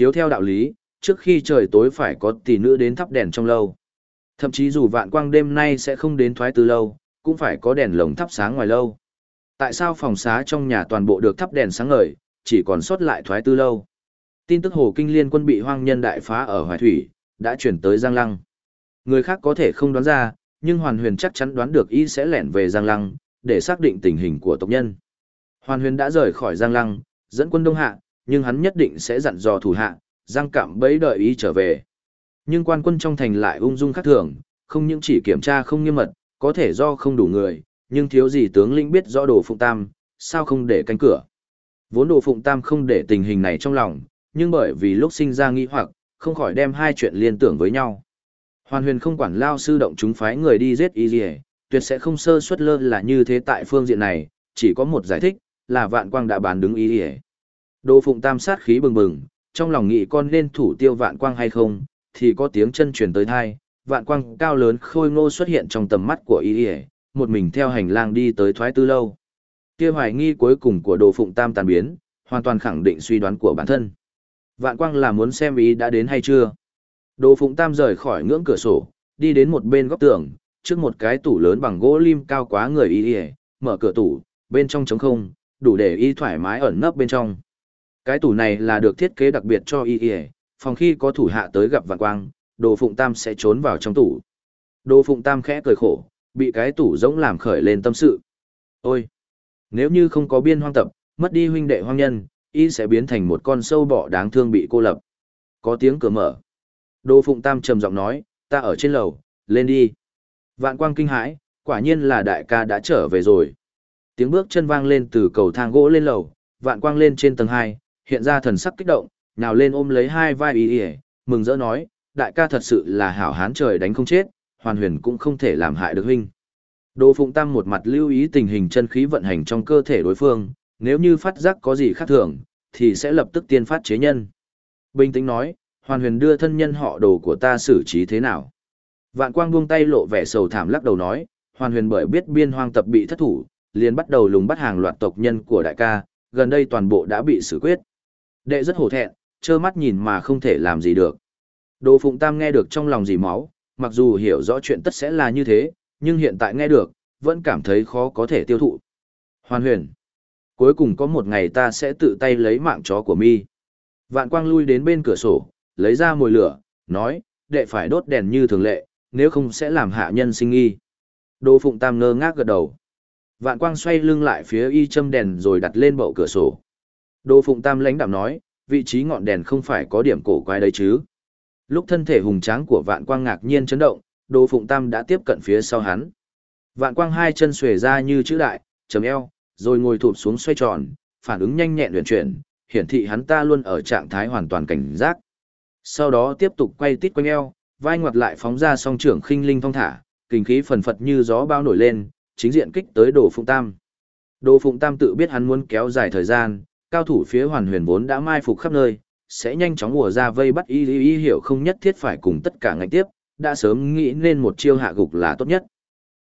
chiếu theo đạo lý, trước khi trời tối phải có tỷ nữ đến thắp đèn trong lâu. Thậm chí dù vạn quang đêm nay sẽ không đến thoái từ lâu, cũng phải có đèn lồng thắp sáng ngoài lâu. Tại sao phòng xá trong nhà toàn bộ được thắp đèn sáng ngời, chỉ còn sót lại thoái tư lâu? Tin tức Hồ Kinh Liên quân bị hoang nhân đại phá ở Hoài Thủy, đã chuyển tới Giang Lăng. Người khác có thể không đoán ra, nhưng Hoàn Huyền chắc chắn đoán được y sẽ lẻn về Giang Lăng, để xác định tình hình của tộc nhân. Hoàn Huyền đã rời khỏi Giang Lăng, dẫn quân Đông Hạ, nhưng hắn nhất định sẽ dặn dò thủ hạ, Giang Cạm bấy đợi ý trở về. Nhưng quan quân trong thành lại ung dung khác thường, không những chỉ kiểm tra không nghiêm mật, có thể do không đủ người, nhưng thiếu gì tướng lĩnh biết rõ đồ phụng tam, sao không để canh cửa. Vốn đồ phụng tam không để tình hình này trong lòng, nhưng bởi vì lúc sinh ra nghi hoặc, không khỏi đem hai chuyện liên tưởng với nhau. Hoàn huyền không quản lao sư động chúng phái người đi giết y gì tuyệt sẽ không sơ suất lơ là như thế tại phương diện này, chỉ có một giải thích, là vạn quang đã bán đứng y gì Đồ phụng tam sát khí bừng bừng, trong lòng nghĩ con nên thủ tiêu vạn quang hay không, thì có tiếng chân truyền tới thai, vạn quang cao lớn khôi ngô xuất hiện trong tầm mắt của y y một mình theo hành lang đi tới thoái tư lâu. Kia hoài nghi cuối cùng của đồ phụng tam tàn biến hoàn toàn khẳng định suy đoán của bản thân. Vạn quang là muốn xem ý đã đến hay chưa? Đồ phụng tam rời khỏi ngưỡng cửa sổ đi đến một bên góc tường trước một cái tủ lớn bằng gỗ lim cao quá người y y mở cửa tủ bên trong trống không đủ để y thoải mái ẩn nấp bên trong cái tủ này là được thiết kế đặc biệt cho y y phòng khi có thủ hạ tới gặp vạn quang đồ phụng tam sẽ trốn vào trong tủ. Đồ phụng tam khẽ cười khổ, bị cái tủ rỗng làm khởi lên tâm sự. Ôi! Nếu như không có biên hoang tập, mất đi huynh đệ hoang nhân, y sẽ biến thành một con sâu bọ đáng thương bị cô lập. Có tiếng cửa mở. Đồ phụng tam trầm giọng nói, ta ở trên lầu, lên đi. Vạn quang kinh hãi, quả nhiên là đại ca đã trở về rồi. Tiếng bước chân vang lên từ cầu thang gỗ lên lầu, vạn quang lên trên tầng 2, hiện ra thần sắc kích động, nào lên ôm lấy hai vai y y, mừng rỡ nói, đại ca thật sự là hảo hán trời đánh không chết, hoàn huyền cũng không thể làm hại được huynh. Đồ Phụng Tam một mặt lưu ý tình hình chân khí vận hành trong cơ thể đối phương, nếu như phát giác có gì khác thường, thì sẽ lập tức tiên phát chế nhân. Bình tĩnh nói, hoàn huyền đưa thân nhân họ đồ của ta xử trí thế nào. Vạn quang buông tay lộ vẻ sầu thảm lắc đầu nói, hoàn huyền bởi biết biên hoang tập bị thất thủ, liền bắt đầu lùng bắt hàng loạt tộc nhân của đại ca, gần đây toàn bộ đã bị xử quyết. Đệ rất hổ thẹn, trơ mắt nhìn mà không thể làm gì được. Đồ Phụng Tam nghe được trong lòng dì máu, mặc dù hiểu rõ chuyện tất sẽ là như thế, nhưng hiện tại nghe được, vẫn cảm thấy khó có thể tiêu thụ. Hoàn huyền. Cuối cùng có một ngày ta sẽ tự tay lấy mạng chó của mi. Vạn quang lui đến bên cửa sổ, lấy ra mồi lửa, nói, đệ phải đốt đèn như thường lệ, nếu không sẽ làm hạ nhân sinh nghi. Đồ Phụng Tam ngơ ngác gật đầu. Vạn quang xoay lưng lại phía y châm đèn rồi đặt lên bậu cửa sổ. Đô Phụng Tam lãnh đạm nói, vị trí ngọn đèn không phải có điểm cổ quái đấy chứ. Lúc thân thể hùng tráng của vạn quang ngạc nhiên chấn động, Đô phụng tam đã tiếp cận phía sau hắn. Vạn quang hai chân xuề ra như chữ đại, chấm eo, rồi ngồi thụp xuống xoay tròn, phản ứng nhanh nhẹn luyện chuyển, hiển thị hắn ta luôn ở trạng thái hoàn toàn cảnh giác. Sau đó tiếp tục quay tít quanh eo, vai ngoặt lại phóng ra song trưởng khinh linh thông thả, kinh khí phần phật như gió bao nổi lên, chính diện kích tới đồ phụng tam. Đồ phụng tam tự biết hắn muốn kéo dài thời gian, cao thủ phía hoàn huyền vốn đã mai phục khắp nơi, sẽ nhanh chóng ùa ra vây bắt y y hiểu không nhất thiết phải cùng tất cả ngạch tiếp, đã sớm nghĩ nên một chiêu hạ gục là tốt nhất.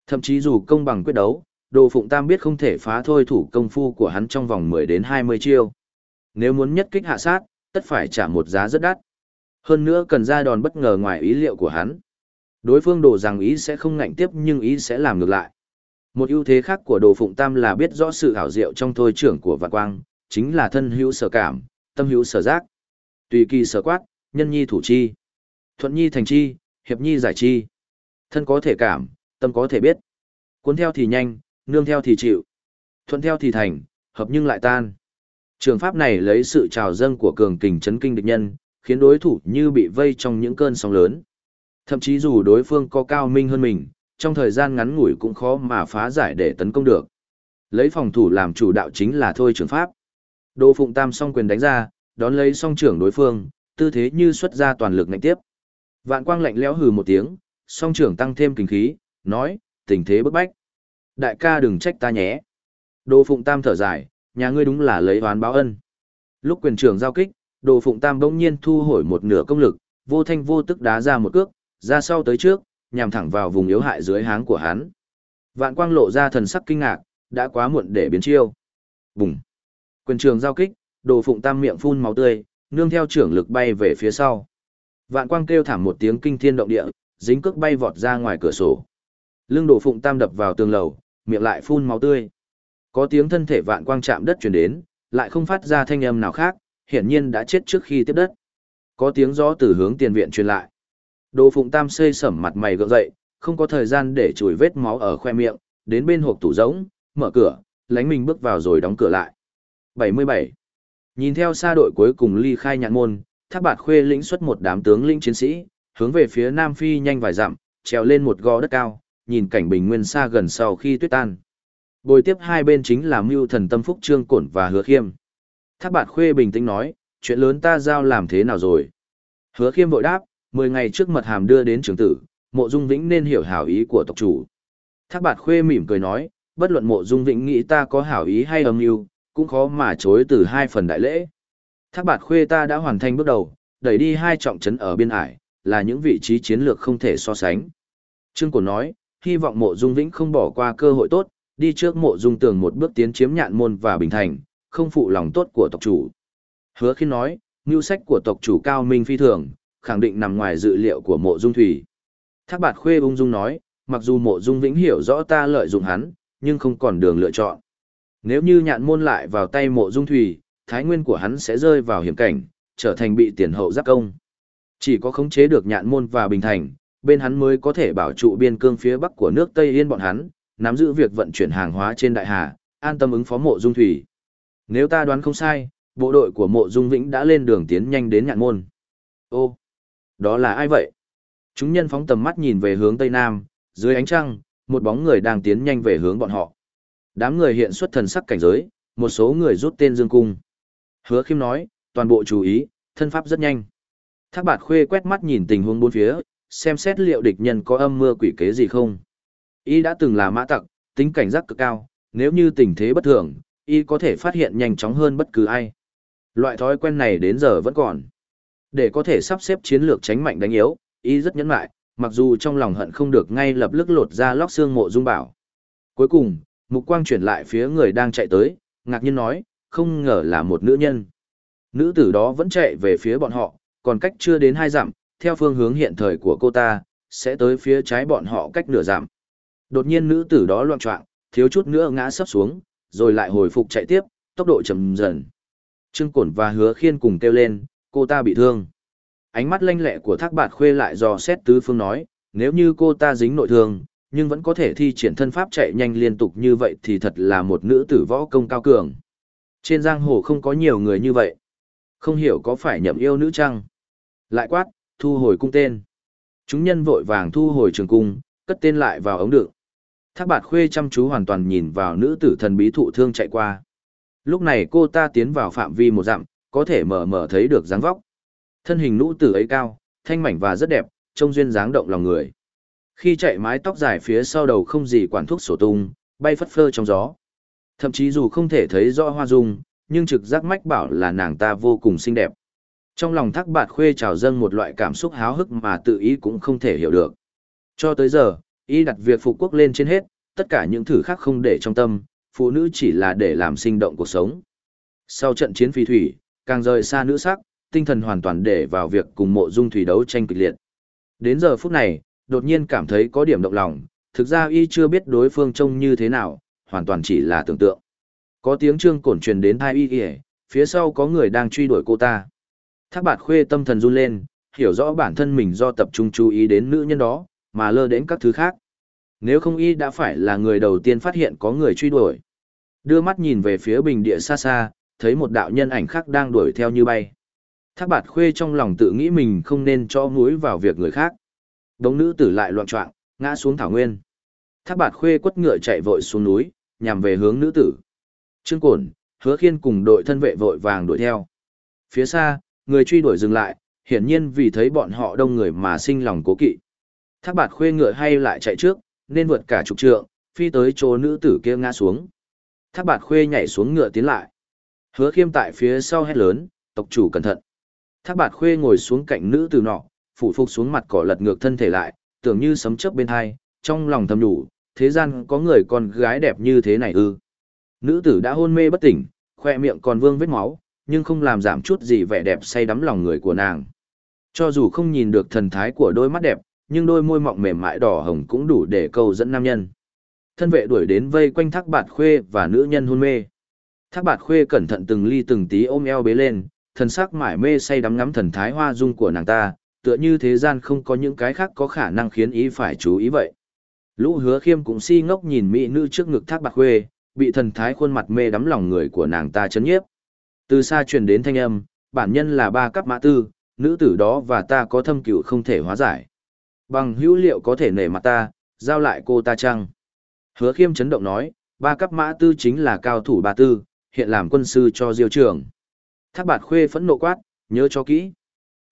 Thậm chí dù công bằng quyết đấu, Đồ Phụng Tam biết không thể phá thôi thủ công phu của hắn trong vòng 10 đến 20 chiêu. Nếu muốn nhất kích hạ sát, tất phải trả một giá rất đắt. Hơn nữa cần ra đòn bất ngờ ngoài ý liệu của hắn. Đối phương đồ rằng ý sẽ không ngạnh tiếp nhưng ý sẽ làm ngược lại. Một ưu thế khác của Đồ Phụng Tam là biết rõ sự hảo diệu trong thôi trưởng của Vạn Quang, chính là thân hữu sở cảm, tâm hữu sở giác. Tùy kỳ sở quát, nhân nhi thủ chi. Thuận nhi thành chi, hiệp nhi giải chi. Thân có thể cảm, tâm có thể biết. Cuốn theo thì nhanh, nương theo thì chịu. Thuận theo thì thành, hợp nhưng lại tan. Trường pháp này lấy sự trào dâng của cường kình chấn kinh địch nhân, khiến đối thủ như bị vây trong những cơn sóng lớn. Thậm chí dù đối phương có cao minh hơn mình, trong thời gian ngắn ngủi cũng khó mà phá giải để tấn công được. Lấy phòng thủ làm chủ đạo chính là thôi trường pháp. Đỗ Phụng Tam song quyền đánh ra, đón lấy song trưởng đối phương, tư thế như xuất ra toàn lực ngạnh tiếp. Vạn quang lạnh lẽo hừ một tiếng, song trưởng tăng thêm kinh khí, nói, tình thế bức bách. Đại ca đừng trách ta nhé. Đỗ Phụng Tam thở dài, nhà ngươi đúng là lấy oán báo ân. Lúc quyền trưởng giao kích, Đỗ Phụng Tam bỗng nhiên thu hồi một nửa công lực, vô thanh vô tức đá ra một cước, ra sau tới trước, nhằm thẳng vào vùng yếu hại dưới háng của hắn. Vạn quang lộ ra thần sắc kinh ngạc, đã quá muộn để biến chiêu. Bùng. Quyền trường giao kích, đồ phụng tam miệng phun máu tươi, nương theo trưởng lực bay về phía sau. Vạn quang kêu thảm một tiếng kinh thiên động địa, dính cước bay vọt ra ngoài cửa sổ. Lưng đồ phụng tam đập vào tường lầu, miệng lại phun máu tươi. Có tiếng thân thể vạn quang chạm đất truyền đến, lại không phát ra thanh âm nào khác, hiển nhiên đã chết trước khi tiếp đất. Có tiếng gió từ hướng tiền viện truyền lại. Đồ Phụng Tam xây sẩm mặt mày gượng dậy, không có thời gian để chùi vết máu ở khoe miệng, đến bên hộp tủ rỗng, mở cửa, lánh mình bước vào rồi đóng cửa lại. 77. Nhìn theo xa đội cuối cùng ly khai nhạn môn, thác bạt khuê lĩnh xuất một đám tướng lĩnh chiến sĩ, hướng về phía Nam Phi nhanh vài dặm, trèo lên một gò đất cao, nhìn cảnh bình nguyên xa gần sau khi tuyết tan. Bồi tiếp hai bên chính là Mưu Thần Tâm Phúc Trương Cổn và Hứa Khiêm. Thác bạt khuê bình tĩnh nói, chuyện lớn ta giao làm thế nào rồi? Hứa Khiêm vội đáp, 10 ngày trước mật hàm đưa đến trưởng tử, mộ dung vĩnh nên hiểu hảo ý của tộc chủ. Thác bạt khuê mỉm cười nói, bất luận mộ dung vĩnh nghĩ ta có hảo ý hay âm mưu cũng khó mà chối từ hai phần đại lễ. Thác bạt khuê ta đã hoàn thành bước đầu, đẩy đi hai trọng trấn ở biên ải, là những vị trí chiến lược không thể so sánh. Trương Cổ nói, hy vọng mộ dung vĩnh không bỏ qua cơ hội tốt, đi trước mộ dung tường một bước tiến chiếm nhạn môn và bình thành, không phụ lòng tốt của tộc chủ. Hứa khiên nói, mưu sách của tộc chủ cao minh phi thường, khẳng định nằm ngoài dự liệu của mộ dung thủy. Thác bạt khuê ung dung nói, mặc dù mộ dung vĩnh hiểu rõ ta lợi dụng hắn, nhưng không còn đường lựa chọn. Nếu như nhạn môn lại vào tay mộ dung thủy, thái nguyên của hắn sẽ rơi vào hiểm cảnh, trở thành bị tiền hậu giáp công. Chỉ có khống chế được nhạn môn và bình thành, bên hắn mới có thể bảo trụ biên cương phía bắc của nước Tây Yên bọn hắn, nắm giữ việc vận chuyển hàng hóa trên đại hà, an tâm ứng phó mộ dung thủy. Nếu ta đoán không sai, bộ đội của mộ dung vĩnh đã lên đường tiến nhanh đến nhạn môn. Ô, đó là ai vậy? Chúng nhân phóng tầm mắt nhìn về hướng Tây Nam, dưới ánh trăng, một bóng người đang tiến nhanh về hướng bọn họ. Đám người hiện xuất thần sắc cảnh giới, một số người rút tên dương cung. Hứa khiêm nói, toàn bộ chú ý, thân pháp rất nhanh. Thác bạt khuê quét mắt nhìn tình huống bốn phía, xem xét liệu địch nhân có âm mưa quỷ kế gì không. Y đã từng là mã tặc, tính cảnh giác cực cao, nếu như tình thế bất thường, y có thể phát hiện nhanh chóng hơn bất cứ ai. Loại thói quen này đến giờ vẫn còn. Để có thể sắp xếp chiến lược tránh mạnh đánh yếu, y rất nhẫn lại, mặc dù trong lòng hận không được ngay lập tức lột ra lóc xương mộ dung bảo. Cuối cùng, mục quang chuyển lại phía người đang chạy tới, ngạc nhiên nói, không ngờ là một nữ nhân. Nữ tử đó vẫn chạy về phía bọn họ, còn cách chưa đến hai dặm, theo phương hướng hiện thời của cô ta, sẽ tới phía trái bọn họ cách nửa dặm. Đột nhiên nữ tử đó loạn trọng, thiếu chút nữa ngã sấp xuống, rồi lại hồi phục chạy tiếp, tốc độ chậm dần. Trương Cổn và Hứa Khiên cùng kêu lên, cô ta bị thương. Ánh mắt lanh lẹ của Thác Bạt Khuê lại dò xét tứ phương nói, nếu như cô ta dính nội thương, nhưng vẫn có thể thi triển thân pháp chạy nhanh liên tục như vậy thì thật là một nữ tử võ công cao cường. Trên giang hồ không có nhiều người như vậy. Không hiểu có phải nhậm yêu nữ chăng? Lại quát, thu hồi cung tên. Chúng nhân vội vàng thu hồi trường cung, cất tên lại vào ống đựng. Thác bạt khuê chăm chú hoàn toàn nhìn vào nữ tử thần bí thụ thương chạy qua. Lúc này cô ta tiến vào phạm vi một dặm, có thể mở mở thấy được dáng vóc. Thân hình nữ tử ấy cao, thanh mảnh và rất đẹp, trông duyên dáng động lòng người. Khi chạy mái tóc dài phía sau đầu không gì quản thuốc sổ tung, bay phất phơ trong gió. Thậm chí dù không thể thấy rõ hoa dung, nhưng trực giác mách bảo là nàng ta vô cùng xinh đẹp. Trong lòng thác bạt khuê trào dâng một loại cảm xúc háo hức mà tự ý cũng không thể hiểu được. Cho tới giờ, y đặt việc phục quốc lên trên hết, tất cả những thử khác không để trong tâm, phụ nữ chỉ là để làm sinh động cuộc sống. Sau trận chiến phi thủy, càng rời xa nữ sắc, tinh thần hoàn toàn để vào việc cùng mộ dung thủy đấu tranh kịch liệt. Đến giờ phút này, đột nhiên cảm thấy có điểm động lòng, thực ra y chưa biết đối phương trông như thế nào, hoàn toàn chỉ là tưởng tượng. Có tiếng trương cổn truyền đến thai y kìa, phía sau có người đang truy đuổi cô ta. Thác bạt khuê tâm thần run lên, hiểu rõ bản thân mình do tập trung chú ý đến nữ nhân đó, mà lơ đến các thứ khác. Nếu không y đã phải là người đầu tiên phát hiện có người truy đuổi. Đưa mắt nhìn về phía bình địa xa xa, thấy một đạo nhân ảnh khác đang đuổi theo như bay. Thác bạt khuê trong lòng tự nghĩ mình không nên cho mũi vào việc người khác. Đống nữ tử lại loạn trọng, ngã xuống thảo nguyên. Thác bạt khuê quất ngựa chạy vội xuống núi, nhằm về hướng nữ tử. Trương Cổn, hứa khiên cùng đội thân vệ vội vàng đuổi theo. Phía xa, người truy đuổi dừng lại, hiển nhiên vì thấy bọn họ đông người mà sinh lòng cố kỵ. Thác bạt khuê ngựa hay lại chạy trước, nên vượt cả trục trượng, phi tới chỗ nữ tử kia ngã xuống. Thác bạt khuê nhảy xuống ngựa tiến lại. Hứa khiêm tại phía sau hét lớn, tộc chủ cẩn thận. Thác bạt khuê ngồi xuống cạnh nữ tử nọ, phủ phục xuống mặt cỏ lật ngược thân thể lại, tưởng như sấm chớp bên hai, trong lòng thầm đủ, thế gian có người con gái đẹp như thế này ư. Nữ tử đã hôn mê bất tỉnh, khoe miệng còn vương vết máu, nhưng không làm giảm chút gì vẻ đẹp say đắm lòng người của nàng. Cho dù không nhìn được thần thái của đôi mắt đẹp, nhưng đôi môi mọng mềm mại đỏ hồng cũng đủ để câu dẫn nam nhân. Thân vệ đuổi đến vây quanh thác bạt khuê và nữ nhân hôn mê. Thác bạt khuê cẩn thận từng ly từng tí ôm eo bế lên, thần sắc mải mê say đắm ngắm thần thái hoa dung của nàng ta, tựa như thế gian không có những cái khác có khả năng khiến ý phải chú ý vậy. Lũ hứa khiêm cũng si ngốc nhìn mỹ nữ trước ngực thác bạc khuê, bị thần thái khuôn mặt mê đắm lòng người của nàng ta chấn nhiếp. Từ xa truyền đến thanh âm, bản nhân là ba cấp mã tư, nữ tử đó và ta có thâm cựu không thể hóa giải. Bằng hữu liệu có thể nể mặt ta, giao lại cô ta chăng? Hứa khiêm chấn động nói, ba cấp mã tư chính là cao thủ ba tư, hiện làm quân sư cho diêu trường. Thác bạt khuê phẫn nộ quát, nhớ cho kỹ.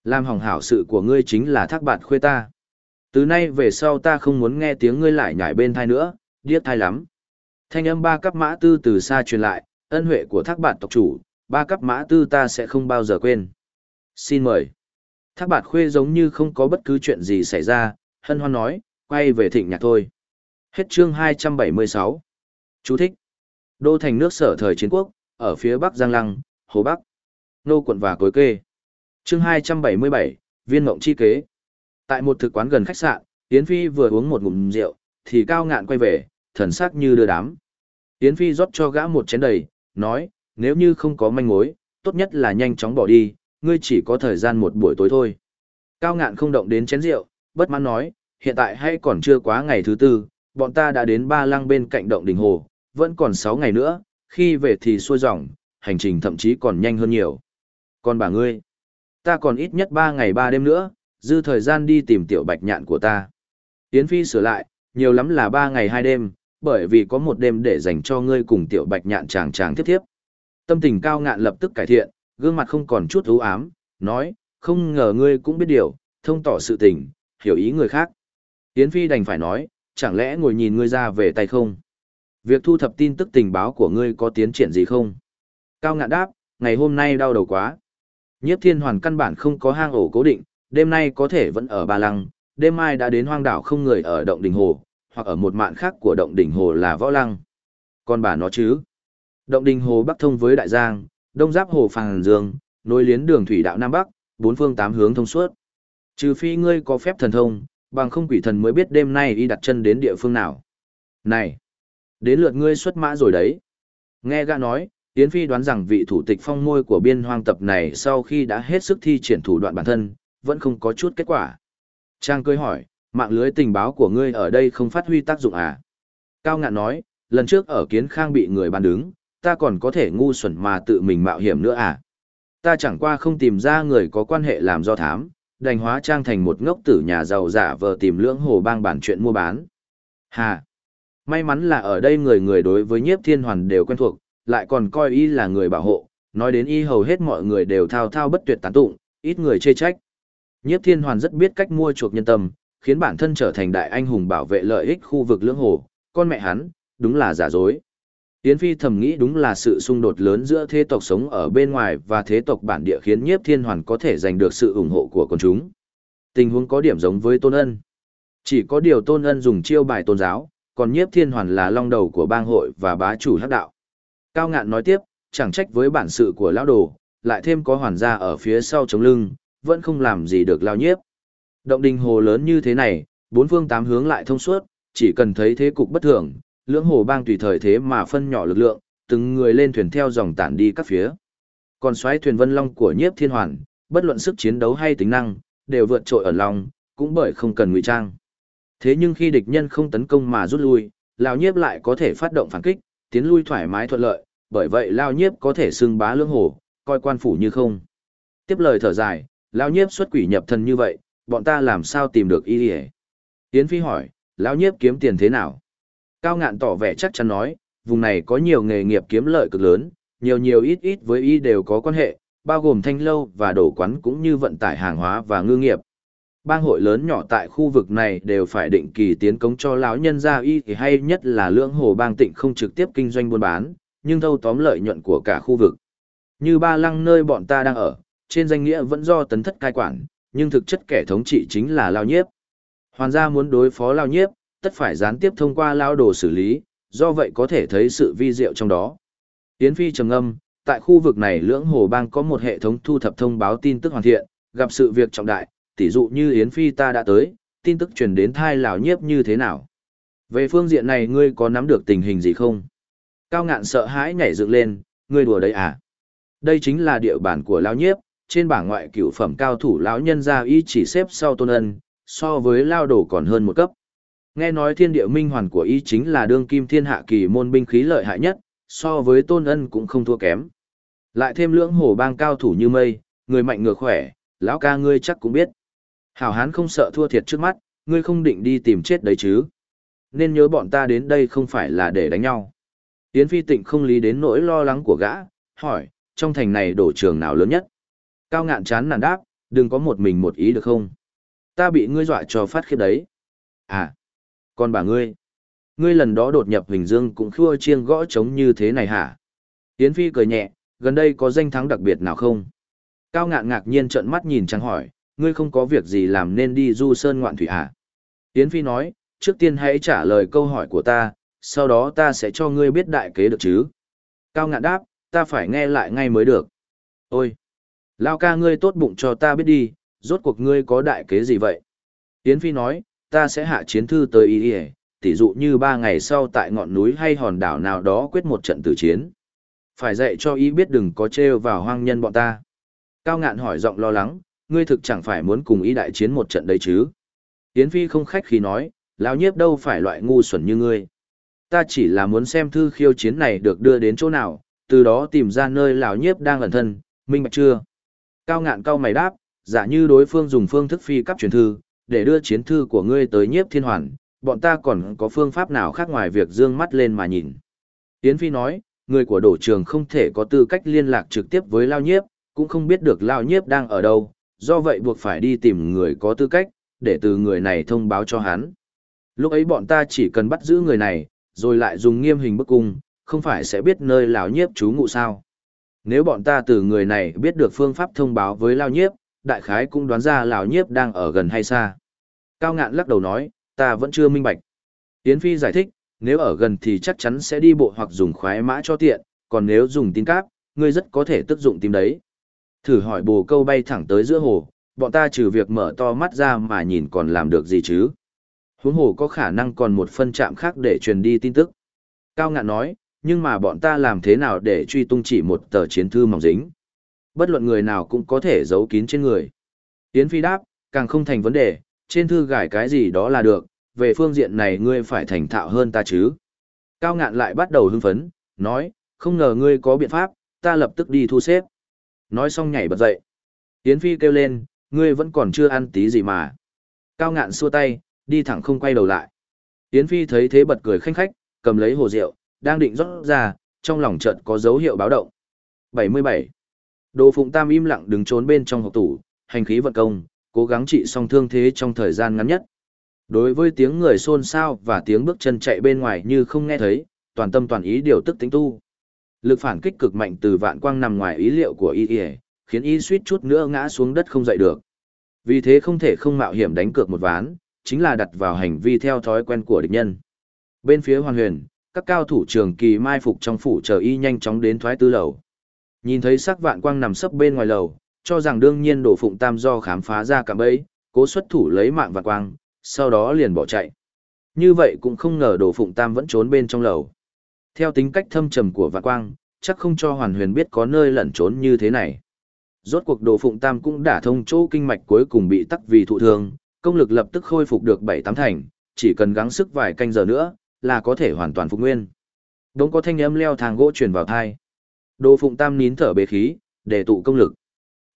Làm hỏng hảo sự của ngươi chính là thác bạt khuê ta. Từ nay về sau ta không muốn nghe tiếng ngươi lại nhảy bên thai nữa, điếc thai lắm. Thanh âm ba cấp mã tư từ xa truyền lại, ân huệ của thác bạt tộc chủ, ba cấp mã tư ta sẽ không bao giờ quên. Xin mời. Thác bạt khuê giống như không có bất cứ chuyện gì xảy ra, hân hoan nói, quay về thịnh nhạc thôi. Hết chương 276. Chú thích. Đô thành nước sở thời chiến quốc, ở phía bắc Giang Lăng, Hồ Bắc. Nô quận và cối kê. Chương 277, Viên Mộng Chi Kế. Tại một thực quán gần khách sạn, Yến Phi vừa uống một ngụm rượu, thì cao ngạn quay về, thần sắc như đưa đám. Yến Phi rót cho gã một chén đầy, nói, nếu như không có manh mối, tốt nhất là nhanh chóng bỏ đi, ngươi chỉ có thời gian một buổi tối thôi. Cao ngạn không động đến chén rượu, bất mãn nói, hiện tại hay còn chưa quá ngày thứ tư, bọn ta đã đến ba lăng bên cạnh động đỉnh hồ, vẫn còn sáu ngày nữa, khi về thì xuôi dòng, hành trình thậm chí còn nhanh hơn nhiều. Còn bà ngươi, ta còn ít nhất ba ngày ba đêm nữa, dư thời gian đi tìm tiểu bạch nhạn của ta. Yến Phi sửa lại, nhiều lắm là ba ngày hai đêm, bởi vì có một đêm để dành cho ngươi cùng tiểu bạch nhạn chàng chàng tiếp tiếp. Tâm tình cao ngạn lập tức cải thiện, gương mặt không còn chút ưu ám, nói, không ngờ ngươi cũng biết điều, thông tỏ sự tình, hiểu ý người khác. Yến Phi đành phải nói, chẳng lẽ ngồi nhìn ngươi ra về tay không? Việc thu thập tin tức tình báo của ngươi có tiến triển gì không? Cao ngạn đáp, ngày hôm nay đau đầu quá. Nhiếp thiên hoàn căn bản không có hang ổ cố định, đêm nay có thể vẫn ở Ba Lăng, đêm mai đã đến hoang đảo không người ở động đỉnh hồ, hoặc ở một mạn khác của động đỉnh hồ là Võ Lăng. Còn bà nó chứ? Động đỉnh hồ bắc thông với Đại Giang, đông giáp hồ Phàng Dương, nối liến đường thủy đạo Nam Bắc, bốn phương tám hướng thông suốt. Trừ phi ngươi có phép thần thông, bằng không quỷ thần mới biết đêm nay y đặt chân đến địa phương nào. Này! Đến lượt ngươi xuất mã rồi đấy. Nghe gã nói, Yến Phi đoán rằng vị thủ tịch phong môi của biên hoang tập này sau khi đã hết sức thi triển thủ đoạn bản thân, vẫn không có chút kết quả. Trang cười hỏi, mạng lưới tình báo của ngươi ở đây không phát huy tác dụng à? Cao ngạn nói, lần trước ở kiến khang bị người bàn đứng, ta còn có thể ngu xuẩn mà tự mình mạo hiểm nữa à? Ta chẳng qua không tìm ra người có quan hệ làm do thám, đành hóa trang thành một ngốc tử nhà giàu giả vờ tìm lưỡng hồ bang bản chuyện mua bán. Hà! May mắn là ở đây người người đối với nhiếp thiên hoàn đều quen thuộc, lại còn coi y là người bảo hộ, nói đến y hầu hết mọi người đều thao thao bất tuyệt tán tụng, ít người chê trách. Nhiếp thiên hoàn rất biết cách mua chuộc nhân tâm, khiến bản thân trở thành đại anh hùng bảo vệ lợi ích khu vực lưỡng hồ, con mẹ hắn, đúng là giả dối. Yến Phi thầm nghĩ đúng là sự xung đột lớn giữa thế tộc sống ở bên ngoài và thế tộc bản địa khiến nhiếp thiên hoàn có thể giành được sự ủng hộ của con chúng. Tình huống có điểm giống với tôn ân. Chỉ có điều tôn ân dùng chiêu bài tôn giáo, còn nhiếp thiên hoàn là long đầu của bang hội và bá chủ hắc đạo. Cao ngạn nói tiếp, chẳng trách với bản sự của lão đồ, lại thêm có hoàn gia ở phía sau chống lưng, vẫn không làm gì được lao nhiếp. Động đình hồ lớn như thế này, bốn phương tám hướng lại thông suốt, chỉ cần thấy thế cục bất thường, lưỡng hồ bang tùy thời thế mà phân nhỏ lực lượng, từng người lên thuyền theo dòng tản đi các phía. Còn xoáy thuyền vân long của nhiếp thiên hoàn, bất luận sức chiến đấu hay tính năng, đều vượt trội ở lòng, cũng bởi không cần ngụy trang. Thế nhưng khi địch nhân không tấn công mà rút lui, lão Nhiếp lại có thể phát động phản kích, tiến lui thoải mái thuận lợi, bởi vậy Lao Nhiếp có thể xưng bá lưỡng hồ, coi quan phủ như không. Tiếp lời thở dài, Lao Nhiếp xuất quỷ nhập thần như vậy, bọn ta làm sao tìm được y đi Tiến Phi hỏi, Lao Nhiếp kiếm tiền thế nào? Cao ngạn tỏ vẻ chắc chắn nói, vùng này có nhiều nghề nghiệp kiếm lợi cực lớn, nhiều nhiều ít ít với y đều có quan hệ, bao gồm thanh lâu và đổ quán cũng như vận tải hàng hóa và ngư nghiệp, bang hội lớn nhỏ tại khu vực này đều phải định kỳ tiến cống cho lão nhân gia y thì hay nhất là lưỡng hồ bang tịnh không trực tiếp kinh doanh buôn bán, nhưng thâu tóm lợi nhuận của cả khu vực. Như ba lăng nơi bọn ta đang ở, trên danh nghĩa vẫn do tấn thất cai quản, nhưng thực chất kẻ thống trị chính là lao nhiếp. Hoàn gia muốn đối phó lao nhiếp, tất phải gián tiếp thông qua lao đồ xử lý, do vậy có thể thấy sự vi diệu trong đó. Yến Phi trầm âm, tại khu vực này lưỡng hồ bang có một hệ thống thu thập thông báo tin tức hoàn thiện, gặp sự việc trọng đại, tỉ dụ như Yến Phi ta đã tới, tin tức truyền đến thai lão nhiếp như thế nào. Về phương diện này ngươi có nắm được tình hình gì không? Cao ngạn sợ hãi nhảy dựng lên, ngươi đùa đấy à? Đây chính là địa bàn của lão nhiếp, trên bảng ngoại cửu phẩm cao thủ lão nhân gia y chỉ xếp sau tôn ân, so với lao đổ còn hơn một cấp. Nghe nói thiên địa minh hoàn của y chính là đương kim thiên hạ kỳ môn binh khí lợi hại nhất, so với tôn ân cũng không thua kém. Lại thêm lưỡng hồ bang cao thủ như mây, người mạnh ngược khỏe, lão ca ngươi chắc cũng biết. Hảo hán không sợ thua thiệt trước mắt, ngươi không định đi tìm chết đấy chứ. Nên nhớ bọn ta đến đây không phải là để đánh nhau. Yến Phi Tịnh không lý đến nỗi lo lắng của gã, hỏi, trong thành này đổ trường nào lớn nhất? Cao ngạn chán nản đáp, đừng có một mình một ý được không? Ta bị ngươi dọa cho phát khiếp đấy. À, còn bà ngươi, ngươi lần đó đột nhập Huỳnh Dương cũng khua chiêng gõ trống như thế này hả? Yến Phi cười nhẹ, gần đây có danh thắng đặc biệt nào không? Cao ngạn ngạc nhiên trợn mắt nhìn chẳng hỏi, ngươi không có việc gì làm nên đi du sơn ngoạn thủy hả? Yến Phi nói, trước tiên hãy trả lời câu hỏi của ta, sau đó ta sẽ cho ngươi biết đại kế được chứ. Cao ngạn đáp, ta phải nghe lại ngay mới được. Ôi! Lao ca ngươi tốt bụng cho ta biết đi, rốt cuộc ngươi có đại kế gì vậy? Yến Phi nói, ta sẽ hạ chiến thư tới ý ý, tỉ dụ như ba ngày sau tại ngọn núi hay hòn đảo nào đó quyết một trận tử chiến. Phải dạy cho ý biết đừng có trêu vào hoang nhân bọn ta. Cao ngạn hỏi giọng lo lắng, ngươi thực chẳng phải muốn cùng ý đại chiến một trận đấy chứ? Yến Phi không khách khí nói, lão nhiếp đâu phải loại ngu xuẩn như ngươi. Ta chỉ là muốn xem thư khiêu chiến này được đưa đến chỗ nào, từ đó tìm ra nơi lão nhiếp đang ẩn thân, minh bạch chưa? Cao ngạn cao mày đáp, giả như đối phương dùng phương thức phi cấp truyền thư, để đưa chiến thư của ngươi tới nhiếp thiên hoàn, bọn ta còn có phương pháp nào khác ngoài việc dương mắt lên mà nhìn. Yến Phi nói, người của đổ trường không thể có tư cách liên lạc trực tiếp với Lao Nhiếp, cũng không biết được Lao Nhiếp đang ở đâu, do vậy buộc phải đi tìm người có tư cách, để từ người này thông báo cho hắn. Lúc ấy bọn ta chỉ cần bắt giữ người này, rồi lại dùng nghiêm hình bức cung, không phải sẽ biết nơi Lão Nhiếp chú ngụ sao. Nếu bọn ta từ người này biết được phương pháp thông báo với Lão Nhiếp, đại khái cũng đoán ra Lão Nhiếp đang ở gần hay xa. Cao ngạn lắc đầu nói, ta vẫn chưa minh bạch. Yến Phi giải thích, nếu ở gần thì chắc chắn sẽ đi bộ hoặc dùng khoái mã cho tiện, còn nếu dùng tin cáp, ngươi rất có thể tức dụng tìm đấy. Thử hỏi bồ câu bay thẳng tới giữa hồ, bọn ta trừ việc mở to mắt ra mà nhìn còn làm được gì chứ? Huống hồ có khả năng còn một phân trạm khác để truyền đi tin tức. Cao ngạn nói, nhưng mà bọn ta làm thế nào để truy tung chỉ một tờ chiến thư mỏng dính? Bất luận người nào cũng có thể giấu kín trên người. Yến Phi đáp, càng không thành vấn đề, trên thư gài cái gì đó là được, về phương diện này ngươi phải thành thạo hơn ta chứ. Cao ngạn lại bắt đầu hưng phấn, nói, không ngờ ngươi có biện pháp, ta lập tức đi thu xếp. Nói xong nhảy bật dậy. Yến Phi kêu lên, ngươi vẫn còn chưa ăn tí gì mà. Cao ngạn xua tay, đi thẳng không quay đầu lại. Yến Phi thấy thế bật cười khanh khách, cầm lấy hồ rượu, đang định rót ra, trong lòng chợt có dấu hiệu báo động. 77. Đồ Phụng Tam im lặng đứng trốn bên trong hộp tủ, hành khí vận công, cố gắng trị xong thương thế trong thời gian ngắn nhất. Đối với tiếng người xôn xao và tiếng bước chân chạy bên ngoài như không nghe thấy, toàn tâm toàn ý điều tức tính tu. Lực phản kích cực mạnh từ vạn quang nằm ngoài ý liệu của y y, khiến y suýt chút nữa ngã xuống đất không dậy được. Vì thế không thể không mạo hiểm đánh cược một ván, chính là đặt vào hành vi theo thói quen của địch nhân. Bên phía hoàn huyền, các cao thủ trường kỳ mai phục trong phủ chờ y nhanh chóng đến thoái tư lầu. Nhìn thấy sắc vạn quang nằm sấp bên ngoài lầu, cho rằng đương nhiên đổ phụng tam do khám phá ra cả bẫy, cố xuất thủ lấy mạng vạn quang, sau đó liền bỏ chạy. Như vậy cũng không ngờ đổ phụng tam vẫn trốn bên trong lầu. Theo tính cách thâm trầm của vạn quang, chắc không cho hoàn huyền biết có nơi lẩn trốn như thế này. Rốt cuộc đồ phụng tam cũng đã thông chỗ kinh mạch cuối cùng bị tắc vì thụ thương, công lực lập tức khôi phục được bảy tám thành, chỉ cần gắng sức vài canh giờ nữa, là có thể hoàn toàn phục nguyên. Đống có thanh âm leo thang gỗ truyền vào thai. Đồ phụng tam nín thở bế khí, để tụ công lực.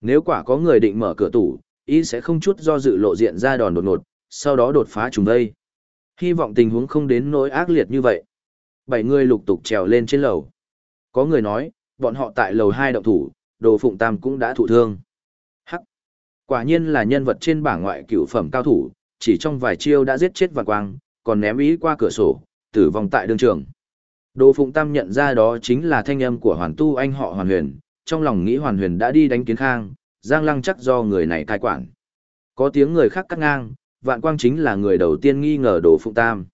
Nếu quả có người định mở cửa tủ, y sẽ không chút do dự lộ diện ra đòn đột ngột, sau đó đột phá trùng đây. Hy vọng tình huống không đến nỗi ác liệt như vậy. Bảy người lục tục trèo lên trên lầu. Có người nói, bọn họ tại lầu hai động thủ, đồ phụng tam cũng đã thụ thương. Quả nhiên là nhân vật trên bảng ngoại cửu phẩm cao thủ, chỉ trong vài chiêu đã giết chết vạn quang, còn ném ý qua cửa sổ, tử vong tại đương trường. Đồ phụng tam nhận ra đó chính là thanh âm của hoàn tu anh họ hoàn huyền, trong lòng nghĩ hoàn huyền đã đi đánh kiến khang, giang lăng chắc do người này cai quản. Có tiếng người khác cắt ngang, vạn quang chính là người đầu tiên nghi ngờ đồ phụng tam.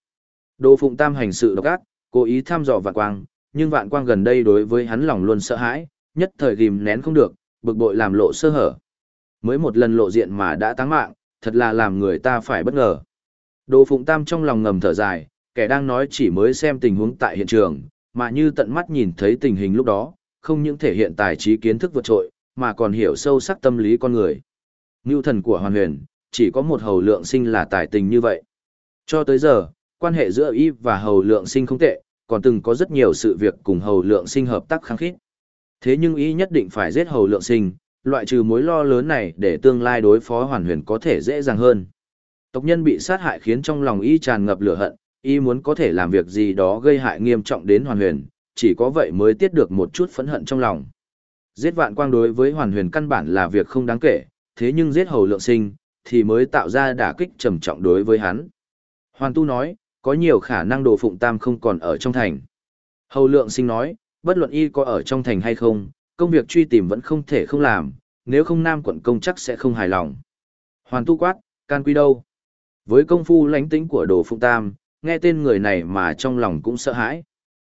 Đồ phụng tam hành sự độc ác, cố ý thăm dò vạn quang, nhưng vạn quang gần đây đối với hắn lòng luôn sợ hãi, Nhất thời ghim nén không được, bực bội làm lộ sơ hở. Mới một lần lộ diện mà đã táng mạng, thật là làm người ta phải bất ngờ. Đồ Phụng Tam trong lòng ngầm thở dài, kẻ đang nói chỉ mới xem tình huống tại hiện trường, mà như tận mắt nhìn thấy tình hình lúc đó, không những thể hiện tài trí kiến thức vượt trội, mà còn hiểu sâu sắc tâm lý con người. Ngưu thần của Hoàn Huyền, chỉ có một hầu lượng sinh là tài tình như vậy. Cho tới giờ, quan hệ giữa y và hầu lượng sinh không tệ, còn từng có rất nhiều sự việc cùng hầu lượng sinh hợp tác kháng khít. Thế nhưng y nhất định phải giết hầu lượng sinh, loại trừ mối lo lớn này để tương lai đối phó hoàn huyền có thể dễ dàng hơn. Tộc nhân bị sát hại khiến trong lòng y tràn ngập lửa hận, y muốn có thể làm việc gì đó gây hại nghiêm trọng đến hoàn huyền, chỉ có vậy mới tiết được một chút phẫn hận trong lòng. Giết vạn quang đối với hoàn huyền căn bản là việc không đáng kể, thế nhưng giết hầu lượng sinh, thì mới tạo ra đả kích trầm trọng đối với hắn. Hoàn tu nói, có nhiều khả năng đồ phụng tam không còn ở trong thành. Hầu lượng sinh nói, bất luận y có ở trong thành hay không, công việc truy tìm vẫn không thể không làm, nếu không nam quận công chắc sẽ không hài lòng. Hoàn tu quát, can quy đâu? Với công phu lánh tính của đồ phụng tam, nghe tên người này mà trong lòng cũng sợ hãi.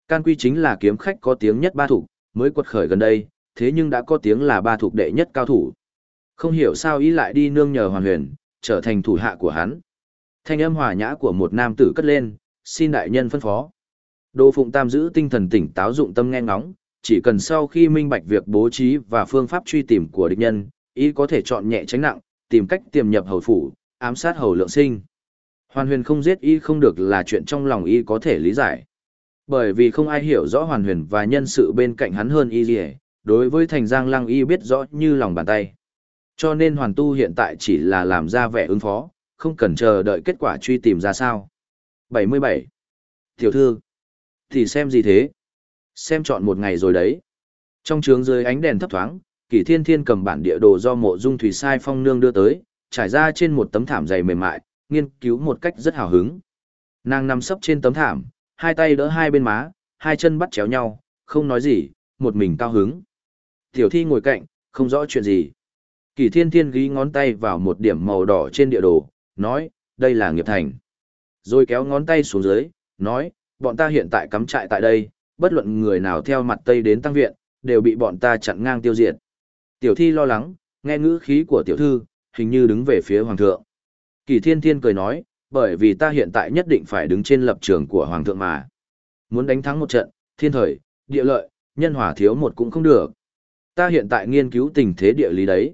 Can quy chính là kiếm khách có tiếng nhất ba thủ, mới quật khởi gần đây, thế nhưng đã có tiếng là ba thuộc đệ nhất cao thủ. Không hiểu sao ý lại đi nương nhờ hoàn huyền, trở thành thủ hạ của hắn. Thanh âm hòa nhã của một nam tử cất lên, xin đại nhân phân phó. Đô Phụng Tam giữ tinh thần tỉnh táo dụng tâm nghe ngóng, chỉ cần sau khi minh bạch việc bố trí và phương pháp truy tìm của địch nhân, ý có thể chọn nhẹ tránh nặng, tìm cách tiềm nhập hầu phủ, ám sát hầu lượng sinh. Hoàn huyền không giết y không được là chuyện trong lòng y có thể lý giải. Bởi vì không ai hiểu rõ hoàn huyền và nhân sự bên cạnh hắn hơn y gì đối với thành giang lăng y biết rõ như lòng bàn tay. Cho nên hoàn tu hiện tại chỉ là làm ra vẻ ứng phó, không cần chờ đợi kết quả truy tìm ra sao. 77. Tiểu thư. Thì xem gì thế? Xem chọn một ngày rồi đấy. Trong trướng dưới ánh đèn thấp thoáng, Kỷ Thiên Thiên cầm bản địa đồ do mộ dung thủy sai phong nương đưa tới, trải ra trên một tấm thảm dày mềm mại, nghiên cứu một cách rất hào hứng. Nàng nằm sấp trên tấm thảm, hai tay đỡ hai bên má, hai chân bắt chéo nhau, không nói gì, một mình cao hứng. Tiểu thi ngồi cạnh, không rõ chuyện gì. Kỳ thiên thiên ghi ngón tay vào một điểm màu đỏ trên địa đồ, nói, đây là nghiệp thành. Rồi kéo ngón tay xuống dưới, nói, bọn ta hiện tại cắm trại tại đây, bất luận người nào theo mặt tây đến tăng viện, đều bị bọn ta chặn ngang tiêu diệt. Tiểu thi lo lắng, nghe ngữ khí của tiểu thư, hình như đứng về phía hoàng thượng. Kỳ thiên thiên cười nói, bởi vì ta hiện tại nhất định phải đứng trên lập trường của hoàng thượng mà. Muốn đánh thắng một trận, thiên thời, địa lợi, nhân hòa thiếu một cũng không được. Ta hiện tại nghiên cứu tình thế địa lý đấy.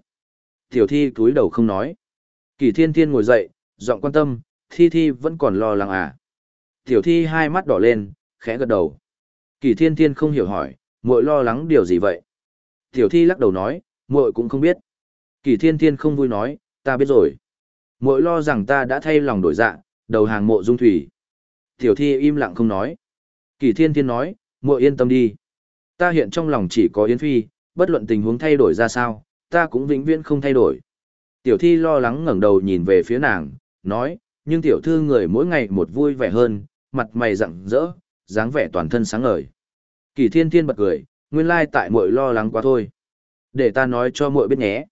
Tiểu thi cúi đầu không nói. Kỳ thiên thiên ngồi dậy, giọng quan tâm, thi thi vẫn còn lo lắng à. Tiểu thi hai mắt đỏ lên, khẽ gật đầu. Kỳ thiên thiên không hiểu hỏi, muội lo lắng điều gì vậy? Tiểu thi lắc đầu nói, muội cũng không biết. Kỳ thiên thiên không vui nói, ta biết rồi. Muội lo rằng ta đã thay lòng đổi dạ, đầu hàng mộ dung thủy. Tiểu thi im lặng không nói. Kỳ thiên thiên nói, muội yên tâm đi. Ta hiện trong lòng chỉ có Yến Phi, bất luận tình huống thay đổi ra sao, ta cũng vĩnh viễn không thay đổi. Tiểu thi lo lắng ngẩng đầu nhìn về phía nàng, nói, nhưng tiểu thư người mỗi ngày một vui vẻ hơn, mặt mày rạng rỡ, dáng vẻ toàn thân sáng ngời. Kỳ thiên thiên bật cười, nguyên lai tại muội lo lắng quá thôi. Để ta nói cho muội biết nhé.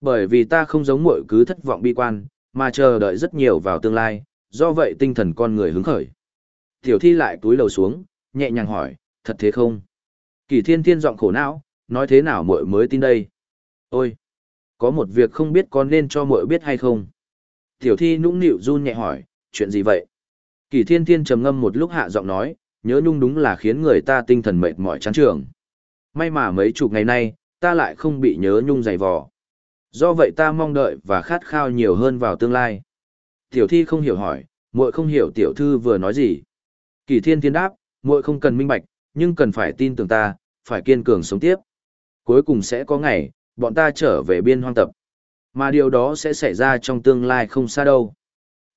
Bởi vì ta không giống muội cứ thất vọng bi quan, mà chờ đợi rất nhiều vào tương lai, do vậy tinh thần con người hứng khởi. Tiểu thi lại túi lầu xuống, nhẹ nhàng hỏi, thật thế không? Kỳ thiên thiên giọng khổ não, nói thế nào muội mới tin đây? Ôi! Có một việc không biết con nên cho muội biết hay không? Tiểu thi nũng nịu run nhẹ hỏi, chuyện gì vậy? Kỳ thiên thiên trầm ngâm một lúc hạ giọng nói, nhớ nhung đúng là khiến người ta tinh thần mệt mỏi chán trường. May mà mấy chục ngày nay, ta lại không bị nhớ nhung dày vò. Do vậy ta mong đợi và khát khao nhiều hơn vào tương lai. Tiểu thi không hiểu hỏi, muội không hiểu tiểu thư vừa nói gì. Kỳ thiên thiên đáp, muội không cần minh bạch, nhưng cần phải tin tưởng ta, phải kiên cường sống tiếp. Cuối cùng sẽ có ngày, bọn ta trở về biên hoang tập. Mà điều đó sẽ xảy ra trong tương lai không xa đâu.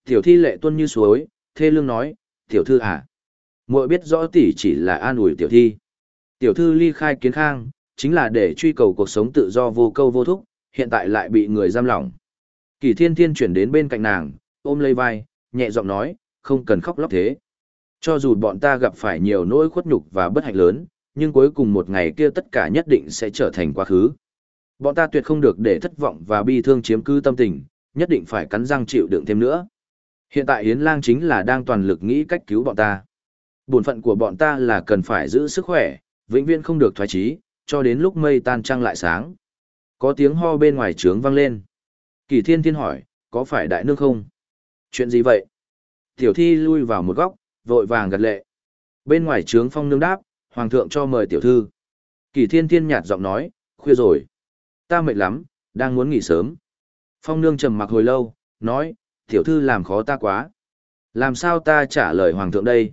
Tiểu thi lệ tuân như suối, thê lương nói, tiểu thư à muội biết rõ tỷ chỉ là an ủi tiểu thi. Tiểu thư ly khai kiến khang, chính là để truy cầu cuộc sống tự do vô câu vô thúc, hiện tại lại bị người giam lỏng. Kỳ thiên thiên chuyển đến bên cạnh nàng, ôm lấy vai, nhẹ giọng nói, không cần khóc lóc thế. Cho dù bọn ta gặp phải nhiều nỗi khuất nhục và bất hạnh lớn, nhưng cuối cùng một ngày kia tất cả nhất định sẽ trở thành quá khứ. Bọn ta tuyệt không được để thất vọng và bi thương chiếm cứ tâm tình, nhất định phải cắn răng chịu đựng thêm nữa. Hiện tại Yến Lang chính là đang toàn lực nghĩ cách cứu bọn ta. Bổn phận của bọn ta là cần phải giữ sức khỏe, vĩnh viễn không được thoái trí, cho đến lúc mây tan trăng lại sáng. Có tiếng ho bên ngoài trướng vang lên. Kỳ thiên thiên hỏi, có phải đại nương không? Chuyện gì vậy? Tiểu thi lui vào một góc, vội vàng gật lệ. Bên ngoài trướng phong nương đáp, hoàng thượng cho mời tiểu thư. Kỳ thiên thiên nhạt giọng nói, khuya rồi. Ta mệt lắm, đang muốn nghỉ sớm. Phong nương trầm mặc hồi lâu, nói, tiểu thư làm khó ta quá. Làm sao ta trả lời hoàng thượng đây?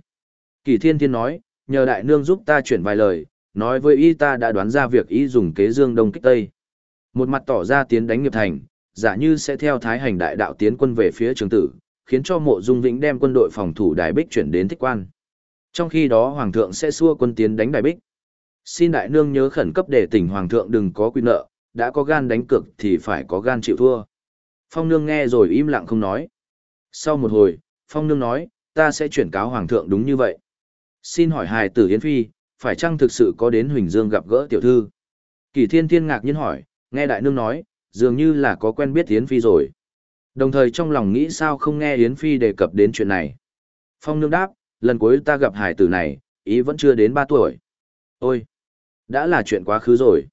Kỳ thiên thiên nói, nhờ đại nương giúp ta chuyển vài lời, nói với y ta đã đoán ra việc y dùng kế dương đông kích tây. Một mặt tỏ ra tiến đánh nghiệp thành, giả như sẽ theo thái hành đại đạo tiến quân về phía trường tử, khiến cho mộ dung vĩnh đem quân đội phòng thủ đài bích chuyển đến thích quan. Trong khi đó hoàng thượng sẽ xua quân tiến đánh đài bích. Xin đại nương nhớ khẩn cấp để tỉnh hoàng thượng đừng có quy nợ, đã có gan đánh cược thì phải có gan chịu thua. Phong nương nghe rồi im lặng không nói. Sau một hồi, Phong nương nói, ta sẽ chuyển cáo hoàng thượng đúng như vậy. Xin hỏi hài tử Yến Phi, phải chăng thực sự có đến Huỳnh Dương gặp gỡ tiểu thư? Kỳ thiên thiên ngạc nhiên hỏi, nghe đại nương nói, dường như là có quen biết Yến Phi rồi. Đồng thời trong lòng nghĩ sao không nghe Yến Phi đề cập đến chuyện này. Phong nương đáp, lần cuối ta gặp hải tử này, ý vẫn chưa đến 3 tuổi. Ôi, đã là chuyện quá khứ rồi.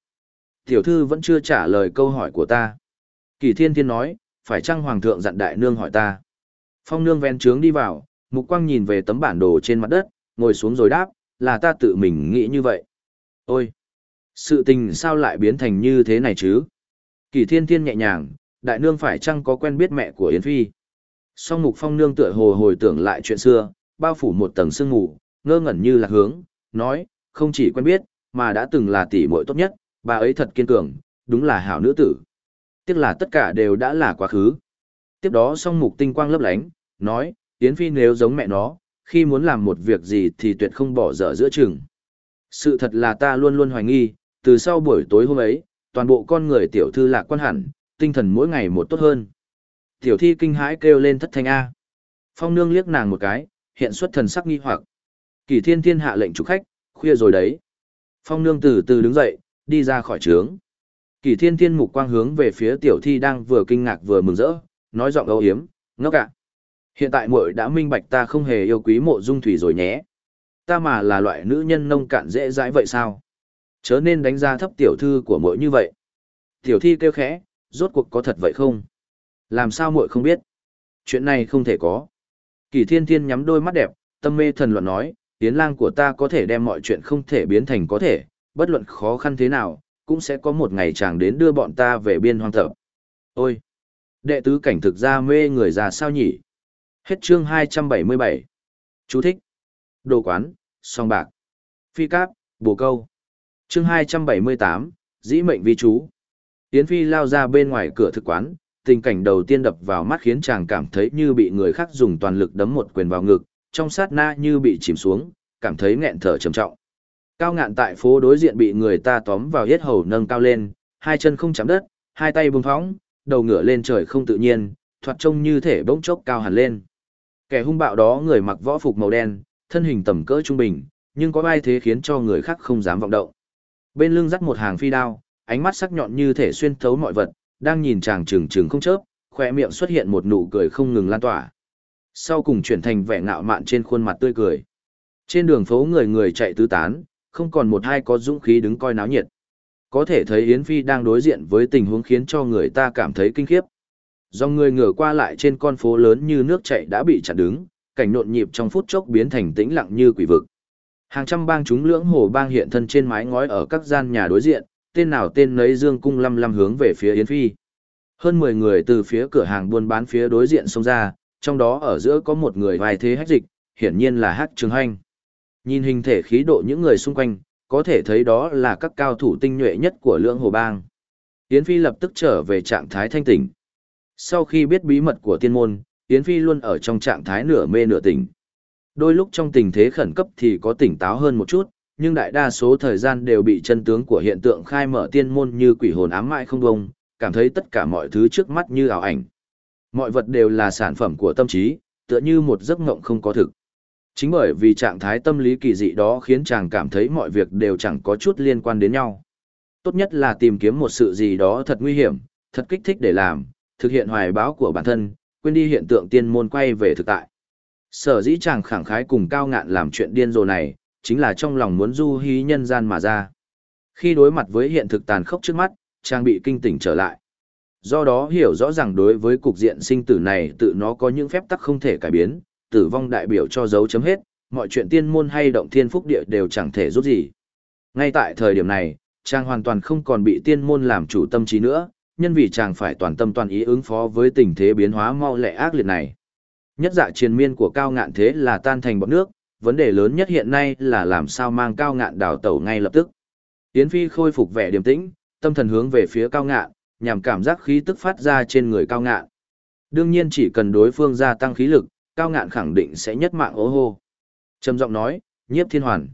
Tiểu thư vẫn chưa trả lời câu hỏi của ta. Kỳ thiên thiên nói, phải chăng hoàng thượng dặn đại nương hỏi ta. Phong nương ven trướng đi vào, mục quang nhìn về tấm bản đồ trên mặt đất, ngồi xuống rồi đáp, là ta tự mình nghĩ như vậy. Ôi, sự tình sao lại biến thành như thế này chứ? Kỳ thiên thiên nhẹ nhàng, đại nương phải chăng có quen biết mẹ của Yến Phi? Song mục phong nương tựa hồ hồi tưởng lại chuyện xưa, bao phủ một tầng sương mù, ngơ ngẩn như lạc hướng, nói, không chỉ quen biết, mà đã từng là tỷ muội tốt nhất, bà ấy thật kiên cường, đúng là hảo nữ tử. Tiếc là tất cả đều đã là quá khứ. Tiếp đó song mục tinh quang lấp lánh, nói, Yến Phi nếu giống mẹ nó, khi muốn làm một việc gì thì tuyệt không bỏ dở giữa chừng. Sự thật là ta luôn luôn hoài nghi, từ sau buổi tối hôm ấy, toàn bộ con người tiểu thư lạc quan hẳn, tinh thần mỗi ngày một tốt hơn. Tiểu thi kinh hãi kêu lên thất thanh A. Phong nương liếc nàng một cái, hiện xuất thần sắc nghi hoặc. Kỳ thiên thiên hạ lệnh chủ khách, khuya rồi đấy. Phong nương từ từ đứng dậy, đi ra khỏi trướng. Kỳ thiên thiên mục quang hướng về phía tiểu thi đang vừa kinh ngạc vừa mừng rỡ, nói giọng âu hiếm, ngốc ạ. Hiện tại muội đã minh bạch ta không hề yêu quý mộ dung thủy rồi nhé. Ta mà là loại nữ nhân nông cạn dễ dãi vậy sao? Chớ nên đánh giá thấp tiểu thư của muội như vậy. Tiểu thi kêu khẽ, rốt cuộc có thật vậy không? Làm sao muội không biết? Chuyện này không thể có. Kỳ thiên thiên nhắm đôi mắt đẹp, tâm mê thần luận nói, tiến lang của ta có thể đem mọi chuyện không thể biến thành có thể, bất luận khó khăn thế nào, cũng sẽ có một ngày chàng đến đưa bọn ta về biên hoang thập. Ôi! Đệ tứ cảnh thực ra mê người già sao nhỉ? Hết chương 277. Chú thích. Đồ quán, song bạc. Phi cáp, bồ câu. Chương 278, dĩ mệnh vi chú. Yến Phi lao ra bên ngoài cửa thực quán, tình cảnh đầu tiên đập vào mắt khiến chàng cảm thấy như bị người khác dùng toàn lực đấm một quyền vào ngực, trong sát na như bị chìm xuống, cảm thấy nghẹn thở trầm trọng. Cao ngạn tại phố đối diện bị người ta tóm vào hết hầu nâng cao lên, hai chân không chạm đất, hai tay bùng phóng, đầu ngửa lên trời không tự nhiên, thoạt trông như thể bỗng chốc cao hẳn lên. Kẻ hung bạo đó người mặc võ phục màu đen, thân hình tầm cỡ trung bình, nhưng có ai thế khiến cho người khác không dám vọng động. Bên lưng dắt một hàng phi đao, ánh mắt sắc nhọn như thể xuyên thấu mọi vật, đang nhìn chàng trừng trừng không chớp, khỏe miệng xuất hiện một nụ cười không ngừng lan tỏa. Sau cùng chuyển thành vẻ ngạo mạn trên khuôn mặt tươi cười. Trên đường phố người người chạy tứ tán, không còn một ai có dũng khí đứng coi náo nhiệt. Có thể thấy Yến Phi đang đối diện với tình huống khiến cho người ta cảm thấy kinh khiếp. Do người ngửa qua lại trên con phố lớn như nước chảy đã bị chặn đứng, cảnh nhộn nhịp trong phút chốc biến thành tĩnh lặng như quỷ vực. Hàng trăm bang chúng lưỡng hồ bang hiện thân trên mái ngói ở các gian nhà đối diện, tên nào tên nấy dương cung lăm lăm hướng về phía Yến Phi. Hơn 10 người từ phía cửa hàng buôn bán phía đối diện xông ra, trong đó ở giữa có một người vài thế hách dịch, hiển nhiên là Hắc Trường Hành. Nhìn hình thể khí độ những người xung quanh, có thể thấy đó là các cao thủ tinh nhuệ nhất của lưỡng hồ bang. Yến Phi lập tức trở về trạng thái thanh tỉnh. Sau khi biết bí mật của tiên môn, Yến Phi luôn ở trong trạng thái nửa mê nửa tỉnh. Đôi lúc trong tình thế khẩn cấp thì có tỉnh táo hơn một chút, nhưng đại đa số thời gian đều bị chân tướng của hiện tượng khai mở tiên môn như quỷ hồn ám mại không bông, cảm thấy tất cả mọi thứ trước mắt như ảo ảnh. Mọi vật đều là sản phẩm của tâm trí, tựa như một giấc mộng không có thực. Chính bởi vì trạng thái tâm lý kỳ dị đó khiến chàng cảm thấy mọi việc đều chẳng có chút liên quan đến nhau. Tốt nhất là tìm kiếm một sự gì đó thật nguy hiểm, thật kích thích để làm, thực hiện hoài báo của bản thân, quên đi hiện tượng tiên môn quay về thực tại. Sở dĩ chàng khẳng khái cùng cao ngạn làm chuyện điên rồ này, chính là trong lòng muốn du hí nhân gian mà ra. Khi đối mặt với hiện thực tàn khốc trước mắt, chàng bị kinh tỉnh trở lại. Do đó hiểu rõ ràng đối với cục diện sinh tử này tự nó có những phép tắc không thể cải biến, tử vong đại biểu cho dấu chấm hết, mọi chuyện tiên môn hay động thiên phúc địa đều chẳng thể giúp gì. Ngay tại thời điểm này, chàng hoàn toàn không còn bị tiên môn làm chủ tâm trí nữa, nhân vì chàng phải toàn tâm toàn ý ứng phó với tình thế biến hóa mau lẹ ác liệt này. Nhất dạ triền miên của cao ngạn thế là tan thành bọt nước, vấn đề lớn nhất hiện nay là làm sao mang cao ngạn đào tẩu ngay lập tức. Yến Phi khôi phục vẻ điềm tĩnh, tâm thần hướng về phía cao ngạn, nhằm cảm giác khí tức phát ra trên người cao ngạn. Đương nhiên chỉ cần đối phương gia tăng khí lực, cao ngạn khẳng định sẽ nhất mạng ố hô. Trầm giọng nói, nhiếp thiên hoàn.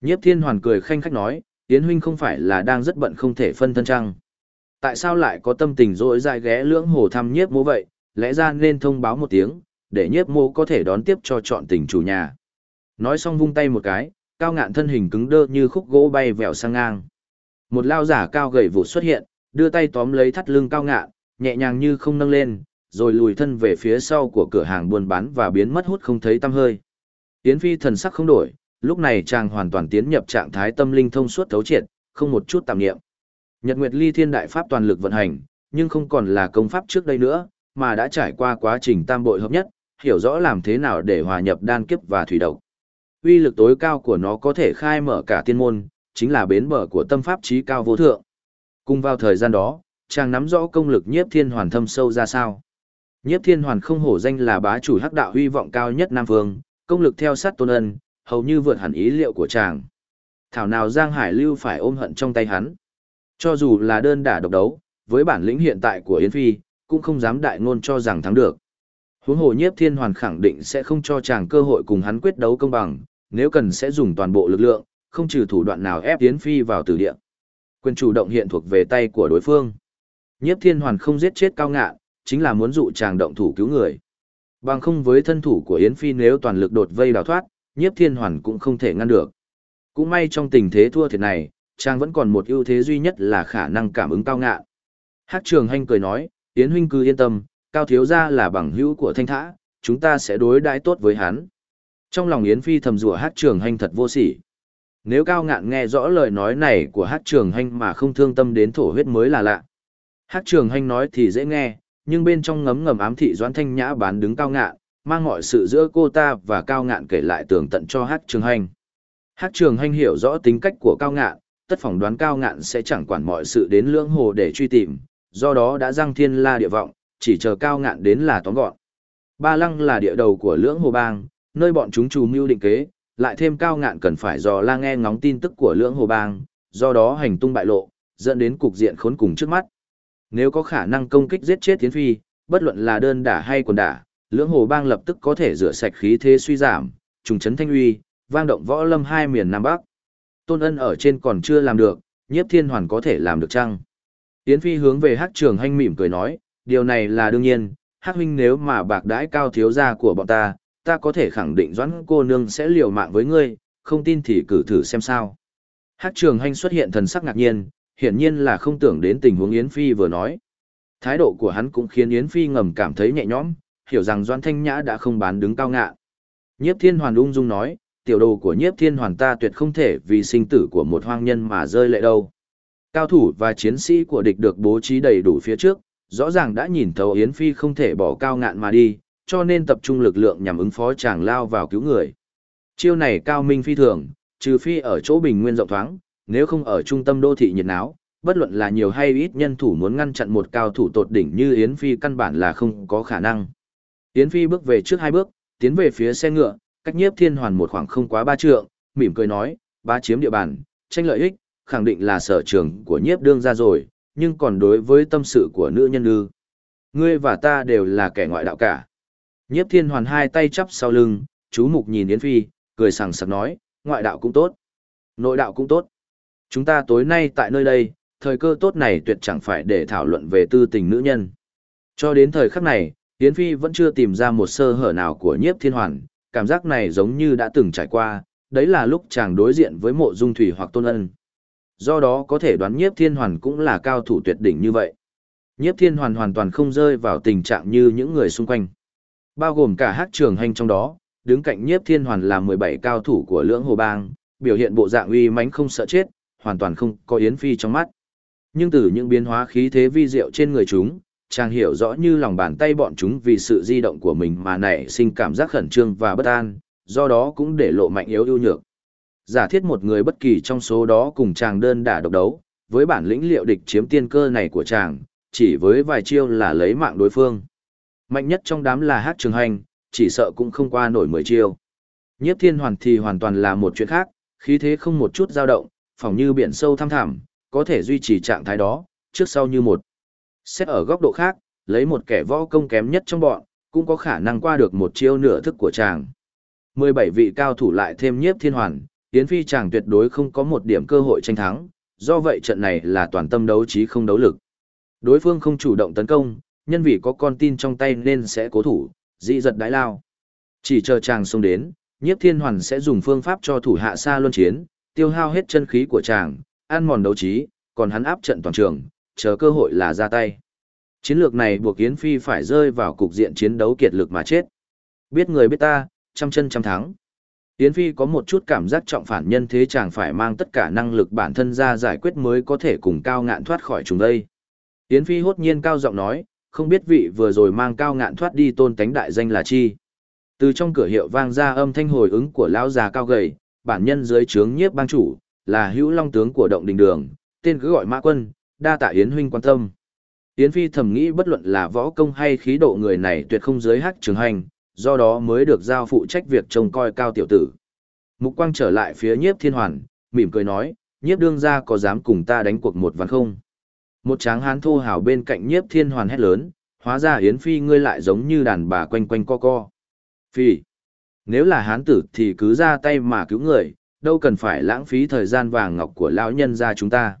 Nhiếp thiên hoàn cười khanh khách nói, Yến huynh không phải là đang rất bận không thể phân thân chăng? Tại sao lại có tâm tình dỗi dại ghé lưỡng hồ thăm nhiếp mô vậy, lẽ ra nên thông báo một tiếng, để nhiếp mô có thể đón tiếp cho chọn tình chủ nhà. Nói xong vung tay một cái, cao ngạn thân hình cứng đơ như khúc gỗ bay vèo sang ngang. Một lao giả cao gầy vụ xuất hiện, đưa tay tóm lấy thắt lưng cao ngạn, nhẹ nhàng như không nâng lên, rồi lùi thân về phía sau của cửa hàng buôn bán và biến mất hút không thấy tăm hơi. Yến Phi thần sắc không đổi, lúc này chàng hoàn toàn tiến nhập trạng thái tâm linh thông suốt thấu triệt, không một chút tạm niệm. Nhật Nguyệt Ly Thiên Đại Pháp toàn lực vận hành, nhưng không còn là công pháp trước đây nữa, mà đã trải qua quá trình tam bội hợp nhất, hiểu rõ làm thế nào để hòa nhập đan kiếp và thủy độc. Uy lực tối cao của nó có thể khai mở cả tiên môn, chính là bến bờ của tâm pháp trí cao vô thượng. Cùng vào thời gian đó, chàng nắm rõ công lực nhiếp thiên hoàn thâm sâu ra sao. Nhiếp thiên hoàn không hổ danh là bá chủ hắc đạo huy vọng cao nhất Nam vương, công lực theo sát tôn ân, hầu như vượt hẳn ý liệu của chàng. Thảo nào Giang Hải Lưu phải ôm hận trong tay hắn. Cho dù là đơn đả độc đấu, với bản lĩnh hiện tại của Yến Phi, cũng không dám đại ngôn cho rằng thắng được. Huống hồ nhiếp thiên hoàn khẳng định sẽ không cho chàng cơ hội cùng hắn quyết đấu công bằng, nếu cần sẽ dùng toàn bộ lực lượng, không trừ thủ đoạn nào ép Yến Phi vào tử địa. Quyền chủ động hiện thuộc về tay của đối phương. Nhiếp thiên hoàn không giết chết cao ngạn, chính là muốn dụ chàng động thủ cứu người. Bằng không với thân thủ của Yến Phi nếu toàn lực đột vây đào thoát, nhiếp thiên hoàn cũng không thể ngăn được. Cũng may trong tình thế thua thiệt này, chàng vẫn còn một ưu thế duy nhất là khả năng cảm ứng cao ngạn. Hát trường hanh cười nói, Yến huynh cứ yên tâm, cao thiếu gia là bằng hữu của thanh Thả, chúng ta sẽ đối đãi tốt với hắn. Trong lòng Yến Phi thầm rủa hát trường hanh thật vô sỉ. Nếu cao ngạn nghe rõ lời nói này của hát trường hanh mà không thương tâm đến thổ huyết mới là lạ. Hát trường hanh nói thì dễ nghe, nhưng bên trong ngấm ngầm ám thị doãn thanh nhã bán đứng cao ngạn, mang mọi sự giữa cô ta và cao ngạn kể lại tường tận cho hát trường hanh. Hát trường hanh hiểu rõ tính cách của cao ngạn, tất phỏng đoán cao ngạn sẽ chẳng quản mọi sự đến lưỡng hồ để truy tìm, do đó đã răng thiên la địa vọng, chỉ chờ cao ngạn đến là tóm gọn. Ba lăng là địa đầu của lưỡng hồ bang, nơi bọn chúng trù mưu định kế, lại thêm cao ngạn cần phải dò la nghe ngóng tin tức của lưỡng hồ bang, do đó hành tung bại lộ, dẫn đến cục diện khốn cùng trước mắt. Nếu có khả năng công kích giết chết Tiến Phi, bất luận là đơn đả hay quần đả, lưỡng hồ bang lập tức có thể rửa sạch khí thế suy giảm, trùng chấn thanh uy, vang động võ lâm hai miền Nam Bắc. Tôn ân ở trên còn chưa làm được, nhiếp thiên hoàn có thể làm được chăng? Yến Phi hướng về hát trường hanh mỉm cười nói, điều này là đương nhiên, hát huynh nếu mà bạc đãi cao thiếu gia của bọn ta, ta có thể khẳng định doãn cô nương sẽ liều mạng với ngươi, không tin thì cử thử xem sao. Hát trường hanh xuất hiện thần sắc ngạc nhiên, hiển nhiên là không tưởng đến tình huống Yến Phi vừa nói. Thái độ của hắn cũng khiến Yến Phi ngầm cảm thấy nhẹ nhõm, hiểu rằng Doãn Thanh Nhã đã không bán đứng cao ngạ. Nhiếp Thiên Hoàn ung dung nói, tiểu đồ của Nhiếp Thiên Hoàn ta tuyệt không thể vì sinh tử của một hoang nhân mà rơi lệ đâu. Cao thủ và chiến sĩ của địch được bố trí đầy đủ phía trước, rõ ràng đã nhìn thấu Yến Phi không thể bỏ cao ngạn mà đi, cho nên tập trung lực lượng nhằm ứng phó chàng lao vào cứu người. Chiêu này cao minh phi thường, trừ phi ở chỗ bình nguyên rộng thoáng, nếu không ở trung tâm đô thị nhiệt náo, bất luận là nhiều hay ít nhân thủ muốn ngăn chặn một cao thủ tột đỉnh như Yến Phi căn bản là không có khả năng. Yến Phi bước về trước hai bước, tiến về phía xe ngựa, cách nhiếp thiên hoàn một khoảng không quá ba trượng, mỉm cười nói, ba chiếm địa bàn, tranh lợi ích, khẳng định là sở trường của nhiếp đương ra rồi, nhưng còn đối với tâm sự của nữ nhân ư. Ngươi và ta đều là kẻ ngoại đạo cả. Nhiếp thiên hoàn hai tay chắp sau lưng, chú mục nhìn Yến Phi, cười sảng sặc nói, ngoại đạo cũng tốt, nội đạo cũng tốt. Chúng ta tối nay tại nơi đây, thời cơ tốt này tuyệt chẳng phải để thảo luận về tư tình nữ nhân. Cho đến thời khắc này, Yến Phi vẫn chưa tìm ra một sơ hở nào của nhiếp thiên hoàn, cảm giác này giống như đã từng trải qua, đấy là lúc chàng đối diện với mộ dung thủy hoặc tôn ân. Do đó có thể đoán nhiếp thiên hoàn cũng là cao thủ tuyệt đỉnh như vậy. Nhiếp thiên hoàn hoàn toàn không rơi vào tình trạng như những người xung quanh. Bao gồm cả hát trường hành trong đó, đứng cạnh nhiếp thiên hoàn là 17 cao thủ của lưỡng hồ bang, biểu hiện bộ dạng uy mãnh không sợ chết, hoàn toàn không có Yến Phi trong mắt. Nhưng từ những biến hóa khí thế vi diệu trên người chúng, chàng hiểu rõ như lòng bàn tay bọn chúng vì sự di động của mình mà nảy sinh cảm giác khẩn trương và bất an, do đó cũng để lộ mạnh yếu ưu nhược. Giả thiết một người bất kỳ trong số đó cùng chàng đơn đả độc đấu, với bản lĩnh liệu địch chiếm tiên cơ này của chàng, chỉ với vài chiêu là lấy mạng đối phương. Mạnh nhất trong đám là Hát Trường Hành, chỉ sợ cũng không qua nổi 10 chiêu. Nhiếp Thiên Hoàn thì hoàn toàn là một chuyện khác, khí thế không một chút dao động, phỏng như biển sâu thăm thẳm, có thể duy trì trạng thái đó, trước sau như một. Xét ở góc độ khác, lấy một kẻ võ công kém nhất trong bọn, cũng có khả năng qua được một chiêu nửa thức của chàng. 17 vị cao thủ lại thêm nhiếp thiên hoàn, Yến Phi chàng tuyệt đối không có một điểm cơ hội tranh thắng, do vậy trận này là toàn tâm đấu trí không đấu lực. Đối phương không chủ động tấn công, nhân vì có con tin trong tay nên sẽ cố thủ, dị giật đái lao. Chỉ chờ chàng xông đến, nhiếp thiên hoàn sẽ dùng phương pháp cho thủ hạ xa luân chiến, tiêu hao hết chân khí của chàng, ăn mòn đấu trí, còn hắn áp trận toàn trường, chờ cơ hội là ra tay. Chiến lược này buộc Yến Phi phải rơi vào cục diện chiến đấu kiệt lực mà chết. Biết người biết ta, trăm chân trăm thắng. Yến Phi có một chút cảm giác trọng phản nhân thế chàng phải mang tất cả năng lực bản thân ra giải quyết mới có thể cùng cao ngạn thoát khỏi chúng đây. Yến Phi hốt nhiên cao giọng nói, không biết vị vừa rồi mang cao ngạn thoát đi tôn tánh đại danh là chi. Từ trong cửa hiệu vang ra âm thanh hồi ứng của lão già cao gầy, bản nhân dưới trướng nhiếp bang chủ, là hữu long tướng của động đình đường, tên cứ gọi mã quân, đa tạ Yến huynh quan tâm. Yến Phi thầm nghĩ bất luận là võ công hay khí độ người này tuyệt không giới hắc trường hành, do đó mới được giao phụ trách việc trông coi cao tiểu tử. Mục quang trở lại phía nhiếp thiên hoàn, mỉm cười nói, nhiếp đương gia có dám cùng ta đánh cuộc một ván không? Một tráng hán thô hào bên cạnh nhiếp thiên hoàn hét lớn, hóa ra Yến Phi ngươi lại giống như đàn bà quanh quanh co co. Phi, nếu là hán tử thì cứ ra tay mà cứu người, đâu cần phải lãng phí thời gian vàng ngọc của lão nhân gia chúng ta.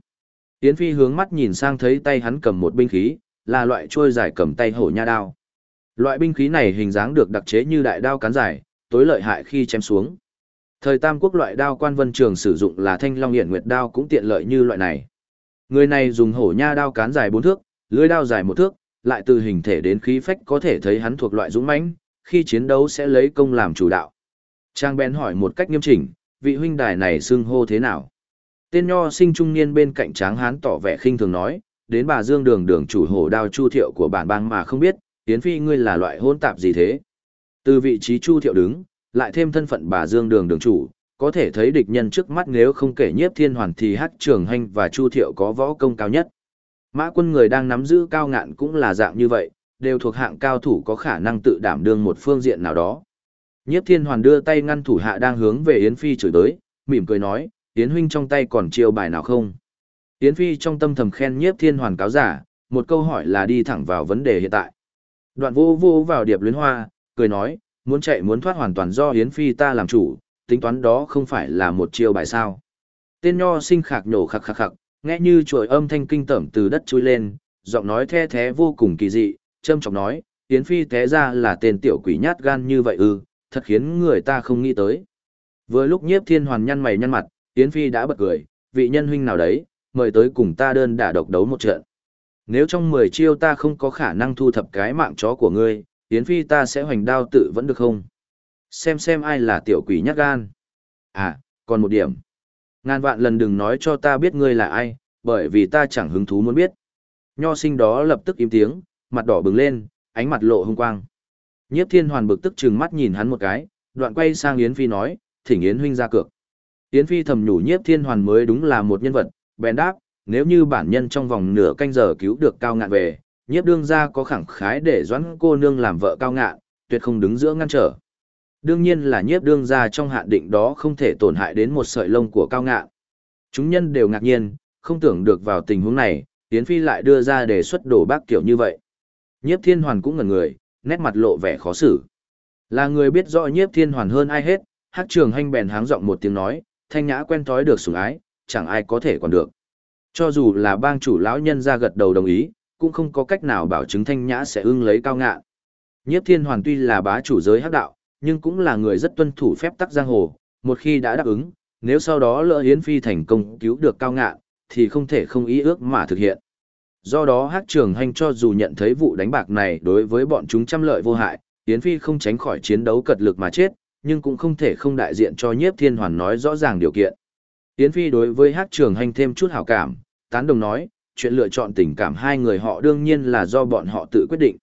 Yến Phi hướng mắt nhìn sang thấy tay hắn cầm một binh khí, là loại trôi dài cầm tay hổ nha đao. Loại binh khí này hình dáng được đặc chế như đại đao cán dài, tối lợi hại khi chém xuống. Thời Tam Quốc loại đao quan vân trường sử dụng là thanh long hiển nguyệt đao cũng tiện lợi như loại này. Người này dùng hổ nha đao cán dài bốn thước, lưỡi đao dài một thước, lại từ hình thể đến khí phách có thể thấy hắn thuộc loại dũng mãnh, khi chiến đấu sẽ lấy công làm chủ đạo. Trang bén hỏi một cách nghiêm chỉnh, vị huynh đài này xưng hô thế nào? Tên nho sinh trung niên bên cạnh tráng hán tỏ vẻ khinh thường nói, đến bà Dương Đường đường chủ hổ đao chu thiệu của bản bang mà không biết, Yến Phi ngươi là loại hôn tạp gì thế? Từ vị trí chu thiệu đứng, lại thêm thân phận bà Dương Đường đường chủ, có thể thấy địch nhân trước mắt nếu không kể nhiếp thiên hoàn thì hát trường hành và chu thiệu có võ công cao nhất. Mã quân người đang nắm giữ cao ngạn cũng là dạng như vậy, đều thuộc hạng cao thủ có khả năng tự đảm đương một phương diện nào đó. Nhiếp thiên hoàn đưa tay ngăn thủ hạ đang hướng về Yến Phi chửi tới, mỉm cười nói, Yến huynh trong tay còn chiêu bài nào không? Yến Phi trong tâm thầm khen nhiếp thiên hoàn cáo giả, một câu hỏi là đi thẳng vào vấn đề hiện tại. Đoạn vô vô vào điệp luyến hoa, cười nói, muốn chạy muốn thoát hoàn toàn do Yến Phi ta làm chủ, tính toán đó không phải là một chiêu bài sao. Tên nho sinh khạc nhổ khạc khạc khạc, nghe như chuỗi âm thanh kinh tởm từ đất chui lên, giọng nói the thế vô cùng kỳ dị, châm trọng nói, Yến Phi té ra là tên tiểu quỷ nhát gan như vậy ư, thật khiến người ta không nghĩ tới. Vừa lúc nhiếp thiên hoàn nhăn mày nhăn mặt, Yến Phi đã bật cười, vị nhân huynh nào đấy, mời tới cùng ta đơn đả độc đấu một trận. Nếu trong 10 chiêu ta không có khả năng thu thập cái mạng chó của ngươi, Yến Phi ta sẽ hoành đao tự vẫn được không? Xem xem ai là tiểu quỷ nhát gan. À, còn một điểm. Ngàn vạn lần đừng nói cho ta biết ngươi là ai, bởi vì ta chẳng hứng thú muốn biết. Nho sinh đó lập tức im tiếng, mặt đỏ bừng lên, ánh mặt lộ hung quang. Nhiếp thiên hoàn bực tức trừng mắt nhìn hắn một cái, đoạn quay sang Yến Phi nói, thỉnh Yến huynh ra cược. Yến Phi thầm nhủ nhiếp thiên hoàn mới đúng là một nhân vật, bèn đáp, nếu như bản nhân trong vòng nửa canh giờ cứu được cao ngạn về, nhiếp đương gia có khẳng khái để doãn cô nương làm vợ cao ngạn, tuyệt không đứng giữa ngăn trở. Đương nhiên là nhiếp đương gia trong hạn định đó không thể tổn hại đến một sợi lông của cao ngạn. Chúng nhân đều ngạc nhiên, không tưởng được vào tình huống này, Yến Phi lại đưa ra đề xuất đổ bác kiểu như vậy. Nhiếp thiên hoàn cũng ngẩn người, nét mặt lộ vẻ khó xử. Là người biết rõ nhiếp thiên hoàn hơn ai hết, hát trường hanh bèn háng giọng một tiếng nói, thanh nhã quen thói được sủng ái, chẳng ai có thể còn được. Cho dù là bang chủ lão nhân ra gật đầu đồng ý, cũng không có cách nào bảo chứng thanh nhã sẽ ưng lấy cao ngạ. Nhiếp thiên hoàn tuy là bá chủ giới hắc đạo, nhưng cũng là người rất tuân thủ phép tắc giang hồ, một khi đã đáp ứng, nếu sau đó lỡ hiến phi thành công cứu được cao ngạ, thì không thể không ý ước mà thực hiện. Do đó hắc trường hành cho dù nhận thấy vụ đánh bạc này đối với bọn chúng trăm lợi vô hại, Yến Phi không tránh khỏi chiến đấu cật lực mà chết, nhưng cũng không thể không đại diện cho nhiếp thiên hoàn nói rõ ràng điều kiện. Yến Phi đối với hát trường hành thêm chút hảo cảm, tán đồng nói, chuyện lựa chọn tình cảm hai người họ đương nhiên là do bọn họ tự quyết định.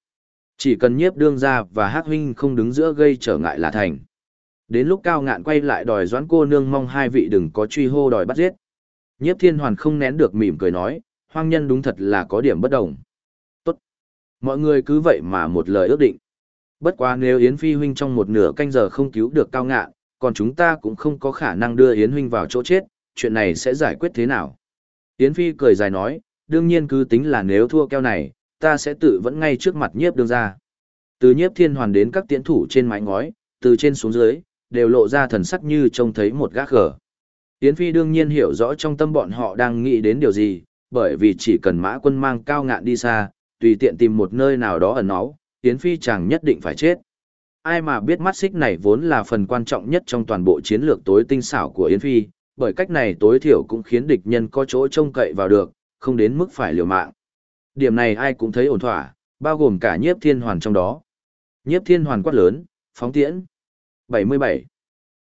Chỉ cần nhiếp đương ra và hát huynh không đứng giữa gây trở ngại là thành. Đến lúc cao ngạn quay lại đòi doãn cô nương mong hai vị đừng có truy hô đòi bắt giết. Nhiếp thiên hoàn không nén được mỉm cười nói, hoang nhân đúng thật là có điểm bất đồng. Tốt. Mọi người cứ vậy mà một lời ước định. Bất quá nếu Yến Phi huynh trong một nửa canh giờ không cứu được cao ngạn, còn chúng ta cũng không có khả năng đưa Yến huynh vào chỗ chết, chuyện này sẽ giải quyết thế nào? Yến Phi cười dài nói, đương nhiên cứ tính là nếu thua keo này, ta sẽ tự vẫn ngay trước mặt nhiếp đương ra. Từ nhiếp thiên hoàn đến các tiễn thủ trên mái ngói, từ trên xuống dưới, đều lộ ra thần sắc như trông thấy một gác gở. Yến Phi đương nhiên hiểu rõ trong tâm bọn họ đang nghĩ đến điều gì, bởi vì chỉ cần mã quân mang cao ngạn đi xa, tùy tiện tìm một nơi nào đó ẩn náu, Yến Phi chàng nhất định phải chết. Ai mà biết mắt xích này vốn là phần quan trọng nhất trong toàn bộ chiến lược tối tinh xảo của Yến Phi, bởi cách này tối thiểu cũng khiến địch nhân có chỗ trông cậy vào được, không đến mức phải liều mạng. Điểm này ai cũng thấy ổn thỏa, bao gồm cả nhiếp thiên hoàn trong đó. Nhiếp thiên hoàn quát lớn, phóng tiễn. 77.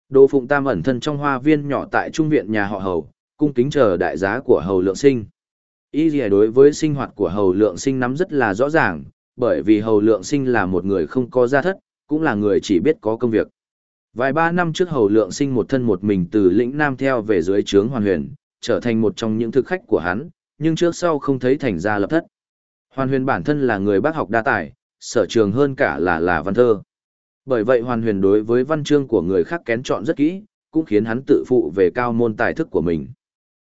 Đồ Phụng Tam ẩn thân trong hoa viên nhỏ tại trung viện nhà họ Hầu, cung kính chờ đại giá của Hầu Lượng Sinh. Ý gì đối với sinh hoạt của Hầu Lượng Sinh nắm rất là rõ ràng, bởi vì Hầu Lượng Sinh là một người không có gia thất, cũng là người chỉ biết có công việc. Vài ba năm trước Hầu Lượng Sinh một thân một mình từ lĩnh Nam theo về dưới trướng Hoàn Huyền, trở thành một trong những thực khách của hắn, nhưng trước sau không thấy thành ra lập thất. Hoàn Huyền bản thân là người bác học đa tài, sở trường hơn cả là là văn thơ. Bởi vậy hoàn huyền đối với văn chương của người khác kén chọn rất kỹ, cũng khiến hắn tự phụ về cao môn tài thức của mình.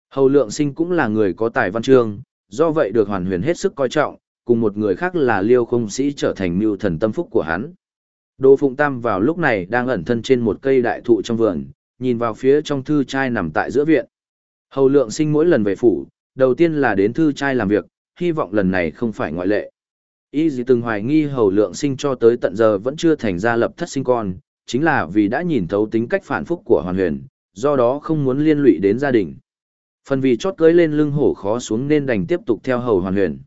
Hầu lượng sinh cũng là người có tài văn chương, do vậy được hoàn huyền hết sức coi trọng, cùng một người khác là liêu không sĩ trở thành mưu thần tâm phúc của hắn. Đỗ Phụng Tam vào lúc này đang ẩn thân trên một cây đại thụ trong vườn, nhìn vào phía trong thư trai nằm tại giữa viện. Hầu lượng sinh mỗi lần về phủ, đầu tiên là đến thư trai làm việc, hy vọng lần này không phải ngoại lệ. Y gì từng hoài nghi hầu lượng sinh cho tới tận giờ vẫn chưa thành ra lập thất sinh con, chính là vì đã nhìn thấu tính cách phản phúc của hoàn huyền, do đó không muốn liên lụy đến gia đình. Phần vì chót cưới lên lưng hổ khó xuống nên đành tiếp tục theo hầu hoàn huyền.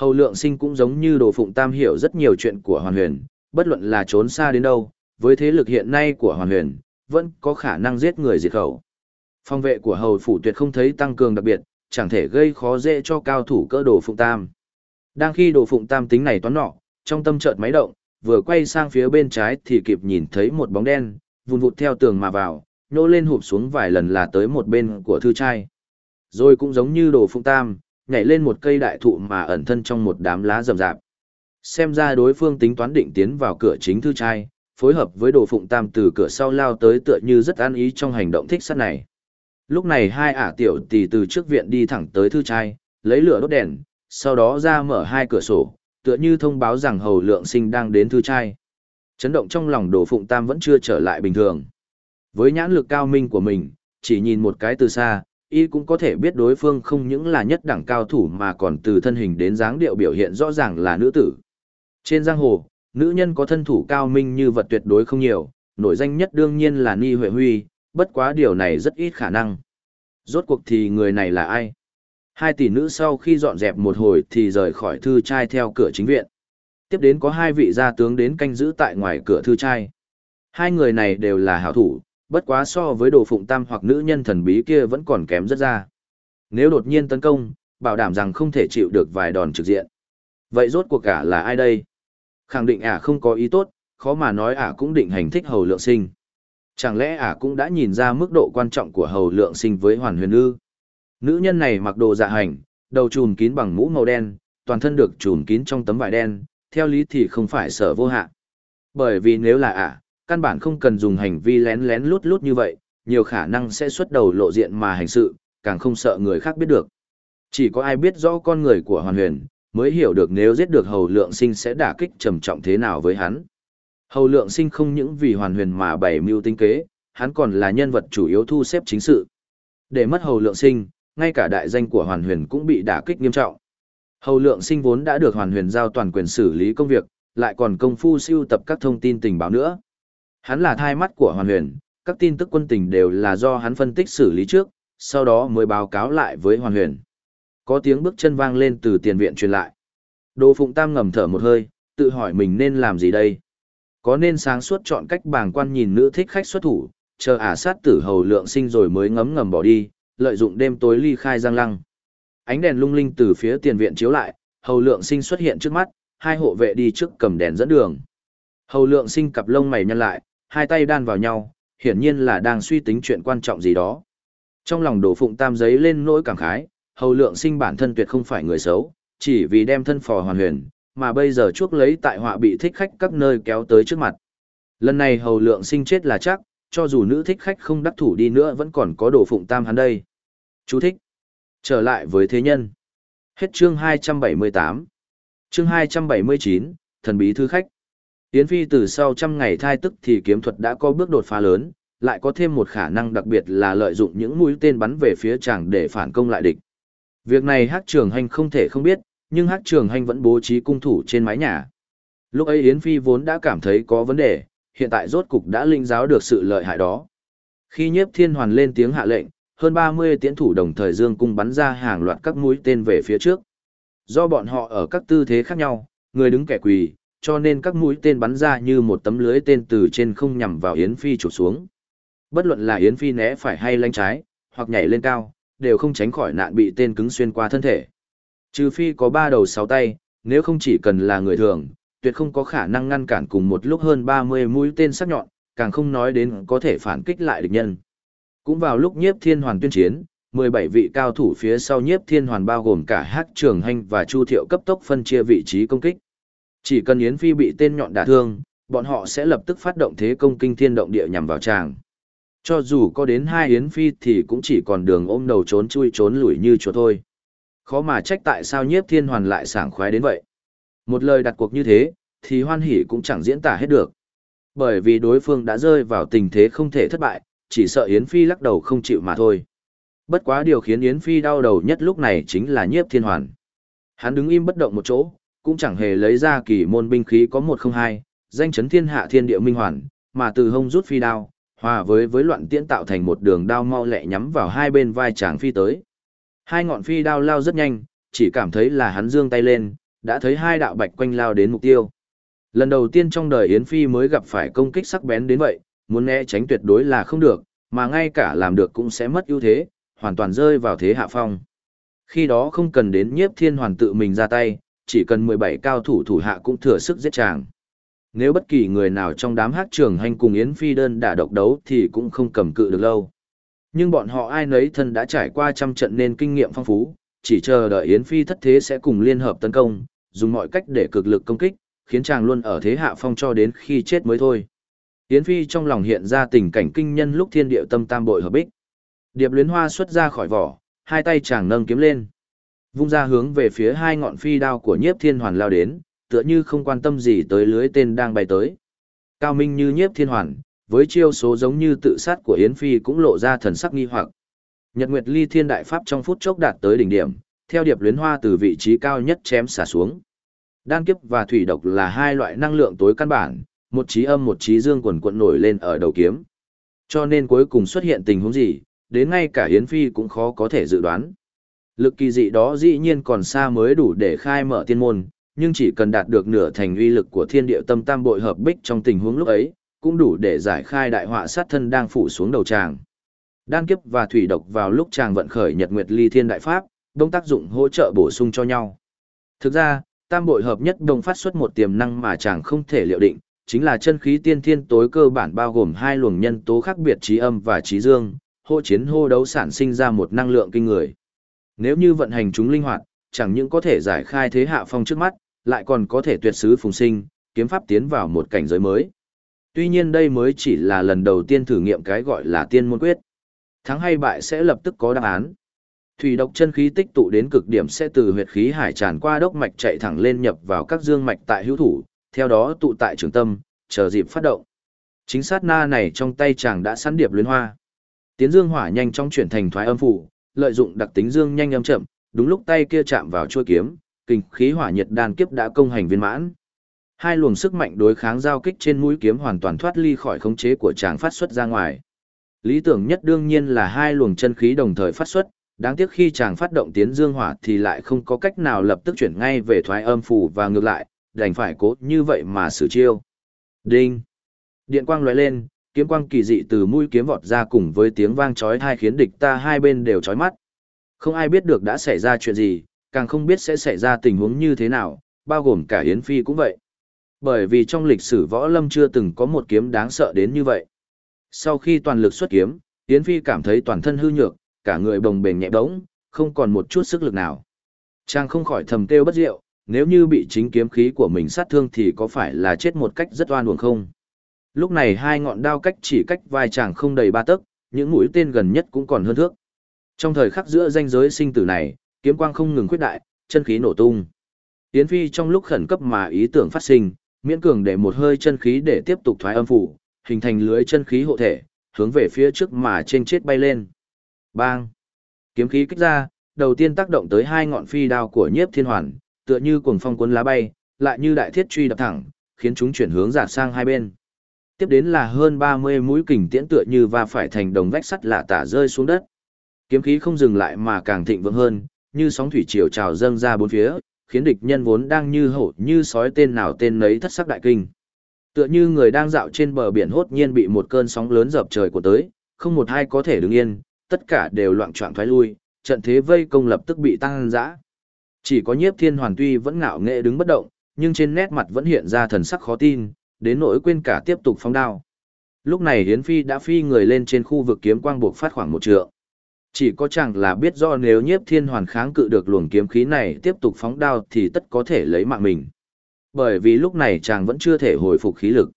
Hầu lượng sinh cũng giống như đồ phụng tam hiểu rất nhiều chuyện của hoàn huyền, bất luận là trốn xa đến đâu, với thế lực hiện nay của hoàn huyền, vẫn có khả năng giết người diệt khẩu. Phong vệ của hầu phủ tuyệt không thấy tăng cường đặc biệt, chẳng thể gây khó dễ cho cao thủ cỡ đồ phụng tam. Đang khi đồ phụng tam tính này toán nọ, trong tâm chợt máy động, vừa quay sang phía bên trái thì kịp nhìn thấy một bóng đen, vùn vụt theo tường mà vào, nhô lên hụp xuống vài lần là tới một bên của thư trai. Rồi cũng giống như đồ phụng tam, nhảy lên một cây đại thụ mà ẩn thân trong một đám lá rậm rạp. Xem ra đối phương tính toán định tiến vào cửa chính thư trai, phối hợp với đồ phụng tam từ cửa sau lao tới tựa như rất an ý trong hành động thích sát này. Lúc này hai ả tiểu tỷ từ trước viện đi thẳng tới thư trai, lấy lửa đốt đèn, sau đó ra mở hai cửa sổ, tựa như thông báo rằng hầu lượng sinh đang đến thư trai. Chấn động trong lòng đồ phụng tam vẫn chưa trở lại bình thường. Với nhãn lực cao minh của mình, chỉ nhìn một cái từ xa, y cũng có thể biết đối phương không những là nhất đẳng cao thủ mà còn từ thân hình đến dáng điệu biểu hiện rõ ràng là nữ tử. Trên giang hồ, nữ nhân có thân thủ cao minh như vật tuyệt đối không nhiều, nổi danh nhất đương nhiên là Ni Huệ Huy, bất quá điều này rất ít khả năng. Rốt cuộc thì người này là ai? Hai tỷ nữ sau khi dọn dẹp một hồi thì rời khỏi thư trai theo cửa chính viện. Tiếp đến có hai vị gia tướng đến canh giữ tại ngoài cửa thư trai. Hai người này đều là hảo thủ, bất quá so với đồ phụng tam hoặc nữ nhân thần bí kia vẫn còn kém rất ra. Nếu đột nhiên tấn công, bảo đảm rằng không thể chịu được vài đòn trực diện. Vậy rốt cuộc cả là ai đây? Khẳng định ả không có ý tốt, khó mà nói ả cũng định hành thích hầu lượng sinh. Chẳng lẽ ả cũng đã nhìn ra mức độ quan trọng của hầu lượng sinh với hoàn huyền ư? Nữ nhân này mặc đồ dạ hành, đầu trùm kín bằng mũ màu đen, toàn thân được trùm kín trong tấm vải đen, theo lý thì không phải sở vô hạ. Bởi vì nếu là ả, căn bản không cần dùng hành vi lén lén lút lút như vậy, nhiều khả năng sẽ xuất đầu lộ diện mà hành sự, càng không sợ người khác biết được. Chỉ có ai biết rõ con người của Hoàn Huyền, mới hiểu được nếu giết được Hầu Lượng Sinh sẽ đả kích trầm trọng thế nào với hắn. Hầu Lượng Sinh không những vì Hoàn Huyền mà bày mưu tinh kế, hắn còn là nhân vật chủ yếu thu xếp chính sự. Để mất Hầu Lượng Sinh, ngay cả đại danh của hoàn huyền cũng bị đả kích nghiêm trọng. Hầu lượng sinh vốn đã được hoàn huyền giao toàn quyền xử lý công việc, lại còn công phu siêu tập các thông tin tình báo nữa. Hắn là thai mắt của hoàn huyền, các tin tức quân tình đều là do hắn phân tích xử lý trước, sau đó mới báo cáo lại với hoàn huyền. Có tiếng bước chân vang lên từ tiền viện truyền lại. đồ Phụng Tam ngầm thở một hơi, tự hỏi mình nên làm gì đây? Có nên sáng suốt chọn cách bàng quan nhìn nữ thích khách xuất thủ, chờ ả sát tử hầu lượng sinh rồi mới ngấm ngầm bỏ đi, lợi dụng đêm tối ly khai giang lăng. Ánh đèn lung linh từ phía tiền viện chiếu lại, hầu lượng sinh xuất hiện trước mắt, hai hộ vệ đi trước cầm đèn dẫn đường. Hầu lượng sinh cặp lông mày nhăn lại, hai tay đan vào nhau, hiển nhiên là đang suy tính chuyện quan trọng gì đó. Trong lòng đổ phụng tam giấy lên nỗi cảm khái, hầu lượng sinh bản thân tuyệt không phải người xấu, chỉ vì đem thân phò hoàn huyền, mà bây giờ chuốc lấy tại họa bị thích khách các nơi kéo tới trước mặt. Lần này hầu lượng sinh chết là chắc, cho dù nữ thích khách không đắc thủ đi nữa vẫn còn có đổ phụng tam hắn đây. Chú thích. Trở lại với thế nhân. Hết chương 278. Chương 279, thần bí thư khách. Yến Phi từ sau trăm ngày thai tức thì kiếm thuật đã có bước đột phá lớn, lại có thêm một khả năng đặc biệt là lợi dụng những mũi tên bắn về phía chàng để phản công lại địch. Việc này Hắc Trường Hành không thể không biết, nhưng Hắc Trường Hành vẫn bố trí cung thủ trên mái nhà. Lúc ấy Yến Phi vốn đã cảm thấy có vấn đề, hiện tại rốt cục đã linh giáo được sự lợi hại đó. Khi Nhiếp Thiên Hoàn lên tiếng hạ lệnh, hơn 30 tiễn thủ đồng thời dương cung bắn ra hàng loạt các mũi tên về phía trước. Do bọn họ ở các tư thế khác nhau, người đứng kẻ quỳ, cho nên các mũi tên bắn ra như một tấm lưới tên từ trên không nhằm vào Yến Phi chụp xuống. Bất luận là Yến Phi né phải hay lánh trái, hoặc nhảy lên cao, đều không tránh khỏi nạn bị tên cứng xuyên qua thân thể. Trừ phi có ba đầu sáu tay, nếu không chỉ cần là người thường, tuyệt không có khả năng ngăn cản cùng một lúc hơn 30 mũi tên sắc nhọn, càng không nói đến có thể phản kích lại địch nhân. Cũng vào lúc nhiếp thiên hoàn tuyên chiến, 17 vị cao thủ phía sau nhiếp thiên hoàn bao gồm cả Hát Trường Hành và Chu Thiệu cấp tốc phân chia vị trí công kích. Chỉ cần Yến Phi bị tên nhọn đả thương, bọn họ sẽ lập tức phát động thế công kinh thiên động địa nhằm vào chàng. Cho dù có đến hai Yến Phi thì cũng chỉ còn đường ôm đầu trốn chui trốn lủi như chỗ thôi. Khó mà trách tại sao nhiếp thiên hoàn lại sảng khoái đến vậy. Một lời đặt cuộc như thế, thì hoan hỉ cũng chẳng diễn tả hết được. Bởi vì đối phương đã rơi vào tình thế không thể thất bại, chỉ sợ Yến Phi lắc đầu không chịu mà thôi. Bất quá điều khiến Yến Phi đau đầu nhất lúc này chính là nhiếp thiên hoàn. Hắn đứng im bất động một chỗ, cũng chẳng hề lấy ra kỳ môn binh khí có một không hai, danh chấn thiên hạ thiên địa minh hoàn, mà từ hông rút phi đao, hòa với với loạn tiễn tạo thành một đường đao mau lẹ nhắm vào hai bên vai chàng phi tới. Hai ngọn phi đao lao rất nhanh, chỉ cảm thấy là hắn dương tay lên, đã thấy hai đạo bạch quanh lao đến mục tiêu. Lần đầu tiên trong đời Yến Phi mới gặp phải công kích sắc bén đến vậy, muốn né tránh tuyệt đối là không được, mà ngay cả làm được cũng sẽ mất ưu thế, hoàn toàn rơi vào thế hạ phong. Khi đó không cần đến nhiếp thiên hoàn tự mình ra tay, chỉ cần 17 cao thủ thủ hạ cũng thừa sức giết chàng. Nếu bất kỳ người nào trong đám hát trường hành cùng Yến Phi đơn đã độc đấu thì cũng không cầm cự được lâu. Nhưng bọn họ ai nấy thân đã trải qua trăm trận nên kinh nghiệm phong phú, chỉ chờ đợi Yến Phi thất thế sẽ cùng liên hợp tấn công, dùng mọi cách để cực lực công kích, khiến chàng luôn ở thế hạ phong cho đến khi chết mới thôi. Yến Phi trong lòng hiện ra tình cảnh kinh nhân lúc thiên điệu tâm tam bội hợp bích. Điệp luyến hoa xuất ra khỏi vỏ, hai tay chàng nâng kiếm lên. Vung ra hướng về phía hai ngọn phi đao của nhiếp thiên hoàn lao đến, tựa như không quan tâm gì tới lưới tên đang bay tới. Cao minh như nhiếp thiên hoàn, với chiêu số giống như tự sát của Yến Phi cũng lộ ra thần sắc nghi hoặc. Nhật Nguyệt Ly Thiên Đại Pháp trong phút chốc đạt tới đỉnh điểm, theo điệp luyến hoa từ vị trí cao nhất chém xả xuống. Đan kiếp và thủy độc là hai loại năng lượng tối căn bản, một trí âm một trí dương quần quận nổi lên ở đầu kiếm. Cho nên cuối cùng xuất hiện tình huống gì, đến ngay cả Yến Phi cũng khó có thể dự đoán. Lực kỳ dị đó dĩ nhiên còn xa mới đủ để khai mở tiên môn, nhưng chỉ cần đạt được nửa thành uy lực của thiên địa tâm tam bội hợp bích trong tình huống lúc ấy, cũng đủ để giải khai đại họa sát thân đang phủ xuống đầu tràng. Đan kiếp và thủy độc vào lúc chàng vận khởi Nhật Nguyệt Ly Thiên Đại Pháp, đông tác dụng hỗ trợ bổ sung cho nhau. Thực ra, tam bội hợp nhất đồng phát xuất một tiềm năng mà chàng không thể liệu định, chính là chân khí tiên thiên tối cơ bản bao gồm hai luồng nhân tố khác biệt trí âm và trí dương, hô chiến hô đấu sản sinh ra một năng lượng kinh người. Nếu như vận hành chúng linh hoạt, chẳng những có thể giải khai thế hạ phong trước mắt, lại còn có thể tuyệt sứ phùng sinh, kiếm pháp tiến vào một cảnh giới mới. Tuy nhiên đây mới chỉ là lần đầu tiên thử nghiệm cái gọi là tiên môn quyết. Thắng hay bại sẽ lập tức có đáp án. Thủy độc chân khí tích tụ đến cực điểm sẽ từ huyệt khí hải tràn qua đốc mạch chạy thẳng lên nhập vào các dương mạch tại hữu thủ, theo đó tụ tại trường tâm, chờ dịp phát động. Chính sát na này trong tay chàng đã sẵn điệp luyến hoa. Tiến dương hỏa nhanh chóng chuyển thành thoái âm phủ, lợi dụng đặc tính dương nhanh âm chậm, đúng lúc tay kia chạm vào chuôi kiếm, kinh khí hỏa nhiệt đan kiếp đã công hành viên mãn. Hai luồng sức mạnh đối kháng giao kích trên mũi kiếm hoàn toàn thoát ly khỏi khống chế của chàng phát xuất ra ngoài. Lý tưởng nhất đương nhiên là hai luồng chân khí đồng thời phát xuất, đáng tiếc khi chàng phát động tiến dương hỏa thì lại không có cách nào lập tức chuyển ngay về thoái âm phủ và ngược lại, đành phải cố như vậy mà xử chiêu. Đinh! Điện quang lóe lên, kiếm quang kỳ dị từ mũi kiếm vọt ra cùng với tiếng vang chói tai khiến địch ta hai bên đều chói mắt. Không ai biết được đã xảy ra chuyện gì, càng không biết sẽ xảy ra tình huống như thế nào, bao gồm cả Yến Phi cũng vậy. Bởi vì trong lịch sử võ lâm chưa từng có một kiếm đáng sợ đến như vậy. Sau khi toàn lực xuất kiếm, Yến Phi cảm thấy toàn thân hư nhược, cả người bồng bềnh nhẹ bỗng, không còn một chút sức lực nào. Trang không khỏi thầm kêu bất diệu, nếu như bị chính kiếm khí của mình sát thương thì có phải là chết một cách rất oan uổng không? Lúc này hai ngọn đao cách chỉ cách vai chàng không đầy ba tấc, những mũi tên gần nhất cũng còn hơn thước. Trong thời khắc giữa ranh giới sinh tử này, kiếm quang không ngừng khuyết đại, chân khí nổ tung. Yến Phi trong lúc khẩn cấp mà ý tưởng phát sinh, miễn cường để một hơi chân khí để tiếp tục thoái âm phủ, hình thành lưới chân khí hộ thể, hướng về phía trước mà trên chết bay lên. Bang! Kiếm khí kích ra, đầu tiên tác động tới hai ngọn phi đao của nhiếp thiên hoàn, tựa như cuồng phong cuốn lá bay, lại như đại thiết truy đập thẳng, khiến chúng chuyển hướng giả sang hai bên. Tiếp đến là hơn 30 mũi kình tiễn tựa như va phải thành đồng vách sắt lạ tả rơi xuống đất. Kiếm khí không dừng lại mà càng thịnh vượng hơn, như sóng thủy triều trào dâng ra bốn phía, khiến địch nhân vốn đang như hổ như sói tên nào tên nấy thất sắc đại kinh. Tựa như người đang dạo trên bờ biển hốt nhiên bị một cơn sóng lớn dập trời của tới, không một ai có thể đứng yên, tất cả đều loạn choạng thoái lui, trận thế vây công lập tức bị tăng dã. Chỉ có nhiếp thiên hoàn tuy vẫn ngạo nghệ đứng bất động, nhưng trên nét mặt vẫn hiện ra thần sắc khó tin, đến nỗi quên cả tiếp tục phóng đao. Lúc này Hiến Phi đã phi người lên trên khu vực kiếm quang buộc phát khoảng một trượng. Chỉ có chẳng là biết do nếu nhiếp thiên hoàn kháng cự được luồng kiếm khí này tiếp tục phóng đao thì tất có thể lấy mạng mình. Bởi vì lúc này chàng vẫn chưa thể hồi phục khí lực.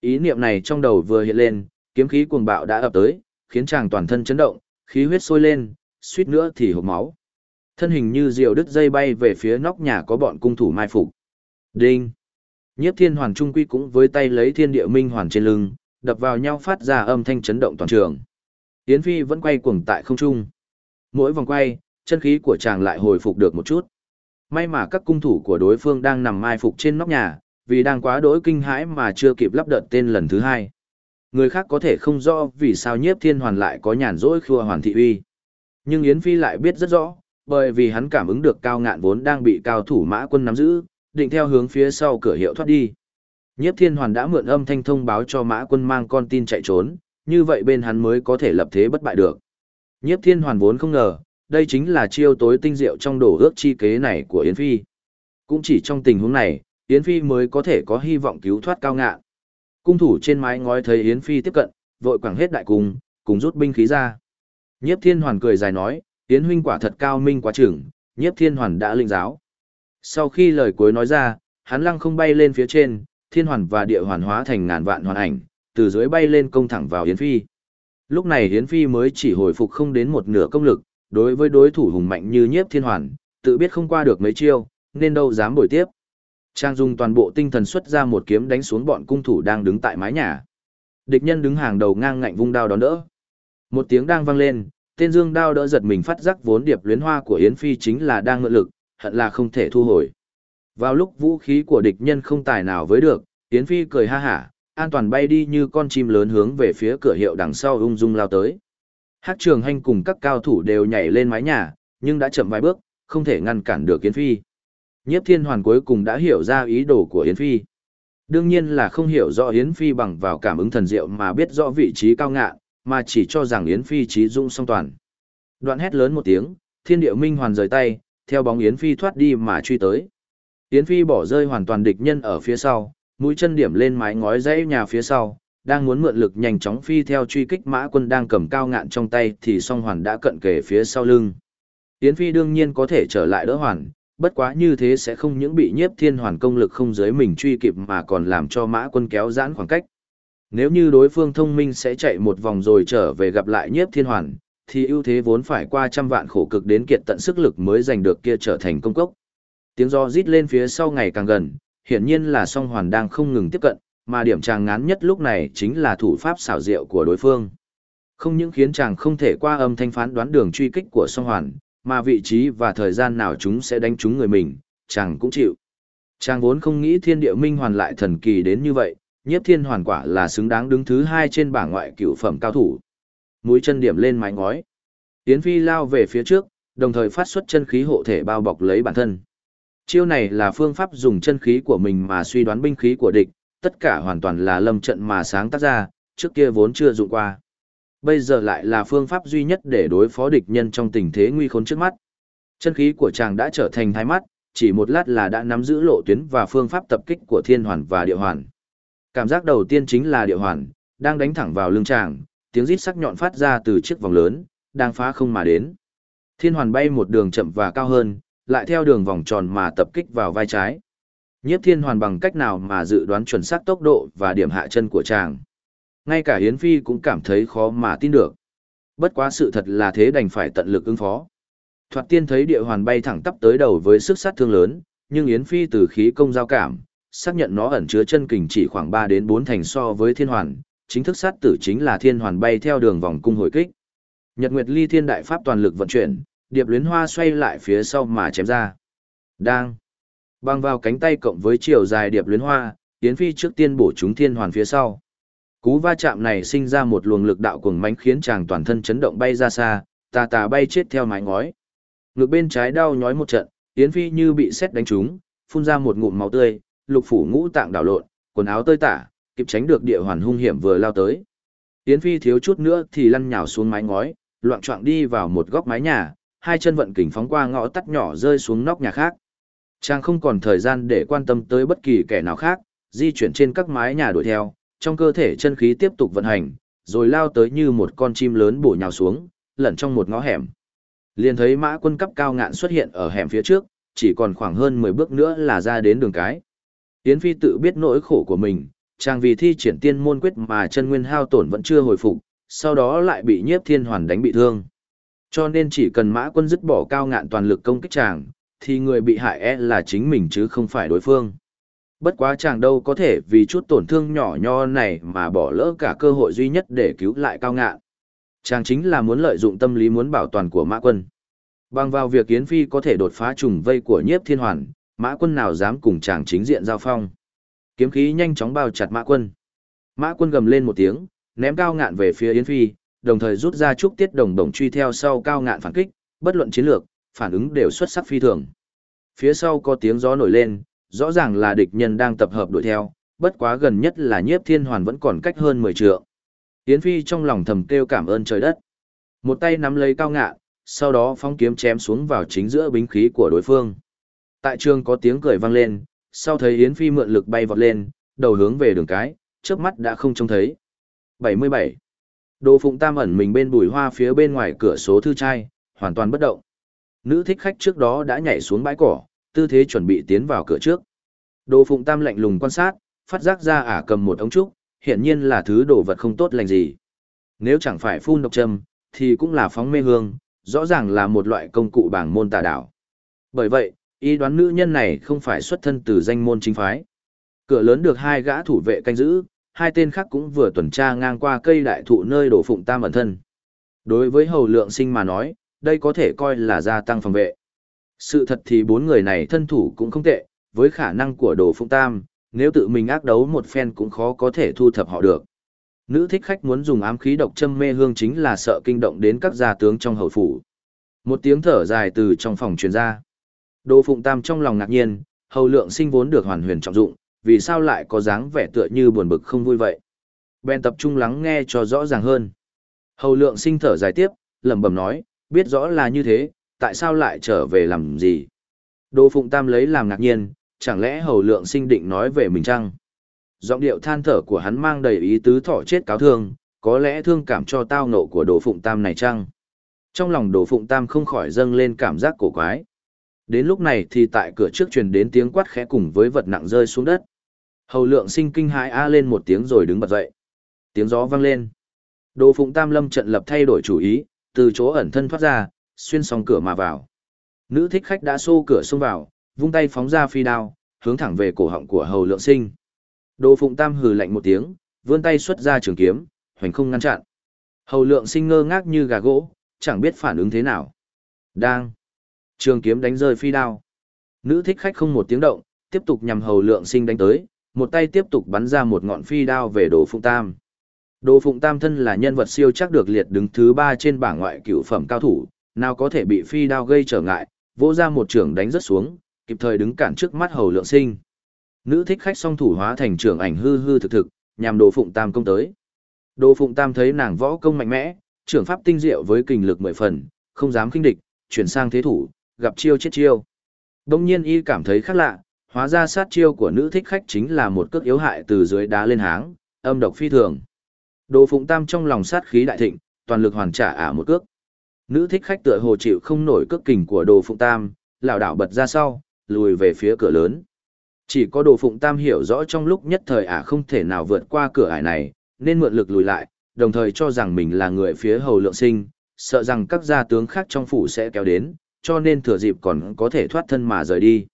Ý niệm này trong đầu vừa hiện lên, kiếm khí cuồng bạo đã ập tới, khiến chàng toàn thân chấn động, khí huyết sôi lên, suýt nữa thì hộc máu. Thân hình như diều đứt dây bay về phía nóc nhà có bọn cung thủ mai phục. Đinh! Nhiếp thiên hoàn trung quy cũng với tay lấy thiên địa minh hoàn trên lưng, đập vào nhau phát ra âm thanh chấn động toàn trường. Yến Phi vẫn quay cuồng tại không trung. Mỗi vòng quay, chân khí của chàng lại hồi phục được một chút. May mà các cung thủ của đối phương đang nằm mai phục trên nóc nhà, vì đang quá đỗi kinh hãi mà chưa kịp lắp đợt tên lần thứ hai. Người khác có thể không rõ vì sao nhiếp thiên hoàn lại có nhàn rỗi khua hoàn thị uy. Nhưng Yến Phi lại biết rất rõ, bởi vì hắn cảm ứng được cao ngạn vốn đang bị cao thủ mã quân nắm giữ, định theo hướng phía sau cửa hiệu thoát đi. Nhiếp thiên hoàn đã mượn âm thanh thông báo cho mã quân mang con tin chạy trốn, như vậy bên hắn mới có thể lập thế bất bại được. Nhiếp thiên hoàn vốn không ngờ, đây chính là chiêu tối tinh diệu trong đổ ước chi kế này của Yến Phi. Cũng chỉ trong tình huống này, Yến Phi mới có thể có hy vọng cứu thoát cao ngạn. Cung thủ trên mái ngói thấy Yến Phi tiếp cận, vội quẳng hết đại cung, cùng rút binh khí ra. Nhiếp thiên hoàn cười dài nói, Yến huynh quả thật cao minh quá chừng, nhiếp thiên hoàn đã linh giáo. Sau khi lời cuối nói ra, hắn lăng không bay lên phía trên, thiên hoàn và địa hoàn hóa thành ngàn vạn hoàn ảnh, từ dưới bay lên công thẳng vào Yến Phi. Lúc này Yến Phi mới chỉ hồi phục không đến một nửa công lực, đối với đối thủ hùng mạnh như nhiếp thiên hoàn, tự biết không qua được mấy chiêu, nên đâu dám bồi tiếp. Trang dùng toàn bộ tinh thần xuất ra một kiếm đánh xuống bọn cung thủ đang đứng tại mái nhà. Địch nhân đứng hàng đầu ngang ngạnh vung đao đón đỡ. Một tiếng đang vang lên, tên dương đao đỡ giật mình phát giác vốn điệp luyến hoa của Yến Phi chính là đang ngựa lực, hận là không thể thu hồi. Vào lúc vũ khí của địch nhân không tài nào với được, Yến Phi cười ha hả, an toàn bay đi như con chim lớn hướng về phía cửa hiệu đằng sau ung dung lao tới. Hát trường hành cùng các cao thủ đều nhảy lên mái nhà, nhưng đã chậm vài bước, không thể ngăn cản được Yến Phi. Nhiếp thiên hoàn cuối cùng đã hiểu ra ý đồ của Yến Phi. Đương nhiên là không hiểu rõ Yến Phi bằng vào cảm ứng thần diệu mà biết rõ vị trí cao ngạ, mà chỉ cho rằng Yến Phi trí dung song toàn. Đoạn hét lớn một tiếng, thiên địa minh hoàn rời tay, theo bóng Yến Phi thoát đi mà truy tới. Yến Phi bỏ rơi hoàn toàn địch nhân ở phía sau, mũi chân điểm lên mái ngói dãy nhà phía sau, đang muốn mượn lực nhanh chóng phi theo truy kích mã quân đang cầm cao ngạn trong tay thì song hoàn đã cận kề phía sau lưng. Yến Phi đương nhiên có thể trở lại đỡ hoàn, bất quá như thế sẽ không những bị nhiếp thiên hoàn công lực không giới mình truy kịp mà còn làm cho mã quân kéo giãn khoảng cách. Nếu như đối phương thông minh sẽ chạy một vòng rồi trở về gặp lại nhiếp thiên hoàn, thì ưu thế vốn phải qua trăm vạn khổ cực đến kiệt tận sức lực mới giành được kia trở thành công cốc. Tiếng do rít lên phía sau ngày càng gần, hiển nhiên là song hoàn đang không ngừng tiếp cận, mà điểm chàng ngán nhất lúc này chính là thủ pháp xảo diệu của đối phương. Không những khiến chàng không thể qua âm thanh phán đoán đường truy kích của song hoàn, mà vị trí và thời gian nào chúng sẽ đánh trúng người mình, chàng cũng chịu. Chàng vốn không nghĩ thiên địa minh hoàn lại thần kỳ đến như vậy, nhiếp thiên hoàn quả là xứng đáng đứng thứ hai trên bảng ngoại cửu phẩm cao thủ. Mũi chân điểm lên mái ngói. Tiến phi lao về phía trước, đồng thời phát xuất chân khí hộ thể bao bọc lấy bản thân. Chiêu này là phương pháp dùng chân khí của mình mà suy đoán binh khí của địch, tất cả hoàn toàn là lâm trận mà sáng tác ra, trước kia vốn chưa dụng qua. Bây giờ lại là phương pháp duy nhất để đối phó địch nhân trong tình thế nguy khốn trước mắt. Chân khí của chàng đã trở thành hai mắt, chỉ một lát là đã nắm giữ lộ tuyến và phương pháp tập kích của thiên hoàn và địa hoàn. Cảm giác đầu tiên chính là địa hoàn, đang đánh thẳng vào lưng chàng, tiếng rít sắc nhọn phát ra từ chiếc vòng lớn, đang phá không mà đến. Thiên hoàn bay một đường chậm và cao hơn, lại theo đường vòng tròn mà tập kích vào vai trái. Nhiếp thiên hoàn bằng cách nào mà dự đoán chuẩn xác tốc độ và điểm hạ chân của chàng. Ngay cả Hiến Phi cũng cảm thấy khó mà tin được. Bất quá sự thật là thế đành phải tận lực ứng phó. Thoạt tiên thấy địa hoàn bay thẳng tắp tới đầu với sức sát thương lớn, nhưng Yến Phi từ khí công giao cảm, xác nhận nó ẩn chứa chân kình chỉ khoảng 3 đến 4 thành so với thiên hoàn, chính thức sát tử chính là thiên hoàn bay theo đường vòng cung hồi kích. Nhật Nguyệt Ly Thiên Đại Pháp toàn lực vận chuyển, điệp luyến hoa xoay lại phía sau mà chém ra. Đang băng vào cánh tay cộng với chiều dài điệp luyến hoa, Yến Phi trước tiên bổ trúng thiên hoàn phía sau. Cú va chạm này sinh ra một luồng lực đạo cuồng mãnh khiến chàng toàn thân chấn động bay ra xa, tà tà bay chết theo mái ngói. Ngực bên trái đau nhói một trận, Yến Phi như bị sét đánh trúng, phun ra một ngụm máu tươi, lục phủ ngũ tạng đảo lộn, quần áo tơi tả, kịp tránh được địa hoàn hung hiểm vừa lao tới. Yến Phi thiếu chút nữa thì lăn nhào xuống mái ngói, loạn choạng đi vào một góc mái nhà, hai chân vận kình phóng qua ngõ tắt nhỏ rơi xuống nóc nhà khác. Chàng không còn thời gian để quan tâm tới bất kỳ kẻ nào khác, di chuyển trên các mái nhà đuổi theo, trong cơ thể chân khí tiếp tục vận hành, rồi lao tới như một con chim lớn bổ nhào xuống, lẩn trong một ngõ hẻm. Liền thấy mã quân cấp cao ngạn xuất hiện ở hẻm phía trước, chỉ còn khoảng hơn 10 bước nữa là ra đến đường cái. Yến Phi tự biết nỗi khổ của mình, chàng vì thi triển tiên môn quyết mà chân nguyên hao tổn vẫn chưa hồi phục, sau đó lại bị nhiếp thiên hoàn đánh bị thương. Cho nên chỉ cần mã quân dứt bỏ cao ngạn toàn lực công kích chàng, thì người bị hại e là chính mình chứ không phải đối phương. Bất quá chàng đâu có thể vì chút tổn thương nhỏ nho này mà bỏ lỡ cả cơ hội duy nhất để cứu lại cao ngạn. Chàng chính là muốn lợi dụng tâm lý muốn bảo toàn của mã quân. Bằng vào việc Yến Phi có thể đột phá trùng vây của nhiếp thiên hoàn, mã quân nào dám cùng chàng chính diện giao phong. Kiếm khí nhanh chóng bao chặt mã quân. Mã quân gầm lên một tiếng, ném cao ngạn về phía Yến Phi, đồng thời rút ra trúc tiết đồng đồng truy theo sau cao ngạn phản kích, bất luận chiến lược, phản ứng đều xuất sắc phi thường. Phía sau có tiếng gió nổi lên, rõ ràng là địch nhân đang tập hợp đuổi theo, bất quá gần nhất là nhiếp thiên hoàn vẫn còn cách hơn 10 trượng. Yến Phi trong lòng thầm kêu cảm ơn trời đất. Một tay nắm lấy cao ngạn, sau đó phong kiếm chém xuống vào chính giữa bính khí của đối phương. Tại trường có tiếng cười vang lên, sau thấy Yến Phi mượn lực bay vọt lên, đầu hướng về đường cái, trước mắt đã không trông thấy. 77. Đồ Phụng Tam ẩn mình bên bùi hoa phía bên ngoài cửa số thư trai, hoàn toàn bất động. Nữ thích khách trước đó đã nhảy xuống bãi cỏ, tư thế chuẩn bị tiến vào cửa trước. Đồ Phụng Tam lạnh lùng quan sát, phát giác ra ả cầm một ống trúc, hiển nhiên là thứ đồ vật không tốt lành gì. Nếu chẳng phải phun độc châm, thì cũng là phóng mê hương, rõ ràng là một loại công cụ bảng môn tà đạo. Bởi vậy, y đoán nữ nhân này không phải xuất thân từ danh môn chính phái. Cửa lớn được hai gã thủ vệ canh giữ, hai tên khác cũng vừa tuần tra ngang qua cây đại thụ nơi đổ phụng tam ẩn thân. Đối với hầu lượng sinh mà nói, đây có thể coi là gia tăng phòng vệ. Sự thật thì bốn người này thân thủ cũng không tệ, với khả năng của đồ phụng tam, nếu tự mình ác đấu một phen cũng khó có thể thu thập họ được. Nữ thích khách muốn dùng ám khí độc châm mê hương chính là sợ kinh động đến các gia tướng trong hậu phủ. Một tiếng thở dài từ trong phòng truyền ra. Đồ Phụng Tam trong lòng ngạc nhiên, hầu lượng sinh vốn được hoàn huyền trọng dụng, vì sao lại có dáng vẻ tựa như buồn bực không vui vậy. Bèn tập trung lắng nghe cho rõ ràng hơn. Hầu lượng sinh thở dài tiếp, lẩm bẩm nói, biết rõ là như thế, tại sao lại trở về làm gì. Đồ Phụng Tam lấy làm ngạc nhiên, chẳng lẽ hầu lượng sinh định nói về mình chăng? Giọng điệu than thở của hắn mang đầy ý tứ thọ chết cáo thương, có lẽ thương cảm cho tao nộ của đồ phụng tam này chăng? Trong lòng đồ phụng tam không khỏi dâng lên cảm giác cổ quái. Đến lúc này thì tại cửa trước truyền đến tiếng quát khẽ cùng với vật nặng rơi xuống đất. Hầu lượng sinh kinh hãi a lên một tiếng rồi đứng bật dậy. Tiếng gió vang lên. Đồ phụng tam lâm trận lập thay đổi chủ ý, từ chỗ ẩn thân thoát ra, xuyên song cửa mà vào. Nữ thích khách đã xô cửa xông vào, vung tay phóng ra phi đao, hướng thẳng về cổ họng của hầu lượng sinh. Đồ Phụng Tam hừ lạnh một tiếng, vươn tay xuất ra trường kiếm, hoành không ngăn chặn. Hầu lượng sinh ngơ ngác như gà gỗ, chẳng biết phản ứng thế nào. Đang. Trường kiếm đánh rơi phi đao. Nữ thích khách không một tiếng động, tiếp tục nhằm hầu lượng sinh đánh tới, một tay tiếp tục bắn ra một ngọn phi đao về đồ Phụng Tam. Đồ Phụng Tam thân là nhân vật siêu chắc được liệt đứng thứ ba trên bảng ngoại cửu phẩm cao thủ, nào có thể bị phi đao gây trở ngại, vỗ ra một trường đánh rất xuống, kịp thời đứng cản trước mắt hầu lượng sinh. Nữ thích khách song thủ hóa thành trưởng ảnh hư hư thực thực, nhằm đồ phụng tam công tới. Đồ Phụng Tam thấy nàng võ công mạnh mẽ, trưởng pháp tinh diệu với kình lực mười phần, không dám khinh địch, chuyển sang thế thủ, gặp chiêu chết chiêu. Đông nhiên y cảm thấy khác lạ, hóa ra sát chiêu của nữ thích khách chính là một cước yếu hại từ dưới đá lên háng, âm độc phi thường. Đồ Phụng Tam trong lòng sát khí đại thịnh, toàn lực hoàn trả ả một cước. Nữ thích khách tựa hồ chịu không nổi cước kình của Đồ Phụng Tam, lảo đảo bật ra sau, lùi về phía cửa lớn. Chỉ có Đồ Phụng Tam hiểu rõ trong lúc nhất thời ả không thể nào vượt qua cửa ải này, nên mượn lực lùi lại, đồng thời cho rằng mình là người phía hầu lượng sinh, sợ rằng các gia tướng khác trong phủ sẽ kéo đến, cho nên thừa dịp còn có thể thoát thân mà rời đi.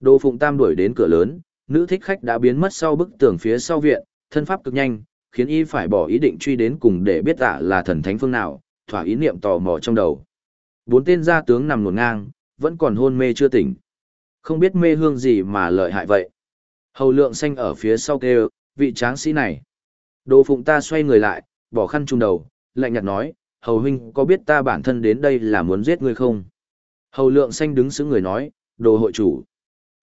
Đồ Phụng Tam đuổi đến cửa lớn, nữ thích khách đã biến mất sau bức tường phía sau viện, thân pháp cực nhanh, khiến y phải bỏ ý định truy đến cùng để biết tạ là thần thánh phương nào, thỏa ý niệm tò mò trong đầu. Bốn tên gia tướng nằm ngổn ngang, vẫn còn hôn mê chưa tỉnh. Không biết mê hương gì mà lợi hại vậy. Hầu lượng xanh ở phía sau kêu, vị tráng sĩ này. Đồ phụng ta xoay người lại, bỏ khăn trung đầu, lạnh nhạt nói, hầu huynh có biết ta bản thân đến đây là muốn giết ngươi không? Hầu lượng xanh đứng xứng người nói, đồ hội chủ.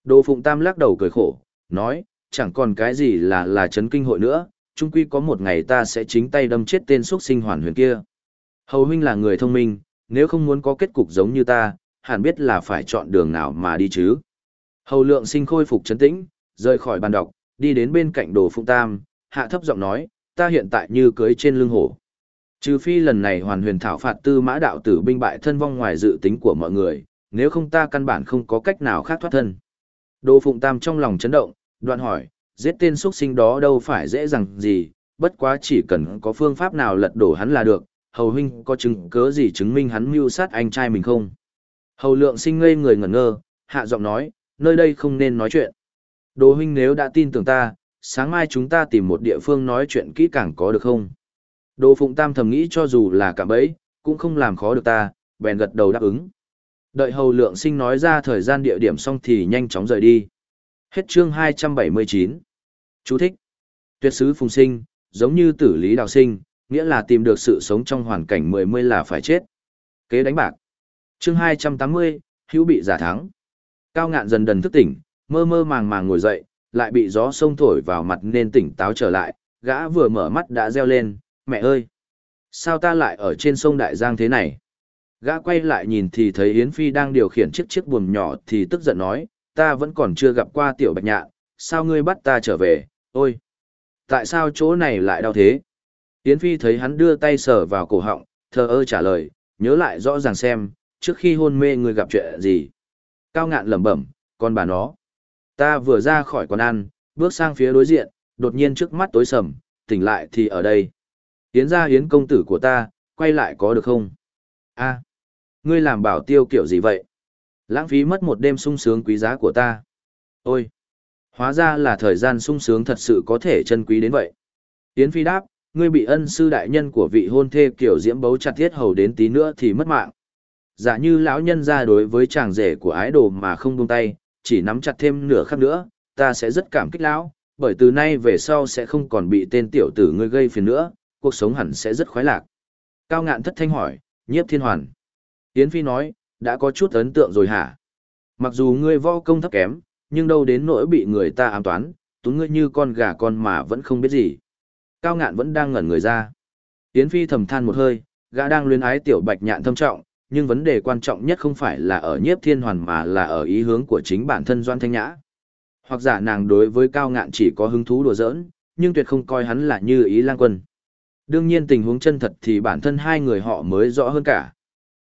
Đồ phụng tam lắc đầu cười khổ, nói, chẳng còn cái gì là là chấn kinh hội nữa, chung quy có một ngày ta sẽ chính tay đâm chết tên xuất sinh hoàn huyền kia. Hầu huynh là người thông minh, nếu không muốn có kết cục giống như ta, hẳn biết là phải chọn đường nào mà đi chứ. Hầu lượng sinh khôi phục chấn tĩnh, rời khỏi bàn đọc, đi đến bên cạnh đồ phụng tam, hạ thấp giọng nói, ta hiện tại như cưới trên lưng hổ. Trừ phi lần này hoàn huyền thảo phạt tư mã đạo tử binh bại thân vong ngoài dự tính của mọi người, nếu không ta căn bản không có cách nào khác thoát thân. Đỗ Phụng Tam trong lòng chấn động, đoạn hỏi, giết tên xuất sinh đó đâu phải dễ dàng gì, bất quá chỉ cần có phương pháp nào lật đổ hắn là được, hầu huynh có chứng cớ gì chứng minh hắn mưu sát anh trai mình không? Hầu lượng sinh ngây người ngẩn ngơ, hạ giọng nói, nơi đây không nên nói chuyện. Đỗ huynh nếu đã tin tưởng ta, sáng mai chúng ta tìm một địa phương nói chuyện kỹ càng có được không? Đồ Phụng Tam thầm nghĩ cho dù là cả bấy, cũng không làm khó được ta, bèn gật đầu đáp ứng. Đợi hầu lượng sinh nói ra thời gian địa điểm xong thì nhanh chóng rời đi. Hết chương 279. Chú thích. Tuyệt sứ phùng sinh, giống như tử lý đào sinh, nghĩa là tìm được sự sống trong hoàn cảnh mười mươi là phải chết. Kế đánh bạc. Chương 280, hữu bị giả thắng. Cao ngạn dần dần thức tỉnh, mơ mơ màng màng ngồi dậy, lại bị gió sông thổi vào mặt nên tỉnh táo trở lại, gã vừa mở mắt đã reo lên, mẹ ơi! Sao ta lại ở trên sông Đại Giang thế này? Gã quay lại nhìn thì thấy Yến Phi đang điều khiển chiếc chiếc buồm nhỏ thì tức giận nói, ta vẫn còn chưa gặp qua tiểu bạch nhạn, sao ngươi bắt ta trở về, ôi! Tại sao chỗ này lại đau thế? Yến Phi thấy hắn đưa tay sờ vào cổ họng, thờ ơ trả lời, nhớ lại rõ ràng xem, trước khi hôn mê ngươi gặp chuyện gì. Cao ngạn lẩm bẩm, con bà nó. Ta vừa ra khỏi quán ăn, bước sang phía đối diện, đột nhiên trước mắt tối sầm, tỉnh lại thì ở đây. Yến ra Yến công tử của ta, quay lại có được không? a ngươi làm bảo tiêu kiểu gì vậy? Lãng phí mất một đêm sung sướng quý giá của ta. Ôi! Hóa ra là thời gian sung sướng thật sự có thể chân quý đến vậy. Yến Phi đáp, ngươi bị ân sư đại nhân của vị hôn thê kiểu diễm bấu chặt thiết hầu đến tí nữa thì mất mạng. Giả như lão nhân ra đối với chàng rể của ái đồ mà không buông tay, chỉ nắm chặt thêm nửa khắc nữa, ta sẽ rất cảm kích lão, bởi từ nay về sau sẽ không còn bị tên tiểu tử ngươi gây phiền nữa, cuộc sống hẳn sẽ rất khoái lạc. Cao ngạn thất thanh hỏi, nhiếp thiên hoàn. Yến Phi nói, đã có chút ấn tượng rồi hả? Mặc dù ngươi võ công thấp kém, nhưng đâu đến nỗi bị người ta ám toán, túng ngươi như con gà con mà vẫn không biết gì. Cao ngạn vẫn đang ngẩn người ra. Yến Phi thầm than một hơi, gã đang luyến ái tiểu bạch nhạn thâm trọng, nhưng vấn đề quan trọng nhất không phải là ở nhiếp thiên hoàn mà là ở ý hướng của chính bản thân Doan Thanh Nhã. Hoặc giả nàng đối với cao ngạn chỉ có hứng thú đùa giỡn, nhưng tuyệt không coi hắn là như ý lang quân. Đương nhiên tình huống chân thật thì bản thân hai người họ mới rõ hơn cả.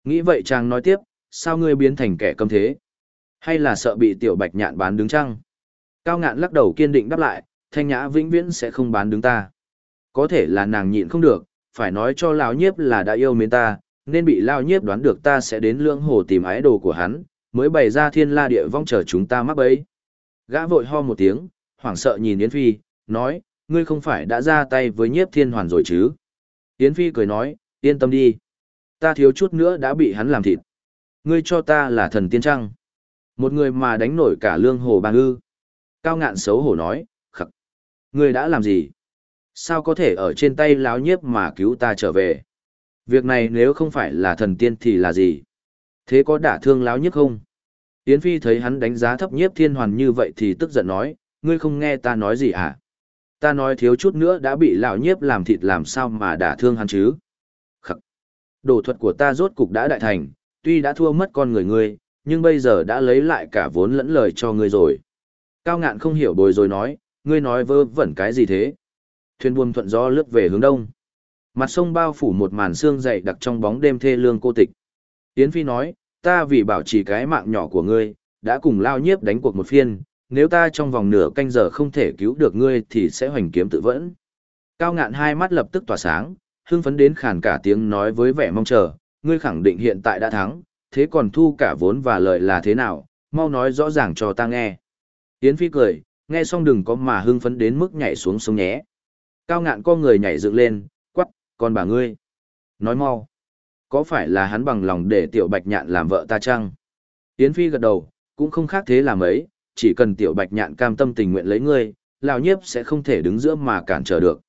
Nghĩ vậy chàng nói tiếp, sao ngươi biến thành kẻ cầm thế? Hay là sợ bị tiểu bạch nhạn bán đứng chăng? Cao ngạn lắc đầu kiên định đáp lại, thanh nhã vĩnh viễn sẽ không bán đứng ta. Có thể là nàng nhịn không được, phải nói cho lão nhiếp là đã yêu mến ta, nên bị lao nhiếp đoán được ta sẽ đến lưỡng hồ tìm ái đồ của hắn, mới bày ra thiên la địa vong chờ chúng ta mắc bấy. Gã vội ho một tiếng, hoảng sợ nhìn Yến Phi, nói, ngươi không phải đã ra tay với nhiếp thiên hoàn rồi chứ? Yến Phi cười nói, yên tâm đi. Ta thiếu chút nữa đã bị hắn làm thịt. Ngươi cho ta là thần tiên trăng. Một người mà đánh nổi cả lương hồ bàng ư. Cao ngạn xấu hổ nói, khắc. Ngươi đã làm gì? Sao có thể ở trên tay láo nhiếp mà cứu ta trở về? Việc này nếu không phải là thần tiên thì là gì? Thế có đả thương láo nhiếp không? Yến Phi thấy hắn đánh giá thấp nhiếp thiên hoàn như vậy thì tức giận nói, ngươi không nghe ta nói gì à? Ta nói thiếu chút nữa đã bị lão nhiếp làm thịt làm sao mà đả thương hắn chứ. Khắc. Đồ thuật của ta rốt cục đã đại thành, tuy đã thua mất con người ngươi, nhưng bây giờ đã lấy lại cả vốn lẫn lời cho ngươi rồi. Cao ngạn không hiểu bồi rồi nói, ngươi nói vơ vẩn cái gì thế? Thuyền buồm thuận gió lướt về hướng đông. Mặt sông bao phủ một màn sương dày đặc trong bóng đêm thê lương cô tịch. Yến Phi nói, ta vì bảo trì cái mạng nhỏ của ngươi, đã cùng lao nhiếp đánh cuộc một phiên, nếu ta trong vòng nửa canh giờ không thể cứu được ngươi thì sẽ hoành kiếm tự vẫn. Cao ngạn hai mắt lập tức tỏa sáng, hưng phấn đến khàn cả tiếng nói với vẻ mong chờ, ngươi khẳng định hiện tại đã thắng, thế còn thu cả vốn và lợi là thế nào, mau nói rõ ràng cho ta nghe. Yến Phi cười, nghe xong đừng có mà hưng phấn đến mức nhảy xuống sông nhé. Cao ngạn co người nhảy dựng lên, quắc, con bà ngươi. Nói mau. Có phải là hắn bằng lòng để tiểu bạch nhạn làm vợ ta chăng? Yến Phi gật đầu, cũng không khác thế làm ấy, chỉ cần tiểu bạch nhạn cam tâm tình nguyện lấy ngươi, lão nhiếp sẽ không thể đứng giữa mà cản trở được.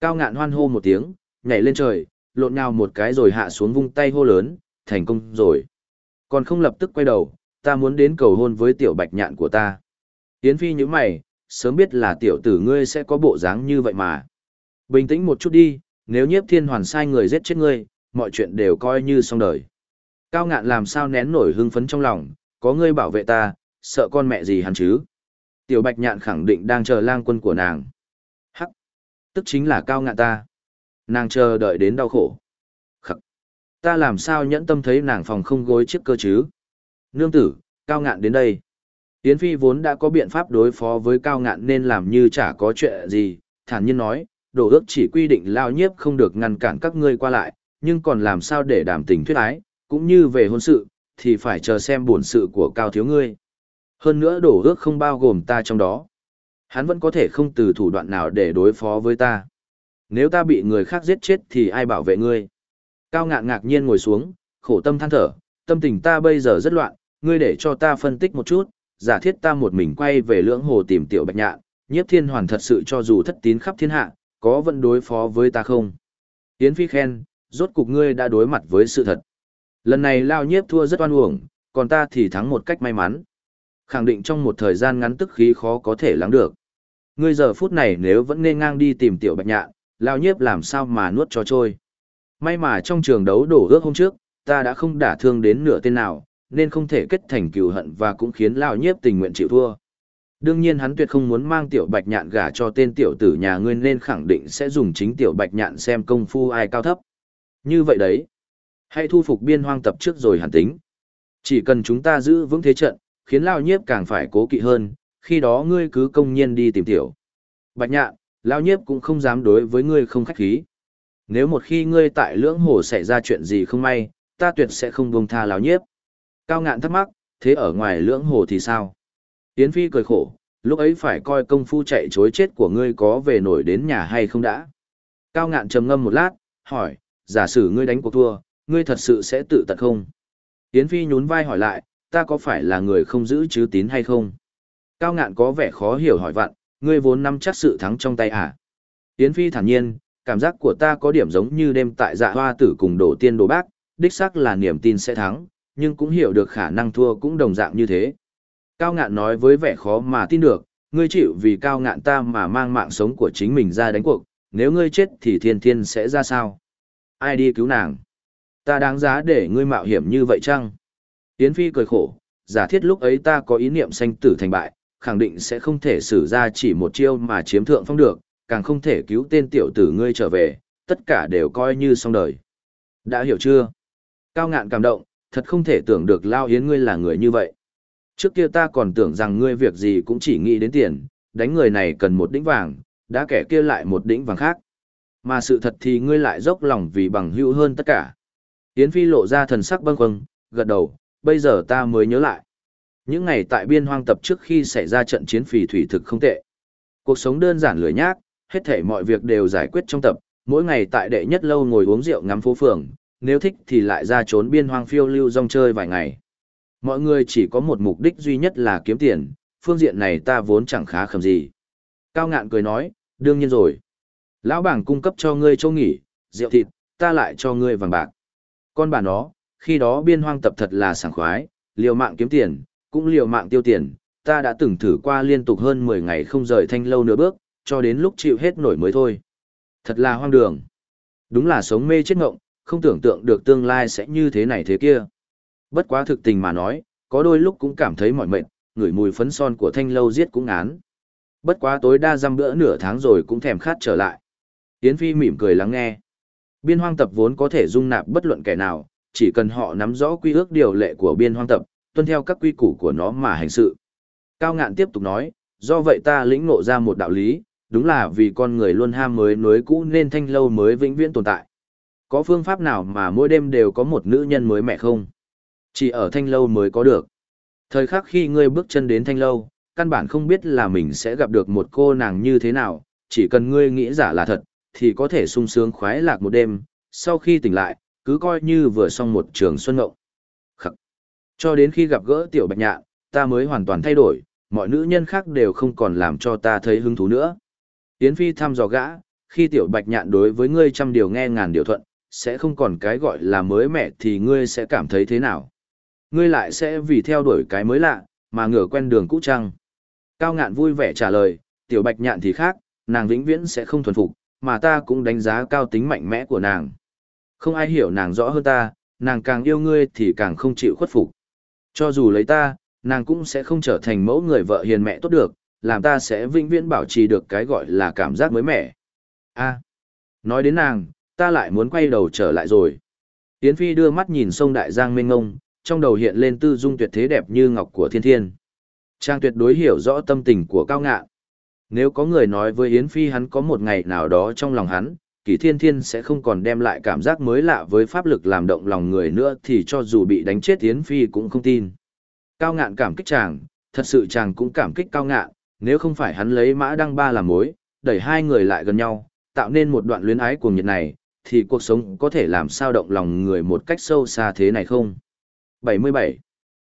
Cao ngạn hoan hô một tiếng, nhảy lên trời, lộn nhào một cái rồi hạ xuống vung tay hô lớn, thành công rồi. Còn không lập tức quay đầu, ta muốn đến cầu hôn với tiểu bạch nhạn của ta. Yến Phi như mày, sớm biết là tiểu tử ngươi sẽ có bộ dáng như vậy mà. Bình tĩnh một chút đi, nếu nhiếp thiên hoàn sai người giết chết ngươi, mọi chuyện đều coi như xong đời. Cao ngạn làm sao nén nổi hưng phấn trong lòng, có ngươi bảo vệ ta, sợ con mẹ gì hắn chứ. Tiểu bạch nhạn khẳng định đang chờ lang quân của nàng. Hắc, tức chính là cao ngạn ta. Nàng chờ đợi đến đau khổ. Khắc, ta làm sao nhẫn tâm thấy nàng phòng không gối chiếc cơ chứ. Nương tử, cao ngạn đến đây. Yến Phi vốn đã có biện pháp đối phó với cao ngạn nên làm như chả có chuyện gì, thản nhiên nói, đồ ước chỉ quy định lao nhiếp không được ngăn cản các ngươi qua lại, nhưng còn làm sao để đảm tình thuyết ái, cũng như về hôn sự, thì phải chờ xem buồn sự của cao thiếu ngươi. Hơn nữa đổ ước không bao gồm ta trong đó. Hắn vẫn có thể không từ thủ đoạn nào để đối phó với ta. Nếu ta bị người khác giết chết thì ai bảo vệ ngươi? Cao ngạn ngạc nhiên ngồi xuống, khổ tâm than thở, tâm tình ta bây giờ rất loạn, ngươi để cho ta phân tích một chút, giả thiết ta một mình quay về lưỡng hồ tìm tiểu bạch nhạn, nhiếp thiên hoàn thật sự cho dù thất tín khắp thiên hạ, có vẫn đối phó với ta không? Yến Phi khen, rốt cục ngươi đã đối mặt với sự thật. Lần này lao nhiếp thua rất oan uổng, còn ta thì thắng một cách may mắn. Khẳng định trong một thời gian ngắn tức khí khó có thể lắng được. Ngươi giờ phút này nếu vẫn nên ngang đi tìm tiểu bạch nhạn, lao nhiếp làm sao mà nuốt cho trôi. May mà trong trường đấu đổ ước hôm trước, ta đã không đả thương đến nửa tên nào, nên không thể kết thành cừu hận và cũng khiến lao nhiếp tình nguyện chịu thua. Đương nhiên hắn tuyệt không muốn mang tiểu bạch nhạn gả cho tên tiểu tử nhà ngươi nên khẳng định sẽ dùng chính tiểu bạch nhạn xem công phu ai cao thấp. Như vậy đấy. Hãy thu phục biên hoang tập trước rồi hẳn tính. Chỉ cần chúng ta giữ vững thế trận, khiến lao nhiếp càng phải cố kỵ hơn, khi đó ngươi cứ công nhiên đi tìm tiểu. Bạch nhạn, lao nhiếp cũng không dám đối với ngươi không khách khí. Nếu một khi ngươi tại lưỡng hồ xảy ra chuyện gì không may, ta tuyệt sẽ không buông tha lao nhiếp. Cao ngạn thắc mắc, thế ở ngoài lưỡng hồ thì sao? Yến Phi cười khổ, lúc ấy phải coi công phu chạy chối chết của ngươi có về nổi đến nhà hay không đã. Cao ngạn trầm ngâm một lát, hỏi, giả sử ngươi đánh cuộc thua, ngươi thật sự sẽ tự tận không? Yến Phi nhún vai hỏi lại, ta có phải là người không giữ chứ tín hay không? Cao ngạn có vẻ khó hiểu hỏi vặn, ngươi vốn nắm chắc sự thắng trong tay à? Yến Phi thản nhiên, cảm giác của ta có điểm giống như đêm tại dạ hoa tử cùng đổ tiên đồ bác, đích xác là niềm tin sẽ thắng, nhưng cũng hiểu được khả năng thua cũng đồng dạng như thế. Cao ngạn nói với vẻ khó mà tin được, ngươi chịu vì cao ngạn ta mà mang mạng sống của chính mình ra đánh cuộc, nếu ngươi chết thì thiên thiên sẽ ra sao? Ai đi cứu nàng? Ta đáng giá để ngươi mạo hiểm như vậy chăng? Yến Phi cười khổ, giả thiết lúc ấy ta có ý niệm sanh tử thành bại, khẳng định sẽ không thể xử ra chỉ một chiêu mà chiếm thượng phong được, càng không thể cứu tên tiểu tử ngươi trở về, tất cả đều coi như xong đời. Đã hiểu chưa? Cao ngạn cảm động, thật không thể tưởng được Lao Yến ngươi là người như vậy. Trước kia ta còn tưởng rằng ngươi việc gì cũng chỉ nghĩ đến tiền, đánh người này cần một đĩnh vàng, đã kẻ kia lại một đĩnh vàng khác. Mà sự thật thì ngươi lại dốc lòng vì bằng hữu hơn tất cả. Yến Phi lộ ra thần sắc bâng quâng, gật đầu, bây giờ ta mới nhớ lại. Những ngày tại biên hoang tập trước khi xảy ra trận chiến phì thủy thực không tệ. Cuộc sống đơn giản lười nhác, hết thể mọi việc đều giải quyết trong tập, mỗi ngày tại đệ nhất lâu ngồi uống rượu ngắm phố phường, nếu thích thì lại ra trốn biên hoang phiêu lưu rong chơi vài ngày. Mọi người chỉ có một mục đích duy nhất là kiếm tiền, phương diện này ta vốn chẳng khá khẩm gì. Cao ngạn cười nói, đương nhiên rồi. Lão bảng cung cấp cho ngươi châu nghỉ, rượu thịt, ta lại cho ngươi vàng bạc. Con bà nó, khi đó biên hoang tập thật là sảng khoái, liều mạng kiếm tiền, cũng liều mạng tiêu tiền, ta đã từng thử qua liên tục hơn 10 ngày không rời thanh lâu nửa bước, cho đến lúc chịu hết nổi mới thôi. Thật là hoang đường. Đúng là sống mê chết ngộng, không tưởng tượng được tương lai sẽ như thế này thế kia. Bất quá thực tình mà nói, có đôi lúc cũng cảm thấy mỏi mệt, ngửi mùi phấn son của thanh lâu giết cũng án. Bất quá tối đa dăm bữa nửa tháng rồi cũng thèm khát trở lại. Yến Phi mỉm cười lắng nghe. Biên hoang tập vốn có thể dung nạp bất luận kẻ nào, chỉ cần họ nắm rõ quy ước điều lệ của biên hoang tập, tuân theo các quy củ của nó mà hành sự. Cao ngạn tiếp tục nói, do vậy ta lĩnh ngộ ra một đạo lý, đúng là vì con người luôn ham mới nối cũ nên thanh lâu mới vĩnh viễn tồn tại. Có phương pháp nào mà mỗi đêm đều có một nữ nhân mới mẹ không? Chỉ ở thanh lâu mới có được. Thời khắc khi ngươi bước chân đến thanh lâu, căn bản không biết là mình sẽ gặp được một cô nàng như thế nào, chỉ cần ngươi nghĩ giả là thật, thì có thể sung sướng khoái lạc một đêm, sau khi tỉnh lại, cứ coi như vừa xong một trường xuân ngộng. Khắc. Cho đến khi gặp gỡ tiểu bạch nhạn, ta mới hoàn toàn thay đổi, mọi nữ nhân khác đều không còn làm cho ta thấy hứng thú nữa. Yến Phi thăm dò gã, khi tiểu bạch nhạn đối với ngươi trăm điều nghe ngàn điều thuận, sẽ không còn cái gọi là mới mẻ thì ngươi sẽ cảm thấy thế nào? Ngươi lại sẽ vì theo đuổi cái mới lạ, mà ngửa quen đường cũ trăng. Cao ngạn vui vẻ trả lời, tiểu bạch nhạn thì khác, nàng vĩnh viễn sẽ không thuần phục, mà ta cũng đánh giá cao tính mạnh mẽ của nàng. Không ai hiểu nàng rõ hơn ta, nàng càng yêu ngươi thì càng không chịu khuất phục. Cho dù lấy ta, nàng cũng sẽ không trở thành mẫu người vợ hiền mẹ tốt được, làm ta sẽ vĩnh viễn bảo trì được cái gọi là cảm giác mới mẻ. A, nói đến nàng, ta lại muốn quay đầu trở lại rồi. Yến Phi đưa mắt nhìn sông Đại Giang mênh ngông, trong đầu hiện lên tư dung tuyệt thế đẹp như ngọc của thiên thiên. Trang tuyệt đối hiểu rõ tâm tình của cao ngạn. Nếu có người nói với Yến Phi hắn có một ngày nào đó trong lòng hắn, kỳ thiên thiên sẽ không còn đem lại cảm giác mới lạ với pháp lực làm động lòng người nữa thì cho dù bị đánh chết Yến Phi cũng không tin. Cao ngạn cảm kích chàng, thật sự chàng cũng cảm kích cao ngạn, nếu không phải hắn lấy mã đăng ba làm mối, đẩy hai người lại gần nhau, tạo nên một đoạn luyến ái cuồng nhiệt này, thì cuộc sống có thể làm sao động lòng người một cách sâu xa thế này không? 77.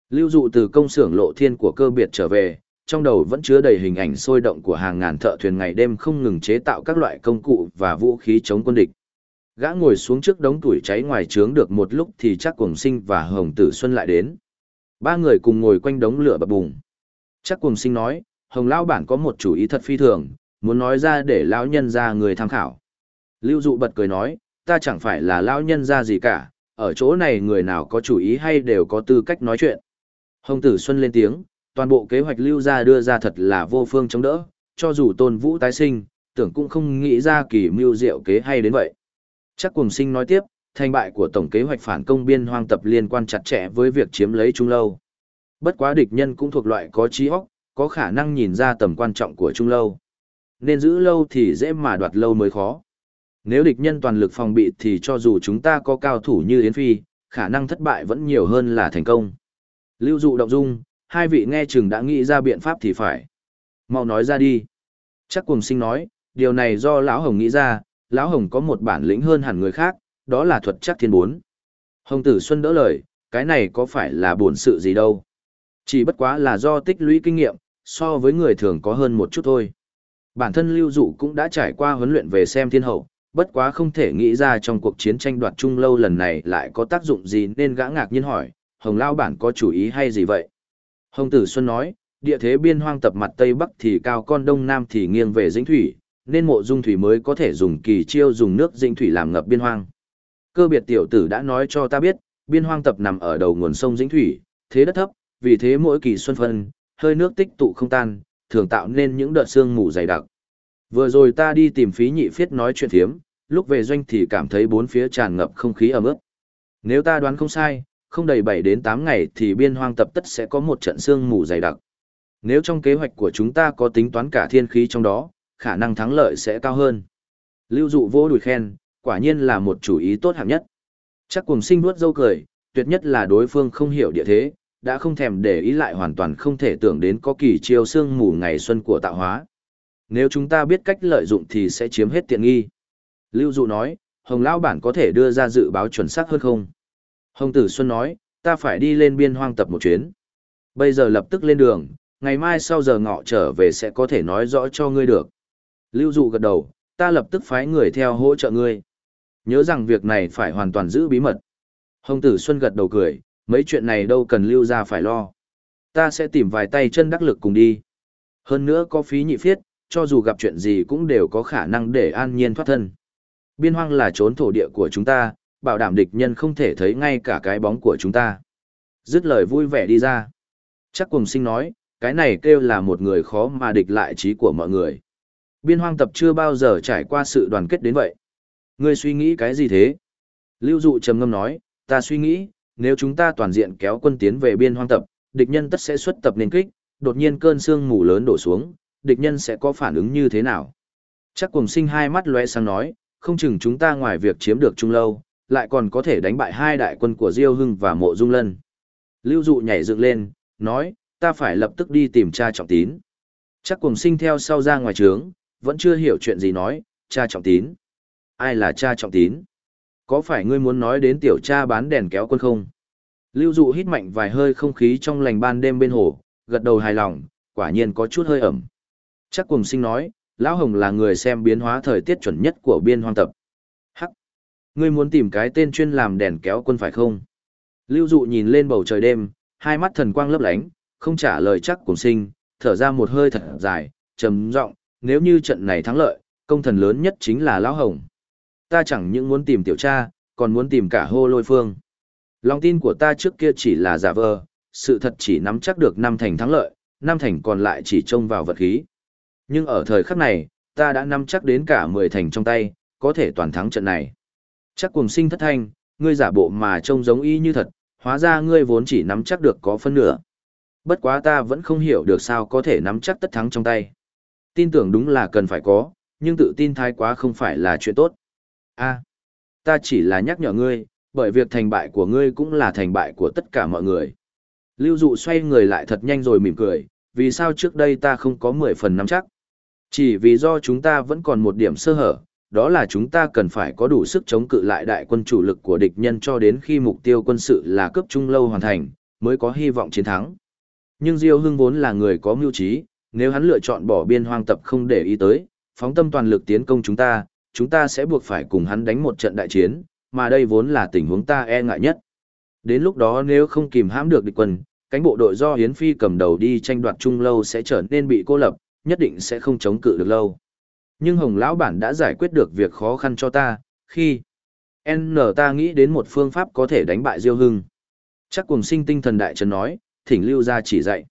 Lưu dụ từ công xưởng lộ thiên của cơ biệt trở về, trong đầu vẫn chứa đầy hình ảnh sôi động của hàng ngàn thợ thuyền ngày đêm không ngừng chế tạo các loại công cụ và vũ khí chống quân địch. Gã ngồi xuống trước đống tuổi cháy ngoài trướng được một lúc thì chắc cuồng sinh và hồng tử xuân lại đến. Ba người cùng ngồi quanh đống lửa bập bùng. Chắc cuồng sinh nói, hồng lão bản có một chủ ý thật phi thường, muốn nói ra để lão nhân ra người tham khảo. Lưu dụ bật cười nói, ta chẳng phải là lão nhân ra gì cả, ở chỗ này người nào có chủ ý hay đều có tư cách nói chuyện. Hồng tử xuân lên tiếng, toàn bộ kế hoạch lưu ra đưa ra thật là vô phương chống đỡ, cho dù tôn vũ tái sinh, tưởng cũng không nghĩ ra kỳ mưu diệu kế hay đến vậy. Chắc cùng sinh nói tiếp, thành bại của tổng kế hoạch phản công biên hoang tập liên quan chặt chẽ với việc chiếm lấy Trung Lâu. Bất quá địch nhân cũng thuộc loại có trí óc, có khả năng nhìn ra tầm quan trọng của Trung Lâu. Nên giữ lâu thì dễ mà đoạt lâu mới khó. Nếu địch nhân toàn lực phòng bị thì cho dù chúng ta có cao thủ như Yến Phi, khả năng thất bại vẫn nhiều hơn là thành công. Lưu dụ động dung, hai vị nghe chừng đã nghĩ ra biện pháp thì phải. Mau nói ra đi. Chắc cùng sinh nói, điều này do lão Hồng nghĩ ra, lão Hồng có một bản lĩnh hơn hẳn người khác, đó là thuật chắc thiên bốn. Hồng tử Xuân đỡ lời, cái này có phải là buồn sự gì đâu. Chỉ bất quá là do tích lũy kinh nghiệm, so với người thường có hơn một chút thôi. Bản thân lưu dụ cũng đã trải qua huấn luyện về xem thiên hậu, bất quá không thể nghĩ ra trong cuộc chiến tranh đoạt trung lâu lần này lại có tác dụng gì nên gã ngạc nhiên hỏi, Hồng Lao bản có chủ ý hay gì vậy? Hồng Tử Xuân nói, địa thế biên hoang tập mặt Tây Bắc thì cao con Đông Nam thì nghiêng về dĩnh thủy, nên mộ dung thủy mới có thể dùng kỳ chiêu dùng nước dĩnh thủy làm ngập biên hoang. Cơ biệt tiểu tử đã nói cho ta biết, biên hoang tập nằm ở đầu nguồn sông dĩnh thủy, thế đất thấp, vì thế mỗi kỳ xuân phân, hơi nước tích tụ không tan, thường tạo nên những đợt sương mù dày đặc. Vừa rồi ta đi tìm phí nhị phiết nói chuyện thiếm, lúc về doanh thì cảm thấy bốn phía tràn ngập không khí ẩm ướt. Nếu ta đoán không sai, không đầy 7 đến 8 ngày thì biên hoang tập tất sẽ có một trận sương mù dày đặc. Nếu trong kế hoạch của chúng ta có tính toán cả thiên khí trong đó, khả năng thắng lợi sẽ cao hơn. Lưu dụ vô đùi khen, quả nhiên là một chủ ý tốt hạng nhất. Chắc cùng sinh nuốt dâu cười, tuyệt nhất là đối phương không hiểu địa thế, đã không thèm để ý lại hoàn toàn không thể tưởng đến có kỳ chiêu sương mù ngày xuân của tạo hóa. Nếu chúng ta biết cách lợi dụng thì sẽ chiếm hết tiện nghi. Lưu Dụ nói, Hồng Lão Bản có thể đưa ra dự báo chuẩn xác hơn không? Hồng Tử Xuân nói, ta phải đi lên biên hoang tập một chuyến. Bây giờ lập tức lên đường, ngày mai sau giờ ngọ trở về sẽ có thể nói rõ cho ngươi được. Lưu Dụ gật đầu, ta lập tức phái người theo hỗ trợ ngươi. Nhớ rằng việc này phải hoàn toàn giữ bí mật. Hồng Tử Xuân gật đầu cười, mấy chuyện này đâu cần lưu ra phải lo. Ta sẽ tìm vài tay chân đắc lực cùng đi. Hơn nữa có phí nhị phiết, cho dù gặp chuyện gì cũng đều có khả năng để an nhiên thoát thân. Biên hoang là trốn thổ địa của chúng ta, bảo đảm địch nhân không thể thấy ngay cả cái bóng của chúng ta. Dứt lời vui vẻ đi ra. Chắc cùng sinh nói, cái này kêu là một người khó mà địch lại trí của mọi người. Biên hoang tập chưa bao giờ trải qua sự đoàn kết đến vậy. Ngươi suy nghĩ cái gì thế? Lưu dụ trầm ngâm nói, ta suy nghĩ, nếu chúng ta toàn diện kéo quân tiến về biên hoang tập, địch nhân tất sẽ xuất tập nền kích, đột nhiên cơn sương mù lớn đổ xuống, địch nhân sẽ có phản ứng như thế nào? Chắc cùng sinh hai mắt lóe sáng nói, không chừng chúng ta ngoài việc chiếm được Trung Lâu, lại còn có thể đánh bại hai đại quân của Diêu Hưng và Mộ Dung Lân. Lưu Dụ nhảy dựng lên, nói, ta phải lập tức đi tìm cha trọng tín. Chắc cùng sinh theo sau ra ngoài trướng, vẫn chưa hiểu chuyện gì nói, cha trọng tín. Ai là cha trọng tín? Có phải ngươi muốn nói đến tiểu cha bán đèn kéo quân không? Lưu dụ hít mạnh vài hơi không khí trong lành ban đêm bên hồ, gật đầu hài lòng, quả nhiên có chút hơi ẩm. Chắc cùng sinh nói, Lão Hồng là người xem biến hóa thời tiết chuẩn nhất của biên hoang tập. Ngươi muốn tìm cái tên chuyên làm đèn kéo quân phải không? Lưu dụ nhìn lên bầu trời đêm, hai mắt thần quang lấp lánh, không trả lời chắc cùng sinh, thở ra một hơi thật dài, trầm giọng nếu như trận này thắng lợi, công thần lớn nhất chính là Lão Hồng. Ta chẳng những muốn tìm tiểu cha, còn muốn tìm cả hô lôi phương. Lòng tin của ta trước kia chỉ là giả vờ, sự thật chỉ nắm chắc được năm thành thắng lợi, năm thành còn lại chỉ trông vào vật khí. Nhưng ở thời khắc này, ta đã nắm chắc đến cả 10 thành trong tay, có thể toàn thắng trận này. Chắc cùng sinh thất thanh, ngươi giả bộ mà trông giống y như thật, hóa ra ngươi vốn chỉ nắm chắc được có phân nửa. Bất quá ta vẫn không hiểu được sao có thể nắm chắc tất thắng trong tay. Tin tưởng đúng là cần phải có, nhưng tự tin thái quá không phải là chuyện tốt. a ta chỉ là nhắc nhở ngươi, bởi việc thành bại của ngươi cũng là thành bại của tất cả mọi người. Lưu dụ xoay người lại thật nhanh rồi mỉm cười, vì sao trước đây ta không có 10 phần nắm chắc. Chỉ vì do chúng ta vẫn còn một điểm sơ hở, đó là chúng ta cần phải có đủ sức chống cự lại đại quân chủ lực của địch nhân cho đến khi mục tiêu quân sự là cấp trung lâu hoàn thành, mới có hy vọng chiến thắng. Nhưng Diêu Hưng vốn là người có mưu trí, nếu hắn lựa chọn bỏ biên hoang tập không để ý tới, phóng tâm toàn lực tiến công chúng ta, chúng ta sẽ buộc phải cùng hắn đánh một trận đại chiến, mà đây vốn là tình huống ta e ngại nhất. Đến lúc đó nếu không kìm hãm được địch quân, cánh bộ đội do Hiến Phi cầm đầu đi tranh đoạt trung lâu sẽ trở nên bị cô lập, nhất định sẽ không chống cự được lâu. Nhưng Hồng Lão Bản đã giải quyết được việc khó khăn cho ta, khi N ta nghĩ đến một phương pháp có thể đánh bại Diêu Hưng. Chắc cùng sinh tinh thần đại trần nói, thỉnh Lưu ra chỉ dạy.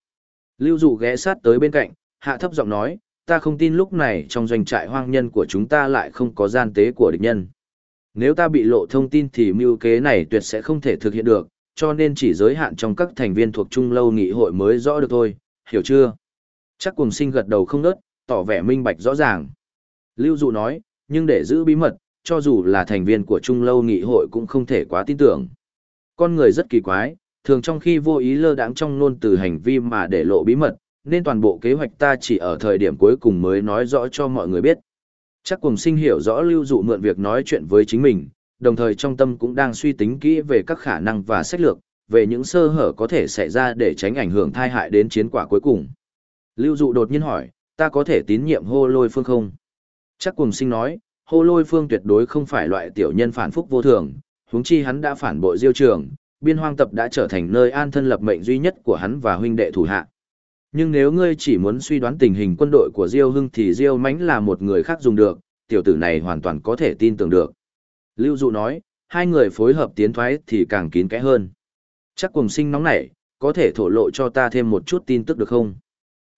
Lưu dụ ghé sát tới bên cạnh, hạ thấp giọng nói, ta không tin lúc này trong doanh trại hoang nhân của chúng ta lại không có gian tế của địch nhân. Nếu ta bị lộ thông tin thì mưu kế này tuyệt sẽ không thể thực hiện được, cho nên chỉ giới hạn trong các thành viên thuộc trung lâu nghị hội mới rõ được thôi, hiểu chưa? Chắc cùng sinh gật đầu không nớt, tỏ vẻ minh bạch rõ ràng. Lưu Dụ nói, nhưng để giữ bí mật, cho dù là thành viên của trung lâu nghị hội cũng không thể quá tin tưởng. Con người rất kỳ quái, thường trong khi vô ý lơ đãng trong nôn từ hành vi mà để lộ bí mật, nên toàn bộ kế hoạch ta chỉ ở thời điểm cuối cùng mới nói rõ cho mọi người biết. Chắc cùng sinh hiểu rõ lưu dụ mượn việc nói chuyện với chính mình, đồng thời trong tâm cũng đang suy tính kỹ về các khả năng và sách lược, về những sơ hở có thể xảy ra để tránh ảnh hưởng thai hại đến chiến quả cuối cùng. Lưu dụ đột nhiên hỏi, ta có thể tín nhiệm hô lôi phương không? Chắc cùng sinh nói, hô lôi phương tuyệt đối không phải loại tiểu nhân phản phúc vô thường, huống chi hắn đã phản bội diêu trường, biên hoang tập đã trở thành nơi an thân lập mệnh duy nhất của hắn và huynh đệ thủ hạ. Nhưng nếu ngươi chỉ muốn suy đoán tình hình quân đội của Diêu Hưng thì Diêu Mánh là một người khác dùng được, tiểu tử này hoàn toàn có thể tin tưởng được. Lưu Dụ nói, hai người phối hợp tiến thoái thì càng kín kẽ hơn. Chắc cùng sinh nóng nảy, có thể thổ lộ cho ta thêm một chút tin tức được không?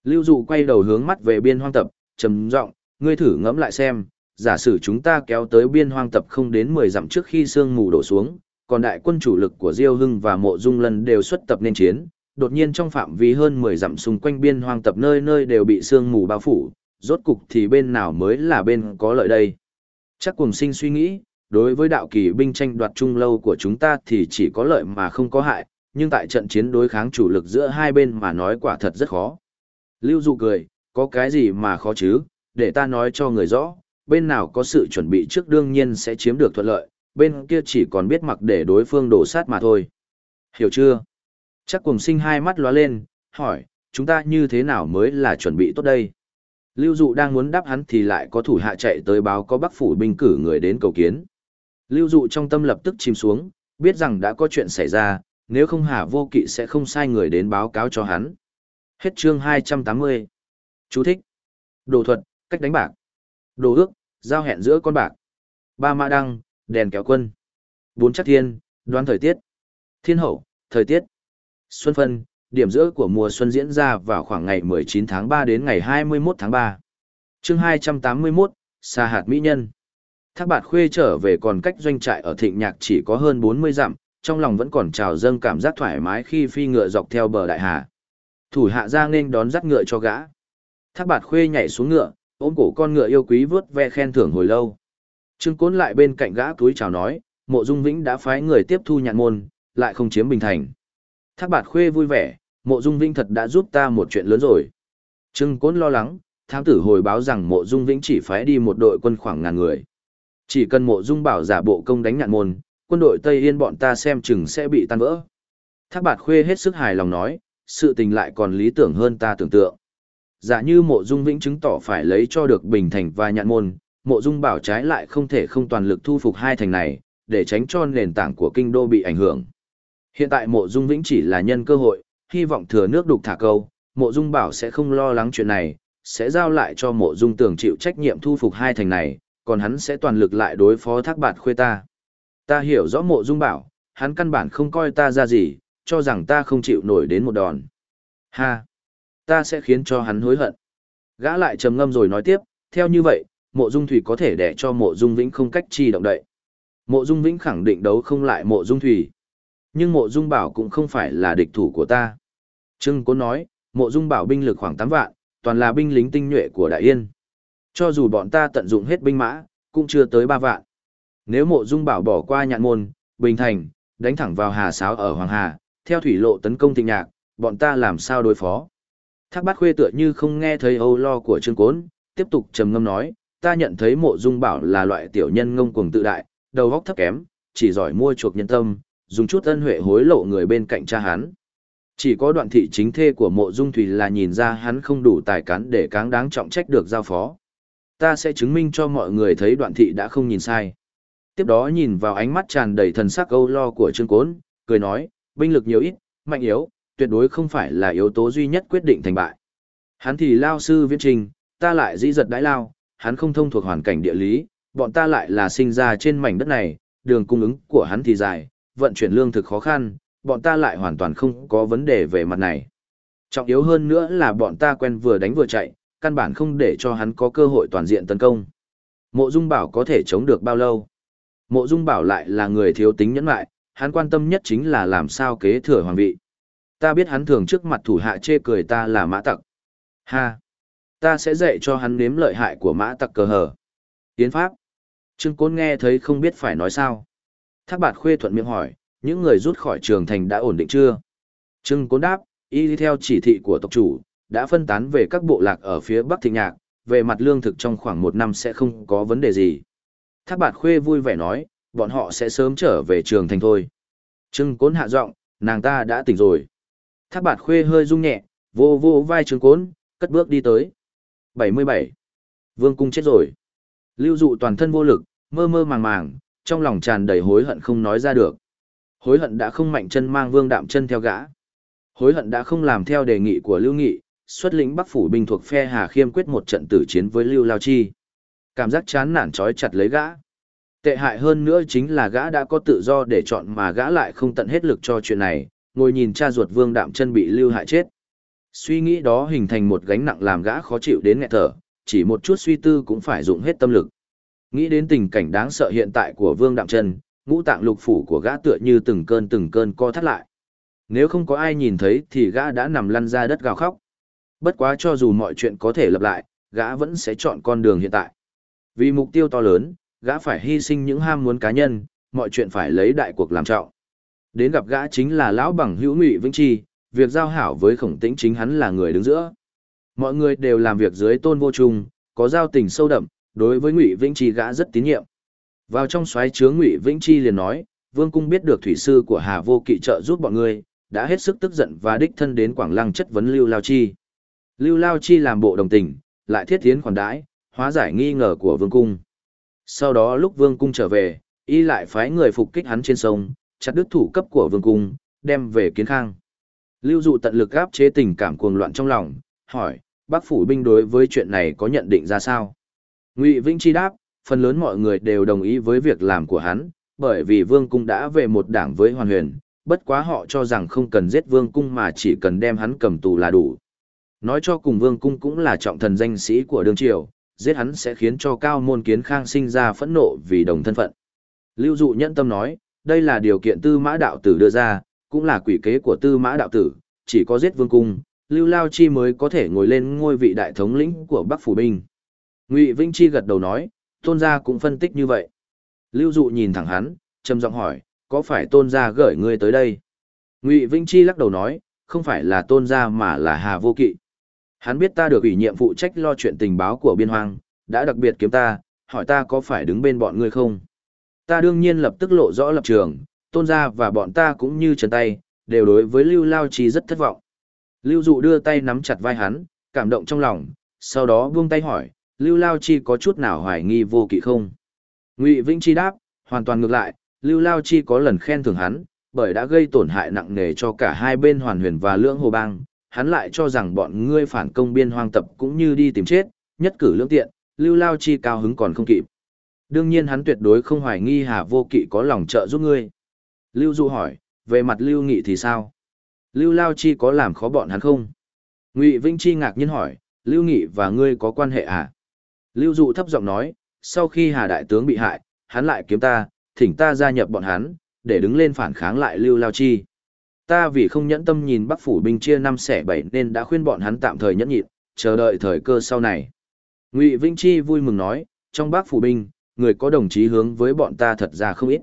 Lưu Dụ quay đầu hướng mắt về biên hoang tập, trầm giọng, ngươi thử ngẫm lại xem, giả sử chúng ta kéo tới biên hoang tập không đến 10 dặm trước khi sương mù đổ xuống, còn đại quân chủ lực của Diêu Hưng và Mộ Dung Lân đều xuất tập nên chiến, đột nhiên trong phạm vi hơn 10 dặm xung quanh biên hoang tập nơi nơi đều bị sương mù bao phủ, rốt cục thì bên nào mới là bên có lợi đây. Chắc cùng sinh suy nghĩ, đối với đạo kỳ binh tranh đoạt trung lâu của chúng ta thì chỉ có lợi mà không có hại, nhưng tại trận chiến đối kháng chủ lực giữa hai bên mà nói quả thật rất khó. Lưu Dụ cười, có cái gì mà khó chứ, để ta nói cho người rõ, bên nào có sự chuẩn bị trước đương nhiên sẽ chiếm được thuận lợi, bên kia chỉ còn biết mặc để đối phương đổ sát mà thôi. Hiểu chưa? Chắc cùng sinh hai mắt lóa lên, hỏi, chúng ta như thế nào mới là chuẩn bị tốt đây? Lưu Dụ đang muốn đáp hắn thì lại có thủ hạ chạy tới báo có bắc phủ binh cử người đến cầu kiến. Lưu Dụ trong tâm lập tức chìm xuống, biết rằng đã có chuyện xảy ra, nếu không Hà Vô Kỵ sẽ không sai người đến báo cáo cho hắn. Hết chương 280. Chú thích. Đồ thuật, cách đánh bạc. Đồ ước, giao hẹn giữa con bạc. Ba mã đăng, đèn kéo quân. Bốn chắc thiên, đoán thời tiết. Thiên hậu, thời tiết. Xuân phân, điểm giữa của mùa xuân diễn ra vào khoảng ngày 19 tháng 3 đến ngày 21 tháng 3. chương 281, xa hạt mỹ nhân. Thác bạt khuê trở về còn cách doanh trại ở thịnh nhạc chỉ có hơn 40 dặm, trong lòng vẫn còn trào dâng cảm giác thoải mái khi phi ngựa dọc theo bờ đại hà. Thủ hạ ra nên đón dắt ngựa cho gã. Thác bạt khuê nhảy xuống ngựa, ôm cổ con ngựa yêu quý vớt ve khen thưởng hồi lâu. Trương Cốn lại bên cạnh gã túi chào nói, mộ dung vĩnh đã phái người tiếp thu nhạn môn, lại không chiếm bình thành. Thác bạt khuê vui vẻ, mộ dung vĩnh thật đã giúp ta một chuyện lớn rồi. Trương Cốn lo lắng, thám tử hồi báo rằng mộ dung vĩnh chỉ phái đi một đội quân khoảng ngàn người. Chỉ cần mộ dung bảo giả bộ công đánh nhạn môn, quân đội Tây Yên bọn ta xem chừng sẽ bị tan vỡ. Thác bạt khuê hết sức hài lòng nói, sự tình lại còn lý tưởng hơn ta tưởng tượng. Giả như mộ dung vĩnh chứng tỏ phải lấy cho được bình thành và nhạn môn, mộ dung bảo trái lại không thể không toàn lực thu phục hai thành này, để tránh cho nền tảng của kinh đô bị ảnh hưởng. Hiện tại mộ dung vĩnh chỉ là nhân cơ hội, hy vọng thừa nước đục thả câu, mộ dung bảo sẽ không lo lắng chuyện này, sẽ giao lại cho mộ dung tường chịu trách nhiệm thu phục hai thành này, còn hắn sẽ toàn lực lại đối phó thác bạt khuê ta. Ta hiểu rõ mộ dung bảo, hắn căn bản không coi ta ra gì, cho rằng ta không chịu nổi đến một đòn. Ha! Ta sẽ khiến cho hắn hối hận. Gã lại trầm ngâm rồi nói tiếp, theo như vậy, mộ dung thủy có thể để cho mộ dung vĩnh không cách chi động đậy. Mộ dung vĩnh khẳng định đấu không lại mộ dung thủy. Nhưng mộ dung bảo cũng không phải là địch thủ của ta. Trưng Cố nói, mộ dung bảo binh lực khoảng 8 vạn, toàn là binh lính tinh nhuệ của Đại Yên. Cho dù bọn ta tận dụng hết binh mã, cũng chưa tới 3 vạn. Nếu mộ dung bảo bỏ qua nhạn môn, bình thành, đánh thẳng vào hà sáo ở Hoàng Hà, theo thủy lộ tấn công thịnh nhạc, bọn ta làm sao đối phó? Thác bát khuê tựa như không nghe thấy âu lo của trương cốn, tiếp tục trầm ngâm nói, ta nhận thấy mộ dung bảo là loại tiểu nhân ngông cuồng tự đại, đầu óc thấp kém, chỉ giỏi mua chuộc nhân tâm, dùng chút ân huệ hối lộ người bên cạnh cha hắn. Chỉ có đoạn thị chính thê của mộ dung thủy là nhìn ra hắn không đủ tài cán để cáng đáng trọng trách được giao phó. Ta sẽ chứng minh cho mọi người thấy đoạn thị đã không nhìn sai. Tiếp đó nhìn vào ánh mắt tràn đầy thần sắc âu lo của trương cốn, cười nói, binh lực nhiều ít, mạnh yếu, tuyệt đối không phải là yếu tố duy nhất quyết định thành bại. Hắn thì lao sư viễn trình, ta lại dĩ giật đãi lao, hắn không thông thuộc hoàn cảnh địa lý, bọn ta lại là sinh ra trên mảnh đất này, đường cung ứng của hắn thì dài, vận chuyển lương thực khó khăn, bọn ta lại hoàn toàn không có vấn đề về mặt này. Trọng yếu hơn nữa là bọn ta quen vừa đánh vừa chạy, căn bản không để cho hắn có cơ hội toàn diện tấn công. Mộ Dung Bảo có thể chống được bao lâu? Mộ Dung Bảo lại là người thiếu tính nhẫn lại, hắn quan tâm nhất chính là làm sao kế thừa hoàng vị. Ta biết hắn thường trước mặt thủ hạ chê cười ta là mã tặc. Ha! Ta sẽ dạy cho hắn nếm lợi hại của mã tặc cờ hờ. Tiến pháp. Trương Côn nghe thấy không biết phải nói sao. Thác bạt khuê thuận miệng hỏi, những người rút khỏi trường thành đã ổn định chưa? Trương Côn đáp, y theo chỉ thị của tộc chủ, đã phân tán về các bộ lạc ở phía Bắc Thịnh Nhạc, về mặt lương thực trong khoảng một năm sẽ không có vấn đề gì. Thác bạt khuê vui vẻ nói, bọn họ sẽ sớm trở về trường thành thôi. Trương Côn hạ giọng, nàng ta đã tỉnh rồi. Thác bạt khuê hơi rung nhẹ, vô vô vai trường cốn, cất bước đi tới. 77. Vương cung chết rồi. Lưu dụ toàn thân vô lực, mơ mơ màng màng, trong lòng tràn đầy hối hận không nói ra được. Hối hận đã không mạnh chân mang vương đạm chân theo gã. Hối hận đã không làm theo đề nghị của Lưu Nghị, xuất lĩnh Bắc phủ binh thuộc phe Hà Khiêm quyết một trận tử chiến với Lưu Lao Chi. Cảm giác chán nản trói chặt lấy gã. Tệ hại hơn nữa chính là gã đã có tự do để chọn mà gã lại không tận hết lực cho chuyện này, ngồi nhìn cha ruột vương đạm chân bị lưu hại chết. Suy nghĩ đó hình thành một gánh nặng làm gã khó chịu đến nghẹt thở, chỉ một chút suy tư cũng phải dụng hết tâm lực. Nghĩ đến tình cảnh đáng sợ hiện tại của Vương Đạm Trân, ngũ tạng lục phủ của gã tựa như từng cơn từng cơn co thắt lại. Nếu không có ai nhìn thấy thì gã đã nằm lăn ra đất gào khóc. Bất quá cho dù mọi chuyện có thể lặp lại, gã vẫn sẽ chọn con đường hiện tại. Vì mục tiêu to lớn, gã phải hy sinh những ham muốn cá nhân, mọi chuyện phải lấy đại cuộc làm trọng. Đến gặp gã chính là lão bằng hữu Ngụy Vĩnh Chi, việc giao hảo với khổng tĩnh chính hắn là người đứng giữa. Mọi người đều làm việc dưới tôn vô trung, có giao tình sâu đậm, đối với Ngụy Vĩnh Chi gã rất tín nhiệm. Vào trong xoáy chướng Ngụy Vĩnh Chi liền nói, Vương cung biết được thủy sư của Hà Vô Kỵ trợ giúp bọn người, đã hết sức tức giận và đích thân đến Quảng Lăng chất vấn Lưu Lao Chi. Lưu Lao Chi làm bộ đồng tình, lại thiết tiến khoản đãi, hóa giải nghi ngờ của Vương cung. Sau đó lúc Vương cung trở về, y lại phái người phục kích hắn trên sông, chặt đứt thủ cấp của Vương cung, đem về Kiến Khang. Lưu dụ tận lực áp chế tình cảm cuồng loạn trong lòng, hỏi, Bắc phủ binh đối với chuyện này có nhận định ra sao? Ngụy Vĩnh Chi đáp, phần lớn mọi người đều đồng ý với việc làm của hắn, bởi vì Vương Cung đã về một đảng với Hoàn Huyền, bất quá họ cho rằng không cần giết Vương Cung mà chỉ cần đem hắn cầm tù là đủ. Nói cho cùng Vương Cung cũng là trọng thần danh sĩ của đương triều, giết hắn sẽ khiến cho cao môn kiến khang sinh ra phẫn nộ vì đồng thân phận. Lưu dụ nhẫn tâm nói, đây là điều kiện tư mã đạo tử đưa ra, cũng là quỷ kế của tư mã đạo tử, chỉ có giết vương cung, Lưu Lao Chi mới có thể ngồi lên ngôi vị đại thống lĩnh của Bắc Phủ Binh. Ngụy Vĩnh Chi gật đầu nói, tôn gia cũng phân tích như vậy. Lưu Dụ nhìn thẳng hắn, trầm giọng hỏi, có phải tôn gia gửi ngươi tới đây? Ngụy Vĩnh Chi lắc đầu nói, không phải là tôn gia mà là Hà Vô Kỵ. Hắn biết ta được ủy nhiệm phụ trách lo chuyện tình báo của biên hoang, đã đặc biệt kiếm ta, hỏi ta có phải đứng bên bọn ngươi không? Ta đương nhiên lập tức lộ rõ lập trường, tôn gia và bọn ta cũng như chân tay, đều đối với Lưu Lao Chi rất thất vọng. Lưu Dụ đưa tay nắm chặt vai hắn, cảm động trong lòng, sau đó buông tay hỏi, Lưu Lao Chi có chút nào hoài nghi vô kỵ không? Ngụy Vĩnh Chi đáp, hoàn toàn ngược lại, Lưu Lao Chi có lần khen thưởng hắn, bởi đã gây tổn hại nặng nề cho cả hai bên hoàn huyền và lưỡng hồ bang, hắn lại cho rằng bọn ngươi phản công biên hoang tập cũng như đi tìm chết, nhất cử lưỡng tiện, Lưu Lao Chi cao hứng còn không kịp. Đương nhiên hắn tuyệt đối không hoài nghi Hà Vô Kỵ có lòng trợ giúp ngươi. Lưu Du hỏi, về mặt Lưu Nghị thì sao? Lưu Lao Chi có làm khó bọn hắn không? Ngụy Vinh Chi ngạc nhiên hỏi, Lưu Nghị và ngươi có quan hệ à? Lưu Dụ thấp giọng nói, sau khi Hà Đại Tướng bị hại, hắn lại kiếm ta, thỉnh ta gia nhập bọn hắn, để đứng lên phản kháng lại Lưu Lao Chi. Ta vì không nhẫn tâm nhìn Bắc Phủ binh chia năm xẻ bảy nên đã khuyên bọn hắn tạm thời nhẫn nhịn, chờ đợi thời cơ sau này. Ngụy Vinh Chi vui mừng nói, trong Bắc Phủ binh, người có đồng chí hướng với bọn ta thật ra không ít.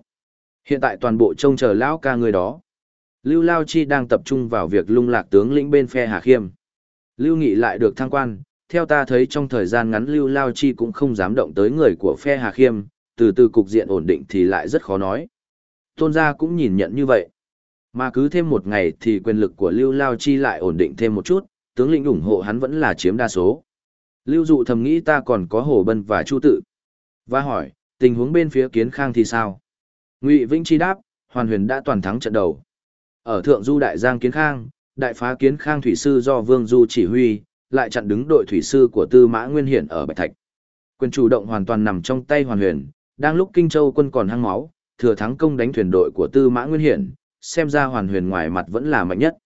Hiện tại toàn bộ trông chờ lão ca người đó. Lưu Lao Chi đang tập trung vào việc lung lạc tướng lĩnh bên phe Hà Khiêm. Lưu Nghị lại được thăng quan, theo ta thấy trong thời gian ngắn Lưu Lao Chi cũng không dám động tới người của phe Hà Khiêm, từ từ cục diện ổn định thì lại rất khó nói. Tôn gia cũng nhìn nhận như vậy. Mà cứ thêm một ngày thì quyền lực của Lưu Lao Chi lại ổn định thêm một chút, tướng lĩnh ủng hộ hắn vẫn là chiếm đa số. Lưu Dụ thầm nghĩ ta còn có Hồ Bân và Chu Tự. Và hỏi, tình huống bên phía Kiến Khang thì sao? Ngụy Vĩnh Chi đáp, Hoàn Huyền đã toàn thắng trận đầu. Ở Thượng Du Đại Giang Kiến Khang, đại phá Kiến Khang thủy sư do Vương Du chỉ huy, lại chặn đứng đội thủy sư của Tư Mã Nguyên Hiển ở Bạch Thạch. Quyền chủ động hoàn toàn nằm trong tay Hoàn Huyền, đang lúc Kinh Châu quân còn hăng máu, thừa thắng công đánh thuyền đội của Tư Mã Nguyên Hiển, xem ra Hoàn Huyền ngoài mặt vẫn là mạnh nhất.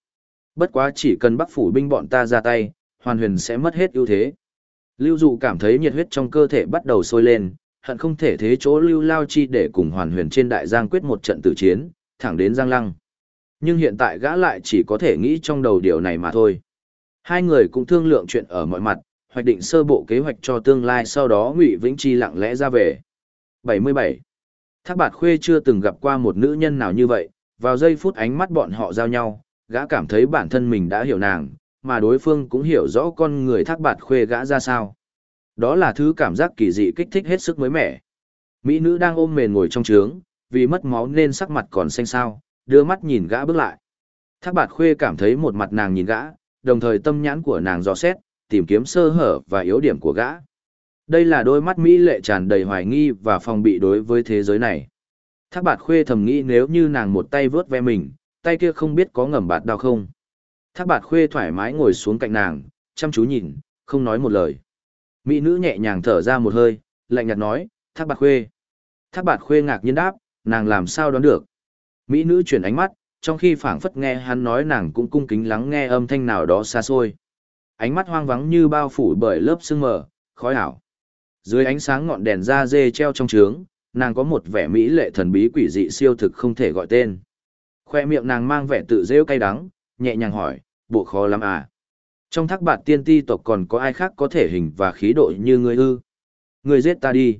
Bất quá chỉ cần Bắc phủ binh bọn ta ra tay, Hoàn Huyền sẽ mất hết ưu thế. Lưu Dụ cảm thấy nhiệt huyết trong cơ thể bắt đầu sôi lên, hận không thể thế chỗ Lưu Lao Chi để cùng Hoàn Huyền trên đại giang quyết một trận tử chiến, thẳng đến Giang Lăng. Nhưng hiện tại gã lại chỉ có thể nghĩ trong đầu điều này mà thôi. Hai người cũng thương lượng chuyện ở mọi mặt, hoạch định sơ bộ kế hoạch cho tương lai sau đó Ngụy Vĩnh Chi lặng lẽ ra về. 77. Thác Bạt Khuê chưa từng gặp qua một nữ nhân nào như vậy, vào giây phút ánh mắt bọn họ giao nhau, gã cảm thấy bản thân mình đã hiểu nàng, mà đối phương cũng hiểu rõ con người Thác Bạt Khuê gã ra sao. Đó là thứ cảm giác kỳ dị kích thích hết sức mới mẻ. Mỹ nữ đang ôm mền ngồi trong trướng, vì mất máu nên sắc mặt còn xanh xao, đưa mắt nhìn gã bước lại. Thác bạt khuê cảm thấy một mặt nàng nhìn gã, đồng thời tâm nhãn của nàng dò xét, tìm kiếm sơ hở và yếu điểm của gã. Đây là đôi mắt Mỹ lệ tràn đầy hoài nghi và phòng bị đối với thế giới này. Thác bạt khuê thầm nghĩ nếu như nàng một tay vớt ve mình, tay kia không biết có ngầm bạt đau không. Thác bạt khuê thoải mái ngồi xuống cạnh nàng, chăm chú nhìn, không nói một lời. Mỹ nữ nhẹ nhàng thở ra một hơi, lạnh nhạt nói, thác bạt khuê. Thác bạt khuê ngạc nhiên đáp, nàng làm sao đoán được. Mỹ nữ chuyển ánh mắt, trong khi phảng phất nghe hắn nói nàng cũng cung kính lắng nghe âm thanh nào đó xa xôi. Ánh mắt hoang vắng như bao phủ bởi lớp sương mờ, khói ảo. Dưới ánh sáng ngọn đèn da dê treo trong trướng, nàng có một vẻ mỹ lệ thần bí quỷ dị siêu thực không thể gọi tên. Khoe miệng nàng mang vẻ tự rêu cay đắng, nhẹ nhàng hỏi, bộ khó lắm à? Trong thác bạt tiên ti tộc còn có ai khác có thể hình và khí độ như ngươi ư? Ngươi giết ta đi.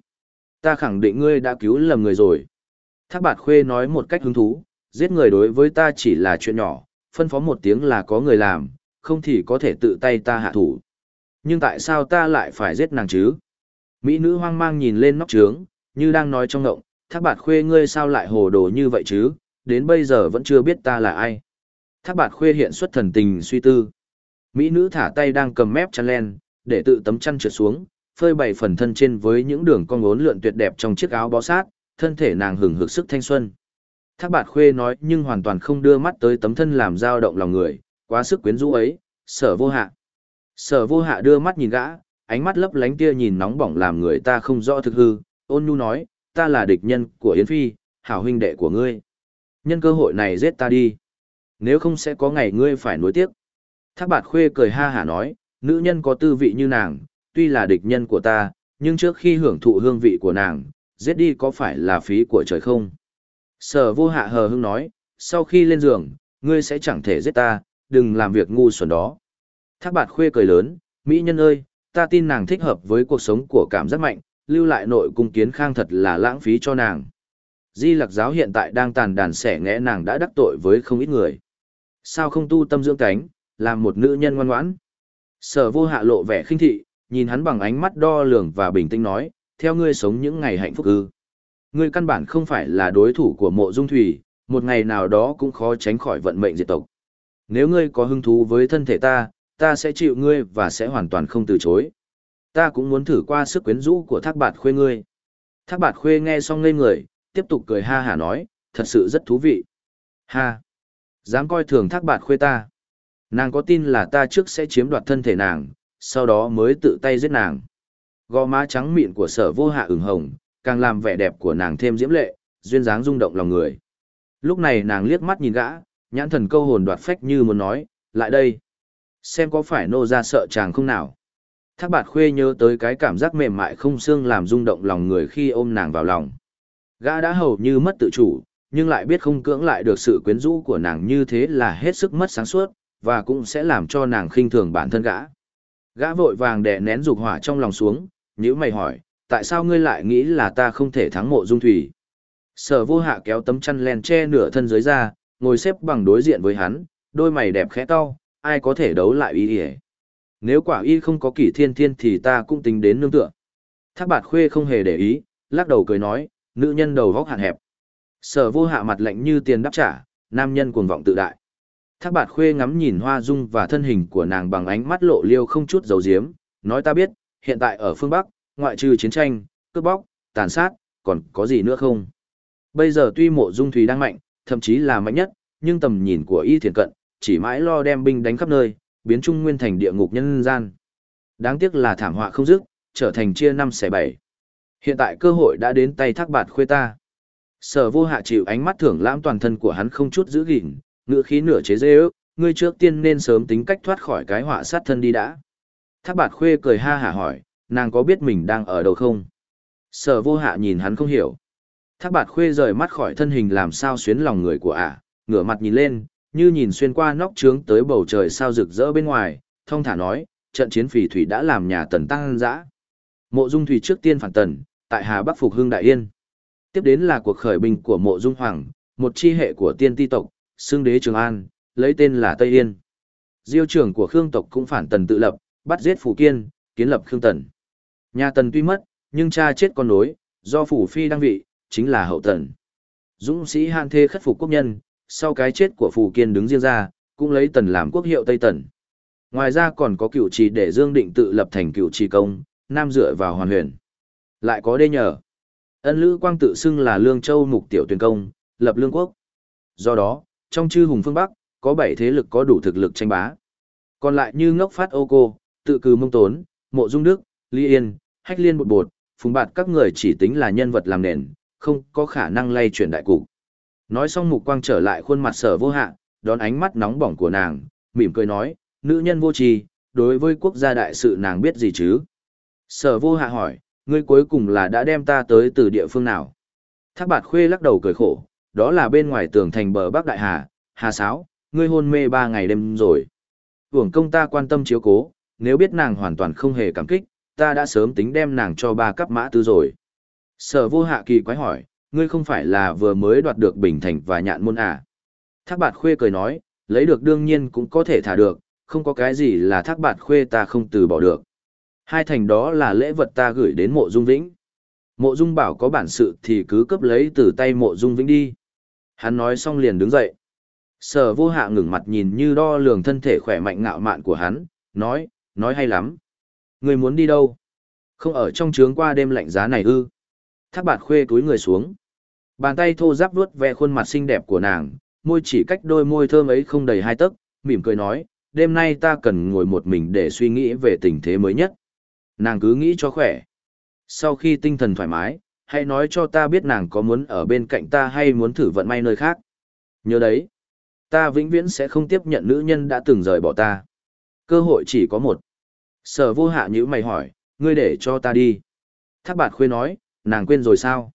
Ta khẳng định ngươi đã cứu lầm người rồi. Thác bạt khuê nói một cách hứng thú, giết người đối với ta chỉ là chuyện nhỏ, phân phó một tiếng là có người làm, không thì có thể tự tay ta hạ thủ. Nhưng tại sao ta lại phải giết nàng chứ? Mỹ nữ hoang mang nhìn lên nóc trướng, như đang nói trong ngộng, thác bạt khuê ngươi sao lại hồ đồ như vậy chứ, đến bây giờ vẫn chưa biết ta là ai. Thác bạt khuê hiện xuất thần tình suy tư. Mỹ nữ thả tay đang cầm mép chăn len, để tự tấm chăn trượt xuống, phơi bày phần thân trên với những đường cong ngốn lượn tuyệt đẹp trong chiếc áo bó sát, thân thể nàng hừng hực sức thanh xuân. Thác bạt khuê nói nhưng hoàn toàn không đưa mắt tới tấm thân làm dao động lòng người, quá sức quyến rũ ấy, sở vô hạ. Sở vô hạ đưa mắt nhìn gã, ánh mắt lấp lánh tia nhìn nóng bỏng làm người ta không rõ thực hư, ôn nhu nói, ta là địch nhân của Yến Phi, hảo huynh đệ của ngươi. Nhân cơ hội này giết ta đi. Nếu không sẽ có ngày ngươi phải nuối tiếc. Thác bạt khuê cười ha hả nói, nữ nhân có tư vị như nàng, tuy là địch nhân của ta, nhưng trước khi hưởng thụ hương vị của nàng, giết đi có phải là phí của trời không? Sở vô hạ hờ hưng nói, sau khi lên giường, ngươi sẽ chẳng thể giết ta, đừng làm việc ngu xuẩn đó. Thác bạt khuê cười lớn, Mỹ nhân ơi, ta tin nàng thích hợp với cuộc sống của cảm giác mạnh, lưu lại nội cung kiến khang thật là lãng phí cho nàng. Di lạc giáo hiện tại đang tàn đàn sẻ ngẽ nàng đã đắc tội với không ít người. Sao không tu tâm dưỡng cánh, làm một nữ nhân ngoan ngoãn? Sở vô hạ lộ vẻ khinh thị, nhìn hắn bằng ánh mắt đo lường và bình tĩnh nói, theo ngươi sống những ngày hạnh phúc ư. Ngươi căn bản không phải là đối thủ của mộ dung thủy, một ngày nào đó cũng khó tránh khỏi vận mệnh diệt tộc. Nếu ngươi có hứng thú với thân thể ta, ta sẽ chịu ngươi và sẽ hoàn toàn không từ chối. Ta cũng muốn thử qua sức quyến rũ của thác bạt khuê ngươi. Thác bạt khuê nghe xong ngây người, tiếp tục cười ha hả nói, thật sự rất thú vị. Ha! Dám coi thường thác bạt khuê ta. Nàng có tin là ta trước sẽ chiếm đoạt thân thể nàng, sau đó mới tự tay giết nàng. Gò má trắng mịn của sở vô hạ ửng hồng, càng làm vẻ đẹp của nàng thêm diễm lệ, duyên dáng rung động lòng người. Lúc này nàng liếc mắt nhìn gã, nhãn thần câu hồn đoạt phách như muốn nói, lại đây. Xem có phải nô ra sợ chàng không nào. Thác bạt khuê nhớ tới cái cảm giác mềm mại không xương làm rung động lòng người khi ôm nàng vào lòng. Gã đã hầu như mất tự chủ, nhưng lại biết không cưỡng lại được sự quyến rũ của nàng như thế là hết sức mất sáng suốt, và cũng sẽ làm cho nàng khinh thường bản thân gã. Gã vội vàng đè nén dục hỏa trong lòng xuống, nhíu mày hỏi, tại sao ngươi lại nghĩ là ta không thể thắng mộ dung thủy? Sở vô hạ kéo tấm chăn len che nửa thân dưới ra, ngồi xếp bằng đối diện với hắn, đôi mày đẹp khẽ cau, ai có thể đấu lại y ỉa nếu quả y không có kỷ thiên thiên thì ta cũng tính đến nương tựa thác bạt khuê không hề để ý lắc đầu cười nói nữ nhân đầu vóc hạn hẹp sở vô hạ mặt lạnh như tiền đáp trả nam nhân cuồng vọng tự đại thác bạt khuê ngắm nhìn hoa dung và thân hình của nàng bằng ánh mắt lộ liêu không chút dầu diếm nói ta biết hiện tại ở phương bắc ngoại trừ chiến tranh cướp bóc tàn sát còn có gì nữa không bây giờ tuy mộ dung thùy đang mạnh thậm chí là mạnh nhất nhưng tầm nhìn của y thiền cận chỉ mãi lo đem binh đánh khắp nơi, biến Trung Nguyên thành địa ngục nhân gian. Đáng tiếc là thảm họa không dứt, trở thành chia năm xẻ bảy. Hiện tại cơ hội đã đến tay thác bạt khuê ta. Sở vô hạ chịu ánh mắt thưởng lãm toàn thân của hắn không chút giữ gìn, ngựa khí nửa chế dê ước, ngươi trước tiên nên sớm tính cách thoát khỏi cái họa sát thân đi đã. Thác bạt khuê cười ha hả hỏi, nàng có biết mình đang ở đâu không? Sở vô hạ nhìn hắn không hiểu. Thác bạt khuê rời mắt khỏi thân hình làm sao xuyến lòng người của ả, ngửa mặt nhìn lên, như nhìn xuyên qua nóc trướng tới bầu trời sao rực rỡ bên ngoài, thông thả nói, trận chiến phỉ thủy đã làm nhà tần tăng dã. Mộ Dung Thủy trước tiên phản tần, tại Hà Bắc phục hưng đại yên. Tiếp đến là cuộc khởi binh của Mộ Dung Hoàng, một chi hệ của tiên ti tộc, xương đế Trường An, lấy tên là Tây Yên. Diêu trưởng của Khương tộc cũng phản tần tự lập, bắt giết Phủ Kiên, kiến lập Khương Tần. Nhà Tần tuy mất, nhưng cha chết con nối, do Phủ Phi đăng vị, chính là hậu tần. Dũng sĩ han thê khất phục quốc nhân, sau cái chết của phủ Kiên đứng riêng ra, cũng lấy tần làm quốc hiệu Tây Tần. Ngoài ra còn có cựu trì để Dương Định tự lập thành cựu trì công, nam dựa vào hoàn huyền. Lại có đê nhờ. Ân Lữ Quang tự xưng là Lương Châu mục tiểu tuyển công, lập lương quốc. Do đó, trong chư hùng phương Bắc, có bảy thế lực có đủ thực lực tranh bá. Còn lại như ngốc phát ô cô, tự cử mông tốn, mộ dung đức, ly yên, hách liên bột bột, phùng bạt các người chỉ tính là nhân vật làm nền, không có khả năng lay chuyển đại cục. Nói xong mục quang trở lại khuôn mặt sở vô hạ, đón ánh mắt nóng bỏng của nàng, mỉm cười nói, nữ nhân vô tri, đối với quốc gia đại sự nàng biết gì chứ? Sở vô hạ hỏi, ngươi cuối cùng là đã đem ta tới từ địa phương nào? Thác bạt khuê lắc đầu cười khổ, đó là bên ngoài tường thành bờ Bắc Đại Hà, Hà Sáo, ngươi hôn mê ba ngày đêm rồi. Hưởng công ta quan tâm chiếu cố, nếu biết nàng hoàn toàn không hề cảm kích, ta đã sớm tính đem nàng cho ba cấp mã tư rồi. Sở vô hạ kỳ quái hỏi, ngươi không phải là vừa mới đoạt được bình thành và nhạn môn à. Thác bạt khuê cười nói, lấy được đương nhiên cũng có thể thả được, không có cái gì là thác bạt khuê ta không từ bỏ được. Hai thành đó là lễ vật ta gửi đến mộ dung vĩnh. Mộ dung bảo có bản sự thì cứ cấp lấy từ tay mộ dung vĩnh đi. Hắn nói xong liền đứng dậy. Sở vô hạ ngừng mặt nhìn như đo lường thân thể khỏe mạnh ngạo mạn của hắn, nói, nói hay lắm. Người muốn đi đâu? Không ở trong trướng qua đêm lạnh giá này ư. Thác bạt khuê túi người xuống. Bàn tay thô giáp vuốt ve khuôn mặt xinh đẹp của nàng, môi chỉ cách đôi môi thơm ấy không đầy hai tấc, mỉm cười nói, đêm nay ta cần ngồi một mình để suy nghĩ về tình thế mới nhất. Nàng cứ nghĩ cho khỏe. Sau khi tinh thần thoải mái, hãy nói cho ta biết nàng có muốn ở bên cạnh ta hay muốn thử vận may nơi khác. Nhớ đấy, ta vĩnh viễn sẽ không tiếp nhận nữ nhân đã từng rời bỏ ta. Cơ hội chỉ có một. Sở vô hạ nhữ mày hỏi, ngươi để cho ta đi. Thác bạt khuê nói, nàng quên rồi sao?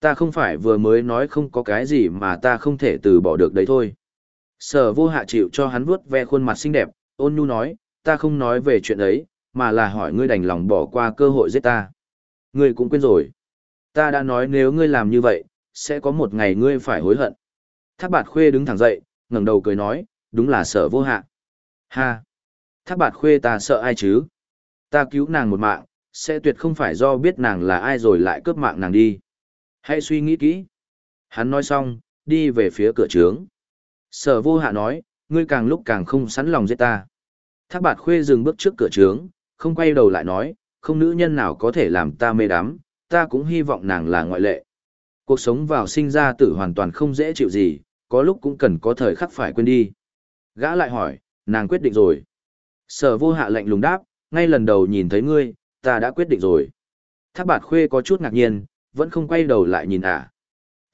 Ta không phải vừa mới nói không có cái gì mà ta không thể từ bỏ được đấy thôi. Sở vô hạ chịu cho hắn vuốt ve khuôn mặt xinh đẹp, ôn nhu nói, ta không nói về chuyện ấy, mà là hỏi ngươi đành lòng bỏ qua cơ hội giết ta. Ngươi cũng quên rồi. Ta đã nói nếu ngươi làm như vậy, sẽ có một ngày ngươi phải hối hận. Thác bạt khuê đứng thẳng dậy, ngẩng đầu cười nói, đúng là sở vô hạ. Ha! Thác bạt khuê ta sợ ai chứ? Ta cứu nàng một mạng, sẽ tuyệt không phải do biết nàng là ai rồi lại cướp mạng nàng đi. Hãy suy nghĩ kỹ. Hắn nói xong, đi về phía cửa trướng. Sở vô hạ nói, ngươi càng lúc càng không sẵn lòng giết ta. Thác bạt khuê dừng bước trước cửa trướng, không quay đầu lại nói, không nữ nhân nào có thể làm ta mê đắm, ta cũng hy vọng nàng là ngoại lệ. Cuộc sống vào sinh ra tử hoàn toàn không dễ chịu gì, có lúc cũng cần có thời khắc phải quên đi. Gã lại hỏi, nàng quyết định rồi. Sở vô hạ lệnh lùng đáp, ngay lần đầu nhìn thấy ngươi, ta đã quyết định rồi. Thác bạt khuê có chút ngạc nhiên, vẫn không quay đầu lại nhìn ả. À.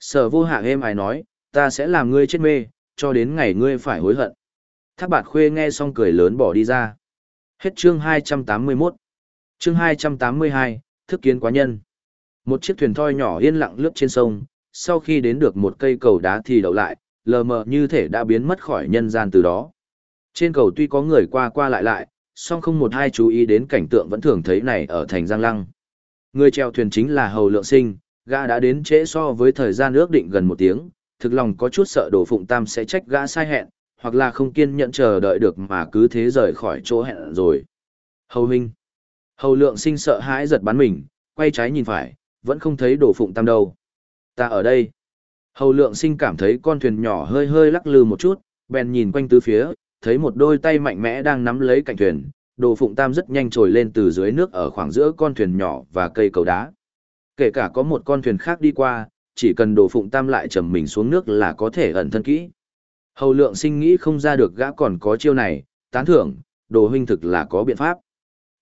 Sở vô hạ êm ai nói, ta sẽ làm ngươi chết mê, cho đến ngày ngươi phải hối hận. Thác bạt khuê nghe xong cười lớn bỏ đi ra. Hết chương 281. Chương 282, thức kiến quá nhân. Một chiếc thuyền thoi nhỏ yên lặng lướt trên sông, sau khi đến được một cây cầu đá thì đậu lại, lờ mờ như thể đã biến mất khỏi nhân gian từ đó. Trên cầu tuy có người qua qua lại lại, song không một ai chú ý đến cảnh tượng vẫn thường thấy này ở thành Giang Lăng. Người chèo thuyền chính là Hầu Lượng Sinh, gã đã đến trễ so với thời gian ước định gần một tiếng, thực lòng có chút sợ Đồ Phụng Tam sẽ trách gã sai hẹn, hoặc là không kiên nhẫn chờ đợi được mà cứ thế rời khỏi chỗ hẹn rồi. Hầu minh Hầu Lượng Sinh sợ hãi giật bắn mình, quay trái nhìn phải, vẫn không thấy Đồ Phụng Tam đâu. Ta ở đây. Hầu Lượng Sinh cảm thấy con thuyền nhỏ hơi hơi lắc lư một chút, bèn nhìn quanh tứ phía, thấy một đôi tay mạnh mẽ đang nắm lấy cạnh thuyền, đồ phụng tam rất nhanh trồi lên từ dưới nước ở khoảng giữa con thuyền nhỏ và cây cầu đá. Kể cả có một con thuyền khác đi qua, chỉ cần đồ phụng tam lại trầm mình xuống nước là có thể ẩn thân kỹ. Hầu lượng sinh nghĩ không ra được gã còn có chiêu này, tán thưởng, đồ huynh thực là có biện pháp.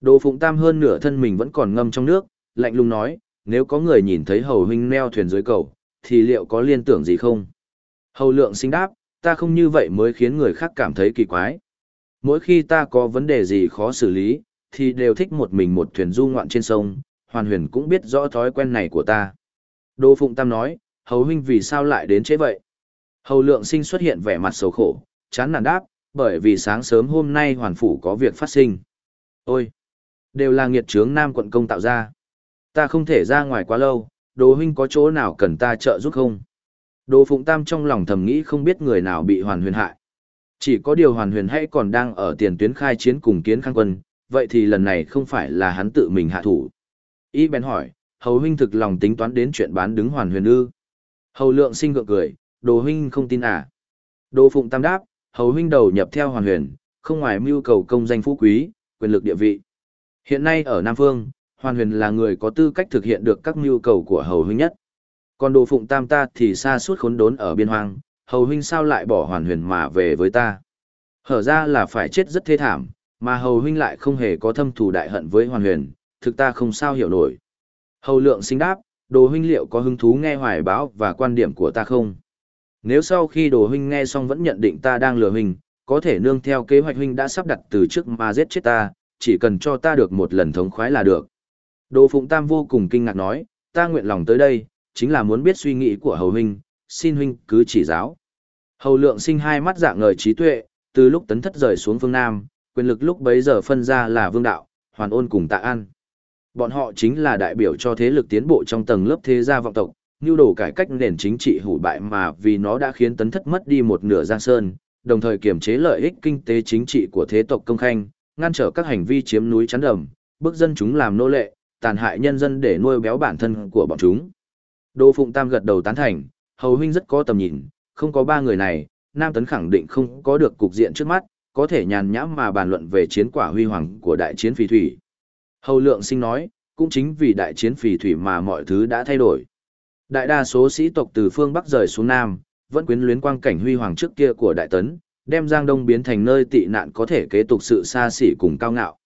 Đồ phụng tam hơn nửa thân mình vẫn còn ngâm trong nước, lạnh lùng nói, nếu có người nhìn thấy hầu huynh neo thuyền dưới cầu, thì liệu có liên tưởng gì không? Hầu lượng sinh đáp, ta không như vậy mới khiến người khác cảm thấy kỳ quái. Mỗi khi ta có vấn đề gì khó xử lý, thì đều thích một mình một thuyền du ngoạn trên sông, hoàn huyền cũng biết rõ thói quen này của ta. Đô Phụng Tam nói, hầu huynh vì sao lại đến chế vậy? Hầu lượng sinh xuất hiện vẻ mặt xấu khổ, chán nản đáp, bởi vì sáng sớm hôm nay hoàn phủ có việc phát sinh. Ôi! Đều là nghiệt trướng nam quận công tạo ra. Ta không thể ra ngoài quá lâu, đồ huynh có chỗ nào cần ta trợ giúp không? Đồ Phụng Tam trong lòng thầm nghĩ không biết người nào bị hoàn huyền hại. Chỉ có điều hoàn huyền hay còn đang ở tiền tuyến khai chiến cùng kiến khang quân, vậy thì lần này không phải là hắn tự mình hạ thủ. Y bèn hỏi, hầu huynh thực lòng tính toán đến chuyện bán đứng hoàn huyền ư. Hầu lượng sinh gượng cười, đồ huynh không tin à. Đồ Phụng Tam đáp, hầu huynh đầu nhập theo hoàn huyền, không ngoài mưu cầu công danh phú quý, quyền lực địa vị. Hiện nay ở Nam Phương, hoàn huyền là người có tư cách thực hiện được các nhu cầu của hầu huynh nhất. Còn đồ phụng tam ta thì xa suốt khốn đốn ở biên hoang, hầu huynh sao lại bỏ hoàn huyền mà về với ta. Hở ra là phải chết rất thê thảm, mà hầu huynh lại không hề có thâm thù đại hận với hoàn huyền, thực ta không sao hiểu nổi. Hầu lượng sinh đáp, đồ huynh liệu có hứng thú nghe hoài báo và quan điểm của ta không? Nếu sau khi đồ huynh nghe xong vẫn nhận định ta đang lừa huynh, có thể nương theo kế hoạch huynh đã sắp đặt từ trước mà giết chết ta, chỉ cần cho ta được một lần thống khoái là được. Đồ Phụng Tam vô cùng kinh ngạc nói, ta nguyện lòng tới đây, chính là muốn biết suy nghĩ của hầu huynh, xin huynh cứ chỉ giáo. Hầu lượng sinh hai mắt dạng ngời trí tuệ, từ lúc tấn thất rời xuống phương Nam, quyền lực lúc bấy giờ phân ra là vương đạo, hoàn ôn cùng tạ an. Bọn họ chính là đại biểu cho thế lực tiến bộ trong tầng lớp thế gia vọng tộc, nhu đồ cải cách nền chính trị hủ bại mà vì nó đã khiến tấn thất mất đi một nửa giang sơn, đồng thời kiềm chế lợi ích kinh tế chính trị của thế tộc công khanh, ngăn trở các hành vi chiếm núi chắn đầm, bức dân chúng làm nô lệ, tàn hại nhân dân để nuôi béo bản thân của bọn chúng. Đô Phụng Tam gật đầu tán thành, hầu huynh rất có tầm nhìn, không có ba người này, Nam Tấn khẳng định không có được cục diện trước mắt, có thể nhàn nhãm mà bàn luận về chiến quả huy hoàng của đại chiến phì thủy. Hầu Lượng Sinh nói, cũng chính vì đại chiến phì thủy mà mọi thứ đã thay đổi. Đại đa số sĩ tộc từ phương Bắc rời xuống Nam, vẫn quyến luyến quang cảnh huy hoàng trước kia của đại tấn, đem Giang Đông biến thành nơi tị nạn có thể kế tục sự xa xỉ cùng cao ngạo.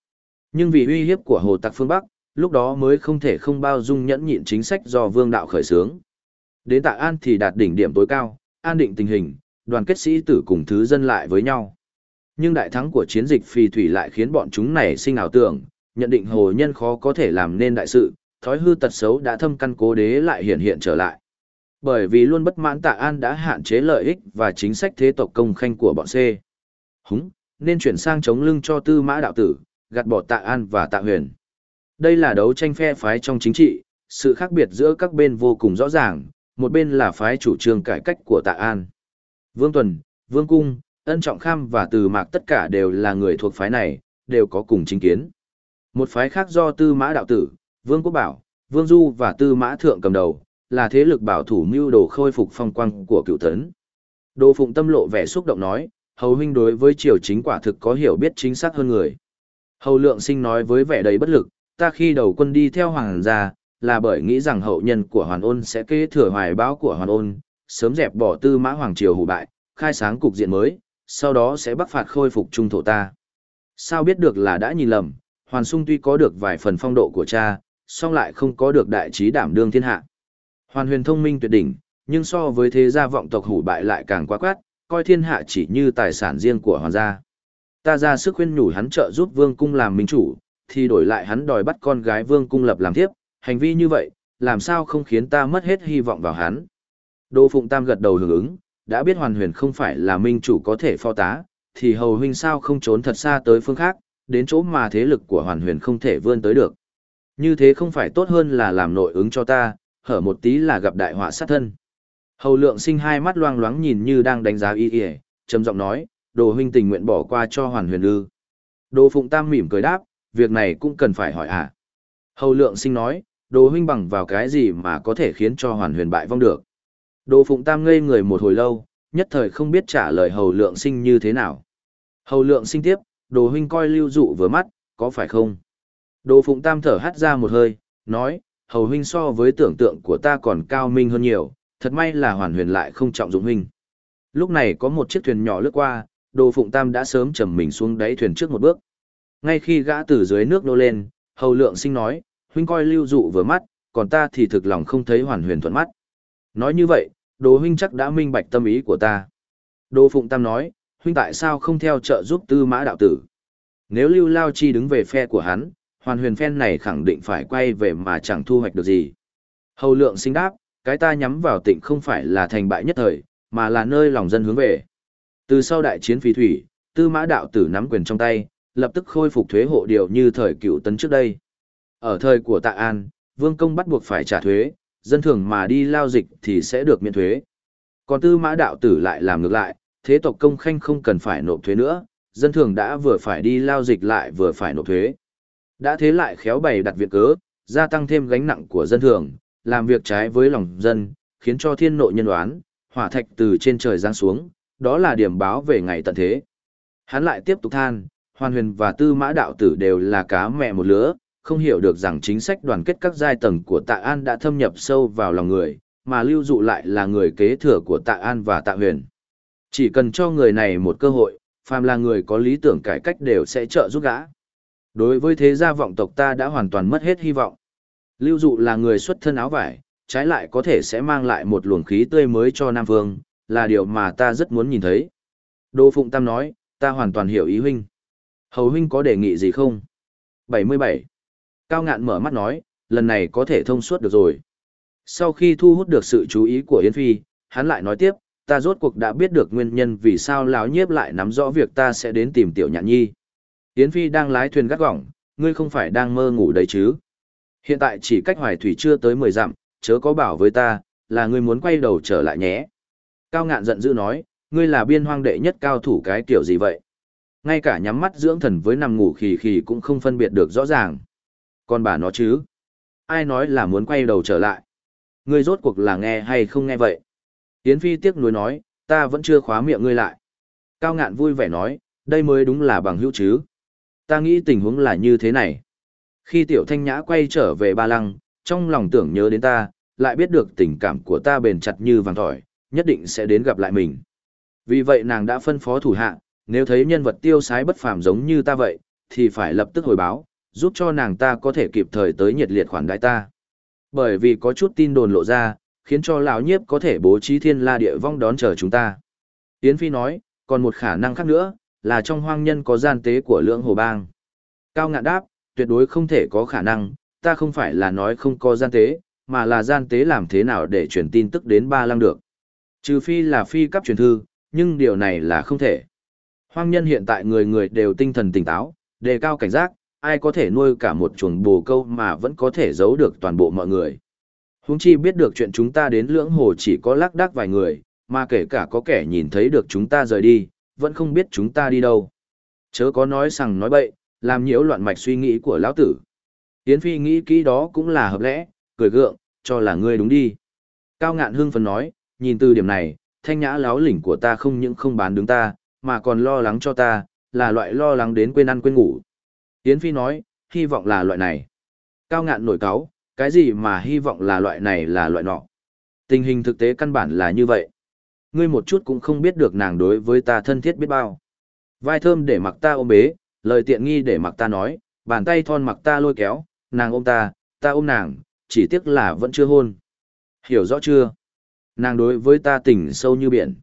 Nhưng vì uy hiếp của Hồ Tạc phương Bắc, lúc đó mới không thể không bao dung nhẫn nhịn chính sách do vương đạo khởi xướng. Đến Tạ An thì đạt đỉnh điểm tối cao, an định tình hình, đoàn kết sĩ tử cùng thứ dân lại với nhau. Nhưng đại thắng của chiến dịch phi thủy lại khiến bọn chúng này sinh ảo tưởng, nhận định hồ nhân khó có thể làm nên đại sự, thói hư tật xấu đã thâm căn cố đế lại hiện hiện trở lại. Bởi vì luôn bất mãn Tạ An đã hạn chế lợi ích và chính sách thế tộc công khanh của bọn C. Húng, nên chuyển sang chống lưng cho tư mã đạo tử, gạt bỏ Tạ An và Tạ Huyền. Đây là đấu tranh phe phái trong chính trị, sự khác biệt giữa các bên vô cùng rõ ràng, một bên là phái chủ trương cải cách của Tạ An. Vương Tuần, Vương Cung, Ân Trọng Kham và Từ Mạc tất cả đều là người thuộc phái này, đều có cùng chính kiến. Một phái khác do Tư Mã Đạo Tử, Vương Quốc Bảo, Vương Du và Tư Mã Thượng cầm đầu, là thế lực bảo thủ mưu đồ khôi phục phong quang của cựu tấn. Đỗ Phụng Tâm lộ vẻ xúc động nói, hầu huynh đối với triều chính quả thực có hiểu biết chính xác hơn người. Hầu lượng sinh nói với vẻ đầy bất lực, ta khi đầu quân đi theo hoàng gia, là bởi nghĩ rằng hậu nhân của hoàn ôn sẽ kế thừa hoài báo của hoàn ôn, sớm dẹp bỏ tư mã hoàng triều hủ bại, khai sáng cục diện mới, sau đó sẽ bắc phạt khôi phục trung thổ ta. Sao biết được là đã nhìn lầm, hoàn sung tuy có được vài phần phong độ của cha, song lại không có được đại trí đảm đương thiên hạ. Hoàn huyền thông minh tuyệt đỉnh, nhưng so với thế gia vọng tộc hủ bại lại càng quá quát, coi thiên hạ chỉ như tài sản riêng của hoàng gia. Ta ra sức khuyên nhủ hắn trợ giúp vương cung làm minh chủ, thì đổi lại hắn đòi bắt con gái vương cung lập làm thiếp, hành vi như vậy, làm sao không khiến ta mất hết hy vọng vào hắn. Đỗ Phụng Tam gật đầu hưởng ứng, đã biết hoàn huyền không phải là minh chủ có thể pho tá, thì hầu huynh sao không trốn thật xa tới phương khác, đến chỗ mà thế lực của hoàn huyền không thể vươn tới được. Như thế không phải tốt hơn là làm nội ứng cho ta, hở một tí là gặp đại họa sát thân. Hầu lượng sinh hai mắt loang loáng nhìn như đang đánh giá y y, trầm giọng nói, đồ huynh tình nguyện bỏ qua cho hoàn huyền ư. Đồ phụng tam mỉm cười đáp, việc này cũng cần phải hỏi à. Hầu lượng sinh nói, đồ huynh bằng vào cái gì mà có thể khiến cho hoàn huyền bại vong được. Đồ phụng tam ngây người một hồi lâu, nhất thời không biết trả lời hầu lượng sinh như thế nào. Hầu lượng sinh tiếp, đồ huynh coi lưu dụ vừa mắt, có phải không? Đồ phụng tam thở hắt ra một hơi, nói, hầu huynh so với tưởng tượng của ta còn cao minh hơn nhiều, thật may là hoàn huyền lại không trọng dụng huynh. Lúc này có một chiếc thuyền nhỏ lướt qua, đồ phụng tam đã sớm chầm mình xuống đáy thuyền trước một bước. Ngay khi gã từ dưới nước nô lên, hầu lượng sinh nói, huynh coi lưu dụ vừa mắt, còn ta thì thực lòng không thấy hoàn huyền thuận mắt. Nói như vậy, đồ huynh chắc đã minh bạch tâm ý của ta. Đồ phụng tam nói, huynh tại sao không theo trợ giúp tư mã đạo tử? Nếu lưu lao chi đứng về phe của hắn, hoàn huyền phen này khẳng định phải quay về mà chẳng thu hoạch được gì. Hầu lượng sinh đáp, cái ta nhắm vào tỉnh không phải là thành bại nhất thời, mà là nơi lòng dân hướng về. Từ sau đại chiến phí thủy, tư mã đạo tử nắm quyền trong tay, lập tức khôi phục thuế hộ điều như thời cựu tấn trước đây. Ở thời của tạ an, vương công bắt buộc phải trả thuế, dân thường mà đi lao dịch thì sẽ được miễn thuế. Còn tư mã đạo tử lại làm ngược lại, thế tộc công khanh không cần phải nộp thuế nữa, dân thường đã vừa phải đi lao dịch lại vừa phải nộp thuế. Đã thế lại khéo bày đặt việc cớ, gia tăng thêm gánh nặng của dân thường, làm việc trái với lòng dân, khiến cho thiên nội nhân đoán, hỏa thạch từ trên trời giáng xuống, đó là điểm báo về ngày tận thế. Hắn lại tiếp tục than, Hoàn Huyền và Tư Mã Đạo Tử đều là cá mẹ một lứa, không hiểu được rằng chính sách đoàn kết các giai tầng của Tạ An đã thâm nhập sâu vào lòng người, mà lưu dụ lại là người kế thừa của Tạ An và Tạ Huyền. Chỉ cần cho người này một cơ hội, phàm là người có lý tưởng cải cách đều sẽ trợ giúp gã. Đối với thế gia vọng tộc ta đã hoàn toàn mất hết hy vọng. Lưu dụ là người xuất thân áo vải, trái lại có thể sẽ mang lại một luồng khí tươi mới cho Nam Vương, là điều mà ta rất muốn nhìn thấy. Đô Phụng Tam nói, ta hoàn toàn hiểu ý huynh. Hầu huynh có đề nghị gì không? 77. Cao ngạn mở mắt nói, lần này có thể thông suốt được rồi. Sau khi thu hút được sự chú ý của Yến Phi, hắn lại nói tiếp, ta rốt cuộc đã biết được nguyên nhân vì sao lão nhiếp lại nắm rõ việc ta sẽ đến tìm tiểu nhạn nhi. Yến Phi đang lái thuyền gắt gỏng, ngươi không phải đang mơ ngủ đấy chứ. Hiện tại chỉ cách hoài thủy chưa tới 10 dặm, chớ có bảo với ta, là ngươi muốn quay đầu trở lại nhé. Cao ngạn giận dữ nói, ngươi là biên hoang đệ nhất cao thủ cái kiểu gì vậy? Ngay cả nhắm mắt dưỡng thần với nằm ngủ khì khì cũng không phân biệt được rõ ràng. Còn bà nó chứ? Ai nói là muốn quay đầu trở lại? Ngươi rốt cuộc là nghe hay không nghe vậy? Yến Phi tiếc nuối nói, ta vẫn chưa khóa miệng ngươi lại. Cao ngạn vui vẻ nói, đây mới đúng là bằng hữu chứ. Ta nghĩ tình huống là như thế này. Khi tiểu thanh nhã quay trở về ba lăng, trong lòng tưởng nhớ đến ta, lại biết được tình cảm của ta bền chặt như vàng tỏi, nhất định sẽ đến gặp lại mình. Vì vậy nàng đã phân phó thủ hạ, nếu thấy nhân vật tiêu sái bất phàm giống như ta vậy, thì phải lập tức hồi báo, giúp cho nàng ta có thể kịp thời tới nhiệt liệt khoản đại ta. Bởi vì có chút tin đồn lộ ra, khiến cho lão nhiếp có thể bố trí thiên la địa vong đón chờ chúng ta. Yến Phi nói, còn một khả năng khác nữa, là trong hoang nhân có gian tế của lưỡng hồ bang. Cao ngạn đáp, tuyệt đối không thể có khả năng, ta không phải là nói không có gian tế, mà là gian tế làm thế nào để truyền tin tức đến ba lăng được. Trừ phi là phi cấp truyền thư, nhưng điều này là không thể. Hoang nhân hiện tại người người đều tinh thần tỉnh táo, đề cao cảnh giác, ai có thể nuôi cả một chuồng bồ câu mà vẫn có thể giấu được toàn bộ mọi người. Húng chi biết được chuyện chúng ta đến lưỡng hồ chỉ có lác đác vài người, mà kể cả có kẻ nhìn thấy được chúng ta rời đi, vẫn không biết chúng ta đi đâu. Chớ có nói rằng nói bậy, làm nhiễu loạn mạch suy nghĩ của lão tử. Yến Phi nghĩ kỹ đó cũng là hợp lẽ, cười gượng, cho là ngươi đúng đi. Cao ngạn hưng phấn nói, nhìn từ điểm này, thanh nhã láo lỉnh của ta không những không bán đứng ta, mà còn lo lắng cho ta, là loại lo lắng đến quên ăn quên ngủ. Yến Phi nói, hy vọng là loại này. Cao ngạn nổi cáo, cái gì mà hy vọng là loại này là loại nọ. Tình hình thực tế căn bản là như vậy. Ngươi một chút cũng không biết được nàng đối với ta thân thiết biết bao. Vai thơm để mặc ta ôm bế, lời tiện nghi để mặc ta nói, bàn tay thon mặc ta lôi kéo, nàng ôm ta, ta ôm nàng, chỉ tiếc là vẫn chưa hôn. Hiểu rõ chưa? Nàng đối với ta tình sâu như biển.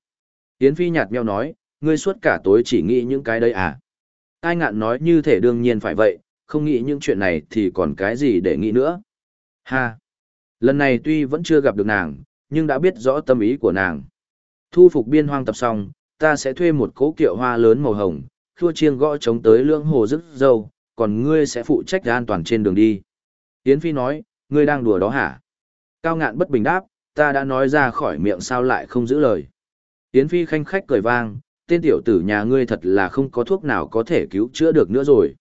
Yến Phi nhạt meo nói, ngươi suốt cả tối chỉ nghĩ những cái đấy à? Ai ngạn nói như thể đương nhiên phải vậy, không nghĩ những chuyện này thì còn cái gì để nghĩ nữa. Ha! Lần này tuy vẫn chưa gặp được nàng, nhưng đã biết rõ tâm ý của nàng. Thu phục biên hoang tập xong, ta sẽ thuê một cố kiệu hoa lớn màu hồng, thua chiêng gõ trống tới lưỡng hồ rức dâu, còn ngươi sẽ phụ trách an toàn trên đường đi. Yến Phi nói, ngươi đang đùa đó hả? Cao ngạn bất bình đáp, ta đã nói ra khỏi miệng sao lại không giữ lời. Yến Phi khanh khách cười vang, tên tiểu tử nhà ngươi thật là không có thuốc nào có thể cứu chữa được nữa rồi.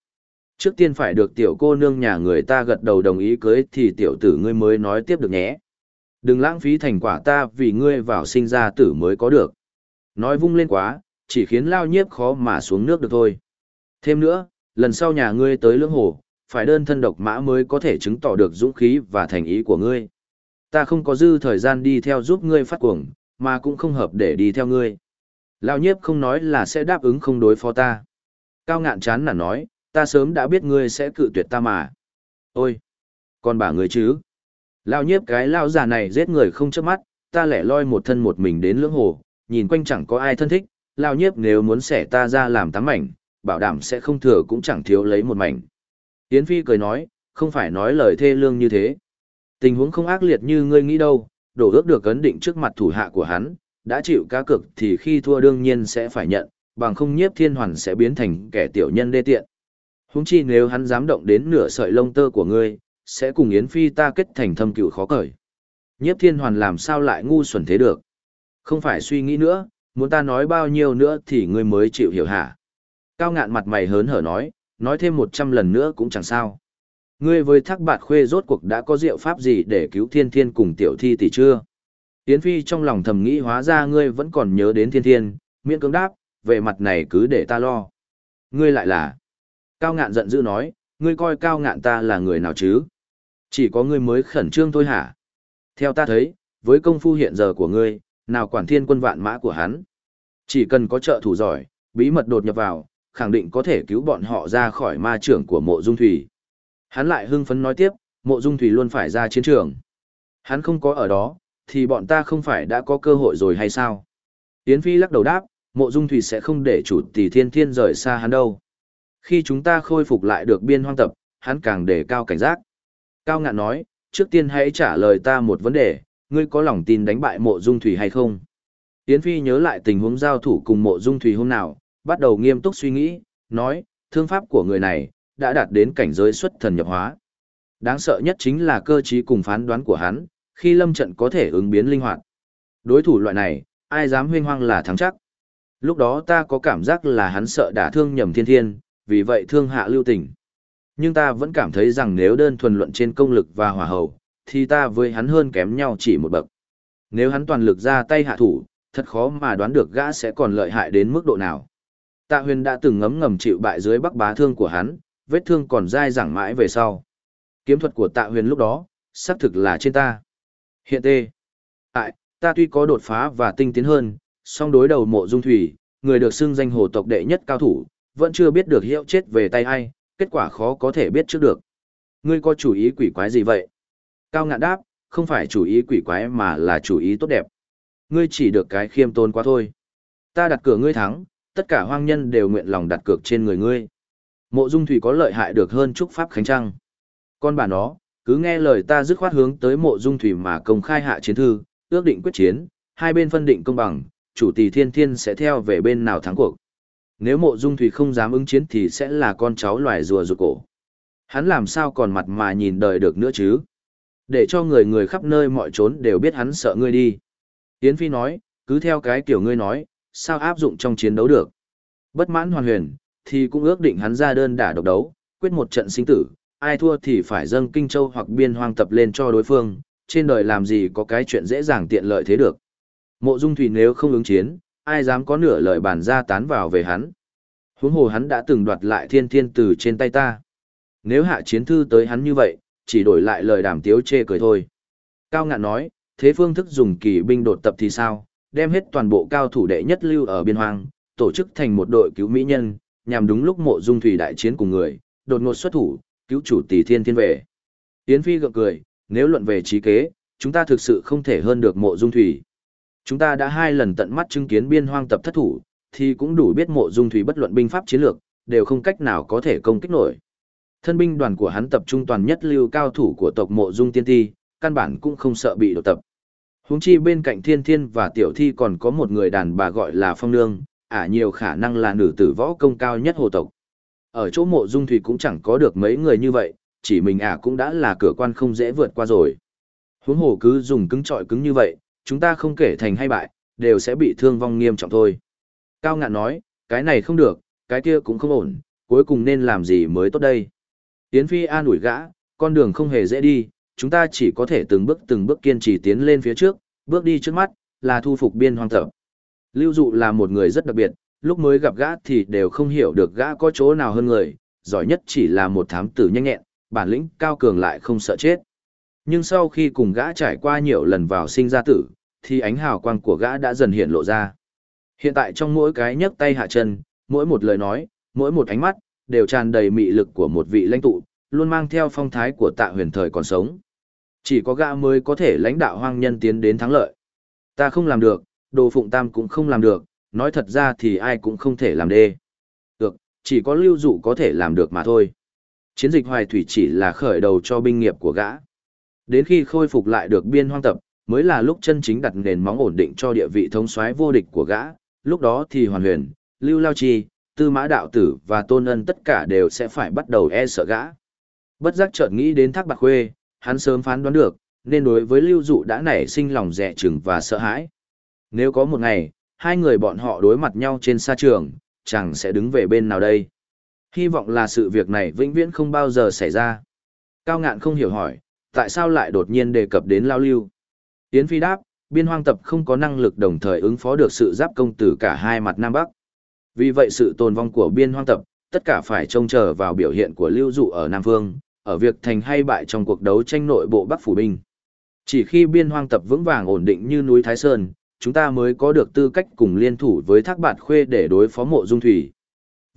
Trước tiên phải được tiểu cô nương nhà người ta gật đầu đồng ý cưới thì tiểu tử ngươi mới nói tiếp được nhé. Đừng lãng phí thành quả ta vì ngươi vào sinh ra tử mới có được. Nói vung lên quá, chỉ khiến lao nhiếp khó mà xuống nước được thôi. Thêm nữa, lần sau nhà ngươi tới lưỡng hồ, phải đơn thân độc mã mới có thể chứng tỏ được dũng khí và thành ý của ngươi. Ta không có dư thời gian đi theo giúp ngươi phát cuồng, mà cũng không hợp để đi theo ngươi. Lao nhiếp không nói là sẽ đáp ứng không đối phó ta. Cao ngạn chán là nói, ta sớm đã biết ngươi sẽ cự tuyệt ta mà. Ôi, còn bà ngươi chứ? Lao nhiếp cái lao già này giết người không chớp mắt, ta lẻ loi một thân một mình đến lưỡng hồ, nhìn quanh chẳng có ai thân thích, lao nhiếp nếu muốn xẻ ta ra làm tám mảnh, bảo đảm sẽ không thừa cũng chẳng thiếu lấy một mảnh. Yến Phi cười nói, không phải nói lời thê lương như thế. Tình huống không ác liệt như ngươi nghĩ đâu, đổ ước được ấn định trước mặt thủ hạ của hắn, đã chịu cá cực thì khi thua đương nhiên sẽ phải nhận, bằng không nhiếp thiên hoàn sẽ biến thành kẻ tiểu nhân đê tiện. Húng chi nếu hắn dám động đến nửa sợi lông tơ của ngươi, sẽ cùng Yến Phi ta kết thành thâm cựu khó cởi. Nhiếp thiên hoàn làm sao lại ngu xuẩn thế được? Không phải suy nghĩ nữa, muốn ta nói bao nhiêu nữa thì ngươi mới chịu hiểu hả? Cao ngạn mặt mày hớn hở nói, nói thêm một trăm lần nữa cũng chẳng sao. Ngươi với thác bạt khuê rốt cuộc đã có diệu pháp gì để cứu thiên thiên cùng tiểu thi tỷ chưa? Yến Phi trong lòng thầm nghĩ hóa ra ngươi vẫn còn nhớ đến thiên thiên, miễn cưỡng đáp, về mặt này cứ để ta lo. Ngươi lại là... Cao ngạn giận dữ nói, ngươi coi cao ngạn ta là người nào chứ? Chỉ có ngươi mới khẩn trương thôi hả? Theo ta thấy, với công phu hiện giờ của ngươi, nào quản thiên quân vạn mã của hắn. Chỉ cần có trợ thủ giỏi, bí mật đột nhập vào, khẳng định có thể cứu bọn họ ra khỏi ma trưởng của mộ dung thủy. Hắn lại hưng phấn nói tiếp, mộ dung thủy luôn phải ra chiến trường. Hắn không có ở đó, thì bọn ta không phải đã có cơ hội rồi hay sao? Yến Phi lắc đầu đáp, mộ dung thủy sẽ không để chủ tỷ thiên thiên rời xa hắn đâu. Khi chúng ta khôi phục lại được biên hoang tập, hắn càng đề cao cảnh giác. Cao ngạn nói, trước tiên hãy trả lời ta một vấn đề, ngươi có lòng tin đánh bại mộ dung thủy hay không? Yến Phi nhớ lại tình huống giao thủ cùng mộ dung thủy hôm nào, bắt đầu nghiêm túc suy nghĩ, nói, thương pháp của người này, đã đạt đến cảnh giới xuất thần nhập hóa. Đáng sợ nhất chính là cơ trí cùng phán đoán của hắn, khi lâm trận có thể ứng biến linh hoạt. Đối thủ loại này, ai dám huyên hoang là thắng chắc. Lúc đó ta có cảm giác là hắn sợ đả thương nhầm thiên thiên, vì vậy thương hạ lưu tình. Nhưng ta vẫn cảm thấy rằng nếu đơn thuần luận trên công lực và hỏa hầu, thì ta với hắn hơn kém nhau chỉ một bậc. Nếu hắn toàn lực ra tay hạ thủ, thật khó mà đoán được gã sẽ còn lợi hại đến mức độ nào. Tạ huyền đã từng ngấm ngầm chịu bại dưới bắc bá thương của hắn, vết thương còn dai dẳng mãi về sau. Kiếm thuật của tạ huyền lúc đó, xác thực là trên ta. Hiện tê. Tại, ta tuy có đột phá và tinh tiến hơn, Song đối đầu mộ dung thủy, người được xưng danh hồ tộc đệ nhất cao thủ, vẫn chưa biết được hiệu chết về tay ai, kết quả khó có thể biết trước được. Ngươi có chủ ý quỷ quái gì vậy? Cao ngạn đáp, không phải chủ ý quỷ quái mà là chủ ý tốt đẹp. Ngươi chỉ được cái khiêm tôn quá thôi. Ta đặt cửa ngươi thắng, tất cả hoang nhân đều nguyện lòng đặt cược trên người ngươi. Mộ dung thủy có lợi hại được hơn trúc pháp khánh trăng. Con bà nó, cứ nghe lời ta dứt khoát hướng tới mộ dung thủy mà công khai hạ chiến thư, ước định quyết chiến, hai bên phân định công bằng, chủ tỷ thiên thiên sẽ theo về bên nào thắng cuộc. Nếu mộ dung thủy không dám ứng chiến thì sẽ là con cháu loài rùa rụt cổ. Hắn làm sao còn mặt mà nhìn đời được nữa chứ? Để cho người người khắp nơi mọi trốn đều biết hắn sợ ngươi đi. Yến Phi nói, cứ theo cái kiểu ngươi nói, sao áp dụng trong chiến đấu được. Bất mãn hoàn huyền, thì cũng ước định hắn ra đơn đả độc đấu, quyết một trận sinh tử, ai thua thì phải dâng Kinh Châu hoặc biên hoang tập lên cho đối phương, trên đời làm gì có cái chuyện dễ dàng tiện lợi thế được. Mộ Dung Thủy nếu không ứng chiến, ai dám có nửa lời bàn ra tán vào về hắn. Huống hồ hắn đã từng đoạt lại thiên thiên từ trên tay ta. Nếu hạ chiến thư tới hắn như vậy, chỉ đổi lại lời đàm tiếu chê cười thôi. Cao ngạn nói, thế phương thức dùng kỳ binh đột tập thì sao, đem hết toàn bộ cao thủ đệ nhất lưu ở biên hoang, tổ chức thành một đội cứu mỹ nhân, nhằm đúng lúc mộ dung thủy đại chiến cùng người, đột ngột xuất thủ, cứu chủ tỷ thiên thiên về. Yến Phi gượng cười, nếu luận về trí kế, chúng ta thực sự không thể hơn được mộ dung thủy. Chúng ta đã hai lần tận mắt chứng kiến biên hoang tập thất thủ, thì cũng đủ biết mộ dung thủy bất luận binh pháp chiến lược, đều không cách nào có thể công kích nổi. Thân binh đoàn của hắn tập trung toàn nhất lưu cao thủ của tộc mộ dung tiên ti, căn bản cũng không sợ bị đột tập. Huống chi bên cạnh thiên thiên và tiểu thi còn có một người đàn bà gọi là phong nương, ả nhiều khả năng là nữ tử võ công cao nhất hồ tộc. Ở chỗ mộ dung thủy cũng chẳng có được mấy người như vậy, chỉ mình ả cũng đã là cửa quan không dễ vượt qua rồi. Huống hồ cứ dùng cứng trọi cứng như vậy, chúng ta không kể thành hay bại, đều sẽ bị thương vong nghiêm trọng thôi. Cao ngạn nói, cái này không được, cái kia cũng không ổn, cuối cùng nên làm gì mới tốt đây. Tiến Phi an ủi gã, con đường không hề dễ đi, chúng ta chỉ có thể từng bước từng bước kiên trì tiến lên phía trước, bước đi trước mắt, là thu phục biên hoang tập. Lưu dụ là một người rất đặc biệt, lúc mới gặp gã thì đều không hiểu được gã có chỗ nào hơn người, giỏi nhất chỉ là một thám tử nhanh nhẹn, bản lĩnh cao cường lại không sợ chết. Nhưng sau khi cùng gã trải qua nhiều lần vào sinh ra tử, thì ánh hào quang của gã đã dần hiện lộ ra. Hiện tại trong mỗi cái nhấc tay hạ chân, mỗi một lời nói, mỗi một ánh mắt, đều tràn đầy mị lực của một vị lãnh tụ, luôn mang theo phong thái của tạ huyền thời còn sống. Chỉ có gã mới có thể lãnh đạo hoang nhân tiến đến thắng lợi. Ta không làm được, đồ phụng tam cũng không làm được, nói thật ra thì ai cũng không thể làm đê. Được, chỉ có lưu dụ có thể làm được mà thôi. Chiến dịch hoài thủy chỉ là khởi đầu cho binh nghiệp của gã. Đến khi khôi phục lại được biên hoang tập, mới là lúc chân chính đặt nền móng ổn định cho địa vị thống soái vô địch của gã, lúc đó thì hoàn huyền, lưu lao chi, tư mã đạo tử và tôn ân tất cả đều sẽ phải bắt đầu e sợ gã. Bất giác chợt nghĩ đến thác bạc khuê, hắn sớm phán đoán được, nên đối với lưu dụ đã nảy sinh lòng dè chừng và sợ hãi. Nếu có một ngày, hai người bọn họ đối mặt nhau trên sa trường, chẳng sẽ đứng về bên nào đây. Hy vọng là sự việc này vĩnh viễn không bao giờ xảy ra. Cao ngạn không hiểu hỏi, tại sao lại đột nhiên đề cập đến lao lưu. Yến Phi đáp, biên hoang tập không có năng lực đồng thời ứng phó được sự giáp công từ cả hai mặt Nam Bắc. Vì vậy sự tồn vong của biên hoang tập, tất cả phải trông chờ vào biểu hiện của lưu dụ ở Nam Phương, ở việc thành hay bại trong cuộc đấu tranh nội bộ Bắc Phủ Binh. Chỉ khi biên hoang tập vững vàng ổn định như núi Thái Sơn, chúng ta mới có được tư cách cùng liên thủ với thác bạt khuê để đối phó mộ dung thủy.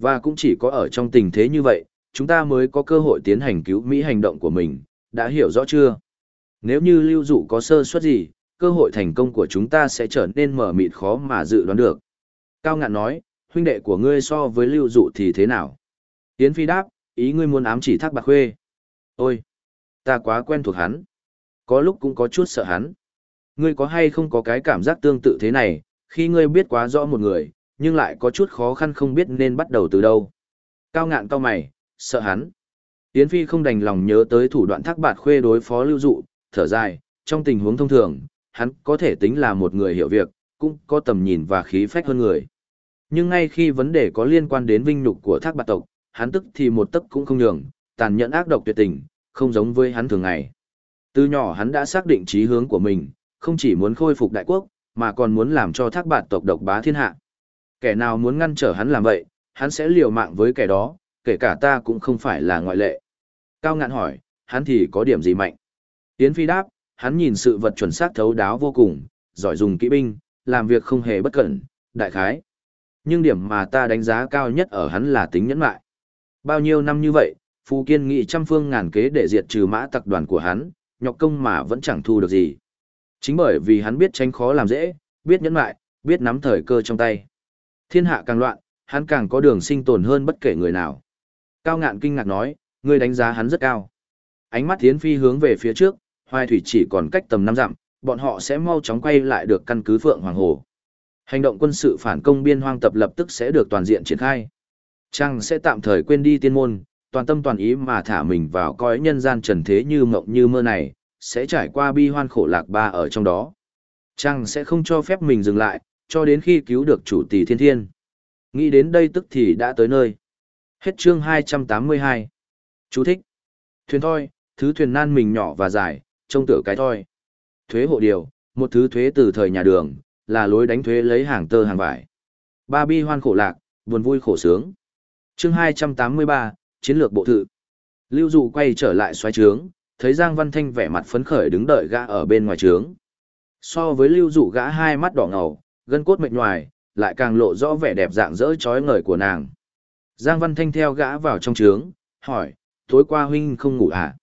Và cũng chỉ có ở trong tình thế như vậy, chúng ta mới có cơ hội tiến hành cứu Mỹ hành động của mình, đã hiểu rõ chưa? Nếu như lưu dụ có sơ suất gì, cơ hội thành công của chúng ta sẽ trở nên mở mịt khó mà dự đoán được. Cao ngạn nói, huynh đệ của ngươi so với lưu dụ thì thế nào? Yến Phi đáp, ý ngươi muốn ám chỉ thác bạc khuê. Ôi, ta quá quen thuộc hắn. Có lúc cũng có chút sợ hắn. Ngươi có hay không có cái cảm giác tương tự thế này, khi ngươi biết quá rõ một người, nhưng lại có chút khó khăn không biết nên bắt đầu từ đâu. Cao ngạn cao mày, sợ hắn. Yến Phi không đành lòng nhớ tới thủ đoạn thác bạt khuê đối phó lưu dụ, thở dài, trong tình huống thông thường, hắn có thể tính là một người hiểu việc, cũng có tầm nhìn và khí phách hơn người. Nhưng ngay khi vấn đề có liên quan đến vinh nhục của thác bạt tộc, hắn tức thì một tấc cũng không nhường, tàn nhẫn ác độc tuyệt tình, không giống với hắn thường ngày. Từ nhỏ hắn đã xác định chí hướng của mình, không chỉ muốn khôi phục đại quốc, mà còn muốn làm cho thác bạt tộc độc bá thiên hạ. Kẻ nào muốn ngăn trở hắn làm vậy, hắn sẽ liều mạng với kẻ đó, kể cả ta cũng không phải là ngoại lệ. Cao ngạn hỏi, hắn thì có điểm gì mạnh? Yến Phi đáp, hắn nhìn sự vật chuẩn xác thấu đáo vô cùng, giỏi dùng kỹ binh, làm việc không hề bất cẩn, đại khái. Nhưng điểm mà ta đánh giá cao nhất ở hắn là tính nhẫn mại. Bao nhiêu năm như vậy, Phù Kiên nghị trăm phương ngàn kế để diệt trừ mã tặc đoàn của hắn, nhọc công mà vẫn chẳng thu được gì. Chính bởi vì hắn biết tránh khó làm dễ, biết nhẫn mại, biết nắm thời cơ trong tay. Thiên hạ càng loạn, hắn càng có đường sinh tồn hơn bất kể người nào. Cao ngạn kinh ngạc nói, ngươi đánh giá hắn rất cao. Ánh mắt Thiến Phi hướng về phía trước, Hoài Thủy chỉ còn cách tầm năm dặm, bọn họ sẽ mau chóng quay lại được căn cứ Phượng Hoàng Hồ. Hành động quân sự phản công biên hoang tập lập tức sẽ được toàn diện triển khai. Trang sẽ tạm thời quên đi tiên môn, toàn tâm toàn ý mà thả mình vào coi nhân gian trần thế như mộng như mơ này, sẽ trải qua bi hoan khổ lạc ba ở trong đó. Trang sẽ không cho phép mình dừng lại, cho đến khi cứu được chủ tỷ thiên thiên. Nghĩ đến đây tức thì đã tới nơi. Hết chương 282. Chú thích. Thuyền thoi, thứ thuyền nan mình nhỏ và dài, trông tựa cái thoi. Thuế hộ điều, một thứ thuế từ thời nhà đường, là lối đánh thuế lấy hàng tơ hàng vải. Ba bi hoan khổ lạc, buồn vui khổ sướng. Chương 283, Chiến lược bộ thự. Lưu Dụ quay trở lại xoáy trướng, thấy Giang Văn Thanh vẻ mặt phấn khởi đứng đợi gã ở bên ngoài trướng. So với Lưu Dụ gã hai mắt đỏ ngầu, gân cốt mệt nhoài, lại càng lộ rõ vẻ đẹp dạng dỡ chói ngời của nàng. Giang Văn Thanh theo gã vào trong trướng, hỏi, tối qua huynh không ngủ à?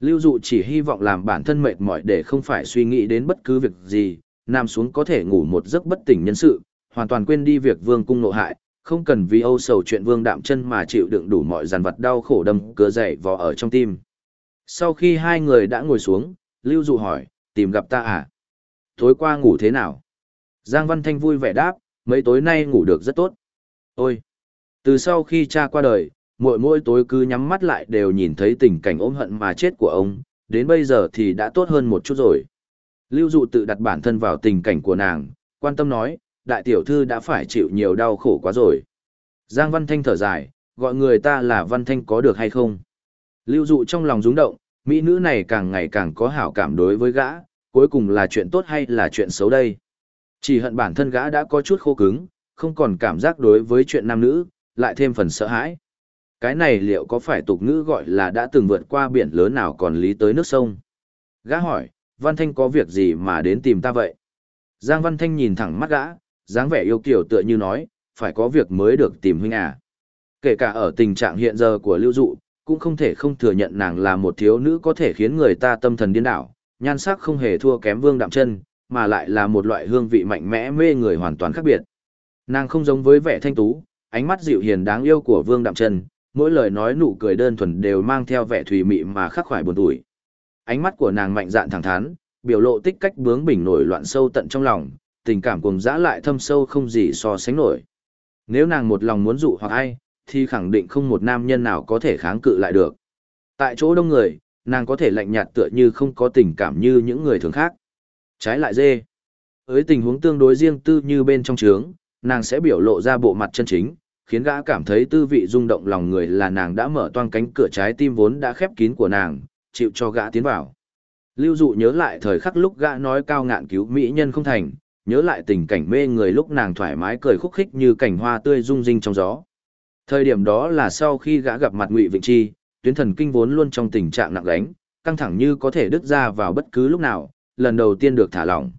Lưu Dụ chỉ hy vọng làm bản thân mệt mỏi để không phải suy nghĩ đến bất cứ việc gì, nằm xuống có thể ngủ một giấc bất tỉnh nhân sự, hoàn toàn quên đi việc vương cung nộ hại, không cần vì âu sầu chuyện vương đạm chân mà chịu đựng đủ mọi dàn vật đau khổ đâm cửa dậy vò ở trong tim. Sau khi hai người đã ngồi xuống, Lưu Dụ hỏi, tìm gặp ta à? Tối qua ngủ thế nào? Giang Văn Thanh vui vẻ đáp, mấy tối nay ngủ được rất tốt. Ôi! Từ sau khi cha qua đời, mỗi mỗi tối cứ nhắm mắt lại đều nhìn thấy tình cảnh ôm hận mà chết của ông, đến bây giờ thì đã tốt hơn một chút rồi. Lưu Dụ tự đặt bản thân vào tình cảnh của nàng, quan tâm nói, đại tiểu thư đã phải chịu nhiều đau khổ quá rồi. Giang Văn Thanh thở dài, gọi người ta là Văn Thanh có được hay không? Lưu Dụ trong lòng rúng động, mỹ nữ này càng ngày càng có hảo cảm đối với gã, cuối cùng là chuyện tốt hay là chuyện xấu đây? Chỉ hận bản thân gã đã có chút khô cứng, không còn cảm giác đối với chuyện nam nữ, lại thêm phần sợ hãi. Cái này liệu có phải tục ngữ gọi là đã từng vượt qua biển lớn nào còn lý tới nước sông? Gã hỏi, Văn Thanh có việc gì mà đến tìm ta vậy? Giang Văn Thanh nhìn thẳng mắt gã, dáng vẻ yêu kiều tựa như nói, phải có việc mới được tìm huynh à. Kể cả ở tình trạng hiện giờ của lưu dụ, cũng không thể không thừa nhận nàng là một thiếu nữ có thể khiến người ta tâm thần điên đảo, nhan sắc không hề thua kém vương đạm chân, mà lại là một loại hương vị mạnh mẽ mê người hoàn toàn khác biệt. Nàng không giống với vẻ thanh tú, ánh mắt dịu hiền đáng yêu của vương đạm chân, mỗi lời nói nụ cười đơn thuần đều mang theo vẻ thùy mị mà khắc khoải buồn tủi. Ánh mắt của nàng mạnh dạn thẳng thắn, biểu lộ tích cách bướng bỉnh nổi loạn sâu tận trong lòng, tình cảm cùng dã lại thâm sâu không gì so sánh nổi. Nếu nàng một lòng muốn dụ hoặc ai, thì khẳng định không một nam nhân nào có thể kháng cự lại được. Tại chỗ đông người, nàng có thể lạnh nhạt tựa như không có tình cảm như những người thường khác. Trái lại dê. Với tình huống tương đối riêng tư như bên trong trướng, nàng sẽ biểu lộ ra bộ mặt chân chính, khiến gã cảm thấy tư vị rung động lòng người là nàng đã mở toang cánh cửa trái tim vốn đã khép kín của nàng, chịu cho gã tiến vào. Lưu dụ nhớ lại thời khắc lúc gã nói cao ngạn cứu mỹ nhân không thành, nhớ lại tình cảnh mê người lúc nàng thoải mái cười khúc khích như cảnh hoa tươi rung rinh trong gió. Thời điểm đó là sau khi gã gặp mặt Ngụy Vịnh Chi, tuyến thần kinh vốn luôn trong tình trạng nặng đánh, căng thẳng như có thể đứt ra vào bất cứ lúc nào, lần đầu tiên được thả lỏng.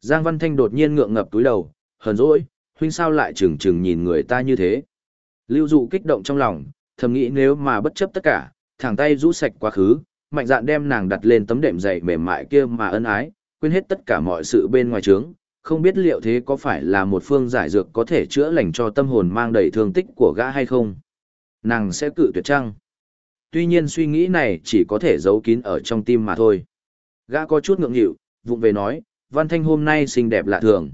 Giang Văn Thanh đột nhiên ngượng ngập túi đầu, hờn dỗi, huynh sao lại chừng chừng nhìn người ta như thế. Lưu dụ kích động trong lòng, thầm nghĩ nếu mà bất chấp tất cả, thẳng tay rũ sạch quá khứ, mạnh dạn đem nàng đặt lên tấm đệm dày mềm mại kia mà ân ái, quên hết tất cả mọi sự bên ngoài trướng, không biết liệu thế có phải là một phương giải dược có thể chữa lành cho tâm hồn mang đầy thương tích của gã hay không? Nàng sẽ cự tuyệt chăng? Tuy nhiên suy nghĩ này chỉ có thể giấu kín ở trong tim mà thôi. Gã có chút ngượng nghịu, vụng về nói, Văn Thanh hôm nay xinh đẹp lạ thường.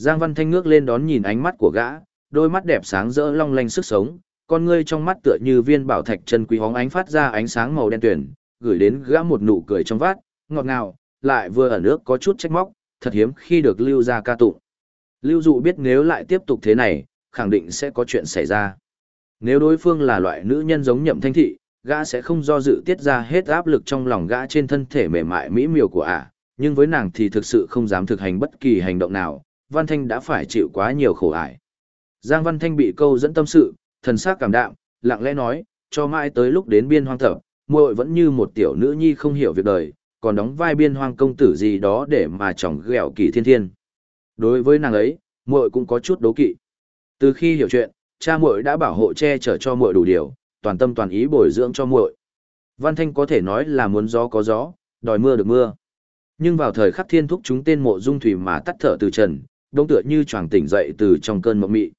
Giang Văn Thanh ngước lên đón nhìn ánh mắt của gã, đôi mắt đẹp sáng rỡ long lanh sức sống, con ngươi trong mắt tựa như viên bảo thạch chân quý hóng ánh phát ra ánh sáng màu đen tuyển, gửi đến gã một nụ cười trong vát, ngọt ngào, lại vừa ở nước có chút trách móc, thật hiếm khi được lưu ra ca tụng. Lưu dụ biết nếu lại tiếp tục thế này, khẳng định sẽ có chuyện xảy ra. Nếu đối phương là loại nữ nhân giống nhậm thanh thị, gã sẽ không do dự tiết ra hết áp lực trong lòng gã trên thân thể mềm mại mỹ miều của ả, nhưng với nàng thì thực sự không dám thực hành bất kỳ hành động nào, Văn Thanh đã phải chịu quá nhiều khổ ải. Giang Văn Thanh bị câu dẫn tâm sự, thần sắc cảm đạm, lặng lẽ nói, cho mãi tới lúc đến biên hoang thập, muội vẫn như một tiểu nữ nhi không hiểu việc đời, còn đóng vai biên hoang công tử gì đó để mà chỏng ghẹo kỳ thiên thiên. Đối với nàng ấy, muội cũng có chút đố kỵ. Từ khi hiểu chuyện, cha muội đã bảo hộ che chở cho muội đủ điều, toàn tâm toàn ý bồi dưỡng cho muội. Văn Thanh có thể nói là muốn gió có gió, đòi mưa được mưa. Nhưng vào thời khắc thiên thúc chúng tên mộ dung thủy mà tắt thở từ trần, đông tựa như choàng tỉnh dậy từ trong cơn mộng mị.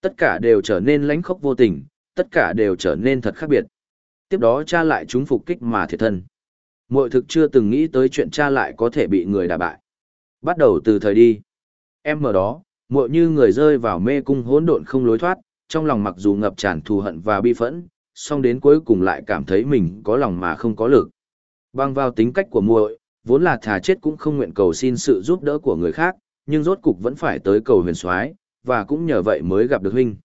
Tất cả đều trở nên lãnh khốc vô tình, tất cả đều trở nên thật khác biệt. Tiếp đó cha lại chúng phục kích mà thiệt thân. Mội thực chưa từng nghĩ tới chuyện cha lại có thể bị người đả bại. Bắt đầu từ thời đi. Em mở đó, mội như người rơi vào mê cung hỗn độn không lối thoát, trong lòng mặc dù ngập tràn thù hận và bi phẫn, song đến cuối cùng lại cảm thấy mình có lòng mà không có lực. Băng vào tính cách của muội, vốn là thà chết cũng không nguyện cầu xin sự giúp đỡ của người khác, nhưng rốt cục vẫn phải tới cầu huyền soái, và cũng nhờ vậy mới gặp được huynh.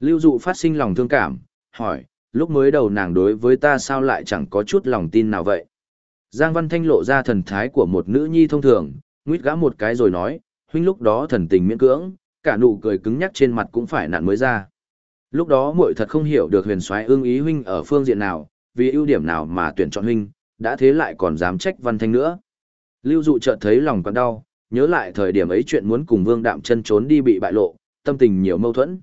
Lưu dụ phát sinh lòng thương cảm, hỏi, lúc mới đầu nàng đối với ta sao lại chẳng có chút lòng tin nào vậy? Giang Văn Thanh lộ ra thần thái của một nữ nhi thông thường, nguyết gã một cái rồi nói, huynh lúc đó thần tình miễn cưỡng, cả nụ cười cứng nhắc trên mặt cũng phải nặn mới ra. Lúc đó muội thật không hiểu được huyền soái ương ý huynh ở phương diện nào, vì ưu điểm nào mà tuyển chọn huynh, đã thế lại còn dám trách Văn Thanh nữa. Lưu dụ chợt thấy lòng còn đau, nhớ lại thời điểm ấy chuyện muốn cùng Vương Đạm chân trốn đi bị bại lộ, tâm tình nhiều mâu thuẫn.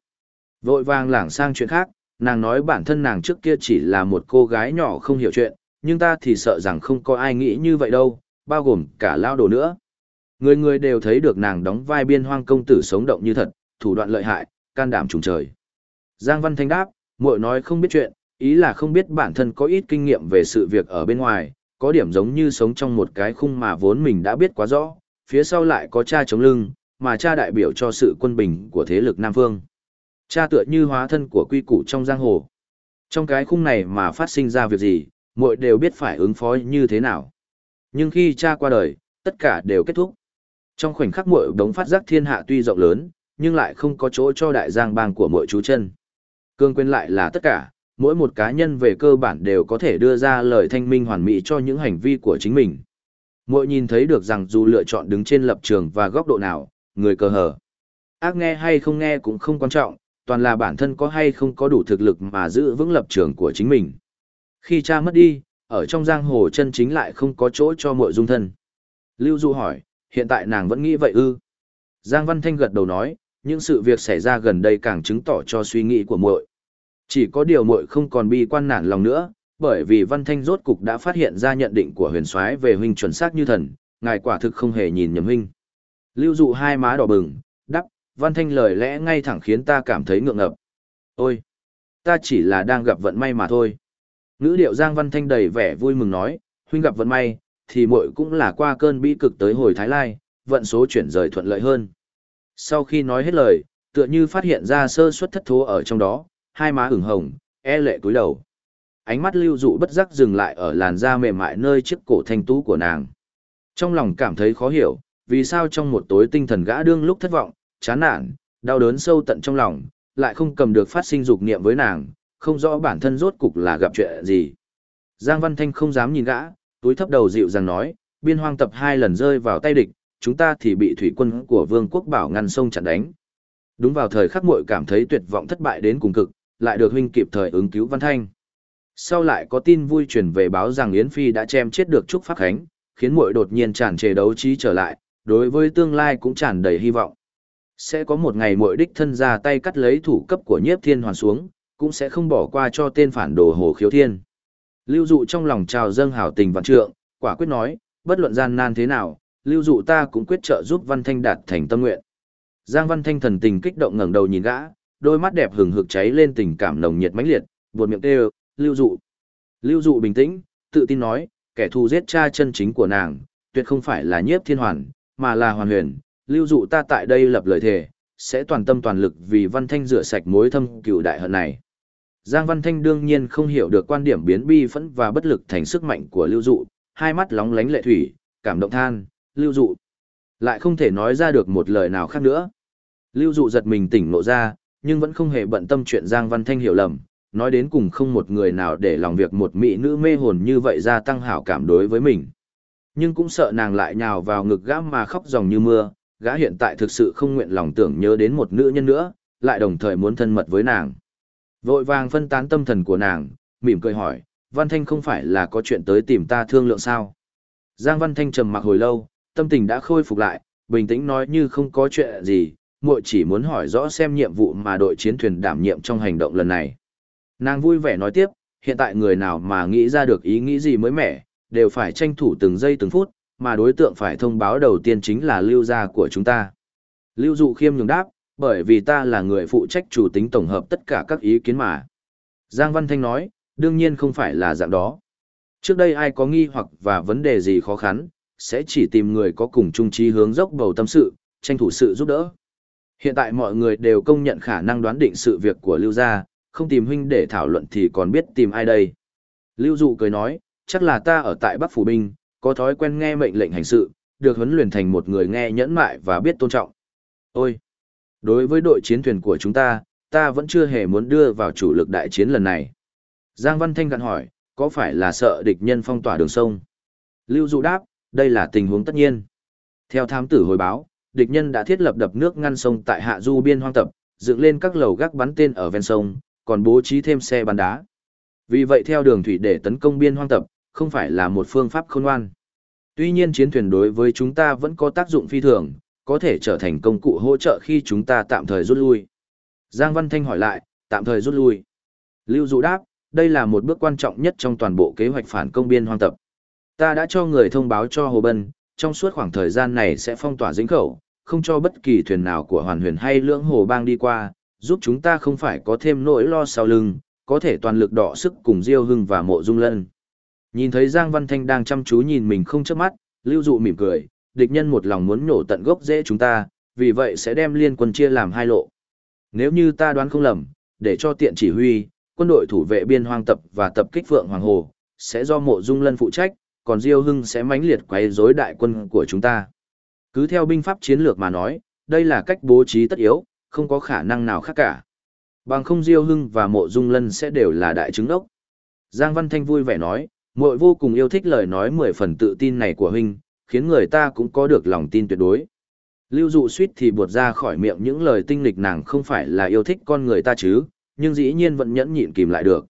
Vội vàng lảng sang chuyện khác, nàng nói bản thân nàng trước kia chỉ là một cô gái nhỏ không hiểu chuyện, nhưng ta thì sợ rằng không có ai nghĩ như vậy đâu, bao gồm cả lao đồ nữa. Người người đều thấy được nàng đóng vai biên hoang công tử sống động như thật, thủ đoạn lợi hại, can đảm trùng trời. Giang Văn Thanh đáp, muội nói không biết chuyện, ý là không biết bản thân có ít kinh nghiệm về sự việc ở bên ngoài, có điểm giống như sống trong một cái khung mà vốn mình đã biết quá rõ, phía sau lại có cha chống lưng, mà cha đại biểu cho sự quân bình của thế lực Nam Phương. Cha tựa như hóa thân của quy củ trong giang hồ. Trong cái khung này mà phát sinh ra việc gì, mọi đều biết phải ứng phó như thế nào. Nhưng khi cha qua đời, tất cả đều kết thúc. Trong khoảnh khắc mọi đống phát giác thiên hạ tuy rộng lớn, nhưng lại không có chỗ cho đại giang bang của mọi chú chân. Cương quên lại là tất cả, mỗi một cá nhân về cơ bản đều có thể đưa ra lời thanh minh hoàn mỹ cho những hành vi của chính mình. Muội nhìn thấy được rằng dù lựa chọn đứng trên lập trường và góc độ nào, người cờ hở. Ác nghe hay không nghe cũng không quan trọng, toàn là bản thân có hay không có đủ thực lực mà giữ vững lập trường của chính mình. Khi cha mất đi, ở trong giang hồ chân chính lại không có chỗ cho muội dung thân. Lưu Du hỏi, hiện tại nàng vẫn nghĩ vậy ư? Giang Văn Thanh gật đầu nói, những sự việc xảy ra gần đây càng chứng tỏ cho suy nghĩ của muội. Chỉ có điều muội không còn bi quan nản lòng nữa, bởi vì Văn Thanh rốt cục đã phát hiện ra nhận định của huyền soái về huynh chuẩn xác như thần, ngài quả thực không hề nhìn nhầm huynh. Lưu dụ hai má đỏ bừng, đắp, Văn Thanh lời lẽ ngay thẳng khiến ta cảm thấy ngượng ngập. Ôi, ta chỉ là đang gặp vận may mà thôi. Ngữ điệu Giang Văn Thanh đầy vẻ vui mừng nói, huynh gặp vận may, thì muội cũng là qua cơn bi cực tới hồi Thái Lai, vận số chuyển rời thuận lợi hơn. Sau khi nói hết lời, tựa như phát hiện ra sơ suất thất thố ở trong đó, hai má ửng hồng, e lệ cúi đầu. Ánh mắt lưu dụ bất giác dừng lại ở làn da mềm mại nơi chiếc cổ thanh tú của nàng. Trong lòng cảm thấy khó hiểu, vì sao trong một tối tinh thần gã đương lúc thất vọng, chán nản, đau đớn sâu tận trong lòng, lại không cầm được phát sinh dục niệm với nàng, không rõ bản thân rốt cục là gặp chuyện gì. Giang Văn Thanh không dám nhìn gã, túi thấp đầu dịu dàng nói, biên hoang tập hai lần rơi vào tay địch, chúng ta thì bị thủy quân của vương quốc bảo ngăn sông chặn đánh. Đúng vào thời khắc muội cảm thấy tuyệt vọng thất bại đến cùng cực, lại được huynh kịp thời ứng cứu Văn Thanh. Sau lại có tin vui truyền về báo rằng Yến Phi đã chém chết được Trúc Pháp Khánh, khiến muội đột nhiên tràn trề đấu trí trở lại, đối với tương lai cũng tràn đầy hy vọng. Sẽ có một ngày muội đích thân ra tay cắt lấy thủ cấp của nhiếp thiên hoàn xuống, cũng sẽ không bỏ qua cho tên phản đồ hồ khiếu thiên. Lưu dụ trong lòng trào dâng hảo tình vạn trượng, quả quyết nói, bất luận gian nan thế nào, lưu dụ ta cũng quyết trợ giúp Văn Thanh đạt thành tâm nguyện. Giang Văn Thanh thần tình kích động ngẩng đầu nhìn gã, đôi mắt đẹp hừng hực cháy lên tình cảm nồng nhiệt mãnh liệt, buột miệng kêu, lưu dụ. Lưu dụ bình tĩnh, tự tin nói, kẻ thù giết cha chân chính của nàng, tuyệt không phải là nhiếp thiên hoàn, mà là hoàn huyền. Lưu dụ ta tại đây lập lời thề, sẽ toàn tâm toàn lực vì Văn Thanh rửa sạch mối thâm cựu đại hận này. Giang Văn Thanh đương nhiên không hiểu được quan điểm biến bi phẫn và bất lực thành sức mạnh của lưu dụ, hai mắt lóng lánh lệ thủy, cảm động than, lưu dụ. Lại không thể nói ra được một lời nào khác nữa. Lưu dụ giật mình tỉnh ngộ ra, nhưng vẫn không hề bận tâm chuyện Giang Văn Thanh hiểu lầm, nói đến cùng không một người nào để lòng việc một mỹ nữ mê hồn như vậy gia tăng hảo cảm đối với mình. Nhưng cũng sợ nàng lại nhào vào ngực gã mà khóc dòng như mưa, gã hiện tại thực sự không nguyện lòng tưởng nhớ đến một nữ nhân nữa, lại đồng thời muốn thân mật với nàng. Vội vàng phân tán tâm thần của nàng, mỉm cười hỏi, Văn Thanh không phải là có chuyện tới tìm ta thương lượng sao? Giang Văn Thanh trầm mặc hồi lâu, tâm tình đã khôi phục lại, bình tĩnh nói như không có chuyện gì, muội chỉ muốn hỏi rõ xem nhiệm vụ mà đội chiến thuyền đảm nhiệm trong hành động lần này. Nàng vui vẻ nói tiếp, hiện tại người nào mà nghĩ ra được ý nghĩ gì mới mẻ, đều phải tranh thủ từng giây từng phút, mà đối tượng phải thông báo đầu tiên chính là lưu gia của chúng ta. Lưu dụ khiêm nhường đáp, bởi vì ta là người phụ trách chủ tính tổng hợp tất cả các ý kiến mà. Giang Văn Thanh nói, đương nhiên không phải là dạng đó. Trước đây ai có nghi hoặc và vấn đề gì khó khăn, sẽ chỉ tìm người có cùng chung trí hướng dốc bầu tâm sự, tranh thủ sự giúp đỡ. Hiện tại mọi người đều công nhận khả năng đoán định sự việc của Lưu gia, không tìm huynh để thảo luận thì còn biết tìm ai đây. Lưu Dụ cười nói, chắc là ta ở tại Bắc Phủ Binh, có thói quen nghe mệnh lệnh hành sự, được huấn luyện thành một người nghe nhẫn mại và biết tôn trọng. Ôi! Đối với đội chiến thuyền của chúng ta, ta vẫn chưa hề muốn đưa vào chủ lực đại chiến lần này. Giang Văn Thanh gặn hỏi, có phải là sợ địch nhân phong tỏa đường sông? Lưu Dụ đáp, đây là tình huống tất nhiên. Theo thám tử hồi báo, địch nhân đã thiết lập đập nước ngăn sông tại hạ du biên hoang tập, dựng lên các lầu gác bắn tên ở ven sông, còn bố trí thêm xe bắn đá. Vì vậy theo đường thủy để tấn công biên hoang tập, không phải là một phương pháp khôn ngoan. Tuy nhiên chiến thuyền đối với chúng ta vẫn có tác dụng phi thường, có thể trở thành công cụ hỗ trợ khi chúng ta tạm thời rút lui. Giang Văn Thanh hỏi lại, tạm thời rút lui. Lưu Dụ đáp, đây là một bước quan trọng nhất trong toàn bộ kế hoạch phản công biên hoang tập. Ta đã cho người thông báo cho Hồ Bân, trong suốt khoảng thời gian này sẽ phong tỏa dính khẩu, không cho bất kỳ thuyền nào của hoàn huyền hay lưỡng hồ bang đi qua, giúp chúng ta không phải có thêm nỗi lo sau lưng, có thể toàn lực đỏ sức cùng Diêu Hưng và Mộ Dung Lân. Nhìn thấy Giang Văn Thanh đang chăm chú nhìn mình không chớp mắt, Lưu Dụ mỉm cười, địch nhân một lòng muốn nhổ tận gốc rễ chúng ta, vì vậy sẽ đem liên quân chia làm hai lộ. Nếu như ta đoán không lầm, để cho tiện chỉ huy, quân đội thủ vệ biên hoang tập và tập kích Phượng Hoàng Hồ, sẽ do Mộ Dung Lân phụ trách, còn Diêu Hưng sẽ mãnh liệt quấy rối đại quân của chúng ta. Cứ theo binh pháp chiến lược mà nói, đây là cách bố trí tất yếu, không có khả năng nào khác cả. Bằng không Diêu Hưng và Mộ Dung Lân sẽ đều là đại chứng đốc. Giang Văn Thanh vui vẻ nói, muội vô cùng yêu thích lời nói mười phần tự tin này của huynh, khiến người ta cũng có được lòng tin tuyệt đối. Lưu dụ suýt thì buột ra khỏi miệng những lời tinh lịch nàng không phải là yêu thích con người ta chứ, nhưng dĩ nhiên vẫn nhẫn nhịn kìm lại được.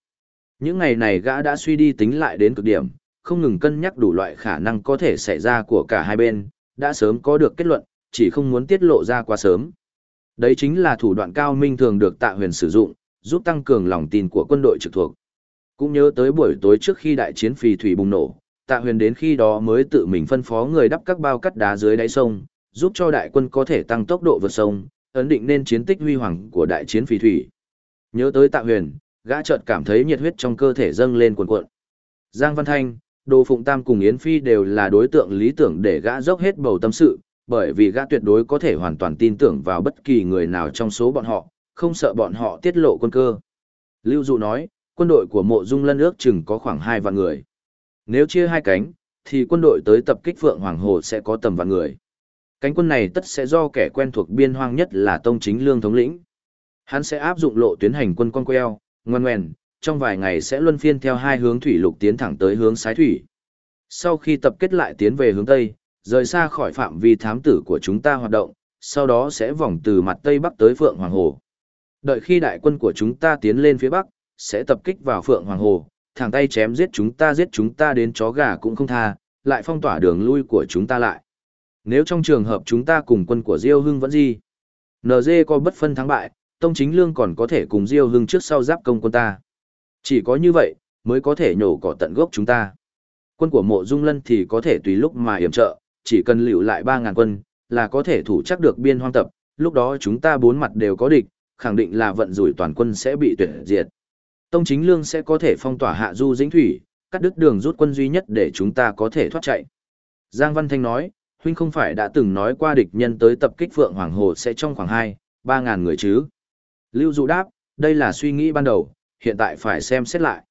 Những ngày này gã đã suy đi tính lại đến cực điểm, không ngừng cân nhắc đủ loại khả năng có thể xảy ra của cả hai bên, đã sớm có được kết luận, chỉ không muốn tiết lộ ra quá sớm. Đấy chính là thủ đoạn cao minh thường được tạ huyền sử dụng, giúp tăng cường lòng tin của quân đội trực thuộc. Cũng nhớ tới buổi tối trước khi đại chiến phì thủy bùng nổ, tạ huyền đến khi đó mới tự mình phân phó người đắp các bao cắt đá dưới đáy sông, giúp cho đại quân có thể tăng tốc độ vượt sông, ấn định nên chiến tích huy hoàng của đại chiến phì thủy. Nhớ tới tạ huyền, gã chợt cảm thấy nhiệt huyết trong cơ thể dâng lên cuồn cuộn. Giang Văn Thanh, Đồ Phụng Tam cùng Yến Phi đều là đối tượng lý tưởng để gã dốc hết bầu tâm sự, bởi vì gã tuyệt đối có thể hoàn toàn tin tưởng vào bất kỳ người nào trong số bọn họ, không sợ bọn họ tiết lộ quân cơ. Lưu Dụ nói, quân đội của mộ dung lân ước chừng có khoảng 2 vạn người. Nếu chia hai cánh, thì quân đội tới tập kích Phượng Hoàng Hồ sẽ có tầm vạn người. Cánh quân này tất sẽ do kẻ quen thuộc biên hoang nhất là Tông Chính Lương thống lĩnh. Hắn sẽ áp dụng lộ tuyến hành quân con queo, ngoan ngoèn, trong vài ngày sẽ luân phiên theo hai hướng thủy lục tiến thẳng tới hướng sái thủy. Sau khi tập kết lại tiến về hướng Tây, rời xa khỏi phạm vi thám tử của chúng ta hoạt động, sau đó sẽ vòng từ mặt Tây Bắc tới Phượng Hoàng Hồ. Đợi khi đại quân của chúng ta tiến lên phía Bắc, sẽ tập kích vào Phượng Hoàng Hồ, thẳng tay chém giết chúng ta giết chúng ta đến chó gà cũng không tha, lại phong tỏa đường lui của chúng ta lại. Nếu trong trường hợp chúng ta cùng quân của Diêu Hưng vẫn gì, NG có bất phân thắng bại, Tông Chính Lương còn có thể cùng Diêu Hưng trước sau giáp công quân ta. Chỉ có như vậy, mới có thể nhổ cỏ tận gốc chúng ta. Quân của mộ dung lân thì có thể tùy lúc mà yểm trợ, chỉ cần lưu lại 3.000 quân, là có thể thủ chắc được biên hoang tập, lúc đó chúng ta bốn mặt đều có địch, khẳng định là vận rủi toàn quân sẽ bị tuyệt diệt. Tông chính lương sẽ có thể phong tỏa hạ du dĩnh thủy, cắt đứt đường rút quân duy nhất để chúng ta có thể thoát chạy. Giang Văn Thanh nói, huynh không phải đã từng nói qua địch nhân tới tập kích Phượng Hoàng Hồ sẽ trong khoảng 2, 3 ngàn người chứ. Lưu Dụ đáp, đây là suy nghĩ ban đầu, hiện tại phải xem xét lại.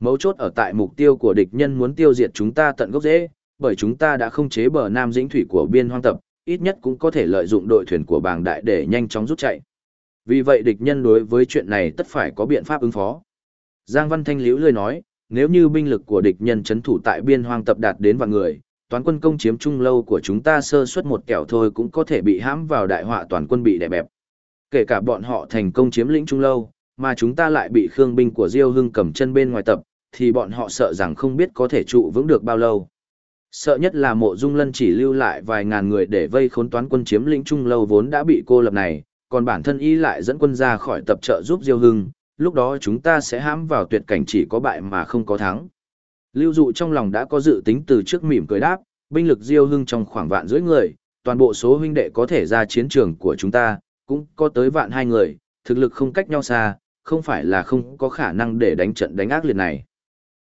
Mấu chốt ở tại mục tiêu của địch nhân muốn tiêu diệt chúng ta tận gốc rễ, bởi chúng ta đã không chế bờ Nam Dĩnh Thủy của biên hoang tập, ít nhất cũng có thể lợi dụng đội thuyền của bàng đại để nhanh chóng rút chạy. Vì vậy địch nhân đối với chuyện này tất phải có biện pháp ứng phó. Giang Văn Thanh liễu lười nói, nếu như binh lực của địch nhân chấn thủ tại biên hoang tập đạt đến vạn người, toán quân công chiếm trung lâu của chúng ta sơ suất một kẻo thôi cũng có thể bị hãm vào đại họa toàn quân bị đè bẹp. Kể cả bọn họ thành công chiếm lĩnh trung lâu, mà chúng ta lại bị khương binh của Diêu Hưng cầm chân bên ngoài tập, thì bọn họ sợ rằng không biết có thể trụ vững được bao lâu. Sợ nhất là mộ dung lân chỉ lưu lại vài ngàn người để vây khốn toán quân chiếm lĩnh trung lâu vốn đã bị cô lập này, còn bản thân y lại dẫn quân ra khỏi tập trợ giúp Diêu Hưng, lúc đó chúng ta sẽ hãm vào tuyệt cảnh chỉ có bại mà không có thắng. Lưu dụ trong lòng đã có dự tính từ trước mỉm cười đáp, binh lực Diêu Hưng trong khoảng vạn dưới người, toàn bộ số huynh đệ có thể ra chiến trường của chúng ta, cũng có tới vạn hai người, thực lực không cách nhau xa, không phải là không có khả năng để đánh trận đánh ác liệt này.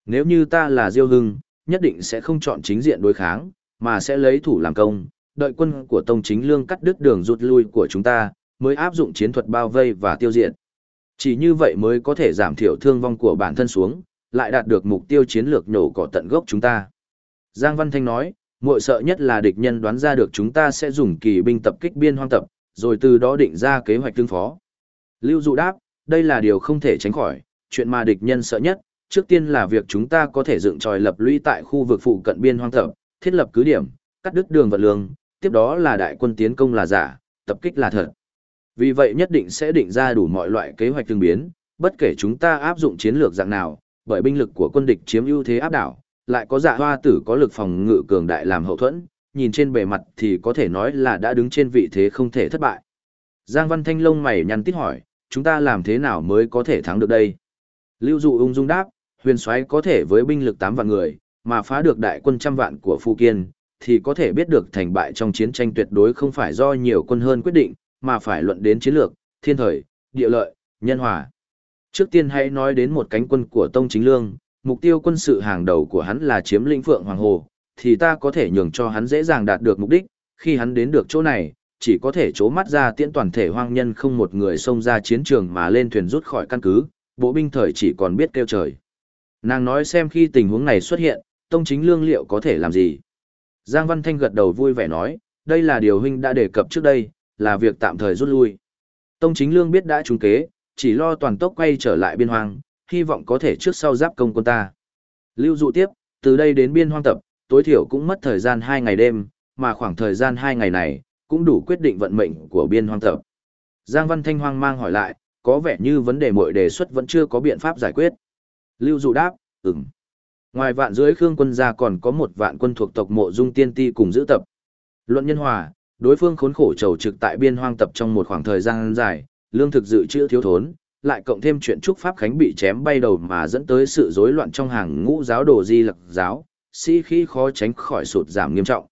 Nếu như ta là Diêu Hưng, nhất định sẽ không chọn chính diện đối kháng, mà sẽ lấy thủ làm công, đợi quân của Tông Chính Lương cắt đứt đường rút lui của chúng ta, mới áp dụng chiến thuật bao vây và tiêu diệt. Chỉ như vậy mới có thể giảm thiểu thương vong của bản thân xuống, lại đạt được mục tiêu chiến lược nhổ cỏ tận gốc chúng ta. Giang Văn Thanh nói, muội sợ nhất là địch nhân đoán ra được chúng ta sẽ dùng kỳ binh tập kích biên hoang tập, rồi từ đó định ra kế hoạch tương phó. Lưu Dụ đáp, đây là điều không thể tránh khỏi, chuyện mà địch nhân sợ nhất, trước tiên là việc chúng ta có thể dựng tròi lập lũy tại khu vực phụ cận biên hoang thập, thiết lập cứ điểm, cắt đứt đường vận lương, tiếp đó là đại quân tiến công là giả, tập kích là thật. Vì vậy nhất định sẽ định ra đủ mọi loại kế hoạch tương biến, bất kể chúng ta áp dụng chiến lược dạng nào, bởi binh lực của quân địch chiếm ưu thế áp đảo, lại có dạ hoa tử có lực phòng ngự cường đại làm hậu thuẫn, nhìn trên bề mặt thì có thể nói là đã đứng trên vị thế không thể thất bại. Giang Văn Thanh lông mày nhăn tít hỏi, chúng ta làm thế nào mới có thể thắng được đây? Lưu Dụ ung dung đáp, huyền soái có thể với binh lực 8 vạn người, mà phá được đại quân trăm vạn của Phu Kiên, thì có thể biết được thành bại trong chiến tranh tuyệt đối không phải do nhiều quân hơn quyết định, mà phải luận đến chiến lược, thiên thời, địa lợi, nhân hòa. Trước tiên hãy nói đến một cánh quân của Tông Chính Lương, mục tiêu quân sự hàng đầu của hắn là chiếm lĩnh Phượng Hoàng Hồ, thì ta có thể nhường cho hắn dễ dàng đạt được mục đích, khi hắn đến được chỗ này, chỉ có thể chố mắt ra tiễn toàn thể hoang nhân không một người xông ra chiến trường mà lên thuyền rút khỏi căn cứ, bộ binh thời chỉ còn biết kêu trời. Nàng nói xem khi tình huống này xuất hiện, Tông Chính Lương liệu có thể làm gì. Giang Văn Thanh gật đầu vui vẻ nói, đây là điều huynh đã đề cập trước đây, là việc tạm thời rút lui. Tông Chính Lương biết đã trúng kế, chỉ lo toàn tốc quay trở lại biên hoang, hy vọng có thể trước sau giáp công quân ta. Lưu dụ tiếp, từ đây đến biên hoang tập, tối thiểu cũng mất thời gian 2 ngày đêm, mà khoảng thời gian 2 ngày này, cũng đủ quyết định vận mệnh của biên hoang tập. Giang Văn Thanh hoang mang hỏi lại, có vẻ như vấn đề mọi đề xuất vẫn chưa có biện pháp giải quyết. Lưu dụ đáp, ừm. Ngoài vạn dưới khương quân gia còn có một vạn quân thuộc tộc mộ dung tiên ti cùng giữ tập. Luận nhân hòa, đối phương khốn khổ trầu trực tại biên hoang tập trong một khoảng thời gian dài, lương thực dự trữ thiếu thốn, lại cộng thêm chuyện trúc pháp khánh bị chém bay đầu mà dẫn tới sự rối loạn trong hàng ngũ giáo đồ di lặc giáo, sĩ khí khó tránh khỏi sụt giảm nghiêm trọng.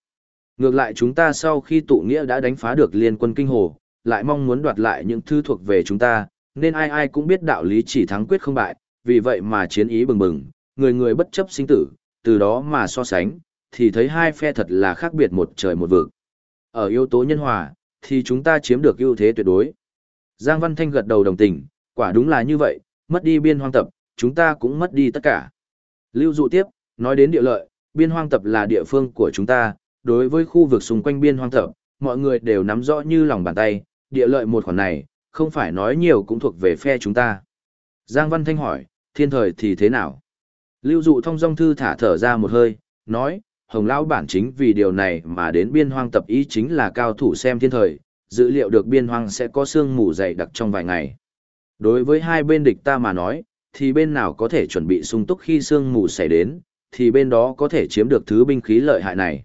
Ngược lại chúng ta sau khi tụ nghĩa đã đánh phá được liên quân kinh hồ, lại mong muốn đoạt lại những thứ thuộc về chúng ta, nên ai ai cũng biết đạo lý chỉ thắng quyết không bại, vì vậy mà chiến ý bừng bừng, người người bất chấp sinh tử, từ đó mà so sánh, thì thấy hai phe thật là khác biệt một trời một vực. Ở yếu tố nhân hòa, thì chúng ta chiếm được ưu thế tuyệt đối. Giang Văn Thanh gật đầu đồng tình, quả đúng là như vậy, mất đi biên hoang tập, chúng ta cũng mất đi tất cả. Lưu dụ tiếp, nói đến địa lợi, biên hoang tập là địa phương của chúng ta, đối với khu vực xung quanh biên hoang tập, mọi người đều nắm rõ như lòng bàn tay, địa lợi một khoản này, không phải nói nhiều cũng thuộc về phe chúng ta. Giang Văn Thanh hỏi, thiên thời thì thế nào? Lưu dụ thông dong thư thả thở ra một hơi, nói, Hồng Lão bản chính vì điều này mà đến biên hoang tập ý chính là cao thủ xem thiên thời, dữ liệu được biên hoang sẽ có sương mù dày đặc trong vài ngày. Đối với hai bên địch ta mà nói, thì bên nào có thể chuẩn bị sung túc khi sương mù xảy đến, thì bên đó có thể chiếm được thứ binh khí lợi hại này.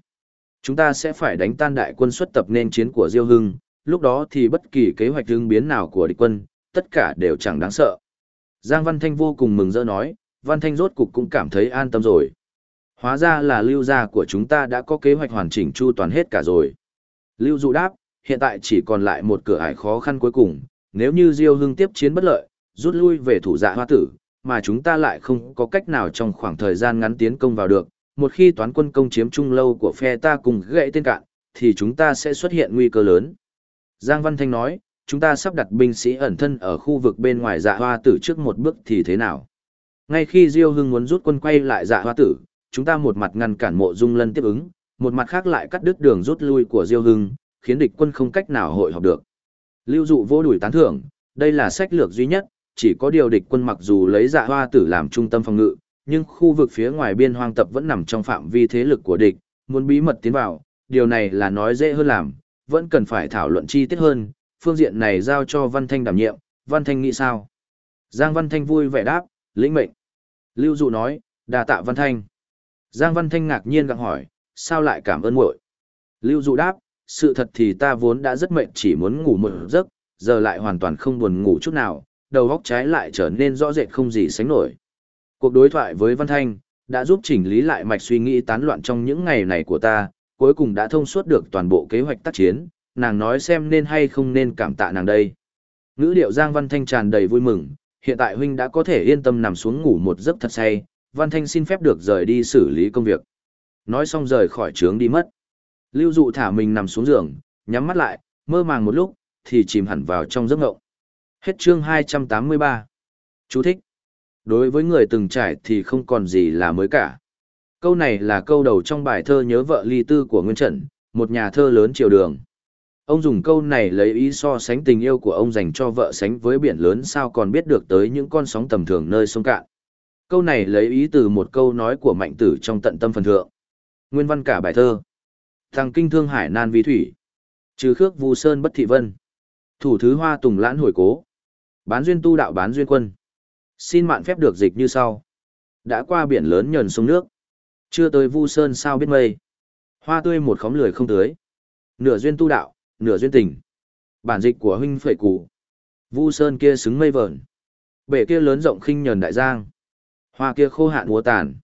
Chúng ta sẽ phải đánh tan đại quân xuất tập nên chiến của Diêu Hưng, lúc đó thì bất kỳ kế hoạch hưng biến nào của địch quân, tất cả đều chẳng đáng sợ. Giang Văn Thanh vô cùng mừng rỡ nói, Văn Thanh rốt cục cũng cảm thấy an tâm rồi. Hóa ra là lưu gia của chúng ta đã có kế hoạch hoàn chỉnh chu toàn hết cả rồi. Lưu dụ đáp, hiện tại chỉ còn lại một cửa ải khó khăn cuối cùng, nếu như Diêu Hưng tiếp chiến bất lợi, rút lui về thủ dạ hoa tử, mà chúng ta lại không có cách nào trong khoảng thời gian ngắn tiến công vào được, một khi toán quân công chiếm trung lâu của phe ta cùng gãy tên cạn, thì chúng ta sẽ xuất hiện nguy cơ lớn. Giang Văn Thanh nói, chúng ta sắp đặt binh sĩ ẩn thân ở khu vực bên ngoài dạ hoa tử trước một bước thì thế nào? Ngay khi Diêu Hưng muốn rút quân quay lại dạ hoa tử, chúng ta một mặt ngăn cản mộ dung lân tiếp ứng, một mặt khác lại cắt đứt đường rút lui của Diêu Hưng, khiến địch quân không cách nào hội họp được. Lưu dụ vô đuổi tán thưởng, đây là sách lược duy nhất, chỉ có điều địch quân mặc dù lấy dạ hoa tử làm trung tâm phòng ngự, nhưng khu vực phía ngoài biên hoang tập vẫn nằm trong phạm vi thế lực của địch, muốn bí mật tiến vào, điều này là nói dễ hơn làm, vẫn cần phải thảo luận chi tiết hơn, phương diện này giao cho Văn Thanh đảm nhiệm, Văn Thanh nghĩ sao? Giang Văn Thanh vui vẻ đáp, lĩnh mệnh. Lưu Dụ nói, đà tạ Văn Thanh. Giang Văn Thanh ngạc nhiên gặng hỏi, sao lại cảm ơn muội? Lưu Dụ đáp, sự thật thì ta vốn đã rất mệt chỉ muốn ngủ một giấc, giờ lại hoàn toàn không buồn ngủ chút nào, đầu óc trái lại trở nên rõ rệt không gì sánh nổi. Cuộc đối thoại với Văn Thanh đã giúp chỉnh lý lại mạch suy nghĩ tán loạn trong những ngày này của ta, cuối cùng đã thông suốt được toàn bộ kế hoạch tác chiến, nàng nói xem nên hay không nên cảm tạ nàng đây. Ngữ điệu Giang Văn Thanh tràn đầy vui mừng, hiện tại huynh đã có thể yên tâm nằm xuống ngủ một giấc thật say, Văn Thanh xin phép được rời đi xử lý công việc. Nói xong rời khỏi trướng đi mất. Lưu dụ thả mình nằm xuống giường, nhắm mắt lại, mơ màng một lúc, thì chìm hẳn vào trong giấc ngộng. Hết chương 283. Chú thích. Đối với người từng trải thì không còn gì là mới cả. Câu này là câu đầu trong bài thơ nhớ vợ ly tư của Nguyên Trần, một nhà thơ lớn triều đường. Ông dùng câu này lấy ý so sánh tình yêu của ông dành cho vợ sánh với biển lớn sao còn biết được tới những con sóng tầm thường nơi sông cạn. Câu này lấy ý từ một câu nói của mạnh tử trong tận tâm phần thượng. Nguyên văn cả bài thơ. Thằng kinh thương hải nan vi thủy. Trừ khước vu sơn bất thị vân. Thủ thứ hoa tùng lãn hồi cố. Bán duyên tu đạo bán duyên quân. Xin mạn phép được dịch như sau. Đã qua biển lớn nhờn sông nước. Chưa tới vu sơn sao biết mây. Hoa tươi một khóm lười không tưới. Nửa duyên tu đạo, nửa duyên tình. Bản dịch của huynh phệ cụ. Vu sơn kia xứng mây vờn. Bể kia lớn rộng khinh nhờn đại giang. Hoa kia khô hạn úa tàn.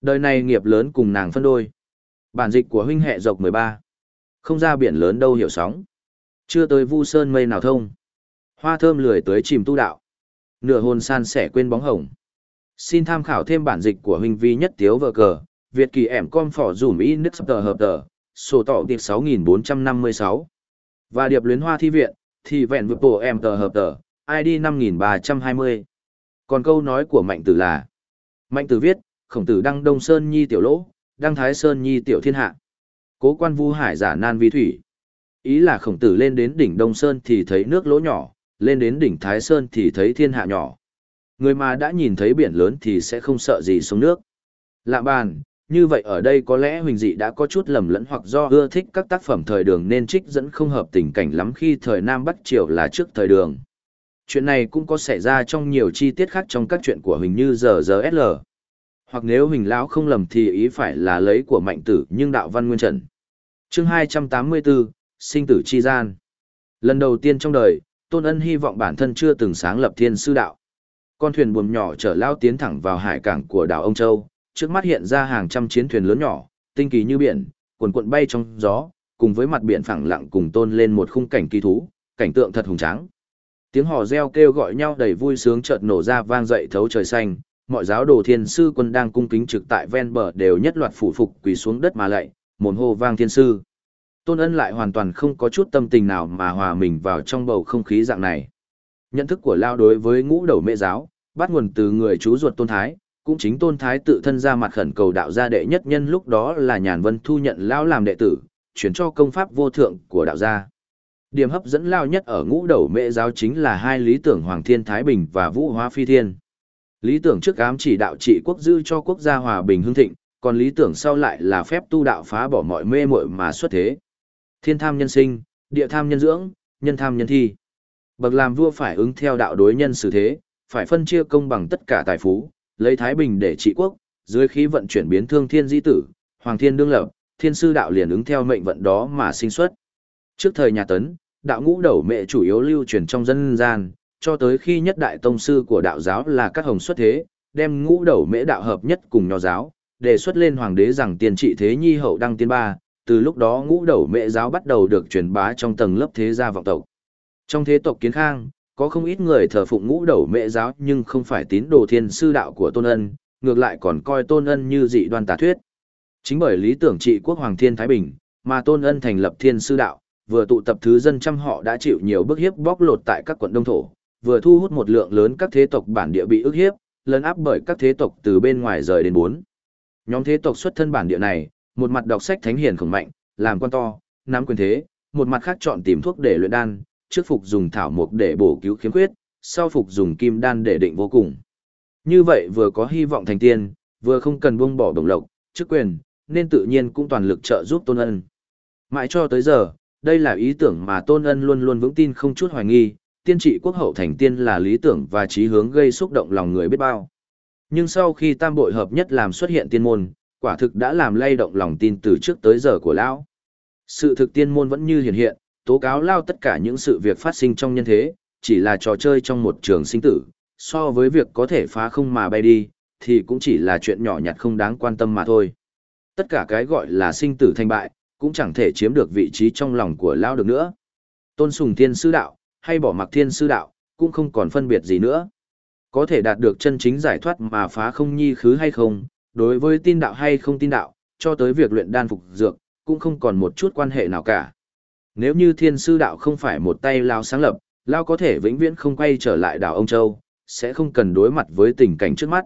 Đời này nghiệp lớn cùng nàng phân đôi. Bản dịch của huynh hệ dọc 13. Không ra biển lớn đâu hiểu sóng. Chưa tới vu sơn mây nào thông. Hoa thơm lười tới chìm tu đạo. Nửa hồn san sẻ quên bóng hồng. Xin tham khảo thêm bản dịch của huynh vi nhất tiếu vợ cờ. Việt kỳ ẻm con phỏ dùm y nứt tờ hợp tờ. Sổ tỏ tiệp 6456. Và điệp luyến hoa thi viện, thì vẹn vượt bộ em tờ hợp tờ, ID 5320. Còn câu nói của mạnh tử là Mạnh tử viết, khổng tử đăng đông sơn nhi tiểu lỗ, đăng thái sơn nhi tiểu thiên hạ. Cố quan vu hải giả nan vi thủy. Ý là khổng tử lên đến đỉnh đông sơn thì thấy nước lỗ nhỏ, lên đến đỉnh thái sơn thì thấy thiên hạ nhỏ. Người mà đã nhìn thấy biển lớn thì sẽ không sợ gì xuống nước. Lạ bàn, như vậy ở đây có lẽ Huỳnh Dị đã có chút lầm lẫn hoặc do ưa thích các tác phẩm thời đường nên trích dẫn không hợp tình cảnh lắm khi thời Nam Bắc Triều là trước thời đường. Chuyện này cũng có xảy ra trong nhiều chi tiết khác trong các chuyện của Huỳnh như giờ giờ SL. Hoặc nếu Huỳnh Lão không lầm thì ý phải là lấy của mạnh tử nhưng đạo văn nguyên trần. chương 284, Sinh tử chi gian. Lần đầu tiên trong đời, Tôn Ân hy vọng bản thân chưa từng sáng lập thiên sư đạo. Con thuyền buồm nhỏ chở Lao tiến thẳng vào hải cảng của đảo Ông Châu, trước mắt hiện ra hàng trăm chiến thuyền lớn nhỏ, tinh kỳ như biển, cuồn cuộn bay trong gió, cùng với mặt biển phẳng lặng cùng tôn lên một khung cảnh kỳ thú, cảnh tượng thật hùng tráng. Tiếng hò reo kêu gọi nhau đầy vui sướng chợt nổ ra vang dậy thấu trời xanh, mọi giáo đồ thiên sư quân đang cung kính trực tại ven bờ đều nhất loạt phủ phục quỳ xuống đất mà lạy, mồm hô vang thiên sư. Tôn ân lại hoàn toàn không có chút tâm tình nào mà hòa mình vào trong bầu không khí dạng này. Nhận thức của Lao đối với ngũ đầu mẹ giáo, bắt nguồn từ người chú ruột tôn thái, cũng chính tôn thái tự thân ra mặt khẩn cầu đạo gia đệ nhất nhân lúc đó là nhàn vân thu nhận lão làm đệ tử, chuyển cho công pháp vô thượng của đạo gia. Điểm hấp dẫn lao nhất ở ngũ đầu mễ giáo chính là hai lý tưởng hoàng thiên thái bình và vũ hóa phi thiên. Lý tưởng trước ám chỉ đạo trị quốc dư cho quốc gia hòa bình hưng thịnh, còn lý tưởng sau lại là phép tu đạo phá bỏ mọi mê muội mà xuất thế. Thiên tham nhân sinh, địa tham nhân dưỡng, nhân tham nhân thi. Bậc làm vua phải ứng theo đạo đối nhân xử thế, phải phân chia công bằng tất cả tài phú lấy Thái Bình để trị quốc, dưới khí vận chuyển biến thương thiên di tử, hoàng thiên đương lập, thiên sư đạo liền ứng theo mệnh vận đó mà sinh xuất. Trước thời nhà Tấn, đạo ngũ đầu mẹ chủ yếu lưu truyền trong dân gian, cho tới khi nhất đại tông sư của đạo giáo là các hồng xuất thế, đem ngũ đầu mễ đạo hợp nhất cùng nho giáo, đề xuất lên hoàng đế rằng tiền trị thế nhi hậu đăng tiên ba, từ lúc đó ngũ đầu mễ giáo bắt đầu được truyền bá trong tầng lớp thế gia vọng tộc. Trong thế tộc kiến khang, có không ít người thờ phụng ngũ đầu mẹ giáo nhưng không phải tín đồ thiên sư đạo của tôn ân, ngược lại còn coi tôn ân như dị đoan tà thuyết. Chính bởi lý tưởng trị quốc hoàng thiên Thái Bình, mà tôn ân thành lập thiên sư đạo, vừa tụ tập thứ dân trăm họ đã chịu nhiều bức hiếp bóc lột tại các quận đông thổ, vừa thu hút một lượng lớn các thế tộc bản địa bị ức hiếp, lấn áp bởi các thế tộc từ bên ngoài rời đến bốn. Nhóm thế tộc xuất thân bản địa này, một mặt đọc sách thánh hiền khổng mạnh, làm quan to, nắm quyền thế, một mặt khác chọn tìm thuốc để luyện đan, trước phục dùng thảo mục để bổ cứu khiếm khuyết, sau phục dùng kim đan để định vô cùng. Như vậy vừa có hy vọng thành tiên, vừa không cần buông bỏ đồng lộc, chức quyền, nên tự nhiên cũng toàn lực trợ giúp Tôn Ân. Mãi cho tới giờ, đây là ý tưởng mà Tôn Ân luôn luôn vững tin không chút hoài nghi, tiên trị quốc hậu thành tiên là lý tưởng và chí hướng gây xúc động lòng người biết bao. Nhưng sau khi tam bội hợp nhất làm xuất hiện tiên môn, Quả thực đã làm lay động lòng tin từ trước tới giờ của lão. Sự thực tiên môn vẫn như hiện hiện, tố cáo lao tất cả những sự việc phát sinh trong nhân thế, chỉ là trò chơi trong một trường sinh tử, so với việc có thể phá không mà bay đi, thì cũng chỉ là chuyện nhỏ nhặt không đáng quan tâm mà thôi. Tất cả cái gọi là sinh tử thành bại, cũng chẳng thể chiếm được vị trí trong lòng của lao được nữa. Tôn sùng thiên sư đạo, hay bỏ mặc thiên sư đạo, cũng không còn phân biệt gì nữa. Có thể đạt được chân chính giải thoát mà phá không nhi khứ hay không, đối với tin đạo hay không tin đạo, cho tới việc luyện đan phục dược, cũng không còn một chút quan hệ nào cả. Nếu như thiên sư đạo không phải một tay lao sáng lập, lao có thể vĩnh viễn không quay trở lại đảo ông Châu, sẽ không cần đối mặt với tình cảnh trước mắt.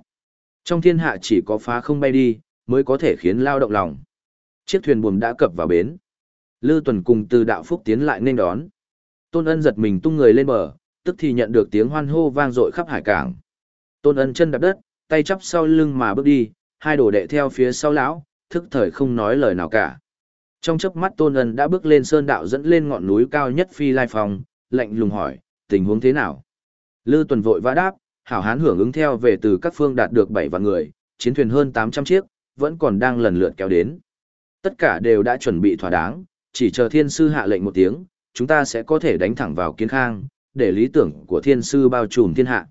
Trong thiên hạ chỉ có phá không bay đi, mới có thể khiến lao động lòng. Chiếc thuyền buồm đã cập vào bến. Lư Tuần cùng từ đạo phúc tiến lại nên đón. Tôn ân giật mình tung người lên bờ, tức thì nhận được tiếng hoan hô vang dội khắp hải cảng. Tôn ân chân đạp đất, tay chắp sau lưng mà bước đi, hai đồ đệ theo phía sau lão, thức thời không nói lời nào cả. Trong chớp mắt Tôn ân đã bước lên sơn đạo dẫn lên ngọn núi cao nhất phi lai phòng, lạnh lùng hỏi, tình huống thế nào? Lư tuần vội vã đáp, hảo hán hưởng ứng theo về từ các phương đạt được bảy vạn người, chiến thuyền hơn 800 chiếc, vẫn còn đang lần lượt kéo đến. Tất cả đều đã chuẩn bị thỏa đáng, chỉ chờ thiên sư hạ lệnh một tiếng, chúng ta sẽ có thể đánh thẳng vào kiến khang, để lý tưởng của thiên sư bao trùm thiên hạ.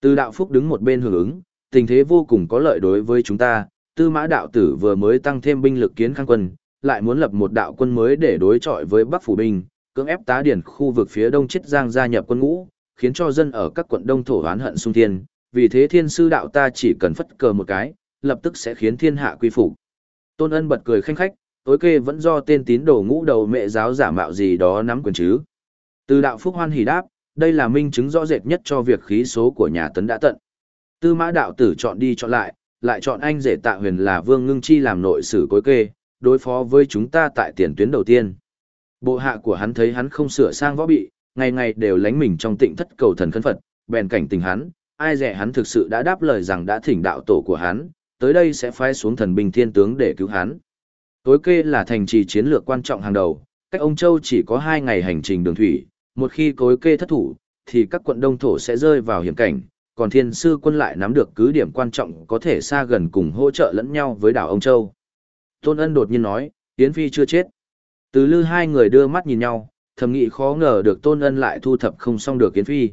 Từ đạo phúc đứng một bên hưởng ứng, tình thế vô cùng có lợi đối với chúng ta, tư mã đạo tử vừa mới tăng thêm binh lực kiến khang quân, lại muốn lập một đạo quân mới để đối chọi với Bắc Phủ Binh, cưỡng ép tá điển khu vực phía đông chết giang gia nhập quân ngũ, khiến cho dân ở các quận đông thổ oán hận sung thiên, vì thế thiên sư đạo ta chỉ cần phất cờ một cái, lập tức sẽ khiến thiên hạ quy phục. Tôn ân bật cười khanh khách, tối kê vẫn do tên tín đồ ngũ đầu mẹ giáo giả mạo gì đó nắm quyền chứ. Từ đạo phúc hoan hỉ đáp, đây là minh chứng rõ rệt nhất cho việc khí số của nhà tấn đã tận. Tư mã đạo tử chọn đi chọn lại, lại chọn anh rể tạ huyền là vương ngưng chi làm nội sử cối kê, đối phó với chúng ta tại tiền tuyến đầu tiên. Bộ hạ của hắn thấy hắn không sửa sang võ bị, ngày ngày đều lánh mình trong tịnh thất cầu thần khấn Phật, bèn cảnh tình hắn, ai dè hắn thực sự đã đáp lời rằng đã thỉnh đạo tổ của hắn, tới đây sẽ phái xuống thần binh thiên tướng để cứu hắn. Tối kê là thành trì chiến lược quan trọng hàng đầu, cách ông Châu chỉ có hai ngày hành trình đường thủy, một khi cối kê thất thủ, thì các quận đông thổ sẽ rơi vào hiểm cảnh, còn thiên sư quân lại nắm được cứ điểm quan trọng có thể xa gần cùng hỗ trợ lẫn nhau với đảo ông Châu. Tôn Ân đột nhiên nói, Yến Phi chưa chết. Từ lư hai người đưa mắt nhìn nhau, thầm nghĩ khó ngờ được Tôn Ân lại thu thập không xong được Yến Phi.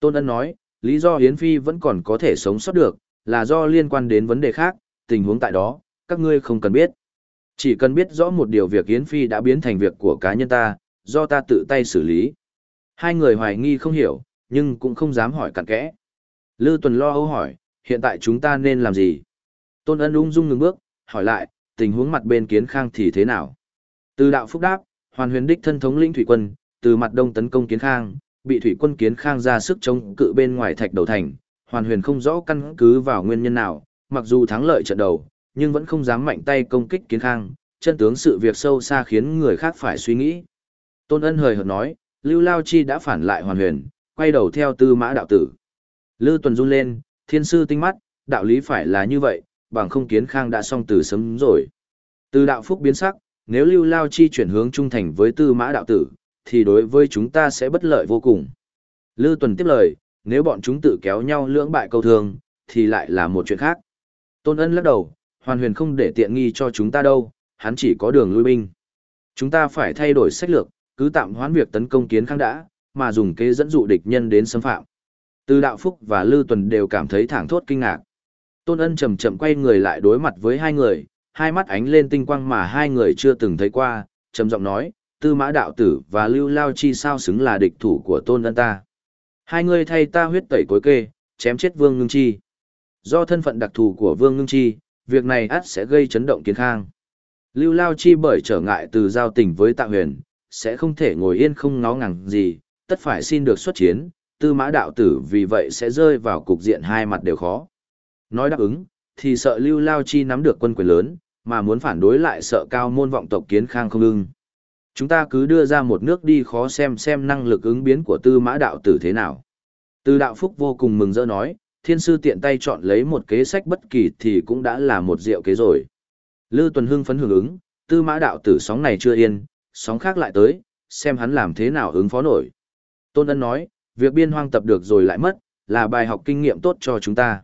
Tôn Ân nói, lý do Yến Phi vẫn còn có thể sống sót được, là do liên quan đến vấn đề khác, tình huống tại đó, các ngươi không cần biết. Chỉ cần biết rõ một điều việc Yến Phi đã biến thành việc của cá nhân ta, do ta tự tay xử lý. Hai người hoài nghi không hiểu, nhưng cũng không dám hỏi cặn kẽ. Lư Tuần lo âu hỏi, hiện tại chúng ta nên làm gì? Tôn ân ung dung ngừng bước, hỏi lại, tình huống mặt bên kiến khang thì thế nào? Từ đạo phúc đáp, hoàn huyền đích thân thống lĩnh thủy quân, từ mặt đông tấn công kiến khang, bị thủy quân kiến khang ra sức chống cự bên ngoài thạch đầu thành, hoàn huyền không rõ căn cứ vào nguyên nhân nào, mặc dù thắng lợi trận đầu, nhưng vẫn không dám mạnh tay công kích kiến khang, chân tướng sự việc sâu xa khiến người khác phải suy nghĩ. Tôn ân hời hợt nói, Lưu Lao Chi đã phản lại hoàn huyền, quay đầu theo tư mã đạo tử. lư Tuần run lên, thiên sư tinh mắt, đạo lý phải là như vậy, bằng không kiến khang đã xong từ sớm rồi. Từ đạo phúc biến sắc, nếu Lưu Lao Chi chuyển hướng trung thành với tư mã đạo tử, thì đối với chúng ta sẽ bất lợi vô cùng. Lưu Tuần tiếp lời, nếu bọn chúng tự kéo nhau lưỡng bại câu thường, thì lại là một chuyện khác. Tôn ân lắc đầu, hoàn huyền không để tiện nghi cho chúng ta đâu, hắn chỉ có đường lui binh. Chúng ta phải thay đổi sách lược, cứ tạm hoãn việc tấn công kiến khang đã, mà dùng kế dẫn dụ địch nhân đến xâm phạm. Từ Đạo Phúc và Lư Tuần đều cảm thấy thảng thốt kinh ngạc. Tôn Ân chậm chậm quay người lại đối mặt với hai người, hai mắt ánh lên tinh quang mà hai người chưa từng thấy qua, trầm giọng nói, Tư Mã Đạo Tử và Lưu Lao Chi sao xứng là địch thủ của Tôn Ân ta. Hai người thay ta huyết tẩy cối kê, chém chết Vương Ngưng Chi. Do thân phận đặc thù của Vương Ngưng Chi, việc này ắt sẽ gây chấn động kiến khang. Lưu Lao Chi bởi trở ngại từ giao tình với Tạ Huyền, sẽ không thể ngồi yên không ngó ngẳng gì, tất phải xin được xuất chiến, tư mã đạo tử vì vậy sẽ rơi vào cục diện hai mặt đều khó. Nói đáp ứng, thì sợ Lưu Lao Chi nắm được quân quyền lớn, mà muốn phản đối lại sợ cao môn vọng tộc kiến khang không ưng. Chúng ta cứ đưa ra một nước đi khó xem xem năng lực ứng biến của tư mã đạo tử thế nào. Tư đạo phúc vô cùng mừng rỡ nói, thiên sư tiện tay chọn lấy một kế sách bất kỳ thì cũng đã là một diệu kế rồi. Lư tuần hưng phấn hưởng ứng, tư mã đạo tử sóng này chưa yên, sóng khác lại tới, xem hắn làm thế nào ứng phó nổi. Tôn ân nói, việc biên hoang tập được rồi lại mất, là bài học kinh nghiệm tốt cho chúng ta.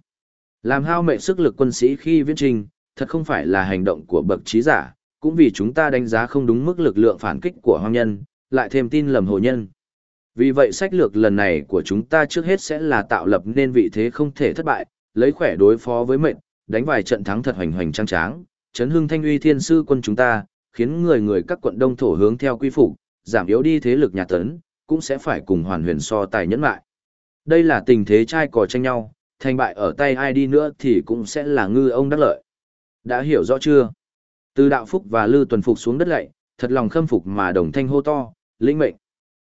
Làm hao mệ sức lực quân sĩ khi viễn trình, Thật không phải là hành động của bậc trí giả, cũng vì chúng ta đánh giá không đúng mức lực lượng phản kích của hoang nhân, lại thêm tin lầm hồ nhân. Vì vậy sách lược lần này của chúng ta trước hết sẽ là tạo lập nên vị thế không thể thất bại, lấy khỏe đối phó với mệnh, đánh vài trận thắng thật hoành hoành trang tráng, chấn hưng thanh uy thiên sư quân chúng ta, khiến người người các quận đông thổ hướng theo quy phục, giảm yếu đi thế lực nhà tấn, cũng sẽ phải cùng hoàn huyền so tài nhẫn lại. Đây là tình thế trai cò tranh nhau, thành bại ở tay ai đi nữa thì cũng sẽ là ngư ông đắc lợi. Đã hiểu rõ chưa? Từ đạo phúc và lư tuần phục xuống đất lạy, thật lòng khâm phục mà đồng thanh hô to, lĩnh mệnh.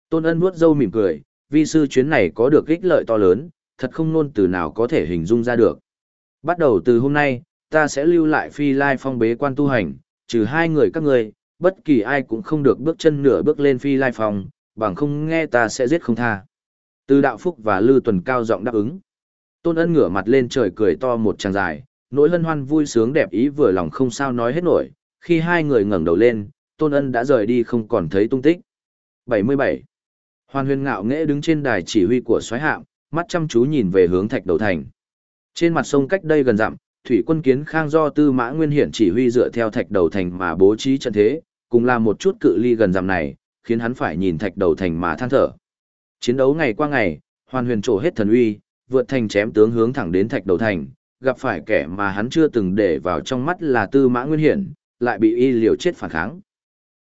Tôn ân nuốt dâu mỉm cười, vi sư chuyến này có được ích lợi to lớn, thật không nôn từ nào có thể hình dung ra được. Bắt đầu từ hôm nay, ta sẽ lưu lại phi lai phong bế quan tu hành, trừ hai người các ngươi, bất kỳ ai cũng không được bước chân nửa bước lên phi lai phong, bằng không nghe ta sẽ giết không tha. Từ đạo phúc và lư tuần cao giọng đáp ứng. Tôn ân ngửa mặt lên trời cười to một tràng dài, nỗi hân hoan vui sướng đẹp ý vừa lòng không sao nói hết nổi, khi hai người ngẩng đầu lên, Tôn ân đã rời đi không còn thấy tung tích. 77. Hoàn huyền ngạo nghễ đứng trên đài chỉ huy của xoáy hạm, mắt chăm chú nhìn về hướng thạch đầu thành. Trên mặt sông cách đây gần dặm, thủy quân kiến khang do tư mã nguyên hiển chỉ huy dựa theo thạch đầu thành mà bố trí trận thế, cùng là một chút cự ly gần dặm này, khiến hắn phải nhìn thạch đầu thành mà than thở. Chiến đấu ngày qua ngày, hoàn huyền trổ hết thần uy, vượt thành chém tướng hướng thẳng đến thạch đầu thành, gặp phải kẻ mà hắn chưa từng để vào trong mắt là tư mã nguyên hiển, lại bị y liều chết phản kháng.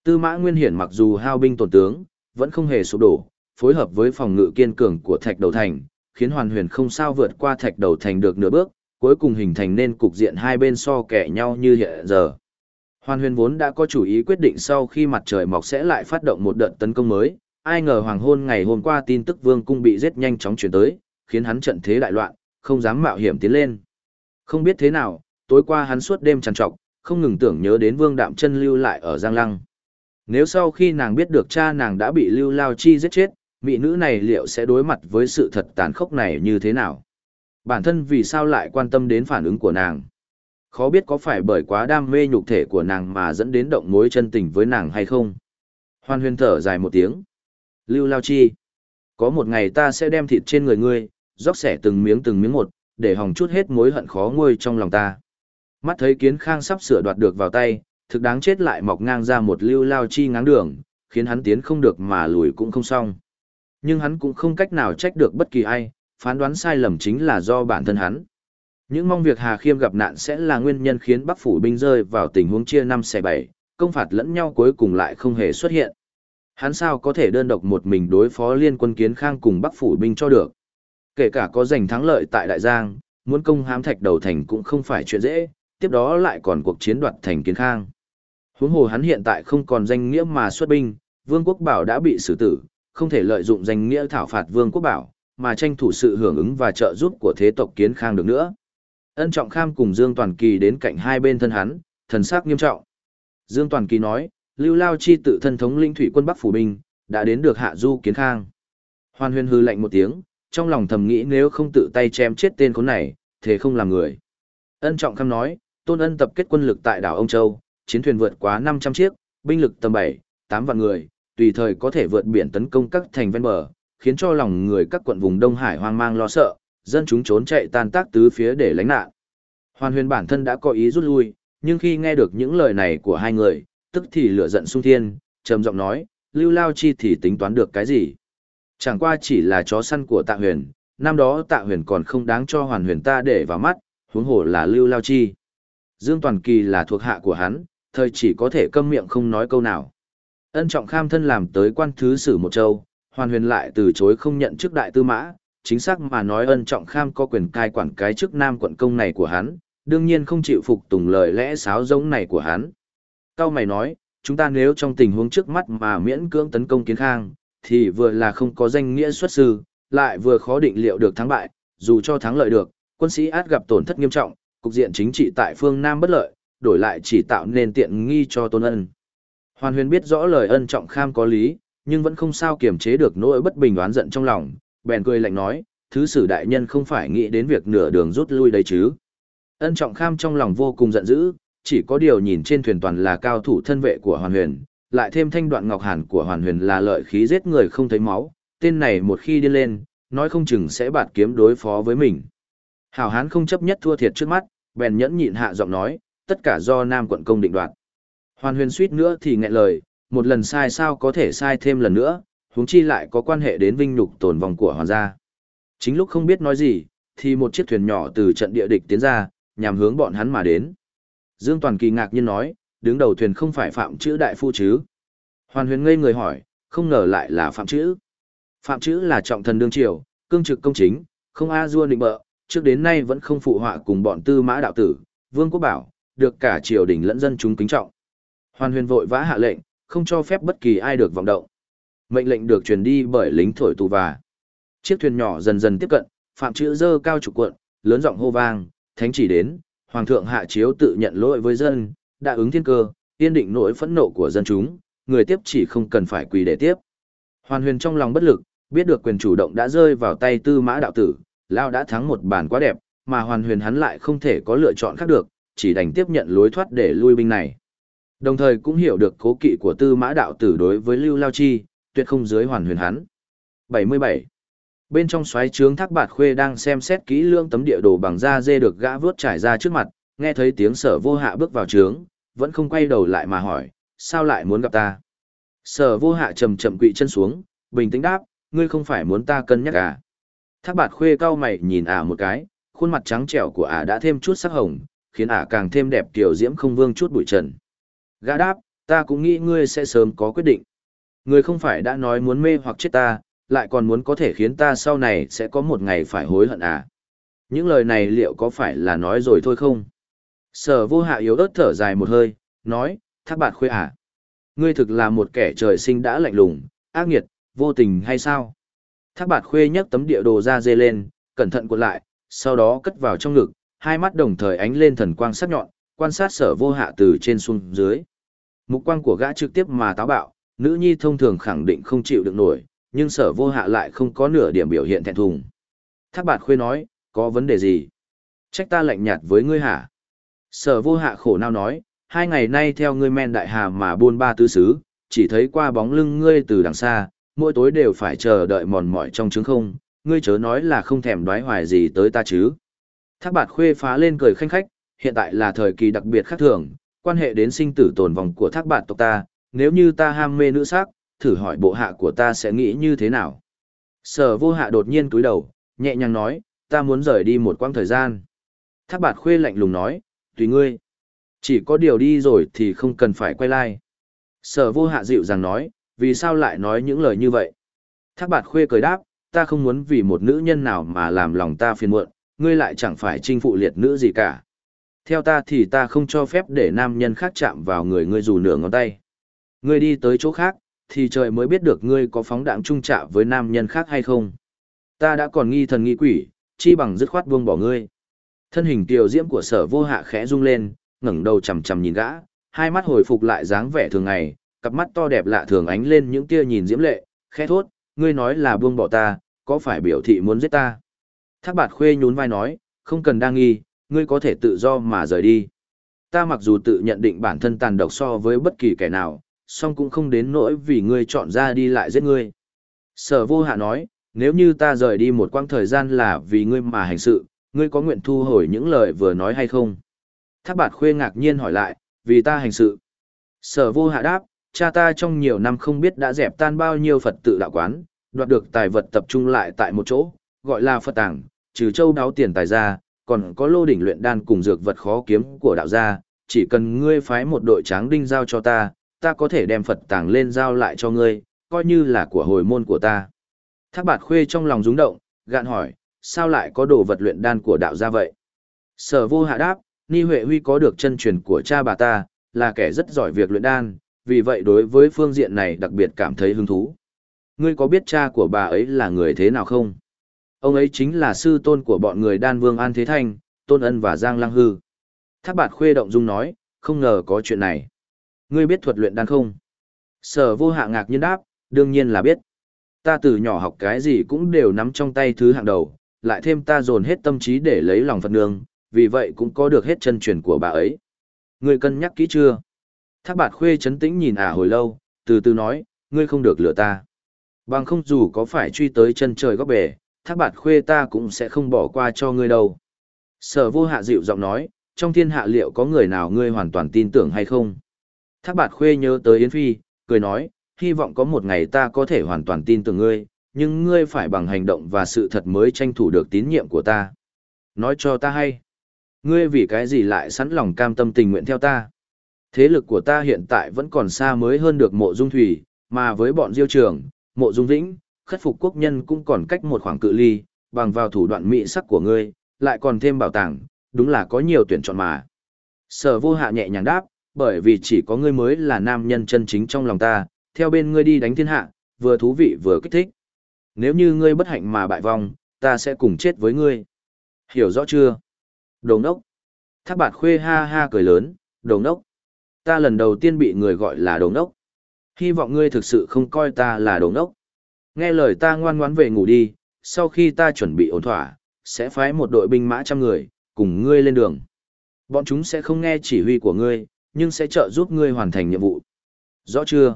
Tư mã nguyên hiển mặc dù hao binh tổn tướng, vẫn không hề sụp đổ, phối hợp với phòng ngự kiên cường của thạch đầu thành, khiến hoàn huyền không sao vượt qua thạch đầu thành được nửa bước, cuối cùng hình thành nên cục diện hai bên so kẻ nhau như hiện giờ. Hoàn huyền vốn đã có chủ ý quyết định sau khi mặt trời mọc sẽ lại phát động một đợt tấn công mới, ai ngờ hoàng hôn ngày hôm qua tin tức vương cung bị giết nhanh chóng chuyển tới, khiến hắn trận thế đại loạn, không dám mạo hiểm tiến lên. Không biết thế nào, tối qua hắn suốt đêm trằn trọc, không ngừng tưởng nhớ đến vương đạm chân lưu lại ở Giang Lăng. Nếu sau khi nàng biết được cha nàng đã bị lưu lao chi giết chết, mỹ nữ này liệu sẽ đối mặt với sự thật tàn khốc này như thế nào? Bản thân vì sao lại quan tâm đến phản ứng của nàng? Khó biết có phải bởi quá đam mê nhục thể của nàng mà dẫn đến động mối chân tình với nàng hay không? Hoan huyền thở dài một tiếng. Lưu Lao Chi. Có một ngày ta sẽ đem thịt trên người ngươi, róc xẻ từng miếng từng miếng một, để hòng chút hết mối hận khó nguôi trong lòng ta. Mắt thấy kiến khang sắp sửa đoạt được vào tay, thực đáng chết lại mọc ngang ra một lưu lao chi ngáng đường, khiến hắn tiến không được mà lùi cũng không xong. Nhưng hắn cũng không cách nào trách được bất kỳ ai, phán đoán sai lầm chính là do bản thân hắn. Những mong việc Hà Khiêm gặp nạn sẽ là nguyên nhân khiến Bắc phủ binh rơi vào tình huống chia năm xẻ bảy, công phạt lẫn nhau cuối cùng lại không hề xuất hiện. Hắn sao có thể đơn độc một mình đối phó liên quân kiến khang cùng Bắc phủ binh cho được. Kể cả có giành thắng lợi tại Đại Giang, muốn công hám thạch đầu thành cũng không phải chuyện dễ, tiếp đó lại còn cuộc chiến đoạt thành kiến khang. Huống hồ hắn hiện tại không còn danh nghĩa mà xuất binh, Vương quốc bảo đã bị xử tử, không thể lợi dụng danh nghĩa thảo phạt Vương quốc bảo, mà tranh thủ sự hưởng ứng và trợ giúp của thế tộc kiến khang được nữa. Ân Trọng Kham cùng Dương Toàn Kỳ đến cạnh hai bên thân hắn, thần sắc nghiêm trọng. Dương Toàn Kỳ nói, Lưu Lao Chi tự thân thống linh thủy quân Bắc phủ binh, đã đến được hạ du kiến khang. Hoan huyên hư lạnh một tiếng, trong lòng thầm nghĩ nếu không tự tay chém chết tên khốn này, thế không làm người. Ân Trọng Kham nói, Tôn Ân tập kết quân lực tại đảo Ông Châu, chiến thuyền vượt quá 500 chiếc, binh lực tầm 7, 8 vạn người, tùy thời có thể vượt biển tấn công các thành ven bờ, khiến cho lòng người các quận vùng Đông Hải hoang mang lo sợ, dân chúng trốn chạy tan tác tứ phía để lánh nạn. Hoàn huyền bản thân đã có ý rút lui, nhưng khi nghe được những lời này của hai người, tức thì lửa giận sung thiên, trầm giọng nói, lưu lao chi thì tính toán được cái gì. Chẳng qua chỉ là chó săn của tạ huyền, năm đó tạ huyền còn không đáng cho hoàn huyền ta để vào mắt, huống hồ là lưu lao chi. Dương Toàn Kỳ là thuộc hạ của hắn, thời chỉ có thể câm miệng không nói câu nào. Ân trọng kham thân làm tới quan thứ sử một châu, hoàn huyền lại từ chối không nhận chức đại tư mã, chính xác mà nói ân trọng kham có quyền cai quản cái chức nam quận công này của hắn, đương nhiên không chịu phục tùng lời lẽ sáo giống này của hắn. Cao mày nói, chúng ta nếu trong tình huống trước mắt mà miễn cưỡng tấn công kiến khang, thì vừa là không có danh nghĩa xuất sư, lại vừa khó định liệu được thắng bại, dù cho thắng lợi được, quân sĩ át gặp tổn thất nghiêm trọng, cục diện chính trị tại phương Nam bất lợi, đổi lại chỉ tạo nên tiện nghi cho tôn ân. Hoàn huyền biết rõ lời ân trọng kham có lý, nhưng vẫn không sao kiềm chế được nỗi bất bình oán giận trong lòng, bèn cười lạnh nói, thứ sử đại nhân không phải nghĩ đến việc nửa đường rút lui đấy chứ. Ân trọng kham trong lòng vô cùng giận dữ, chỉ có điều nhìn trên thuyền toàn là cao thủ thân vệ của hoàn huyền, lại thêm thanh đoạn ngọc hàn của hoàn huyền là lợi khí giết người không thấy máu, tên này một khi đi lên, nói không chừng sẽ bạt kiếm đối phó với mình. Hảo hán không chấp nhất thua thiệt trước mắt, bèn nhẫn nhịn hạ giọng nói, tất cả do Nam quận công định đoạt. Hoàn huyền suýt nữa thì nghẹn lời, một lần sai sao có thể sai thêm lần nữa, huống chi lại có quan hệ đến vinh nhục tồn vong của hoàn gia. Chính lúc không biết nói gì, thì một chiếc thuyền nhỏ từ trận địa địch tiến ra, nhằm hướng bọn hắn mà đến. Dương Toàn kỳ ngạc nhiên nói, đứng đầu thuyền không phải phạm chữ đại phu chứ. Hoàn huyền ngây người hỏi, không ngờ lại là phạm chữ. Phạm chữ là trọng thần đương triều, cương trực công chính, không a dua định bợ, trước đến nay vẫn không phụ họa cùng bọn tư mã đạo tử, vương quốc bảo, được cả triều đình lẫn dân chúng kính trọng. Hoàn huyền vội vã hạ lệnh, không cho phép bất kỳ ai được vọng động. Mệnh lệnh được truyền đi bởi lính thổi tù và. Chiếc thuyền nhỏ dần dần tiếp cận, phạm chữ dơ cao trục cuộn, lớn giọng hô vang, thánh chỉ đến, hoàng thượng hạ chiếu tự nhận lỗi với dân, đã ứng thiên cơ, yên định nỗi phẫn nộ của dân chúng, người tiếp chỉ không cần phải quỳ để tiếp. Hoàn huyền trong lòng bất lực, biết được quyền chủ động đã rơi vào tay tư mã đạo tử, Lao đã thắng một bàn quá đẹp, mà hoàn huyền hắn lại không thể có lựa chọn khác được, chỉ đành tiếp nhận lối thoát để lui binh này. Đồng thời cũng hiểu được cố kỵ của tư mã đạo tử đối với Lưu Lao Chi, tuyệt không dưới hoàn huyền hắn. 77. Bên trong xoáy trướng thác bạt khuê đang xem xét kỹ lưỡng tấm địa đồ bằng da dê được gã vướt trải ra trước mặt, nghe thấy tiếng sở vô hạ bước vào trướng, vẫn không quay đầu lại mà hỏi, sao lại muốn gặp ta? Sở vô hạ chậm chậm quỵ chân xuống, bình tĩnh đáp, ngươi không phải muốn ta cân nhắc à? Thác bạt khuê cao mày nhìn ả một cái, khuôn mặt trắng trẻo của ả đã thêm chút sắc hồng, khiến ả càng thêm đẹp kiểu diễm không vương chút bụi trần. Gã đáp, ta cũng nghĩ ngươi sẽ sớm có quyết định. Ngươi không phải đã nói muốn mê hoặc chết ta, lại còn muốn có thể khiến ta sau này sẽ có một ngày phải hối hận à? Những lời này liệu có phải là nói rồi thôi không? Sở vô hạ yếu ớt thở dài một hơi, nói, thác bạt khuê à? Ngươi thực là một kẻ trời sinh đã lạnh lùng, ác nghiệt, vô tình hay sao? Thác bạt khuê nhấc tấm địa đồ ra dê lên, cẩn thận cuộn lại, sau đó cất vào trong ngực, hai mắt đồng thời ánh lên thần quang sắc nhọn, quan sát sở vô hạ từ trên xuống dưới. Mục quang của gã trực tiếp mà táo bạo, nữ nhi thông thường khẳng định không chịu được nổi, nhưng sở vô hạ lại không có nửa điểm biểu hiện thẹn thùng. Thác bạt khuê nói, có vấn đề gì? Trách ta lạnh nhạt với ngươi hả? Sở vô hạ khổ nào nói, hai ngày nay theo ngươi men đại hà mà buôn ba tứ xứ, chỉ thấy qua bóng lưng ngươi từ đằng xa, mỗi tối đều phải chờ đợi mòn mỏi trong trứng không, ngươi chớ nói là không thèm đoái hoài gì tới ta chứ. Thác bạt khuê phá lên cười khanh khách, hiện tại là thời kỳ đặc biệt khác thường, quan hệ đến sinh tử tồn vong của thác bạt tộc ta, nếu như ta ham mê nữ sắc, thử hỏi bộ hạ của ta sẽ nghĩ như thế nào. Sở vô hạ đột nhiên cúi đầu, nhẹ nhàng nói, ta muốn rời đi một quãng thời gian. Thác bạt khuê lạnh lùng nói, tùy ngươi. Chỉ có điều đi rồi thì không cần phải quay lại. Sở vô hạ dịu rằng nói, vì sao lại nói những lời như vậy? Thác bạt khuê cười đáp, ta không muốn vì một nữ nhân nào mà làm lòng ta phiền muộn, ngươi lại chẳng phải chinh phụ liệt nữ gì cả. Theo ta thì ta không cho phép để nam nhân khác chạm vào người ngươi dù nửa ngón tay. Ngươi đi tới chỗ khác, thì trời mới biết được ngươi có phóng đạn trung trạ với nam nhân khác hay không. Ta đã còn nghi thần nghi quỷ, chi bằng dứt khoát buông bỏ ngươi. Thân hình tiểu diễm của sở vô hạ khẽ rung lên, ngẩng đầu chầm chầm nhìn gã, hai mắt hồi phục lại dáng vẻ thường ngày, cặp mắt to đẹp lạ thường ánh lên những tia nhìn diễm lệ, khẽ thốt, ngươi nói là buông bỏ ta, có phải biểu thị muốn giết ta? Thác bạt khuê nhún vai nói, không cần đa nghi, ngươi có thể tự do mà rời đi. Ta mặc dù tự nhận định bản thân tàn độc so với bất kỳ kẻ nào, song cũng không đến nỗi vì ngươi chọn ra đi lại giết ngươi. Sở vô hạ nói, nếu như ta rời đi một quãng thời gian là vì ngươi mà hành sự, ngươi có nguyện thu hồi những lời vừa nói hay không? Thác bạt khuê ngạc nhiên hỏi lại, vì ta hành sự. Sở vô hạ đáp, cha ta trong nhiều năm không biết đã dẹp tan bao nhiêu Phật tự đạo quán, đoạt được tài vật tập trung lại tại một chỗ, gọi là Phật tàng, trừ châu đáo tiền tài ra, còn có lô đỉnh luyện đan cùng dược vật khó kiếm của đạo gia, chỉ cần ngươi phái một đội tráng đinh giao cho ta, ta có thể đem Phật tàng lên giao lại cho ngươi, coi như là của hồi môn của ta. Thác bạt khuê trong lòng rúng động, gạn hỏi, sao lại có đồ vật luyện đan của đạo gia vậy? Sở vô hạ đáp, Ni Huệ Huy có được chân truyền của cha bà ta, là kẻ rất giỏi việc luyện đan, vì vậy đối với phương diện này đặc biệt cảm thấy hứng thú. Ngươi có biết cha của bà ấy là người thế nào không? Ông ấy chính là sư tôn của bọn người đan vương An Thế Thanh, Tôn Ân và Giang Lăng Hư. Thác bạt khuê động dung nói, không ngờ có chuyện này. Ngươi biết thuật luyện đan không? Sở vô hạ ngạc nhiên đáp, đương nhiên là biết. Ta từ nhỏ học cái gì cũng đều nắm trong tay thứ hạng đầu, lại thêm ta dồn hết tâm trí để lấy lòng Phật nương, vì vậy cũng có được hết chân truyền của bà ấy. Ngươi cân nhắc kỹ chưa? Thác bạt khuê chấn tĩnh nhìn ả hồi lâu, từ từ nói, ngươi không được lừa ta. Bằng không dù có phải truy tới chân trời góc bể, thác bạt khuê ta cũng sẽ không bỏ qua cho ngươi đâu. Sở vô hạ dịu giọng nói, trong thiên hạ liệu có người nào ngươi hoàn toàn tin tưởng hay không? Thác bạt khuê nhớ tới Yến Phi, cười nói, hy vọng có một ngày ta có thể hoàn toàn tin tưởng ngươi, nhưng ngươi phải bằng hành động và sự thật mới tranh thủ được tín nhiệm của ta. Nói cho ta hay, ngươi vì cái gì lại sẵn lòng cam tâm tình nguyện theo ta? Thế lực của ta hiện tại vẫn còn xa mới hơn được mộ dung thủy, mà với bọn diêu trường, mộ dung vĩnh, khất phục quốc nhân cũng còn cách một khoảng cự ly, bằng vào thủ đoạn mỹ sắc của ngươi, lại còn thêm bảo tàng, đúng là có nhiều tuyển chọn mà. Sở vô hạ nhẹ nhàng đáp, bởi vì chỉ có ngươi mới là nam nhân chân chính trong lòng ta, theo bên ngươi đi đánh thiên hạ, vừa thú vị vừa kích thích. Nếu như ngươi bất hạnh mà bại vong, ta sẽ cùng chết với ngươi. Hiểu rõ chưa? Đồng đốc. Thác bạt khuê ha ha cười lớn, đồng đốc. Ta lần đầu tiên bị người gọi là đồng đốc. Hy vọng ngươi thực sự không coi ta là đồng đốc. Nghe lời ta ngoan ngoãn về ngủ đi, sau khi ta chuẩn bị ổn thỏa, sẽ phái một đội binh mã trăm người, cùng ngươi lên đường. Bọn chúng sẽ không nghe chỉ huy của ngươi, nhưng sẽ trợ giúp ngươi hoàn thành nhiệm vụ. Rõ chưa?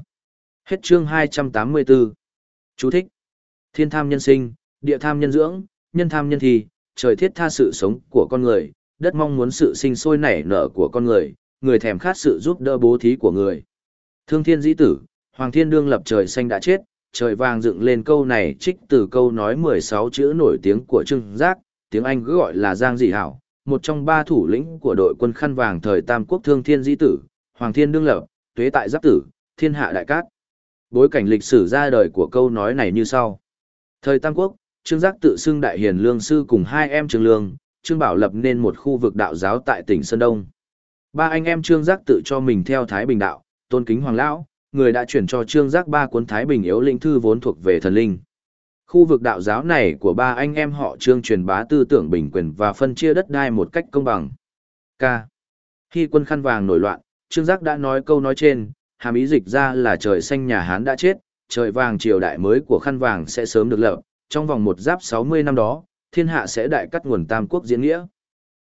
Hết chương 284. Chú thích. Thiên tham nhân sinh, địa tham nhân dưỡng, nhân tham nhân thi, trời thiết tha sự sống của con người, đất mong muốn sự sinh sôi nảy nở của con người, người thèm khát sự giúp đỡ bố thí của người. Thương thiên dĩ tử, Hoàng thiên đương lập trời xanh đã chết, trời vàng dựng lên câu này trích từ câu nói 16 chữ nổi tiếng của Trương Giác, tiếng Anh cứ gọi là Giang Dị Hảo, một trong ba thủ lĩnh của đội quân khăn vàng thời Tam Quốc Thương Thiên Dĩ Tử, Hoàng Thiên Đương Lập, Tuế Tại Giáp Tử, Thiên Hạ Đại Cát. Bối cảnh lịch sử ra đời của câu nói này như sau. Thời Tam Quốc, Trương Giác tự xưng Đại Hiền Lương Sư cùng hai em Trương Lương, Trương Bảo lập nên một khu vực đạo giáo tại tỉnh Sơn Đông. Ba anh em Trương Giác tự cho mình theo Thái Bình Đạo, tôn kính Hoàng Lão, người đã chuyển cho Trương Giác ba cuốn Thái Bình yếu linh thư vốn thuộc về thần linh. Khu vực đạo giáo này của ba anh em họ Trương truyền bá tư tưởng bình quyền và phân chia đất đai một cách công bằng. K. Khi quân khăn vàng nổi loạn, Trương Giác đã nói câu nói trên, hàm ý dịch ra là trời xanh nhà Hán đã chết, trời vàng triều đại mới của khăn vàng sẽ sớm được lập, trong vòng một giáp 60 năm đó, thiên hạ sẽ đại cắt nguồn tam quốc diễn nghĩa.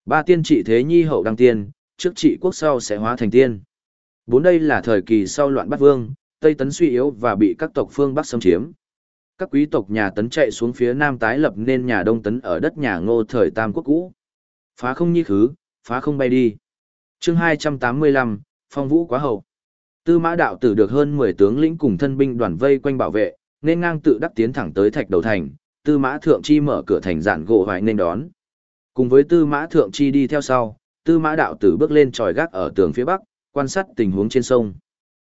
Ba tiên trị thế nhi hậu đăng tiên, trước trị quốc sau sẽ hóa thành tiên. Bốn đây là thời kỳ sau loạn bắt vương, Tây Tấn suy yếu và bị các tộc phương Bắc xâm chiếm. Các quý tộc nhà Tấn chạy xuống phía Nam tái lập nên nhà Đông Tấn ở đất nhà ngô thời Tam Quốc cũ. Phá không nhi khứ, phá không bay đi. chương 285, phong vũ quá hậu. Tư mã đạo tử được hơn 10 tướng lĩnh cùng thân binh đoàn vây quanh bảo vệ, nên ngang tự đắc tiến thẳng tới thạch đầu thành, tư mã thượng chi mở cửa thành giản gỗ hoài nên đón. Cùng với tư mã thượng chi đi theo sau, tư mã đạo tử bước lên tròi gác ở tường phía bắc, quan sát tình huống trên sông.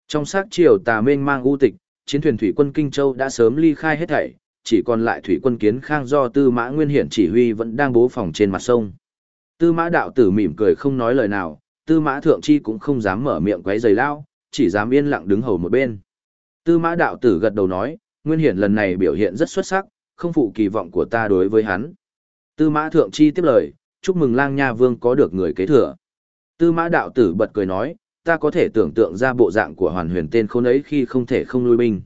Trong sát chiều tà mênh mang u tịch, chiến thuyền thủy quân Kinh Châu đã sớm ly khai hết thảy, chỉ còn lại thủy quân Kiến Khang do Tư Mã Nguyên Hiển chỉ huy vẫn đang bố phòng trên mặt sông. Tư Mã đạo tử mỉm cười không nói lời nào, Tư Mã Thượng Chi cũng không dám mở miệng quấy rầy lao, chỉ dám yên lặng đứng hầu một bên. Tư Mã đạo tử gật đầu nói, Nguyên Hiển lần này biểu hiện rất xuất sắc, không phụ kỳ vọng của ta đối với hắn. Tư Mã Thượng Chi tiếp lời, chúc mừng Lang Nha Vương có được người kế thừa. Tư Mã đạo tử bật cười nói, ta có thể tưởng tượng ra bộ dạng của hoàn huyền tên khôn ấy khi không thể không lui binh.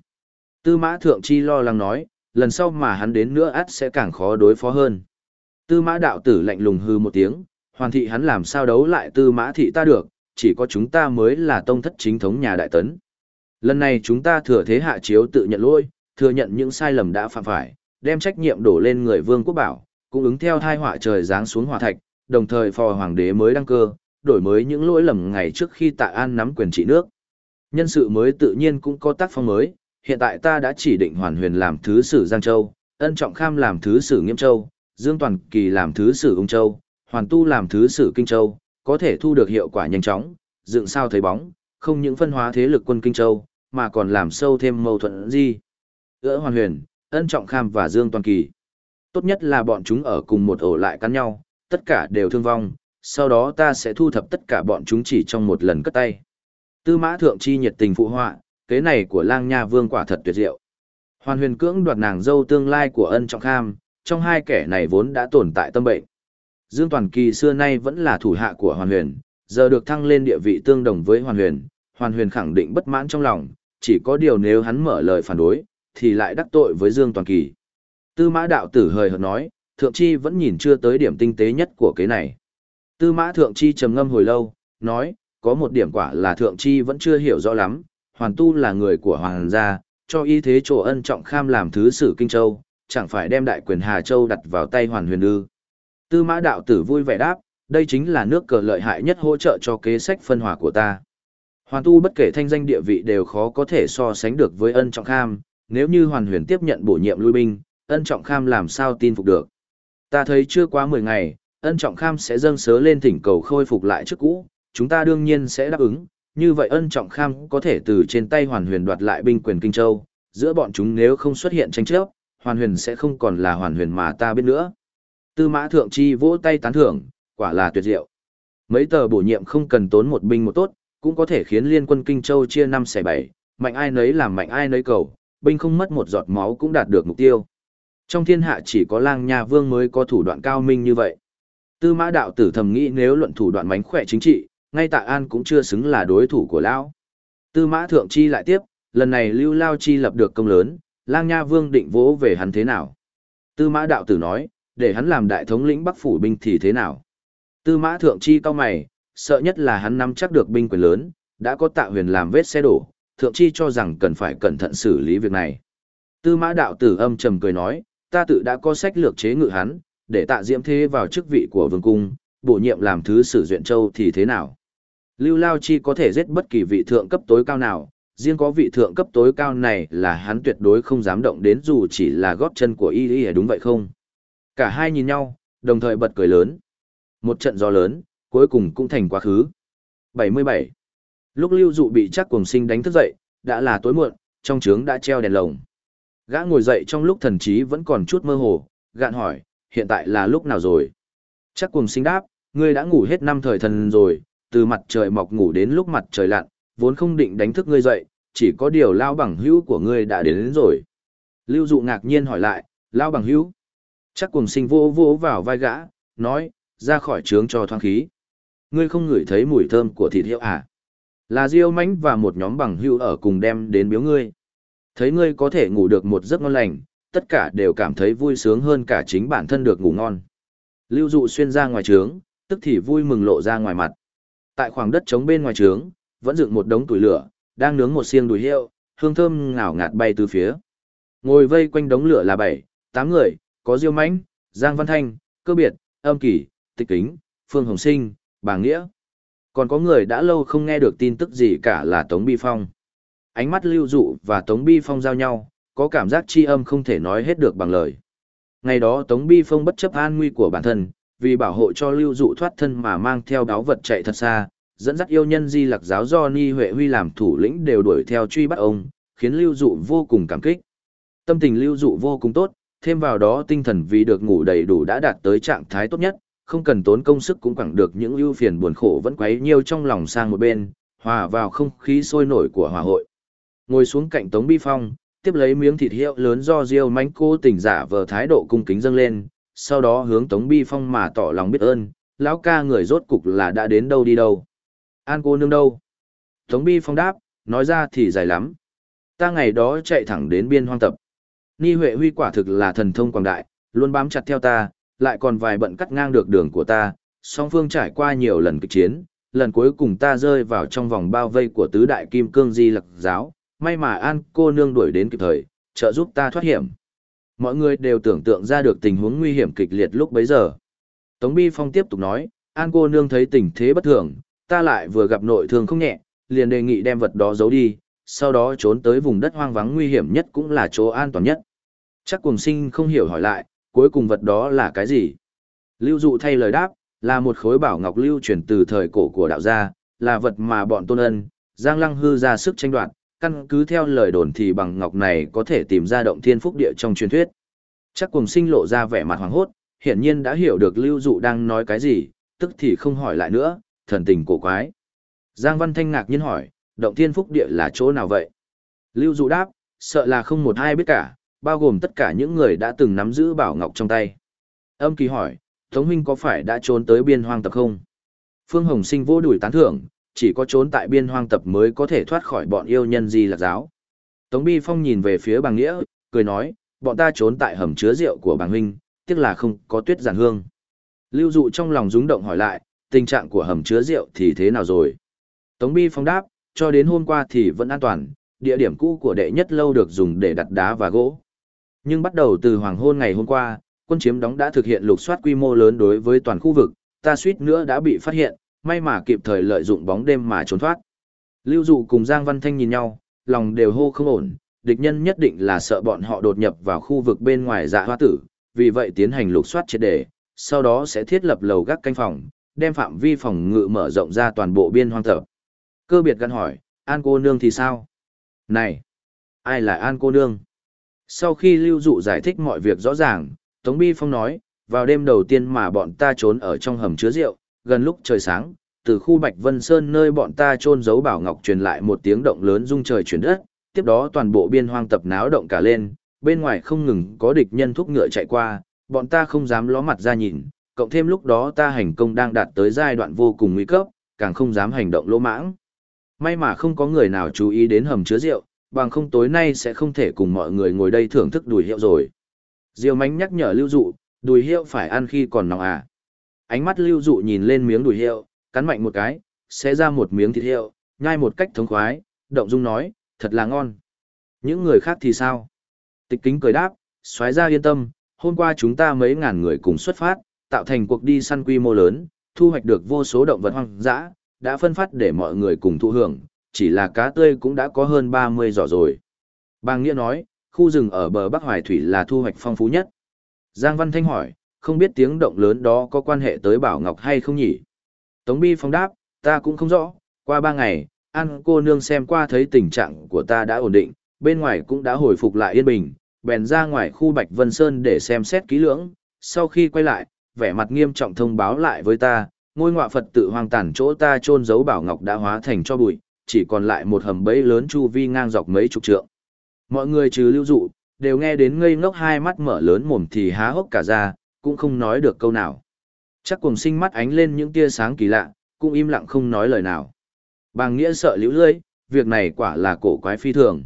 Tư mã thượng chi lo lắng nói, lần sau mà hắn đến nữa ắt sẽ càng khó đối phó hơn. Tư mã đạo tử lạnh lùng hư một tiếng, hoàn thị hắn làm sao đấu lại tư mã thị ta được, chỉ có chúng ta mới là tông thất chính thống nhà đại tấn. Lần này chúng ta thừa thế hạ chiếu tự nhận lỗi, thừa nhận những sai lầm đã phạm phải, đem trách nhiệm đổ lên người vương quốc bảo, cũng ứng theo thai họa trời giáng xuống hỏa thạch, đồng thời phò hoàng đế mới đăng cơ, đổi mới những lỗi lầm ngày trước khi tạ an nắm quyền trị nước. Nhân sự mới tự nhiên cũng có tác phong mới, hiện tại ta đã chỉ định hoàn huyền làm thứ sử Giang Châu, ân trọng kham làm thứ sử Nghiêm Châu, Dương Toàn Kỳ làm thứ sử Ung Châu, Hoàn Tu làm thứ sử Kinh Châu, có thể thu được hiệu quả nhanh chóng, dựng sao thấy bóng, không những phân hóa thế lực quân Kinh Châu, mà còn làm sâu thêm mâu thuẫn gì. Ưa Hoàn Huyền, ân trọng kham và Dương Toàn Kỳ. Tốt nhất là bọn chúng ở cùng một ổ lại cắn nhau, tất cả đều thương vong, sau đó ta sẽ thu thập tất cả bọn chúng chỉ trong một lần cất tay. Tư mã thượng chi nhiệt tình phụ họa, kế này của lang nha vương quả thật tuyệt diệu. Hoàn huyền cưỡng đoạt nàng dâu tương lai của ân trọng kham, trong hai kẻ này vốn đã tồn tại tâm bệnh. Dương Toàn Kỳ xưa nay vẫn là thủ hạ của Hoàn huyền, giờ được thăng lên địa vị tương đồng với Hoàn huyền, Hoàn huyền khẳng định bất mãn trong lòng, chỉ có điều nếu hắn mở lời phản đối, thì lại đắc tội với Dương Toàn Kỳ. Tư mã đạo tử hời hợt nói, thượng chi vẫn nhìn chưa tới điểm tinh tế nhất của kế này. Tư mã thượng chi trầm ngâm hồi lâu, nói, có một điểm quả là thượng chi vẫn chưa hiểu rõ lắm, hoàn tu là người của hoàng gia, cho y thế chỗ ân trọng kham làm thứ sử Kinh Châu, chẳng phải đem đại quyền Hà Châu đặt vào tay hoàn huyền ư. Tư mã đạo tử vui vẻ đáp, đây chính là nước cờ lợi hại nhất hỗ trợ cho kế sách phân hòa của ta. Hoàn tu bất kể thanh danh địa vị đều khó có thể so sánh được với ân trọng kham, nếu như hoàn huyền tiếp nhận bổ nhiệm lui binh, ân trọng kham làm sao tin phục được. Ta thấy chưa quá 10 ngày, ân trọng kham sẽ dâng sớ lên thỉnh cầu khôi phục lại trước cũ, chúng ta đương nhiên sẽ đáp ứng, như vậy ân trọng kham có thể từ trên tay hoàn huyền đoạt lại binh quyền Kinh Châu, giữa bọn chúng nếu không xuất hiện tranh chấp, hoàn huyền sẽ không còn là hoàn huyền mà ta biết nữa. Tư mã thượng chi vỗ tay tán thưởng, quả là tuyệt diệu. Mấy tờ bổ nhiệm không cần tốn một binh một tốt, cũng có thể khiến liên quân Kinh Châu chia năm xẻ bảy, mạnh ai nấy làm mạnh ai nấy cầu, binh không mất một giọt máu cũng đạt được mục tiêu. Trong thiên hạ chỉ có lang nhà vương mới có thủ đoạn cao minh như vậy. Tư mã đạo tử thầm nghĩ nếu luận thủ đoạn mánh khỏe chính trị, ngay tạ an cũng chưa xứng là đối thủ của lão. Tư mã thượng chi lại tiếp, lần này lưu lao chi lập được công lớn, lang nha vương định vỗ về hắn thế nào. Tư mã đạo tử nói, để hắn làm đại thống lĩnh bắc phủ binh thì thế nào. Tư mã thượng chi cao mày, sợ nhất là hắn nắm chắc được binh quyền lớn, đã có tạ huyền làm vết xe đổ, thượng chi cho rằng cần phải cẩn thận xử lý việc này. Tư mã đạo tử âm trầm cười nói, ta tự đã có sách lược chế ngự hắn, để tạ diễm thế vào chức vị của vương cung, bổ nhiệm làm thứ sử duyện châu thì thế nào. Lưu Lao Chi có thể giết bất kỳ vị thượng cấp tối cao nào, riêng có vị thượng cấp tối cao này là hắn tuyệt đối không dám động đến dù chỉ là góp chân của y y đúng vậy không. Cả hai nhìn nhau, đồng thời bật cười lớn. Một trận gió lớn, cuối cùng cũng thành quá khứ. 77. Lúc lưu dụ bị chắc cùng sinh đánh thức dậy, đã là tối muộn, trong trướng đã treo đèn lồng. Gã ngồi dậy trong lúc thần trí vẫn còn chút mơ hồ, gạn hỏi, hiện tại là lúc nào rồi? Chắc cùng sinh đáp, ngươi đã ngủ hết năm thời thần rồi, từ mặt trời mọc ngủ đến lúc mặt trời lặn, vốn không định đánh thức ngươi dậy, chỉ có điều lao bằng hữu của ngươi đã đến, đến rồi. Lưu dụ ngạc nhiên hỏi lại, lao bằng hữu. Chắc cuồng sinh vô vô vào vai gã, nói, ra khỏi trướng cho thoáng khí. Ngươi không ngửi thấy mùi thơm của thịt hiệu à? Là Diêu Mánh và một nhóm bằng hữu ở cùng đem đến biếu ngươi. Thấy ngươi có thể ngủ được một giấc ngon lành, tất cả đều cảm thấy vui sướng hơn cả chính bản thân được ngủ ngon. Lưu dụ xuyên ra ngoài trướng, tức thì vui mừng lộ ra ngoài mặt. Tại khoảng đất trống bên ngoài trướng, vẫn dựng một đống tuổi lửa, đang nướng một xiêng đùi hiệu, hương thơm ngào ngạt bay từ phía. Ngồi vây quanh đống lửa là bảy, tám người, có Diêu Mãnh, Giang Văn Thanh, Cơ Biệt, Âm Kỳ, Tịch Kính, Phương Hồng Sinh, Bà Nghĩa. Còn có người đã lâu không nghe được tin tức gì cả là Tống Bi Phong. Ánh mắt lưu dụ và Tống Bi Phong giao nhau, có cảm giác chi âm không thể nói hết được bằng lời. Ngày đó Tống Bi Phong bất chấp an nguy của bản thân, vì bảo hộ cho lưu dụ thoát thân mà mang theo đáo vật chạy thật xa, dẫn dắt yêu nhân di lạc giáo do Ni Huệ Huy làm thủ lĩnh đều đuổi theo truy bắt ông, khiến lưu dụ vô cùng cảm kích. Tâm tình lưu dụ vô cùng tốt, thêm vào đó tinh thần vì được ngủ đầy đủ đã đạt tới trạng thái tốt nhất, không cần tốn công sức cũng quẳng được những ưu phiền buồn khổ vẫn quấy nhiều trong lòng sang một bên, hòa vào không khí sôi nổi của hòa hội. Ngồi xuống cạnh Tống Bi Phong, tiếp lấy miếng thịt hiệu lớn do Diêu mánh cô tỉnh giả vờ thái độ cung kính dâng lên, sau đó hướng Tống Bi Phong mà tỏ lòng biết ơn, lão ca người rốt cục là đã đến đâu đi đâu. An cô nương đâu? Tống Bi Phong đáp, nói ra thì dài lắm. Ta ngày đó chạy thẳng đến biên hoang tập. Ni Huệ Huy quả thực là thần thông quảng đại, luôn bám chặt theo ta, lại còn vài bận cắt ngang được đường của ta, song phương trải qua nhiều lần kịch chiến, lần cuối cùng ta rơi vào trong vòng bao vây của tứ đại kim cương di lặc giáo, may mà An cô nương đuổi đến kịp thời, trợ giúp ta thoát hiểm. Mọi người đều tưởng tượng ra được tình huống nguy hiểm kịch liệt lúc bấy giờ. Tống Bi Phong tiếp tục nói, An cô nương thấy tình thế bất thường, ta lại vừa gặp nội thương không nhẹ, liền đề nghị đem vật đó giấu đi, sau đó trốn tới vùng đất hoang vắng nguy hiểm nhất cũng là chỗ an toàn nhất. Chắc cùng sinh không hiểu hỏi lại, cuối cùng vật đó là cái gì? Lưu dụ thay lời đáp, là một khối bảo ngọc lưu truyền từ thời cổ của đạo gia, là vật mà bọn tôn ân, Giang Lăng hư ra sức tranh đoạt, căn cứ theo lời đồn thì bằng ngọc này có thể tìm ra động thiên phúc địa trong truyền thuyết. Chắc cùng sinh lộ ra vẻ mặt hoàng hốt, hiển nhiên đã hiểu được lưu dụ đang nói cái gì, tức thì không hỏi lại nữa, thần tình cổ quái. Giang Văn Thanh ngạc nhiên hỏi, động thiên phúc địa là chỗ nào vậy? Lưu dụ đáp, sợ là không một ai biết cả, bao gồm tất cả những người đã từng nắm giữ bảo ngọc trong tay. Âm kỳ hỏi, Tống huynh có phải đã trốn tới biên hoang tập không? Phương Hồng Sinh vô đuổi tán thưởng, chỉ có trốn tại biên hoang tập mới có thể thoát khỏi bọn yêu nhân gì lạc giáo. Tống Bi Phong nhìn về phía bàng nghĩa, cười nói, bọn ta trốn tại hầm chứa rượu của bàng huynh, tiếc là không có tuyết giản hương. Lưu dụ trong lòng rúng động hỏi lại, tình trạng của hầm chứa rượu thì thế nào rồi? Tống Bi Phong đáp, cho đến hôm qua thì vẫn an toàn, địa điểm cũ của đệ nhất lâu được dùng để đặt đá và gỗ. Nhưng bắt đầu từ hoàng hôn ngày hôm qua, quân chiếm đóng đã thực hiện lục soát quy mô lớn đối với toàn khu vực, ta suýt nữa đã bị phát hiện, may mà kịp thời lợi dụng bóng đêm mà trốn thoát. Lưu Dụ cùng Giang Văn Thanh nhìn nhau, lòng đều hô không ổn, địch nhân nhất định là sợ bọn họ đột nhập vào khu vực bên ngoài dạ hoa tử, vì vậy tiến hành lục soát triệt đề, sau đó sẽ thiết lập lầu gác canh phòng, đem phạm vi phòng ngự mở rộng ra toàn bộ biên hoang tập. Cơ biệt gắn hỏi, An cô nương thì sao? Này, ai là An cô nương? Sau khi Lưu Dụ giải thích mọi việc rõ ràng, Tống Bi Phong nói, vào đêm đầu tiên mà bọn ta trốn ở trong hầm chứa rượu, gần lúc trời sáng, từ khu Bạch Vân Sơn nơi bọn ta trôn giấu bảo ngọc truyền lại một tiếng động lớn rung trời chuyển đất, tiếp đó toàn bộ biên hoang tập náo động cả lên, bên ngoài không ngừng có địch nhân thúc ngựa chạy qua, bọn ta không dám ló mặt ra nhìn, cộng thêm lúc đó ta hành công đang đạt tới giai đoạn vô cùng nguy cấp, càng không dám hành động lỗ mãng. May mà không có người nào chú ý đến hầm chứa rượu, bằng không tối nay sẽ không thể cùng mọi người ngồi đây thưởng thức đùi hiệu rồi. Diêu mánh nhắc nhở lưu dụ, đùi hiệu phải ăn khi còn nóng à. Ánh mắt lưu dụ nhìn lên miếng đùi hiệu, cắn mạnh một cái, sẽ ra một miếng thịt hiệu, nhai một cách thống khoái, động dung nói, thật là ngon. Những người khác thì sao? Tịch kính cười đáp, xoáy ra yên tâm, hôm qua chúng ta mấy ngàn người cùng xuất phát, tạo thành cuộc đi săn quy mô lớn, thu hoạch được vô số động vật hoang dã, đã phân phát để mọi người cùng thụ hưởng, chỉ là cá tươi cũng đã có hơn 30 giỏ rồi. Bang Nghĩa nói, khu rừng ở bờ Bắc Hoài Thủy là thu hoạch phong phú nhất. Giang Văn Thanh hỏi, không biết tiếng động lớn đó có quan hệ tới Bảo Ngọc hay không nhỉ? Tống Bi phong đáp, ta cũng không rõ, qua ba ngày, An cô nương xem qua thấy tình trạng của ta đã ổn định, bên ngoài cũng đã hồi phục lại yên bình, bèn ra ngoài khu Bạch Vân Sơn để xem xét kỹ lưỡng, sau khi quay lại, vẻ mặt nghiêm trọng thông báo lại với ta, ngôi ngọa Phật tự hoang tàn chỗ ta chôn giấu bảo ngọc đã hóa thành cho bụi, chỉ còn lại một hầm bẫy lớn chu vi ngang dọc mấy chục trượng. Mọi người trừ lưu dụ, đều nghe đến ngây ngốc hai mắt mở lớn mồm thì há hốc cả ra, cũng không nói được câu nào. Chắc cùng sinh mắt ánh lên những tia sáng kỳ lạ, cũng im lặng không nói lời nào. Bàng nghĩa sợ liễu lưỡi, việc này quả là cổ quái phi thường.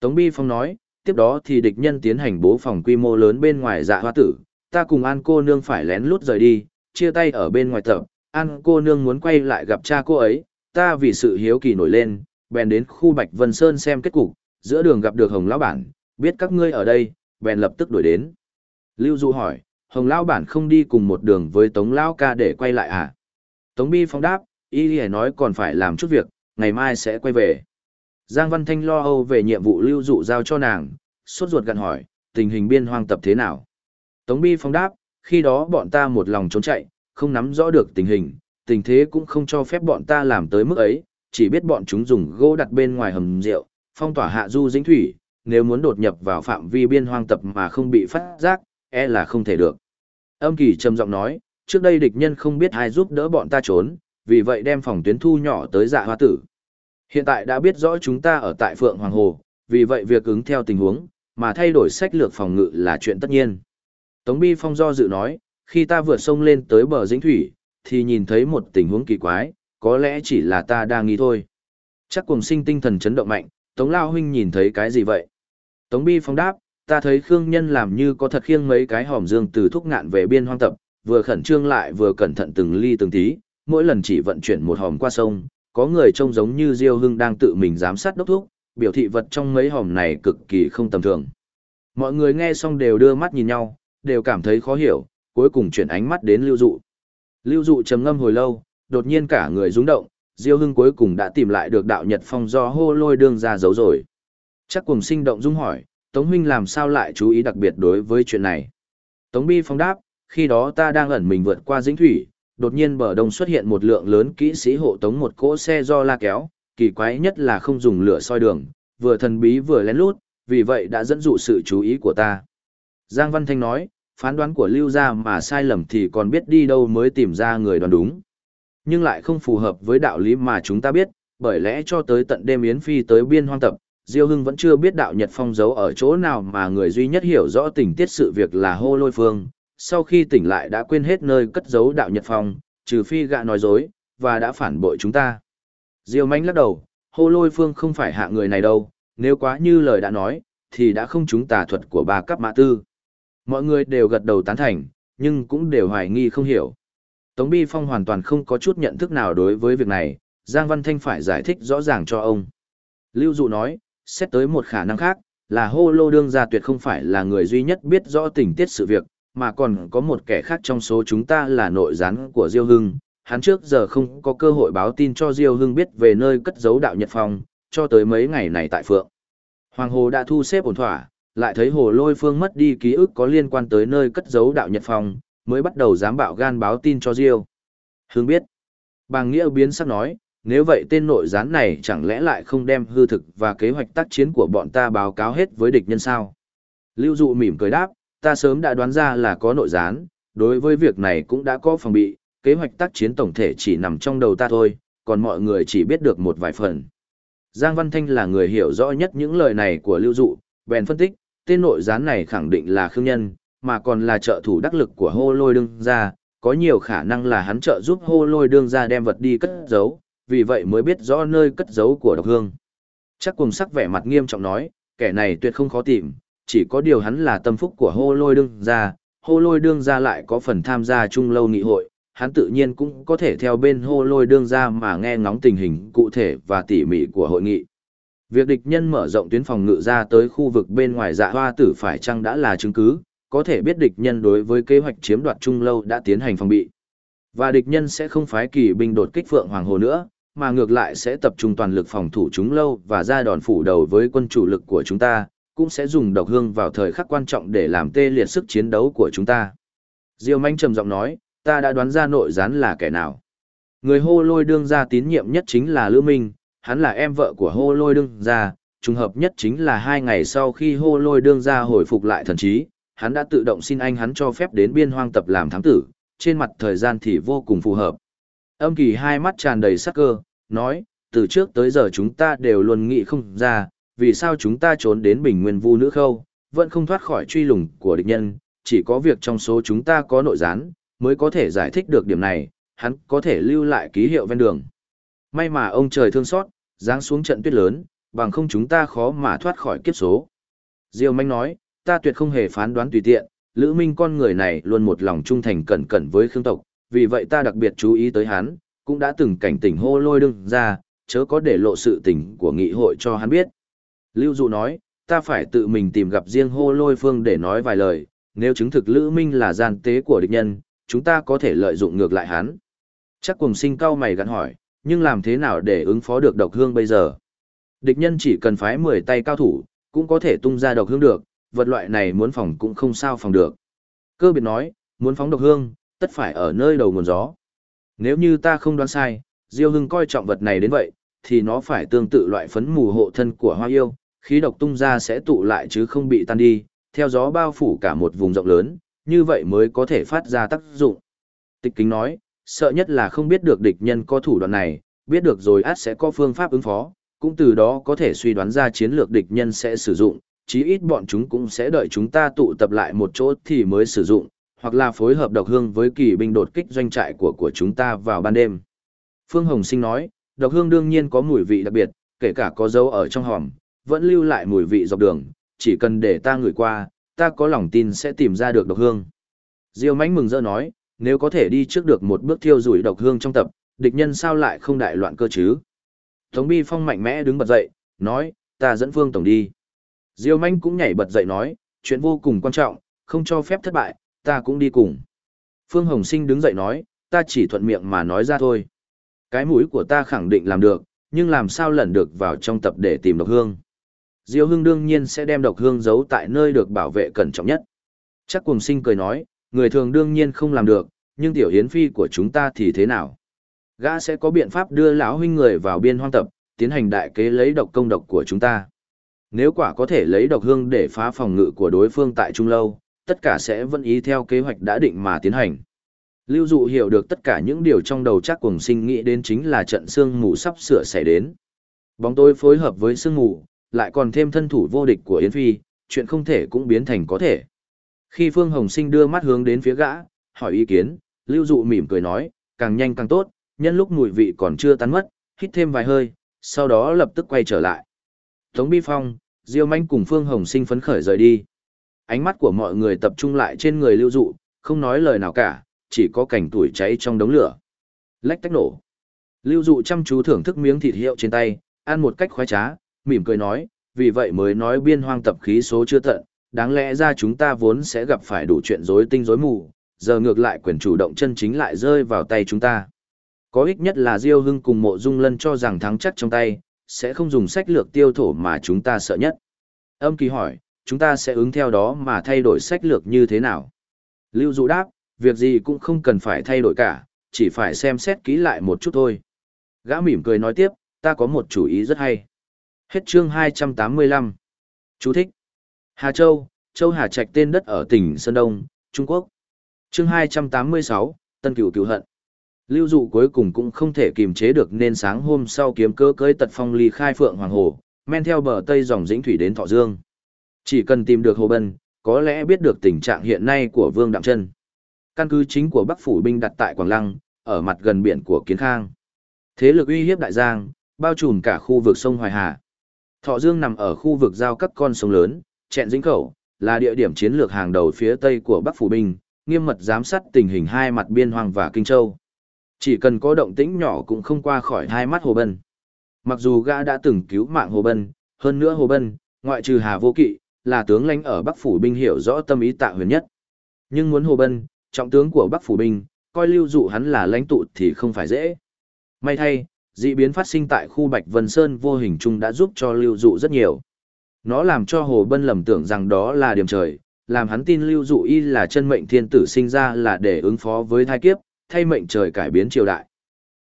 Tống Bi Phong nói, tiếp đó thì địch nhân tiến hành bố phòng quy mô lớn bên ngoài dạ hoa tử, ta cùng An cô nương phải lén lút rời đi, chia tay ở bên ngoài tập, An cô nương muốn quay lại gặp cha cô ấy, ta vì sự hiếu kỳ nổi lên, bèn đến khu Bạch Vân Sơn xem kết cục, giữa đường gặp được Hồng Lão Bản, biết các ngươi ở đây, bèn lập tức đuổi đến. Lưu Du hỏi, Hồng Lão Bản không đi cùng một đường với Tống Lão ca để quay lại à? Tống Bi Phong đáp, y hề nói còn phải làm chút việc, ngày mai sẽ quay về. Giang Văn Thanh lo âu về nhiệm vụ lưu dụ giao cho nàng, sốt ruột gặn hỏi, tình hình biên hoang tập thế nào? Tống Bi Phong đáp, khi đó bọn ta một lòng trốn chạy, không nắm rõ được tình hình, tình thế cũng không cho phép bọn ta làm tới mức ấy, chỉ biết bọn chúng dùng gỗ đặt bên ngoài hầm rượu, phong tỏa hạ du dĩnh thủy, nếu muốn đột nhập vào phạm vi biên hoang tập mà không bị phát giác, e là không thể được. Âm kỳ trầm giọng nói, trước đây địch nhân không biết ai giúp đỡ bọn ta trốn, vì vậy đem phòng tuyến thu nhỏ tới dạ hoa tử. Hiện tại đã biết rõ chúng ta ở tại Phượng Hoàng Hồ, vì vậy việc ứng theo tình huống, mà thay đổi sách lược phòng ngự là chuyện tất nhiên. Tống Bi Phong do dự nói, khi ta vượt sông lên tới bờ dĩnh thủy, thì nhìn thấy một tình huống kỳ quái, có lẽ chỉ là ta đang nghĩ thôi. Chắc cùng sinh tinh thần chấn động mạnh, Tống Lao Huynh nhìn thấy cái gì vậy? Tống Bi Phong đáp, ta thấy Khương Nhân làm như có thật khiêng mấy cái hòm dương từ thúc ngạn về biên hoang tập, vừa khẩn trương lại vừa cẩn thận từng ly từng tí, mỗi lần chỉ vận chuyển một hòm qua sông, có người trông giống như Diêu Hưng đang tự mình giám sát đốc thúc, biểu thị vật trong mấy hòm này cực kỳ không tầm thường. Mọi người nghe xong đều đưa mắt nhìn nhau, đều cảm thấy khó hiểu, cuối cùng chuyển ánh mắt đến Lưu Dụ. Lưu Dụ trầm ngâm hồi lâu, đột nhiên cả người rung động, Diêu Hưng cuối cùng đã tìm lại được đạo Nhật Phong do hô lôi đương ra giấu rồi. Chắc cùng sinh động dung hỏi, Tống Huynh làm sao lại chú ý đặc biệt đối với chuyện này? Tống Bi Phong đáp, khi đó ta đang ẩn mình vượt qua dĩnh thủy, đột nhiên bờ đông xuất hiện một lượng lớn kỹ sĩ hộ tống một cỗ xe do la kéo, kỳ quái nhất là không dùng lửa soi đường, vừa thần bí vừa lén lút, vì vậy đã dẫn dụ sự chú ý của ta. Giang Văn Thanh nói, phán đoán của Lưu gia mà sai lầm thì còn biết đi đâu mới tìm ra người đoán đúng. Nhưng lại không phù hợp với đạo lý mà chúng ta biết, bởi lẽ cho tới tận đêm Yến Phi tới biên hoang tập, Diêu Hưng vẫn chưa biết đạo Nhật Phong giấu ở chỗ nào mà người duy nhất hiểu rõ tình tiết sự việc là hô lôi phương, sau khi tỉnh lại đã quên hết nơi cất giấu đạo Nhật Phong, trừ phi gạ nói dối, và đã phản bội chúng ta. Diêu mánh lắc đầu, hô lôi phương không phải hạ người này đâu, nếu quá như lời đã nói, thì đã không chúng tà thuật của ba cấp mã tư. Mọi người đều gật đầu tán thành, nhưng cũng đều hoài nghi không hiểu. Tống Bi Phong hoàn toàn không có chút nhận thức nào đối với việc này, Giang Văn Thanh phải giải thích rõ ràng cho ông. Lưu Dụ nói, xét tới một khả năng khác, là hô lô đương gia tuyệt không phải là người duy nhất biết rõ tình tiết sự việc, mà còn có một kẻ khác trong số chúng ta là nội gián của Diêu Hưng, hắn trước giờ không có cơ hội báo tin cho Diêu Hưng biết về nơi cất giấu đạo Nhật Phong, cho tới mấy ngày này tại Phượng. Hoàng Hồ đã thu xếp ổn thỏa, lại thấy Hồ Lôi Phương mất đi ký ức có liên quan tới nơi cất giấu đạo Nhật Phong, mới bắt đầu dám bạo gan báo tin cho Diêu. hướng biết. Bàng Nghĩa biến sắc nói, nếu vậy tên nội gián này chẳng lẽ lại không đem hư thực và kế hoạch tác chiến của bọn ta báo cáo hết với địch nhân sao? Lưu Dụ mỉm cười đáp, ta sớm đã đoán ra là có nội gián, đối với việc này cũng đã có phòng bị, kế hoạch tác chiến tổng thể chỉ nằm trong đầu ta thôi, còn mọi người chỉ biết được một vài phần. Giang Văn Thanh là người hiểu rõ nhất những lời này của Lưu Dụ, bèn phân tích, tên nội gián này khẳng định là Khương Nhân, mà còn là trợ thủ đắc lực của hô lôi đương gia, có nhiều khả năng là hắn trợ giúp hô lôi đương gia đem vật đi cất giấu, vì vậy mới biết rõ nơi cất giấu của độc hương. Chắc cùng sắc vẻ mặt nghiêm trọng nói, kẻ này tuyệt không khó tìm, chỉ có điều hắn là tâm phúc của hô lôi đương gia, hô lôi đương gia lại có phần tham gia chung lâu nghị hội, hắn tự nhiên cũng có thể theo bên hô lôi đương gia mà nghe ngóng tình hình cụ thể và tỉ mỉ của hội nghị. Việc địch nhân mở rộng tuyến phòng ngự ra tới khu vực bên ngoài dạ hoa tử phải chăng đã là chứng cứ, có thể biết địch nhân đối với kế hoạch chiếm đoạt trung lâu đã tiến hành phòng bị. Và địch nhân sẽ không phái kỳ binh đột kích Phượng Hoàng Hồ nữa, mà ngược lại sẽ tập trung toàn lực phòng thủ chúng lâu và ra đòn phủ đầu với quân chủ lực của chúng ta, cũng sẽ dùng độc hương vào thời khắc quan trọng để làm tê liệt sức chiến đấu của chúng ta. Diêu Manh trầm giọng nói, ta đã đoán ra nội gián là kẻ nào. Người hô lôi đương gia tín nhiệm nhất chính là Lữ Minh, hắn là em vợ của hô lôi đương gia, trùng hợp nhất chính là hai ngày sau khi hô lôi đương gia hồi phục lại thần trí, hắn đã tự động xin anh hắn cho phép đến biên hoang tập làm thám tử, trên mặt thời gian thì vô cùng phù hợp. Âm kỳ hai mắt tràn đầy sắc cơ, nói, từ trước tới giờ chúng ta đều luôn nghĩ không ra, vì sao chúng ta trốn đến bình nguyên vu nữ khâu, vẫn không thoát khỏi truy lùng của địch nhân, chỉ có việc trong số chúng ta có nội gián, mới có thể giải thích được điểm này, hắn có thể lưu lại ký hiệu ven đường. May mà ông trời thương xót, giáng xuống trận tuyết lớn, bằng không chúng ta khó mà thoát khỏi kiếp số. Diêu Manh nói, ta tuyệt không hề phán đoán tùy tiện, Lữ Minh con người này luôn một lòng trung thành cẩn cẩn với Khương tộc, vì vậy ta đặc biệt chú ý tới hắn, cũng đã từng cảnh tỉnh hô lôi đương ra, chớ có để lộ sự tình của nghị hội cho hắn biết. Lưu Dụ nói, ta phải tự mình tìm gặp riêng hô lôi phương để nói vài lời, nếu chứng thực Lữ Minh là gian tế của địch nhân, chúng ta có thể lợi dụng ngược lại hắn. Chắc cùng sinh cao mày gắn hỏi, nhưng làm thế nào để ứng phó được độc hương bây giờ? Địch nhân chỉ cần phái 10 tay cao thủ, cũng có thể tung ra độc hương được, vật loại này muốn phòng cũng không sao phòng được. Cơ biệt nói, muốn phóng độc hương, tất phải ở nơi đầu nguồn gió. Nếu như ta không đoán sai, Diêu Hưng coi trọng vật này đến vậy, thì nó phải tương tự loại phấn mù hộ thân của hoa yêu, khí độc tung ra sẽ tụ lại chứ không bị tan đi, theo gió bao phủ cả một vùng rộng lớn, như vậy mới có thể phát ra tác dụng. Tịch kính nói, sợ nhất là không biết được địch nhân có thủ đoạn này, biết được rồi át sẽ có phương pháp ứng phó, cũng từ đó có thể suy đoán ra chiến lược địch nhân sẽ sử dụng, chí ít bọn chúng cũng sẽ đợi chúng ta tụ tập lại một chỗ thì mới sử dụng, hoặc là phối hợp độc hương với kỳ binh đột kích doanh trại của của chúng ta vào ban đêm. Phương Hồng Sinh nói, độc hương đương nhiên có mùi vị đặc biệt, kể cả có dấu ở trong hòm, vẫn lưu lại mùi vị dọc đường, chỉ cần để ta ngửi qua, ta có lòng tin sẽ tìm ra được độc hương. Diêu Mánh mừng rỡ nói, nếu có thể đi trước được một bước thiêu rủi độc hương trong tập, địch nhân sao lại không đại loạn cơ chứ? Tống Bi Phong mạnh mẽ đứng bật dậy, nói, ta dẫn Phương Tổng đi. Diêu manh cũng nhảy bật dậy nói, chuyện vô cùng quan trọng, không cho phép thất bại, ta cũng đi cùng. Phương Hồng Sinh đứng dậy nói, ta chỉ thuận miệng mà nói ra thôi. Cái mũi của ta khẳng định làm được, nhưng làm sao lẩn được vào trong tập để tìm độc hương. Diêu Hưng đương nhiên sẽ đem độc hương giấu tại nơi được bảo vệ cẩn trọng nhất. Chắc cùng sinh cười nói, người thường đương nhiên không làm được, nhưng tiểu hiến phi của chúng ta thì thế nào? Gã sẽ có biện pháp đưa lão huynh người vào biên hoang tập, tiến hành đại kế lấy độc công độc của chúng ta. Nếu quả có thể lấy độc hương để phá phòng ngự của đối phương tại Trung Lâu, tất cả sẽ vẫn ý theo kế hoạch đã định mà tiến hành. Lưu Dụ hiểu được tất cả những điều trong đầu chắc cùng sinh nghĩ đến chính là trận sương mù sắp sửa xảy đến. Bóng tối phối hợp với sương mù, lại còn thêm thân thủ vô địch của Yến Phi, chuyện không thể cũng biến thành có thể. Khi Phương Hồng Sinh đưa mắt hướng đến phía gã, hỏi ý kiến, Lưu Dụ mỉm cười nói, càng nhanh càng tốt, nhân lúc mùi vị còn chưa tan mất, hít thêm vài hơi, sau đó lập tức quay trở lại. Tống Bi Phong, Diêu Manh cùng Phương Hồng Sinh phấn khởi rời đi. Ánh mắt của mọi người tập trung lại trên người Lưu Dụ, không nói lời nào cả, chỉ có cảnh tuổi cháy trong đống lửa. Lách tách nổ. Lưu Dụ chăm chú thưởng thức miếng thịt hiệu trên tay, ăn một cách khoái trá, mỉm cười nói, vì vậy mới nói biên hoang tập khí số chưa tận, đáng lẽ ra chúng ta vốn sẽ gặp phải đủ chuyện rối tinh rối mù, giờ ngược lại quyền chủ động chân chính lại rơi vào tay chúng ta. Có ích nhất là Diêu Hưng cùng Mộ Dung Lân cho rằng thắng chắc trong tay, sẽ không dùng sách lược tiêu thổ mà chúng ta sợ nhất. Âm kỳ hỏi, chúng ta sẽ ứng theo đó mà thay đổi sách lược như thế nào? Lưu Dụ đáp, việc gì cũng không cần phải thay đổi cả, chỉ phải xem xét kỹ lại một chút thôi. Gã mỉm cười nói tiếp, ta có một chủ ý rất hay. Hết chương 285. Chú thích. Hà Châu, Châu Hà Trạch tên đất ở tỉnh Sơn Đông, Trung Quốc. Chương 286, Tân Cửu Cửu Hận. Lưu dụ cuối cùng cũng không thể kiềm chế được nên sáng hôm sau kiếm cơ cưới tật phong ly khai phượng hoàng hồ, men theo bờ tây dòng dĩnh thủy đến Thọ Dương. Chỉ cần tìm được Hồ Bân, có lẽ biết được tình trạng hiện nay của Vương Đạm Trân. Căn cứ chính của Bắc phủ binh đặt tại Quảng Lăng, ở mặt gần biển của Kiến Khang. Thế lực uy hiếp đại giang, bao trùm cả khu vực sông Hoài Hà. Thọ Dương nằm ở khu vực giao các con sông lớn, Trẹn Dĩnh Khẩu, là địa điểm chiến lược hàng đầu phía tây của Bắc phủ binh, nghiêm mật giám sát tình hình hai mặt biên hoang và Kinh Châu. Chỉ cần có động tĩnh nhỏ cũng không qua khỏi hai mắt Hồ Bân. Mặc dù gã đã từng cứu mạng Hồ Bân, hơn nữa Hồ Bân, ngoại trừ Hà Vô Kỵ, là tướng lãnh ở Bắc phủ binh hiểu rõ tâm ý Tạ Huyền nhất. Nhưng muốn Hồ Bân, trọng tướng của Bắc phủ binh, coi lưu dụ hắn là lãnh tụ thì không phải dễ. May thay, dị biến phát sinh tại khu Bạch Vân Sơn vô hình chung đã giúp cho lưu dụ rất nhiều. Nó làm cho Hồ Bân lầm tưởng rằng đó là điểm trời, làm hắn tin lưu dụ y là chân mệnh thiên tử sinh ra là để ứng phó với thai kiếp, thay mệnh trời cải biến triều đại.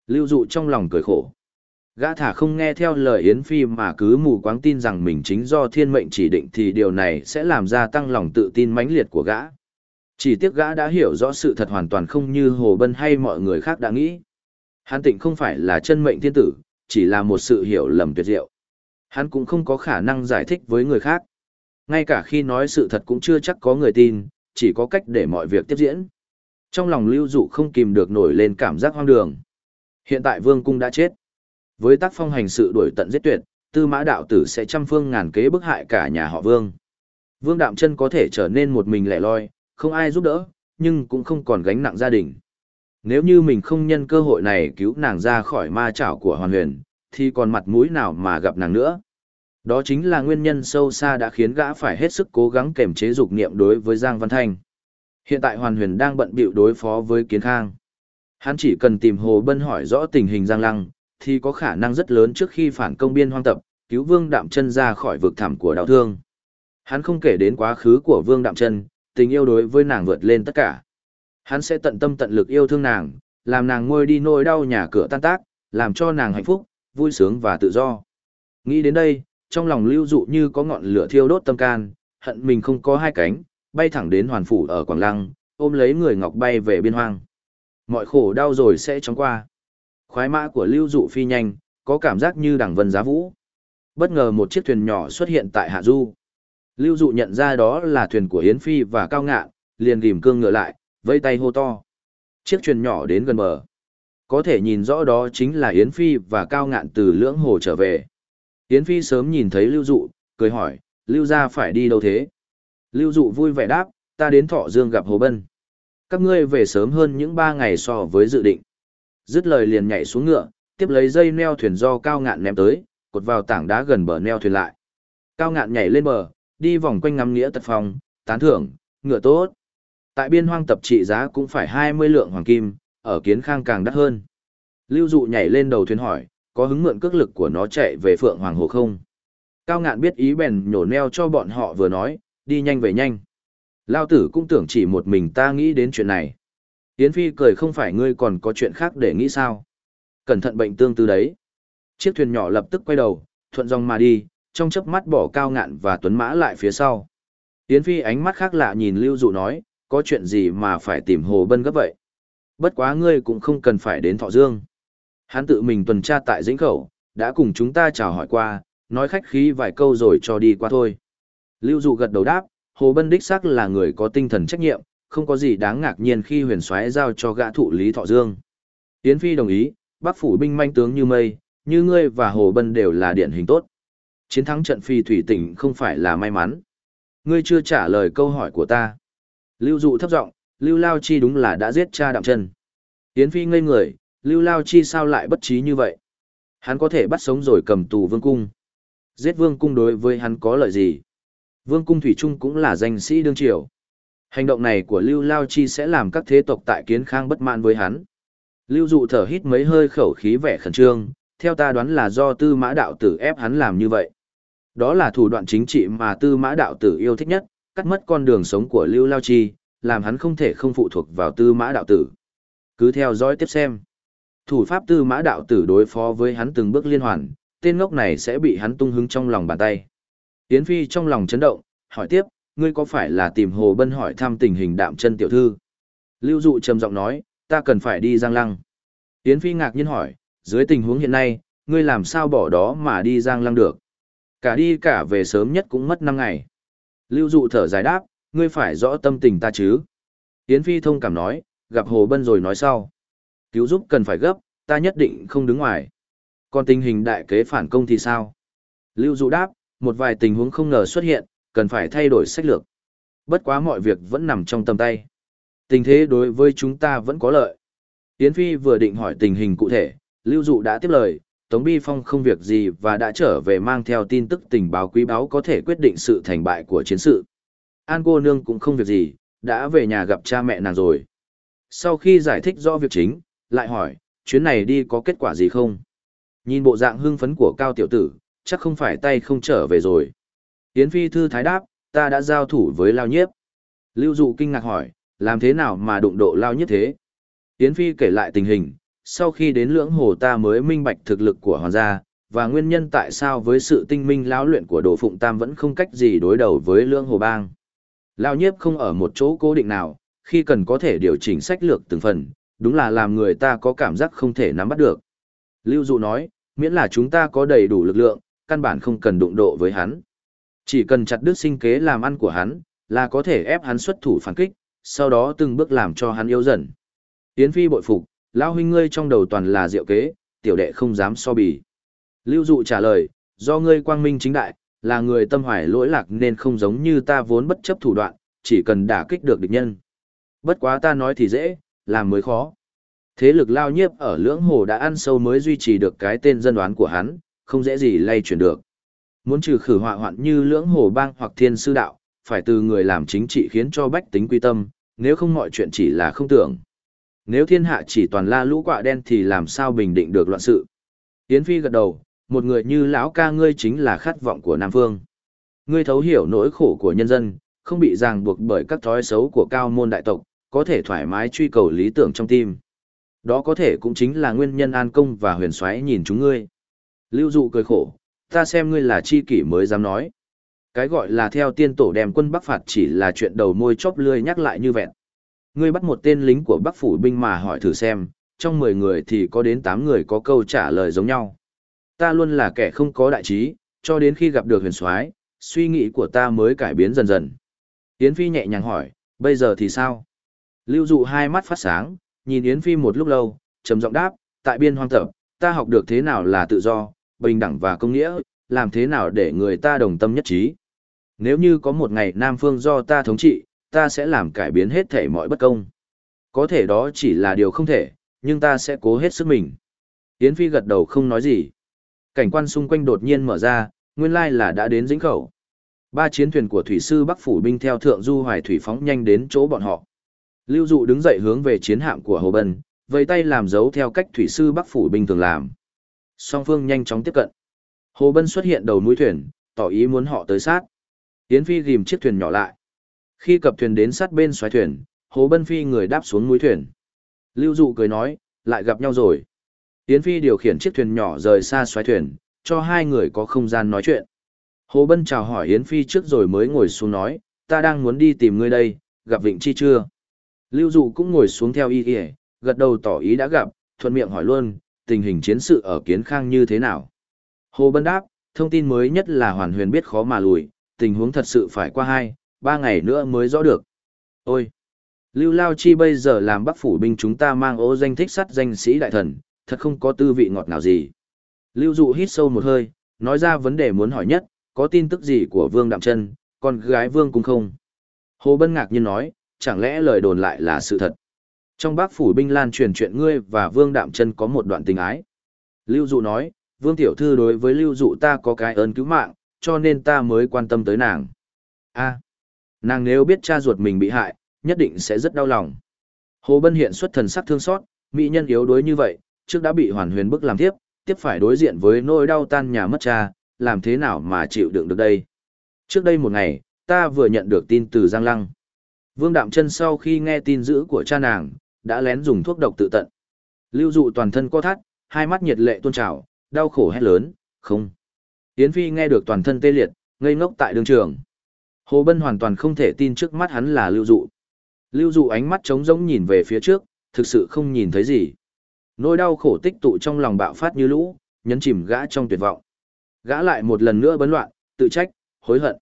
Lưu dụ trong lòng cười khổ. Gã thả không nghe theo lời Yến Phi mà cứ mù quáng tin rằng mình chính do thiên mệnh chỉ định thì điều này sẽ làm gia tăng lòng tự tin mãnh liệt của gã. Chỉ tiếc gã đã hiểu rõ sự thật hoàn toàn không như Hồ Bân hay mọi người khác đã nghĩ. Hàn tịnh không phải là chân mệnh thiên tử, chỉ là một sự hiểu lầm tuyệt diệu. Hắn cũng không có khả năng giải thích với người khác. Ngay cả khi nói sự thật cũng chưa chắc có người tin, chỉ có cách để mọi việc tiếp diễn. Trong lòng lưu dụ không kìm được nổi lên cảm giác hoang đường. Hiện tại vương cung đã chết. Với tác phong hành sự đuổi tận giết tuyệt, tư mã đạo tử sẽ trăm phương ngàn kế bức hại cả nhà họ vương. Vương đạm chân có thể trở nên một mình lẻ loi, không ai giúp đỡ, nhưng cũng không còn gánh nặng gia đình. Nếu như mình không nhân cơ hội này cứu nàng ra khỏi ma chảo của hoàn huyền, thì còn mặt mũi nào mà gặp nàng nữa. Đó chính là nguyên nhân sâu xa đã khiến gã phải hết sức cố gắng kềm chế dục niệm đối với Giang Văn Thanh. Hiện tại Hoàn Huyền đang bận bịu đối phó với Kiến Khang. Hắn chỉ cần tìm Hồ Bân hỏi rõ tình hình Giang Lăng, thì có khả năng rất lớn trước khi phản công biên hoang tập, cứu Vương Đạm Chân ra khỏi vực thẳm của đạo thương. Hắn không kể đến quá khứ của Vương Đạm Chân, tình yêu đối với nàng vượt lên tất cả. Hắn sẽ tận tâm tận lực yêu thương nàng, làm nàng ngôi đi nỗi đau nhà cửa tan tác, làm cho nàng hạnh phúc, vui sướng và tự do. Nghĩ đến đây, trong lòng lưu dụ như có ngọn lửa thiêu đốt tâm can, hận mình không có hai cánh, bay thẳng đến hoàn phủ ở Quảng Lăng, ôm lấy người ngọc bay về biên hoang. Mọi khổ đau rồi sẽ chóng qua. Khoái mã của lưu dụ phi nhanh, có cảm giác như đằng vân giá vũ. Bất ngờ một chiếc thuyền nhỏ xuất hiện tại Hạ Du. Lưu dụ nhận ra đó là thuyền của Yến Phi và Cao Ngạn, liền ghim cương ngựa lại, vây tay hô to. Chiếc thuyền nhỏ đến gần bờ. Có thể nhìn rõ đó chính là Yến Phi và Cao Ngạn từ lưỡng hồ trở về. Yến Phi sớm nhìn thấy Lưu Dụ, cười hỏi, Lưu gia phải đi đâu thế? Lưu Dụ vui vẻ đáp, ta đến Thọ Dương gặp Hồ Bân. Các ngươi về sớm hơn những ba ngày so với dự định. Dứt lời liền nhảy xuống ngựa, tiếp lấy dây neo thuyền do Cao Ngạn ném tới, cột vào tảng đá gần bờ neo thuyền lại. Cao Ngạn nhảy lên bờ, đi vòng quanh ngắm nghĩa tật phòng, tán thưởng, ngựa tốt. Tại biên hoang tập trị giá cũng phải 20 lượng hoàng kim, ở kiến khang càng đắt hơn. Lưu dụ nhảy lên đầu thuyền hỏi, có hứng mượn cước lực của nó chạy về Phượng Hoàng Hồ không? Cao ngạn biết ý bèn nhổ neo cho bọn họ vừa nói, đi nhanh về nhanh. Lao tử cũng tưởng chỉ một mình ta nghĩ đến chuyện này. Yến Phi cười không phải ngươi còn có chuyện khác để nghĩ sao. Cẩn thận bệnh tương tư đấy. Chiếc thuyền nhỏ lập tức quay đầu, thuận dòng mà đi, trong chớp mắt bỏ cao ngạn và tuấn mã lại phía sau. Yến Phi ánh mắt khác lạ nhìn Lưu Dụ nói, có chuyện gì mà phải tìm Hồ Bân gấp vậy? Bất quá ngươi cũng không cần phải đến Thọ Dương. Hắn tự mình tuần tra tại Dĩnh Khẩu, đã cùng chúng ta chào hỏi qua, nói khách khí vài câu rồi cho đi qua thôi. Lưu Dụ gật đầu đáp, Hồ Bân đích xác là người có tinh thần trách nhiệm, không có gì đáng ngạc nhiên khi huyền soái giao cho gã thụ lý Thọ Dương. Yến Phi đồng ý, Bắc phủ binh manh tướng như mây, như ngươi và Hồ Bân đều là điển hình tốt. Chiến thắng trận phi thủy tỉnh không phải là may mắn. Ngươi chưa trả lời câu hỏi của ta. Lưu Dụ thấp giọng, Lưu Lao Chi đúng là đã giết cha đạm chân. Yến Phi ngây người, Lưu Lao Chi sao lại bất trí như vậy? Hắn có thể bắt sống rồi cầm tù vương cung. Giết vương cung đối với hắn có lợi gì? Vương cung thủy trung cũng là danh sĩ đương triều. Hành động này của Lưu Lao Chi sẽ làm các thế tộc tại kiến khang bất mãn với hắn. Lưu dụ thở hít mấy hơi khẩu khí vẻ khẩn trương, theo ta đoán là do tư mã đạo tử ép hắn làm như vậy. Đó là thủ đoạn chính trị mà tư mã đạo tử yêu thích nhất, cắt mất con đường sống của Lưu Lao Chi, làm hắn không thể không phụ thuộc vào tư mã đạo tử. Cứ theo dõi tiếp xem. Thủ pháp tư mã đạo tử đối phó với hắn từng bước liên hoàn, tên ngốc này sẽ bị hắn tung hứng trong lòng bàn tay. Yến Phi trong lòng chấn động, hỏi tiếp, ngươi có phải là tìm Hồ Bân hỏi thăm tình hình đạm chân tiểu thư? Lưu Dụ trầm giọng nói, ta cần phải đi Giang Lăng. Yến Phi ngạc nhiên hỏi, dưới tình huống hiện nay, ngươi làm sao bỏ đó mà đi Giang Lăng được? Cả đi cả về sớm nhất cũng mất 5 ngày. Lưu Dụ thở dài đáp, ngươi phải rõ tâm tình ta chứ. Yến Phi thông cảm nói, gặp Hồ Bân rồi nói sau. Cứu giúp cần phải gấp, ta nhất định không đứng ngoài. Còn tình hình đại kế phản công thì sao? Lưu Dụ đáp, một vài tình huống không ngờ xuất hiện, cần phải thay đổi sách lược. Bất quá mọi việc vẫn nằm trong tầm tay. Tình thế đối với chúng ta vẫn có lợi. Yến Phi vừa định hỏi tình hình cụ thể, Lưu Dụ đã tiếp lời, Tống Bi Phong không việc gì và đã trở về mang theo tin tức tình báo quý báu có thể quyết định sự thành bại của chiến sự. An cô nương cũng không việc gì, đã về nhà gặp cha mẹ nàng rồi. Sau khi giải thích rõ việc chính, lại hỏi, chuyến này đi có kết quả gì không? Nhìn bộ dạng hưng phấn của cao tiểu tử, chắc không phải tay không trở về rồi. Yến Phi thư thái đáp, ta đã giao thủ với Lao Nhiếp. Lưu Dụ kinh ngạc hỏi, làm thế nào mà đụng độ Lao Nhiếp thế? Yến Phi kể lại tình hình, sau khi đến lưỡng hồ ta mới minh bạch thực lực của hoàng gia, và nguyên nhân tại sao với sự tinh minh lão luyện của Đồ Phụng Tam vẫn không cách gì đối đầu với lưỡng hồ bang. Lao Nhiếp không ở một chỗ cố định nào, khi cần có thể điều chỉnh sách lược từng phần, đúng là làm người ta có cảm giác không thể nắm bắt được. Lưu Dụ nói, miễn là chúng ta có đầy đủ lực lượng, căn bản không cần đụng độ với hắn. Chỉ cần chặt đứt sinh kế làm ăn của hắn, là có thể ép hắn xuất thủ phản kích, sau đó từng bước làm cho hắn yếu dần. Yến Phi bội phục, lão huynh ngươi trong đầu toàn là diệu kế, tiểu đệ không dám so bì. Lưu Dụ trả lời, do ngươi quang minh chính đại, là người tâm hoài lỗi lạc nên không giống như ta vốn bất chấp thủ đoạn, chỉ cần đả kích được địch nhân. Bất quá ta nói thì dễ, làm mới khó. Thế lực lao nhiếp ở lưỡng hồ đã ăn sâu mới duy trì được cái tên dân đoán của hắn, không dễ gì lay chuyển được. Muốn trừ khử họa hoạn như lưỡng hồ bang hoặc thiên sư đạo, phải từ người làm chính trị khiến cho bách tính quy tâm, nếu không mọi chuyện chỉ là không tưởng. Nếu thiên hạ chỉ toàn la lũ quạ đen thì làm sao bình định được loạn sự. Yến Phi gật đầu, một người như lão ca ngươi chính là khát vọng của Nam Phương. Ngươi thấu hiểu nỗi khổ của nhân dân, không bị ràng buộc bởi các thói xấu của cao môn đại tộc, có thể thoải mái truy cầu lý tưởng trong tim. Đó có thể cũng chính là nguyên nhân an công và huyền xoáy nhìn chúng ngươi. Lưu dụ cười khổ, ta xem ngươi là chi kỷ mới dám nói. Cái gọi là theo tiên tổ đem quân bắc phạt chỉ là chuyện đầu môi chóp lươi nhắc lại như vẹn. Ngươi bắt một tên lính của bắc phủ binh mà hỏi thử xem, trong 10 người thì có đến 8 người có câu trả lời giống nhau. Ta luôn là kẻ không có đại trí, cho đến khi gặp được huyền soái, suy nghĩ của ta mới cải biến dần dần. Yến Phi nhẹ nhàng hỏi, bây giờ thì sao? Lưu dụ hai mắt phát sáng, nhìn Yến Phi một lúc lâu, trầm giọng đáp, tại biên hoang tập, ta học được thế nào là tự do, bình đẳng và công nghĩa, làm thế nào để người ta đồng tâm nhất trí. Nếu như có một ngày Nam Phương do ta thống trị, ta sẽ làm cải biến hết thể mọi bất công. Có thể đó chỉ là điều không thể, nhưng ta sẽ cố hết sức mình. Yến Phi gật đầu không nói gì. Cảnh quan xung quanh đột nhiên mở ra, nguyên lai là đã đến dĩnh khẩu. Ba chiến thuyền của thủy sư Bắc phủ binh theo thượng du hoài thủy phóng nhanh đến chỗ bọn họ. Lưu Dụ đứng dậy hướng về chiến hạm của Hồ Bân, vẫy tay làm dấu theo cách thủy sư Bắc phủ binh thường làm. Song phương nhanh chóng tiếp cận. Hồ Bân xuất hiện đầu mũi thuyền, tỏ ý muốn họ tới sát. Yến Phi ghim chiếc thuyền nhỏ lại. Khi cập thuyền đến sát bên xoáy thuyền, Hồ Bân Phi người đáp xuống mũi thuyền. Lưu Dụ cười nói, lại gặp nhau rồi. Yến Phi điều khiển chiếc thuyền nhỏ rời xa xoáy thuyền, cho hai người có không gian nói chuyện. Hồ Bân chào hỏi Yến Phi trước rồi mới ngồi xuống nói, ta đang muốn đi tìm ngươi đây, gặp Vịnh Chi chưa? Lưu Dụ cũng ngồi xuống theo ý kìa, gật đầu tỏ ý đã gặp, thuận miệng hỏi luôn, tình hình chiến sự ở Kiến Khang như thế nào? Hồ Bân đáp, thông tin mới nhất là Hoàn Huyền biết khó mà lùi, tình huống thật sự phải qua hai, ba ngày nữa mới rõ được. Ôi! Lưu Lao Chi bây giờ làm bắc phủ binh chúng ta mang ô danh thích sắt danh sĩ đại thần, thật không có tư vị ngọt nào gì. Lưu Dụ hít sâu một hơi, nói ra vấn đề muốn hỏi nhất, có tin tức gì của Vương Đạm Trân, con gái Vương cũng không? Hồ Bân ngạc nhiên nói, chẳng lẽ lời đồn lại là sự thật? Trong bác phủ binh lan truyền chuyện ngươi và Vương Đạm Trân có một đoạn tình ái. Lưu Dụ nói, Vương Tiểu Thư đối với Lưu Dụ ta có cái ơn cứu mạng, cho nên ta mới quan tâm tới nàng. a nàng nếu biết cha ruột mình bị hại, nhất định sẽ rất đau lòng. Hồ Bân hiện xuất thần sắc thương xót, mỹ nhân yếu đuối như vậy, trước đã bị hoàn huyền bức làm tiếp, tiếp phải đối diện với nỗi đau tan nhà mất cha, làm thế nào mà chịu đựng được đây. Trước đây một ngày, ta vừa nhận được tin từ Giang Lăng. Vương Đạm Chân sau khi nghe tin dữ của cha nàng, đã lén dùng thuốc độc tự tận. Lưu dụ toàn thân co thắt, hai mắt nhiệt lệ tuôn trào, đau khổ hét lớn, không. Yến Phi nghe được toàn thân tê liệt, ngây ngốc tại đường trường. Hồ Bân hoàn toàn không thể tin trước mắt hắn là lưu dụ. Lưu dụ ánh mắt trống rỗng nhìn về phía trước, thực sự không nhìn thấy gì. Nỗi đau khổ tích tụ trong lòng bạo phát như lũ, nhấn chìm gã trong tuyệt vọng. Gã lại một lần nữa bấn loạn, tự trách, hối hận.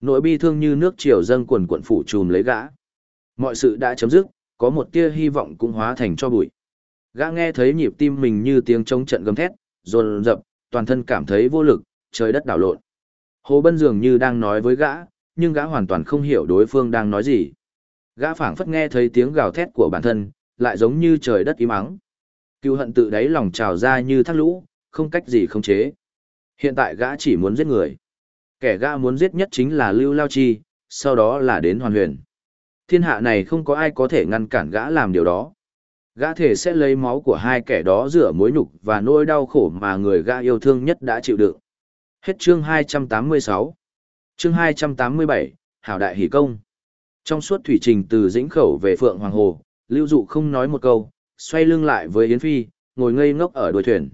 Nỗi bi thương như nước triều dâng quần quận phủ trùm lấy gã. Mọi sự đã chấm dứt, có một tia hy vọng cũng hóa thành cho bụi. Gã nghe thấy nhịp tim mình như tiếng trống trận gầm thét, rồn rập, toàn thân cảm thấy vô lực, trời đất đảo lộn. Hồ Bân dường như đang nói với gã, nhưng gã hoàn toàn không hiểu đối phương đang nói gì. Gã phảng phất nghe thấy tiếng gào thét của bản thân, lại giống như trời đất im ắng. Cựu hận tự đáy lòng trào ra như thác lũ, không cách gì không chế. Hiện tại gã chỉ muốn giết người. Kẻ gã muốn giết nhất chính là Lưu Lao Chi, sau đó là đến Hoàn Huyền. Thiên hạ này không có ai có thể ngăn cản gã làm điều đó. Gã thể sẽ lấy máu của hai kẻ đó rửa mối nhục và nỗi đau khổ mà người gã yêu thương nhất đã chịu đựng. Hết chương 286. Chương 287, Hảo Đại Hỷ Công. Trong suốt thủy trình từ Dĩnh Khẩu về Phượng Hoàng Hồ, Lưu Dụ không nói một câu, xoay lưng lại với Yến Phi, ngồi ngây ngốc ở đuôi thuyền.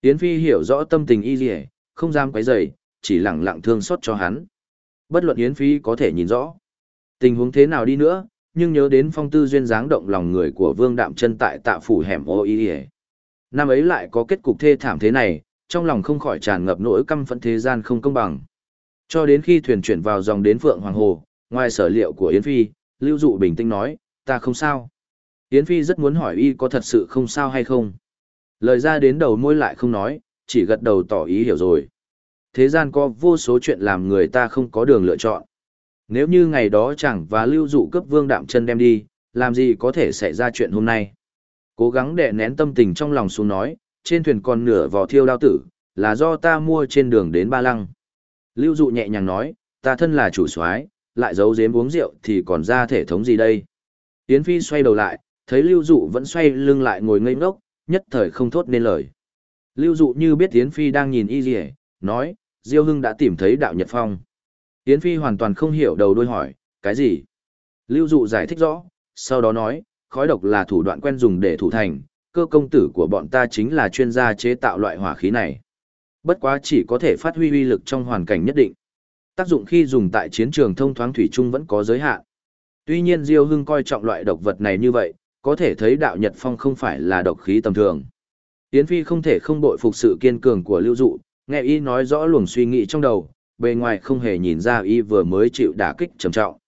Yến Phi hiểu rõ tâm tình y dì không dám quấy rầy, chỉ lặng lặng thương xót cho hắn. Bất luận Yến Phi có thể nhìn rõ. Tình huống thế nào đi nữa, nhưng nhớ đến phong tư duyên dáng động lòng người của Vương Đạm chân tại tạ phủ hẻm ô y Năm ấy lại có kết cục thê thảm thế này, trong lòng không khỏi tràn ngập nỗi căm phẫn thế gian không công bằng. Cho đến khi thuyền chuyển vào dòng đến Phượng Hoàng Hồ, ngoài sở liệu của Yến Phi, Lưu Dụ bình tĩnh nói, ta không sao. Yến Phi rất muốn hỏi y có thật sự không sao hay không. Lời ra đến đầu môi lại không nói, chỉ gật đầu tỏ ý hiểu rồi. Thế gian có vô số chuyện làm người ta không có đường lựa chọn. Nếu như ngày đó chẳng và lưu dụ cấp vương đạm chân đem đi, làm gì có thể xảy ra chuyện hôm nay. Cố gắng để nén tâm tình trong lòng xuống nói, trên thuyền còn nửa vò thiêu đao tử, là do ta mua trên đường đến Ba Lăng. Lưu dụ nhẹ nhàng nói, ta thân là chủ soái, lại giấu giếm uống rượu thì còn ra thể thống gì đây. Yến Phi xoay đầu lại, thấy Lưu dụ vẫn xoay lưng lại ngồi ngây ngốc, nhất thời không thốt nên lời. Lưu dụ như biết Yến Phi đang nhìn y dỉa nói, Diêu Hưng đã tìm thấy đạo Nhật Phong. Yến Phi hoàn toàn không hiểu đầu đuôi hỏi, cái gì? Lưu dụ giải thích rõ, sau đó nói, khói độc là thủ đoạn quen dùng để thủ thành, cơ công tử của bọn ta chính là chuyên gia chế tạo loại hỏa khí này. Bất quá chỉ có thể phát huy uy lực trong hoàn cảnh nhất định. Tác dụng khi dùng tại chiến trường thông thoáng thủy chung vẫn có giới hạn. Tuy nhiên Diêu Hưng coi trọng loại độc vật này như vậy, có thể thấy đạo Nhật Phong không phải là độc khí tầm thường. Yến Phi không thể không bội phục sự kiên cường của Lưu Dụ, nghe y nói rõ luồng suy nghĩ trong đầu, bề ngoài không hề nhìn ra y vừa mới chịu đả kích trầm trọng.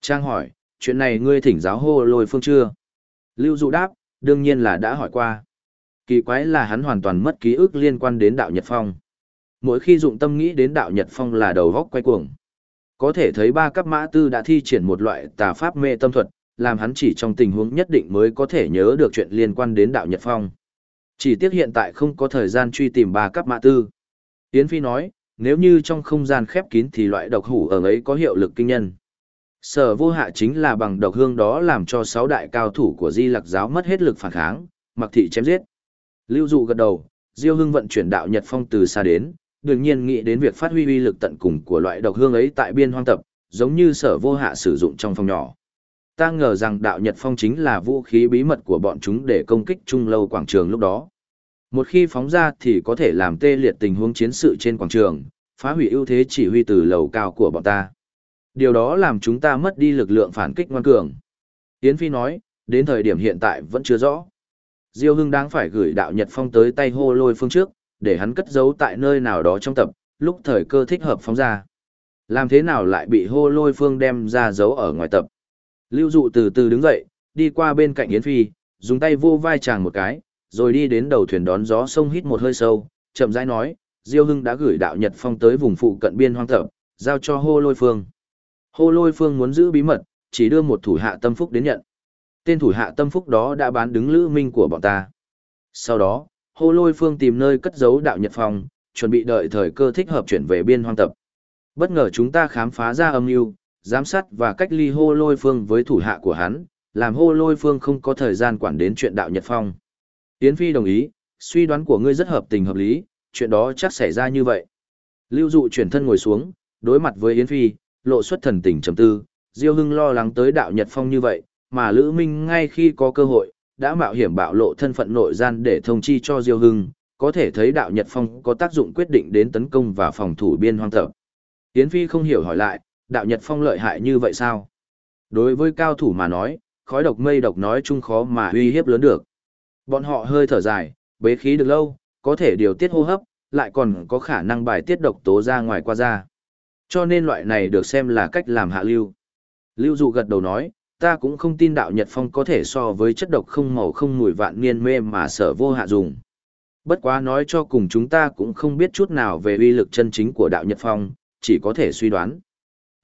Trang hỏi, chuyện này ngươi thỉnh giáo hô lôi phương chưa? Lưu Dụ đáp, đương nhiên là đã hỏi qua. Kỳ quái là hắn hoàn toàn mất ký ức liên quan đến đạo Nhật Phong. Mỗi khi dụng tâm nghĩ đến đạo Nhật Phong là đầu góc quay cuồng. Có thể thấy ba cấp mã tư đã thi triển một loại tà pháp mê tâm thuật, làm hắn chỉ trong tình huống nhất định mới có thể nhớ được chuyện liên quan đến đạo Nhật Phong. Chỉ tiếc hiện tại không có thời gian truy tìm ba cấp mã tư. Yến Phi nói, nếu như trong không gian khép kín thì loại độc hủ ở ấy có hiệu lực kinh nhân. Sở vô hạ chính là bằng độc hương đó làm cho sáu đại cao thủ của di lặc giáo mất hết lực phản kháng, mặc thị chém giết. Lưu dụ gật đầu, Diêu Hưng vận chuyển đạo Nhật Phong từ xa đến, đương nhiên nghĩ đến việc phát huy uy lực tận cùng của loại độc hương ấy tại biên hoang tập, giống như sở vô hạ sử dụng trong phòng nhỏ. Ta ngờ rằng đạo Nhật Phong chính là vũ khí bí mật của bọn chúng để công kích trung lâu quảng trường lúc đó. Một khi phóng ra thì có thể làm tê liệt tình huống chiến sự trên quảng trường, phá hủy ưu thế chỉ huy từ lầu cao của bọn ta. Điều đó làm chúng ta mất đi lực lượng phản kích ngoan cường. Yến Phi nói, đến thời điểm hiện tại vẫn chưa rõ. Diêu Hưng đang phải gửi đạo Nhật Phong tới tay hô lôi phương trước, để hắn cất giấu tại nơi nào đó trong tập, lúc thời cơ thích hợp phóng ra. Làm thế nào lại bị hô lôi phương đem ra giấu ở ngoài tập. Lưu dụ từ từ đứng dậy, đi qua bên cạnh Yến Phi, dùng tay vô vai chàng một cái, rồi đi đến đầu thuyền đón gió sông hít một hơi sâu, chậm rãi nói, Diêu Hưng đã gửi đạo Nhật Phong tới vùng phụ cận biên hoang tập, giao cho hô lôi phương. Hô lôi phương muốn giữ bí mật, chỉ đưa một thủ hạ tâm phúc đến nhận. Tên thủ hạ tâm phúc đó đã bán đứng lữ minh của bọn ta. Sau đó, hô lôi phương tìm nơi cất giấu đạo Nhật Phong, chuẩn bị đợi thời cơ thích hợp chuyển về biên hoang tập. Bất ngờ chúng ta khám phá ra âm mưu, giám sát và cách ly hô lôi phương với thủ hạ của hắn, làm hô lôi phương không có thời gian quản đến chuyện đạo Nhật Phong. Yến Phi đồng ý, suy đoán của ngươi rất hợp tình hợp lý, chuyện đó chắc xảy ra như vậy. Lưu dụ chuyển thân ngồi xuống, đối mặt với Yến Phi, lộ xuất thần tình trầm tư, Diêu Hưng lo lắng tới đạo Nhật Phong như vậy, mà Lữ Minh ngay khi có cơ hội, đã mạo hiểm bạo lộ thân phận nội gian để thông chi cho Diêu Hưng, có thể thấy đạo Nhật Phong có tác dụng quyết định đến tấn công và phòng thủ biên hoang tập. Yến Phi không hiểu hỏi lại, đạo Nhật Phong lợi hại như vậy sao? Đối với cao thủ mà nói, khói độc mây độc nói chung khó mà uy hiếp lớn được. Bọn họ hơi thở dài, bế khí được lâu, có thể điều tiết hô hấp, lại còn có khả năng bài tiết độc tố ra ngoài qua da. Cho nên loại này được xem là cách làm hạ lưu. Lưu dụ gật đầu nói, ta cũng không tin đạo Nhật Phong có thể so với chất độc không màu không mùi vạn niên mê mà sở vô hạ dùng. Bất quá nói cho cùng chúng ta cũng không biết chút nào về uy lực chân chính của đạo Nhật Phong, chỉ có thể suy đoán.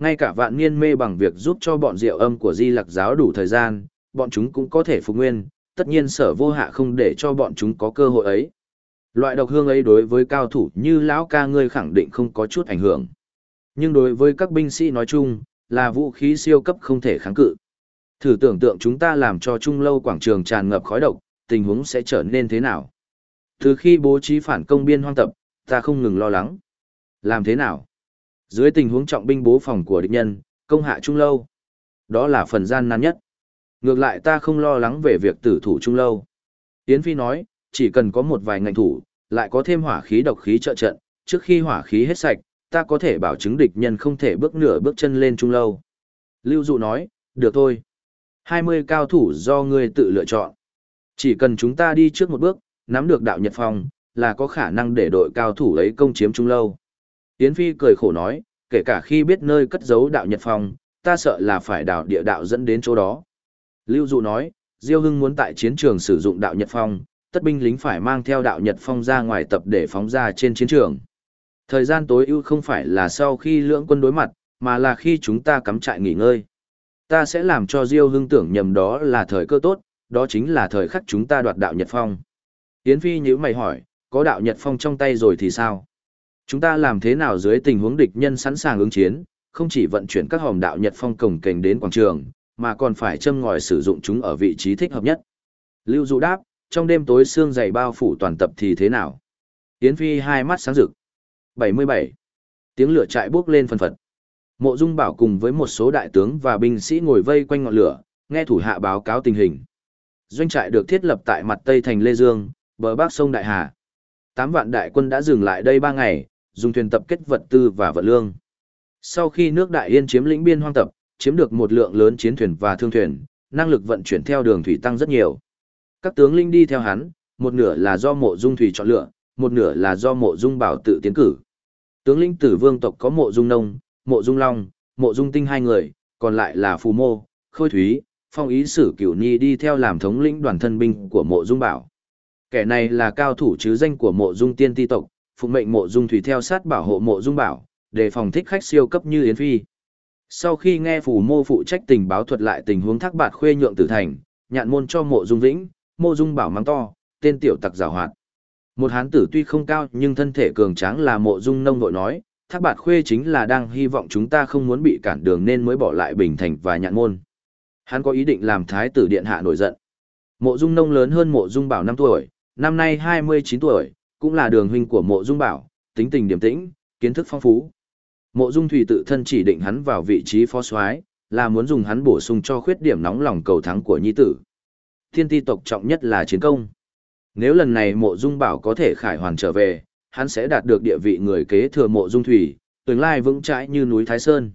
Ngay cả vạn niên mê bằng việc giúp cho bọn diệu âm của di lặc giáo đủ thời gian, bọn chúng cũng có thể phục nguyên, tất nhiên sở vô hạ không để cho bọn chúng có cơ hội ấy. Loại độc hương ấy đối với cao thủ như lão ca ngươi khẳng định không có chút ảnh hưởng. Nhưng đối với các binh sĩ nói chung, là vũ khí siêu cấp không thể kháng cự. Thử tưởng tượng chúng ta làm cho trung lâu quảng trường tràn ngập khói độc, tình huống sẽ trở nên thế nào? Từ khi bố trí phản công biên hoang tập, ta không ngừng lo lắng. Làm thế nào? Dưới tình huống trọng binh bố phòng của địch nhân, công hạ trung lâu. Đó là phần gian nan nhất. Ngược lại ta không lo lắng về việc tử thủ trung lâu. Yến Phi nói, chỉ cần có một vài ngành thủ, lại có thêm hỏa khí độc khí trợ trận, trước khi hỏa khí hết sạch, ta có thể bảo chứng địch nhân không thể bước nửa bước chân lên trung lâu. Lưu Dụ nói, được thôi. 20 cao thủ do ngươi tự lựa chọn. Chỉ cần chúng ta đi trước một bước, nắm được đạo Nhật Phong, là có khả năng để đội cao thủ ấy công chiếm trung lâu. Yến Phi cười khổ nói, kể cả khi biết nơi cất giấu đạo Nhật Phong, ta sợ là phải đào địa đạo dẫn đến chỗ đó. Lưu Dụ nói, Diêu Hưng muốn tại chiến trường sử dụng đạo Nhật Phong, tất binh lính phải mang theo đạo Nhật Phong ra ngoài tập để phóng ra trên chiến trường. Thời gian tối ưu không phải là sau khi lưỡng quân đối mặt, mà là khi chúng ta cắm trại nghỉ ngơi. Ta sẽ làm cho Diêu Hưng tưởng nhầm đó là thời cơ tốt, đó chính là thời khắc chúng ta đoạt đạo Nhật Phong. Yến Phi nhíu mày hỏi, có đạo Nhật Phong trong tay rồi thì sao? Chúng ta làm thế nào dưới tình huống địch nhân sẵn sàng ứng chiến, không chỉ vận chuyển các hòm đạo Nhật Phong cổng kềnh đến quảng trường, mà còn phải châm ngòi sử dụng chúng ở vị trí thích hợp nhất. Lưu Dụ đáp, trong đêm tối xương dày bao phủ toàn tập thì thế nào? Yến Phi hai mắt sáng rực. 77. Tiếng lửa trại bước lên phần phật. Mộ Dung Bảo cùng với một số đại tướng và binh sĩ ngồi vây quanh ngọn lửa, nghe thủ hạ báo cáo tình hình. Doanh trại được thiết lập tại mặt tây thành Lê Dương, bờ bắc sông Đại Hà. Tám vạn đại quân đã dừng lại đây ba ngày, dùng thuyền tập kết vật tư và vật lương. Sau khi nước Đại Yên chiếm lĩnh biên hoang tập, chiếm được một lượng lớn chiến thuyền và thương thuyền, năng lực vận chuyển theo đường thủy tăng rất nhiều. Các tướng linh đi theo hắn, một nửa là do mộ dung thủy chọn lựa, một nửa là do mộ dung bảo tự tiến cử. Tướng lĩnh tử vương tộc có mộ dung nông, mộ dung long, mộ dung tinh hai người, còn lại là phù mô, khôi thúy, phong ý sử cửu Nhi đi theo làm thống lĩnh đoàn thân binh của mộ dung bảo. Kẻ này là cao thủ chứ danh của mộ dung tiên ti tộc, phụng mệnh mộ dung thủy theo sát bảo hộ mộ dung bảo, để phòng thích khách siêu cấp như Yến Phi. Sau khi nghe phù mô phụ trách tình báo thuật lại tình huống thác bạt khuê nhượng tử thành, nhạn môn cho mộ dung vĩnh, mộ dung bảo mắng to, tên tiểu tặc giảo hoạt. Một hán tử tuy không cao nhưng thân thể cường tráng là mộ dung nông nội nói, thác bạt khuê chính là đang hy vọng chúng ta không muốn bị cản đường nên mới bỏ lại bình thành và nhạn môn. Hắn có ý định làm thái tử điện hạ nổi giận. Mộ dung nông lớn hơn mộ dung bảo năm tuổi, năm nay 29 tuổi, cũng là đường huynh của mộ dung bảo, tính tình điềm tĩnh, kiến thức phong phú. Mộ dung thủy tự thân chỉ định hắn vào vị trí phó soái là muốn dùng hắn bổ sung cho khuyết điểm nóng lòng cầu thắng của nhi tử. Thiên ti tộc trọng nhất là chiến công. Nếu lần này mộ dung bảo có thể khải hoàn trở về, hắn sẽ đạt được địa vị người kế thừa mộ dung thủy, tương lai vững chãi như núi Thái Sơn.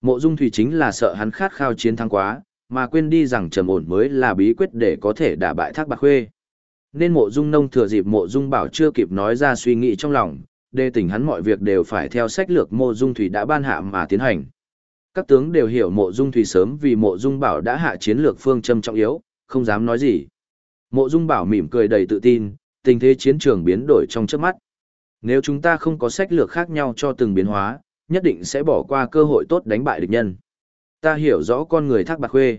Mộ dung thủy chính là sợ hắn khát khao chiến thắng quá, mà quên đi rằng trầm ổn mới là bí quyết để có thể đả bại thác bạc khuê. Nên mộ dung nông thừa dịp mộ dung bảo chưa kịp nói ra suy nghĩ trong lòng, đề tỉnh hắn mọi việc đều phải theo sách lược mộ dung thủy đã ban hạ mà tiến hành. Các tướng đều hiểu mộ dung thủy sớm vì mộ dung bảo đã hạ chiến lược phương châm trọng yếu, không dám nói gì. Mộ dung bảo mỉm cười đầy tự tin, tình thế chiến trường biến đổi trong chớp mắt. Nếu chúng ta không có sách lược khác nhau cho từng biến hóa, nhất định sẽ bỏ qua cơ hội tốt đánh bại địch nhân. Ta hiểu rõ con người thác bạc khuê.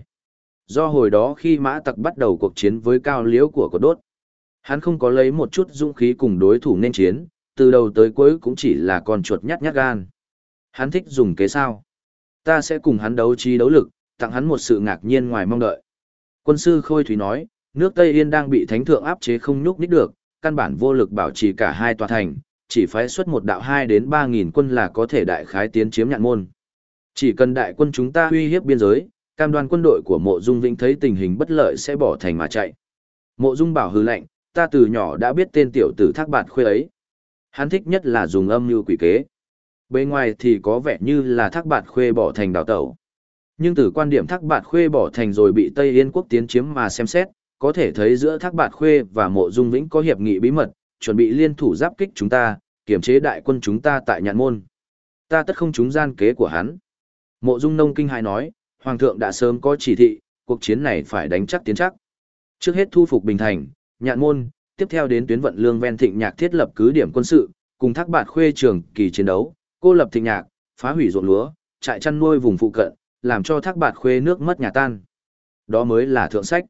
Do hồi đó khi mã tặc bắt đầu cuộc chiến với cao liễu của cột đốt, hắn không có lấy một chút dũng khí cùng đối thủ nên chiến, từ đầu tới cuối cũng chỉ là con chuột nhát nhát gan. Hắn thích dùng kế sao. Ta sẽ cùng hắn đấu trí đấu lực, tặng hắn một sự ngạc nhiên ngoài mong đợi. Quân sư Khôi Thủy nói, nước Tây Yên đang bị thánh thượng áp chế không nhúc nít được, căn bản vô lực bảo trì cả hai tòa thành, chỉ phái xuất một đạo 2 đến 3 nghìn quân là có thể đại khái tiến chiếm nhạn môn. Chỉ cần đại quân chúng ta uy hiếp biên giới, cam đoan quân đội của mộ dung vĩnh thấy tình hình bất lợi sẽ bỏ thành mà chạy. Mộ dung bảo hư lệnh, ta từ nhỏ đã biết tên tiểu tử thác bạt khuê ấy. Hắn thích nhất là dùng âm mưu quỷ kế. Bên ngoài thì có vẻ như là thác bạt khuê bỏ thành đào tẩu. Nhưng từ quan điểm thác bạt khuê bỏ thành rồi bị Tây Yên quốc tiến chiếm mà xem xét, có thể thấy giữa thác bạt khuê và mộ dung vĩnh có hiệp nghị bí mật, chuẩn bị liên thủ giáp kích chúng ta, kiểm chế đại quân chúng ta tại nhạn môn. Ta tất không chúng gian kế của hắn. Mộ dung nông kinh hài nói, Hoàng thượng đã sớm có chỉ thị, cuộc chiến này phải đánh chắc tiến chắc. Trước hết thu phục Bình Thành, nhạn môn, tiếp theo đến tuyến vận lương ven thịnh nhạc thiết lập cứ điểm quân sự, cùng thác bạt khuê trường kỳ chiến đấu, cô lập thịnh nhạc, phá hủy ruộng lúa, trại chăn nuôi vùng phụ cận, làm cho thác bạt khuê nước mất nhà tan. Đó mới là thượng sách.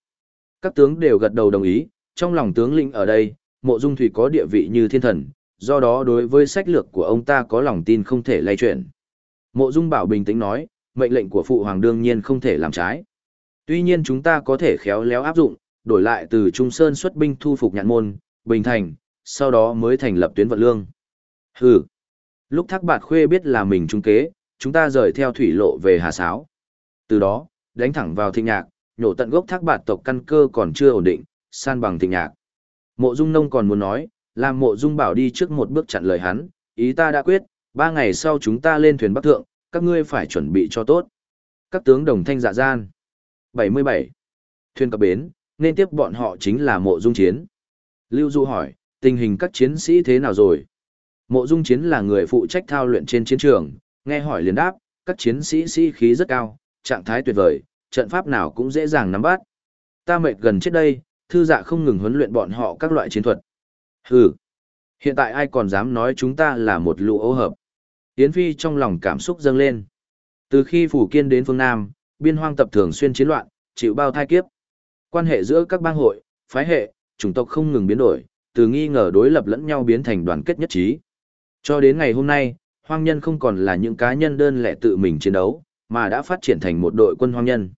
Các tướng đều gật đầu đồng ý, trong lòng tướng lĩnh ở đây, mộ dung thủy có địa vị như thiên thần, do đó đối với sách lược của ông ta có lòng tin không thể lay chuyển. Mộ dung bảo bình tĩnh nói, mệnh lệnh của phụ hoàng đương nhiên không thể làm trái. Tuy nhiên chúng ta có thể khéo léo áp dụng, đổi lại từ Trung Sơn xuất binh thu phục nhạn môn, Bình Thành, sau đó mới thành lập tuyến vận lương. Hừ. Lúc thác bạt khuê biết là mình trung kế, chúng ta rời theo thủy lộ về Hà Sáo. Từ đó, đánh thẳng vào thịnh nhạc, nhổ tận gốc thác bạt tộc căn cơ còn chưa ổn định, san bằng thịnh nhạc. Mộ Dung Nông còn muốn nói, làm Mộ Dung Bảo đi trước một bước chặn lời hắn, ý ta đã quyết, ba ngày sau chúng ta lên thuyền Bắc Thượng, các ngươi phải chuẩn bị cho tốt. Các tướng đồng thanh dạ gian. 77. Thuyền cập bến, nên tiếp bọn họ chính là Mộ Dung Chiến. Lưu Du hỏi, tình hình các chiến sĩ thế nào rồi? Mộ Dung Chiến là người phụ trách thao luyện trên chiến trường, nghe hỏi liền đáp, các chiến sĩ sĩ khí rất cao, trạng thái tuyệt vời, trận pháp nào cũng dễ dàng nắm bắt. Ta mệt gần chết đây, thư dạ không ngừng huấn luyện bọn họ các loại chiến thuật. Hừ, hiện tại ai còn dám nói chúng ta là một lũ ô hợp. Yến Phi trong lòng cảm xúc dâng lên. Từ khi Phủ Kiên đến phương Nam, biên hoang tập thường xuyên chiến loạn, chịu bao thai kiếp. Quan hệ giữa các bang hội, phái hệ, chủng tộc không ngừng biến đổi, từ nghi ngờ đối lập lẫn nhau biến thành đoàn kết nhất trí. Cho đến ngày hôm nay, hoang nhân không còn là những cá nhân đơn lẻ tự mình chiến đấu, mà đã phát triển thành một đội quân hoang nhân.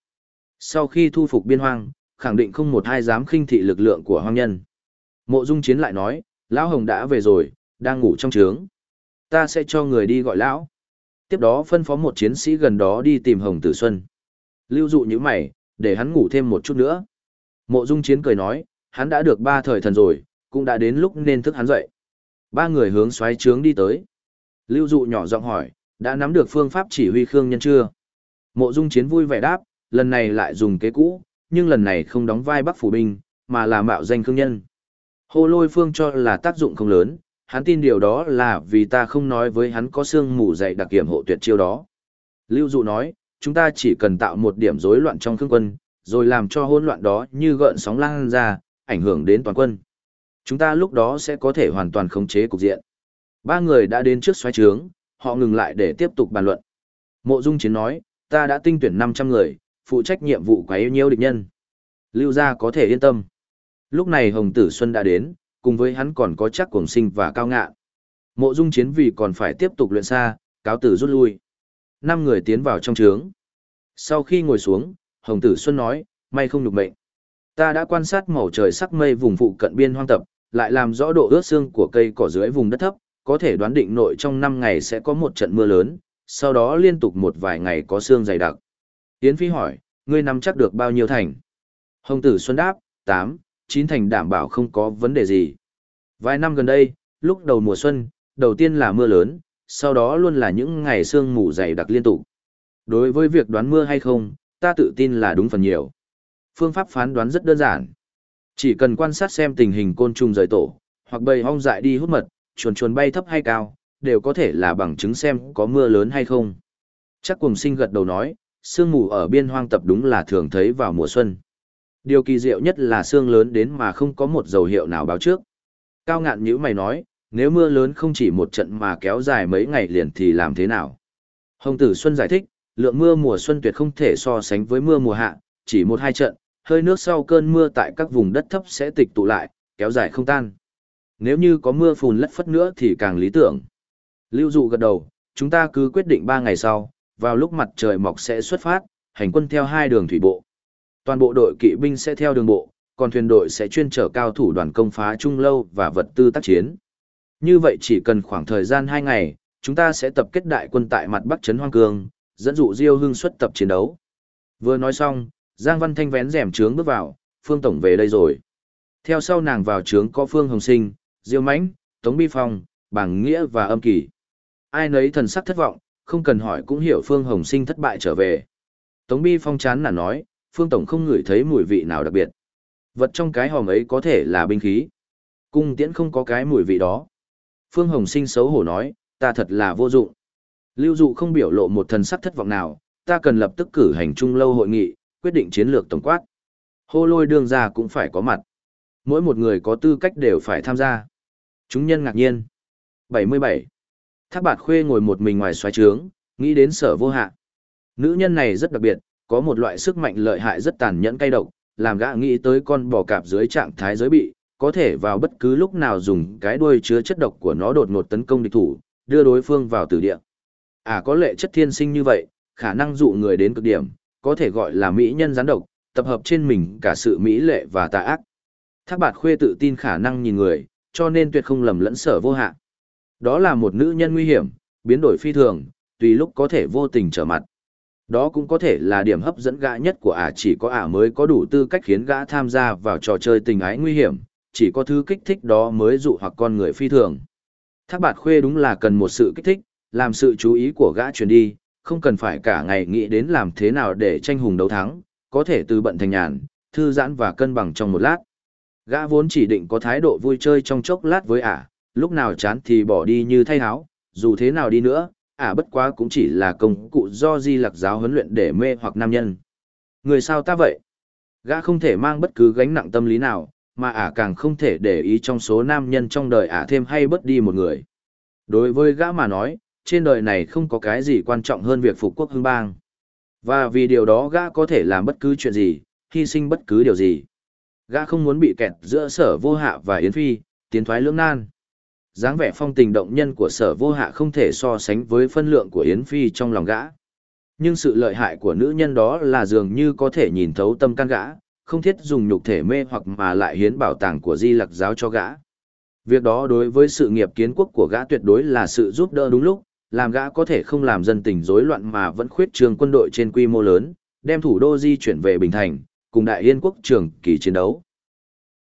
Sau khi thu phục biên hoang, khẳng định không một ai dám khinh thị lực lượng của hoang nhân. Mộ Dung Chiến lại nói, Lão Hồng đã về rồi, đang ngủ trong trướng. Ta sẽ cho người đi gọi Lão. Tiếp đó phân phó một chiến sĩ gần đó đi tìm Hồng Tử Xuân. Lưu dụ như mày, để hắn ngủ thêm một chút nữa. Mộ Dung Chiến cười nói, hắn đã được ba thời thần rồi, cũng đã đến lúc nên thức hắn dậy. Ba người hướng xoáy trướng đi tới. Lưu dụ nhỏ giọng hỏi, đã nắm được phương pháp chỉ huy Khương Nhân chưa? Mộ Dung Chiến vui vẻ đáp, lần này lại dùng kế cũ, nhưng lần này không đóng vai Bắc Phủ Binh, mà là mạo danh Khương Nhân. Hồ Lôi Phương cho là tác dụng không lớn, hắn tin điều đó là vì ta không nói với hắn có xương mù dày đặc kiểm hộ tuyệt chiêu đó. Lưu Dụ nói, chúng ta chỉ cần tạo một điểm rối loạn trong khương quân, rồi làm cho hỗn loạn đó như gợn sóng lan ra, ảnh hưởng đến toàn quân. Chúng ta lúc đó sẽ có thể hoàn toàn khống chế cục diện. Ba người đã đến trước xoáy trướng, họ ngừng lại để tiếp tục bàn luận. Mộ Dung Chiến nói, ta đã tinh tuyển 500 người, phụ trách nhiệm vụ quấy nhiễu địch nhân. Lưu gia có thể yên tâm. Lúc này Hồng Tử Xuân đã đến, cùng với hắn còn có chắc cuồng sinh và cao ngạn. Mộ Dung Chiến vì còn phải tiếp tục luyện xa, cáo tử rút lui. Năm người tiến vào trong trướng. Sau khi ngồi xuống, Hồng Tử Xuân nói, may không nhục mệnh. Ta đã quan sát màu trời sắc mây vùng phụ cận biên hoang tập, lại làm rõ độ ướt xương của cây cỏ dưới vùng đất thấp, có thể đoán định nội trong 5 ngày sẽ có một trận mưa lớn, sau đó liên tục một vài ngày có sương dày đặc. Yến Phi hỏi, ngươi nắm chắc được bao nhiêu thành? Hồng Tử Xuân đáp, 8, 9 thành đảm bảo không có vấn đề gì. Vài năm gần đây, lúc đầu mùa xuân, đầu tiên là mưa lớn, sau đó luôn là những ngày sương mù dày đặc liên tục. Đối với việc đoán mưa hay không, ta tự tin là đúng phần nhiều. Phương pháp phán đoán rất đơn giản. Chỉ cần quan sát xem tình hình côn trùng rời tổ, hoặc bầy ong dại đi hút mật, chuồn chuồn bay thấp hay cao, đều có thể là bằng chứng xem có mưa lớn hay không. Chắc cùng sinh gật đầu nói, sương mù ở biên hoang tập đúng là thường thấy vào mùa xuân. Điều kỳ diệu nhất là sương lớn đến mà không có một dấu hiệu nào báo trước. Cao ngạn như mày nói, nếu mưa lớn không chỉ một trận mà kéo dài mấy ngày liền thì làm thế nào? Hồng Tử Xuân giải thích, lượng mưa mùa xuân tuyệt không thể so sánh với mưa mùa hạ, chỉ một hai trận, hơi nước sau cơn mưa tại các vùng đất thấp sẽ tịch tụ lại, kéo dài không tan. Nếu như có mưa phùn lất phất nữa thì càng lý tưởng. Lưu dụ gật đầu, chúng ta cứ quyết định 3 ngày sau, vào lúc mặt trời mọc sẽ xuất phát, hành quân theo hai đường thủy bộ. Toàn bộ đội kỵ binh sẽ theo đường bộ, còn thuyền đội sẽ chuyên chở cao thủ đoàn công phá trung lâu và vật tư tác chiến. Như vậy chỉ cần khoảng thời gian 2 ngày, chúng ta sẽ tập kết đại quân tại mặt Bắc Trấn Hoang Cương, dẫn dụ Diêu Hưng xuất tập chiến đấu. Vừa nói xong, Giang Văn Thanh vén rèm trướng bước vào, Phương Tổng về đây rồi. Theo sau nàng vào trướng có Phương Hồng Sinh, Diêu Mãnh, Tống Bi Phong, Bảng Nghĩa và Âm Kỳ. Ai nấy thần sắc thất vọng, không cần hỏi cũng hiểu Phương Hồng Sinh thất bại trở về. Tống Bi Phong chán nản nói, Phương Tổng không ngửi thấy mùi vị nào đặc biệt. Vật trong cái hòm ấy có thể là binh khí. Cung tiễn không có cái mùi vị đó. Phương Hồng Sinh xấu hổ nói, ta thật là vô dụng. Lưu dụ không biểu lộ một thần sắc thất vọng nào, ta cần lập tức cử hành trung lâu hội nghị, quyết định chiến lược tổng quát. Hô lôi đương ra cũng phải có mặt. Mỗi một người có tư cách đều phải tham gia. Chúng nhân ngạc nhiên. 77. Thác bạt khuê ngồi một mình ngoài xoáy trướng, nghĩ đến sở vô hạ. Nữ nhân này rất đặc biệt, có một loại sức mạnh lợi hại rất tàn nhẫn cay độc, làm gã nghĩ tới con bò cạp dưới trạng thái giới bị, có thể vào bất cứ lúc nào dùng cái đuôi chứa chất độc của nó đột ngột tấn công địch thủ, đưa đối phương vào tử địa. À có lệ chất thiên sinh như vậy, khả năng dụ người đến cực điểm, có thể gọi là mỹ nhân gián độc, tập hợp trên mình cả sự mỹ lệ và tà ác. Thác bạt khuê tự tin khả năng nhìn người, cho nên tuyệt không lầm lẫn sở vô hạ. Đó là một nữ nhân nguy hiểm, biến đổi phi thường, tùy lúc có thể vô tình trở mặt. Đó cũng có thể là điểm hấp dẫn gã nhất của ả chỉ có ả mới có đủ tư cách khiến gã tham gia vào trò chơi tình ái nguy hiểm, chỉ có thứ kích thích đó mới dụ hoặc con người phi thường. Thác bạt khuê đúng là cần một sự kích thích, làm sự chú ý của gã chuyển đi, không cần phải cả ngày nghĩ đến làm thế nào để tranh hùng đấu thắng, có thể từ bận thành nhàn, thư giãn và cân bằng trong một lát. Gã vốn chỉ định có thái độ vui chơi trong chốc lát với ả, lúc nào chán thì bỏ đi như thay áo, dù thế nào đi nữa, ả bất quá cũng chỉ là công cụ do di lạc giáo huấn luyện để mê hoặc nam nhân. Người sao ta vậy? Gã không thể mang bất cứ gánh nặng tâm lý nào, mà ả càng không thể để ý trong số nam nhân trong đời ả thêm hay bớt đi một người. Đối với gã mà nói, trên đời này không có cái gì quan trọng hơn việc phục quốc hưng bang. Và vì điều đó gã có thể làm bất cứ chuyện gì, hy sinh bất cứ điều gì. Gã không muốn bị kẹt giữa sở vô hạ và Yến Phi, tiến thoái lưỡng nan. dáng vẻ phong tình động nhân của sở vô hạ không thể so sánh với phân lượng của Yến Phi trong lòng gã. Nhưng sự lợi hại của nữ nhân đó là dường như có thể nhìn thấu tâm can gã, không thiết dùng nhục thể mê hoặc mà lại hiến bảo tàng của di lặc giáo cho gã. Việc đó đối với sự nghiệp kiến quốc của gã tuyệt đối là sự giúp đỡ đúng lúc, làm gã có thể không làm dân tình rối loạn mà vẫn khuyết trường quân đội trên quy mô lớn, đem thủ đô di chuyển về Bình Thành, cùng Đại Yên quốc trường kỳ chiến đấu.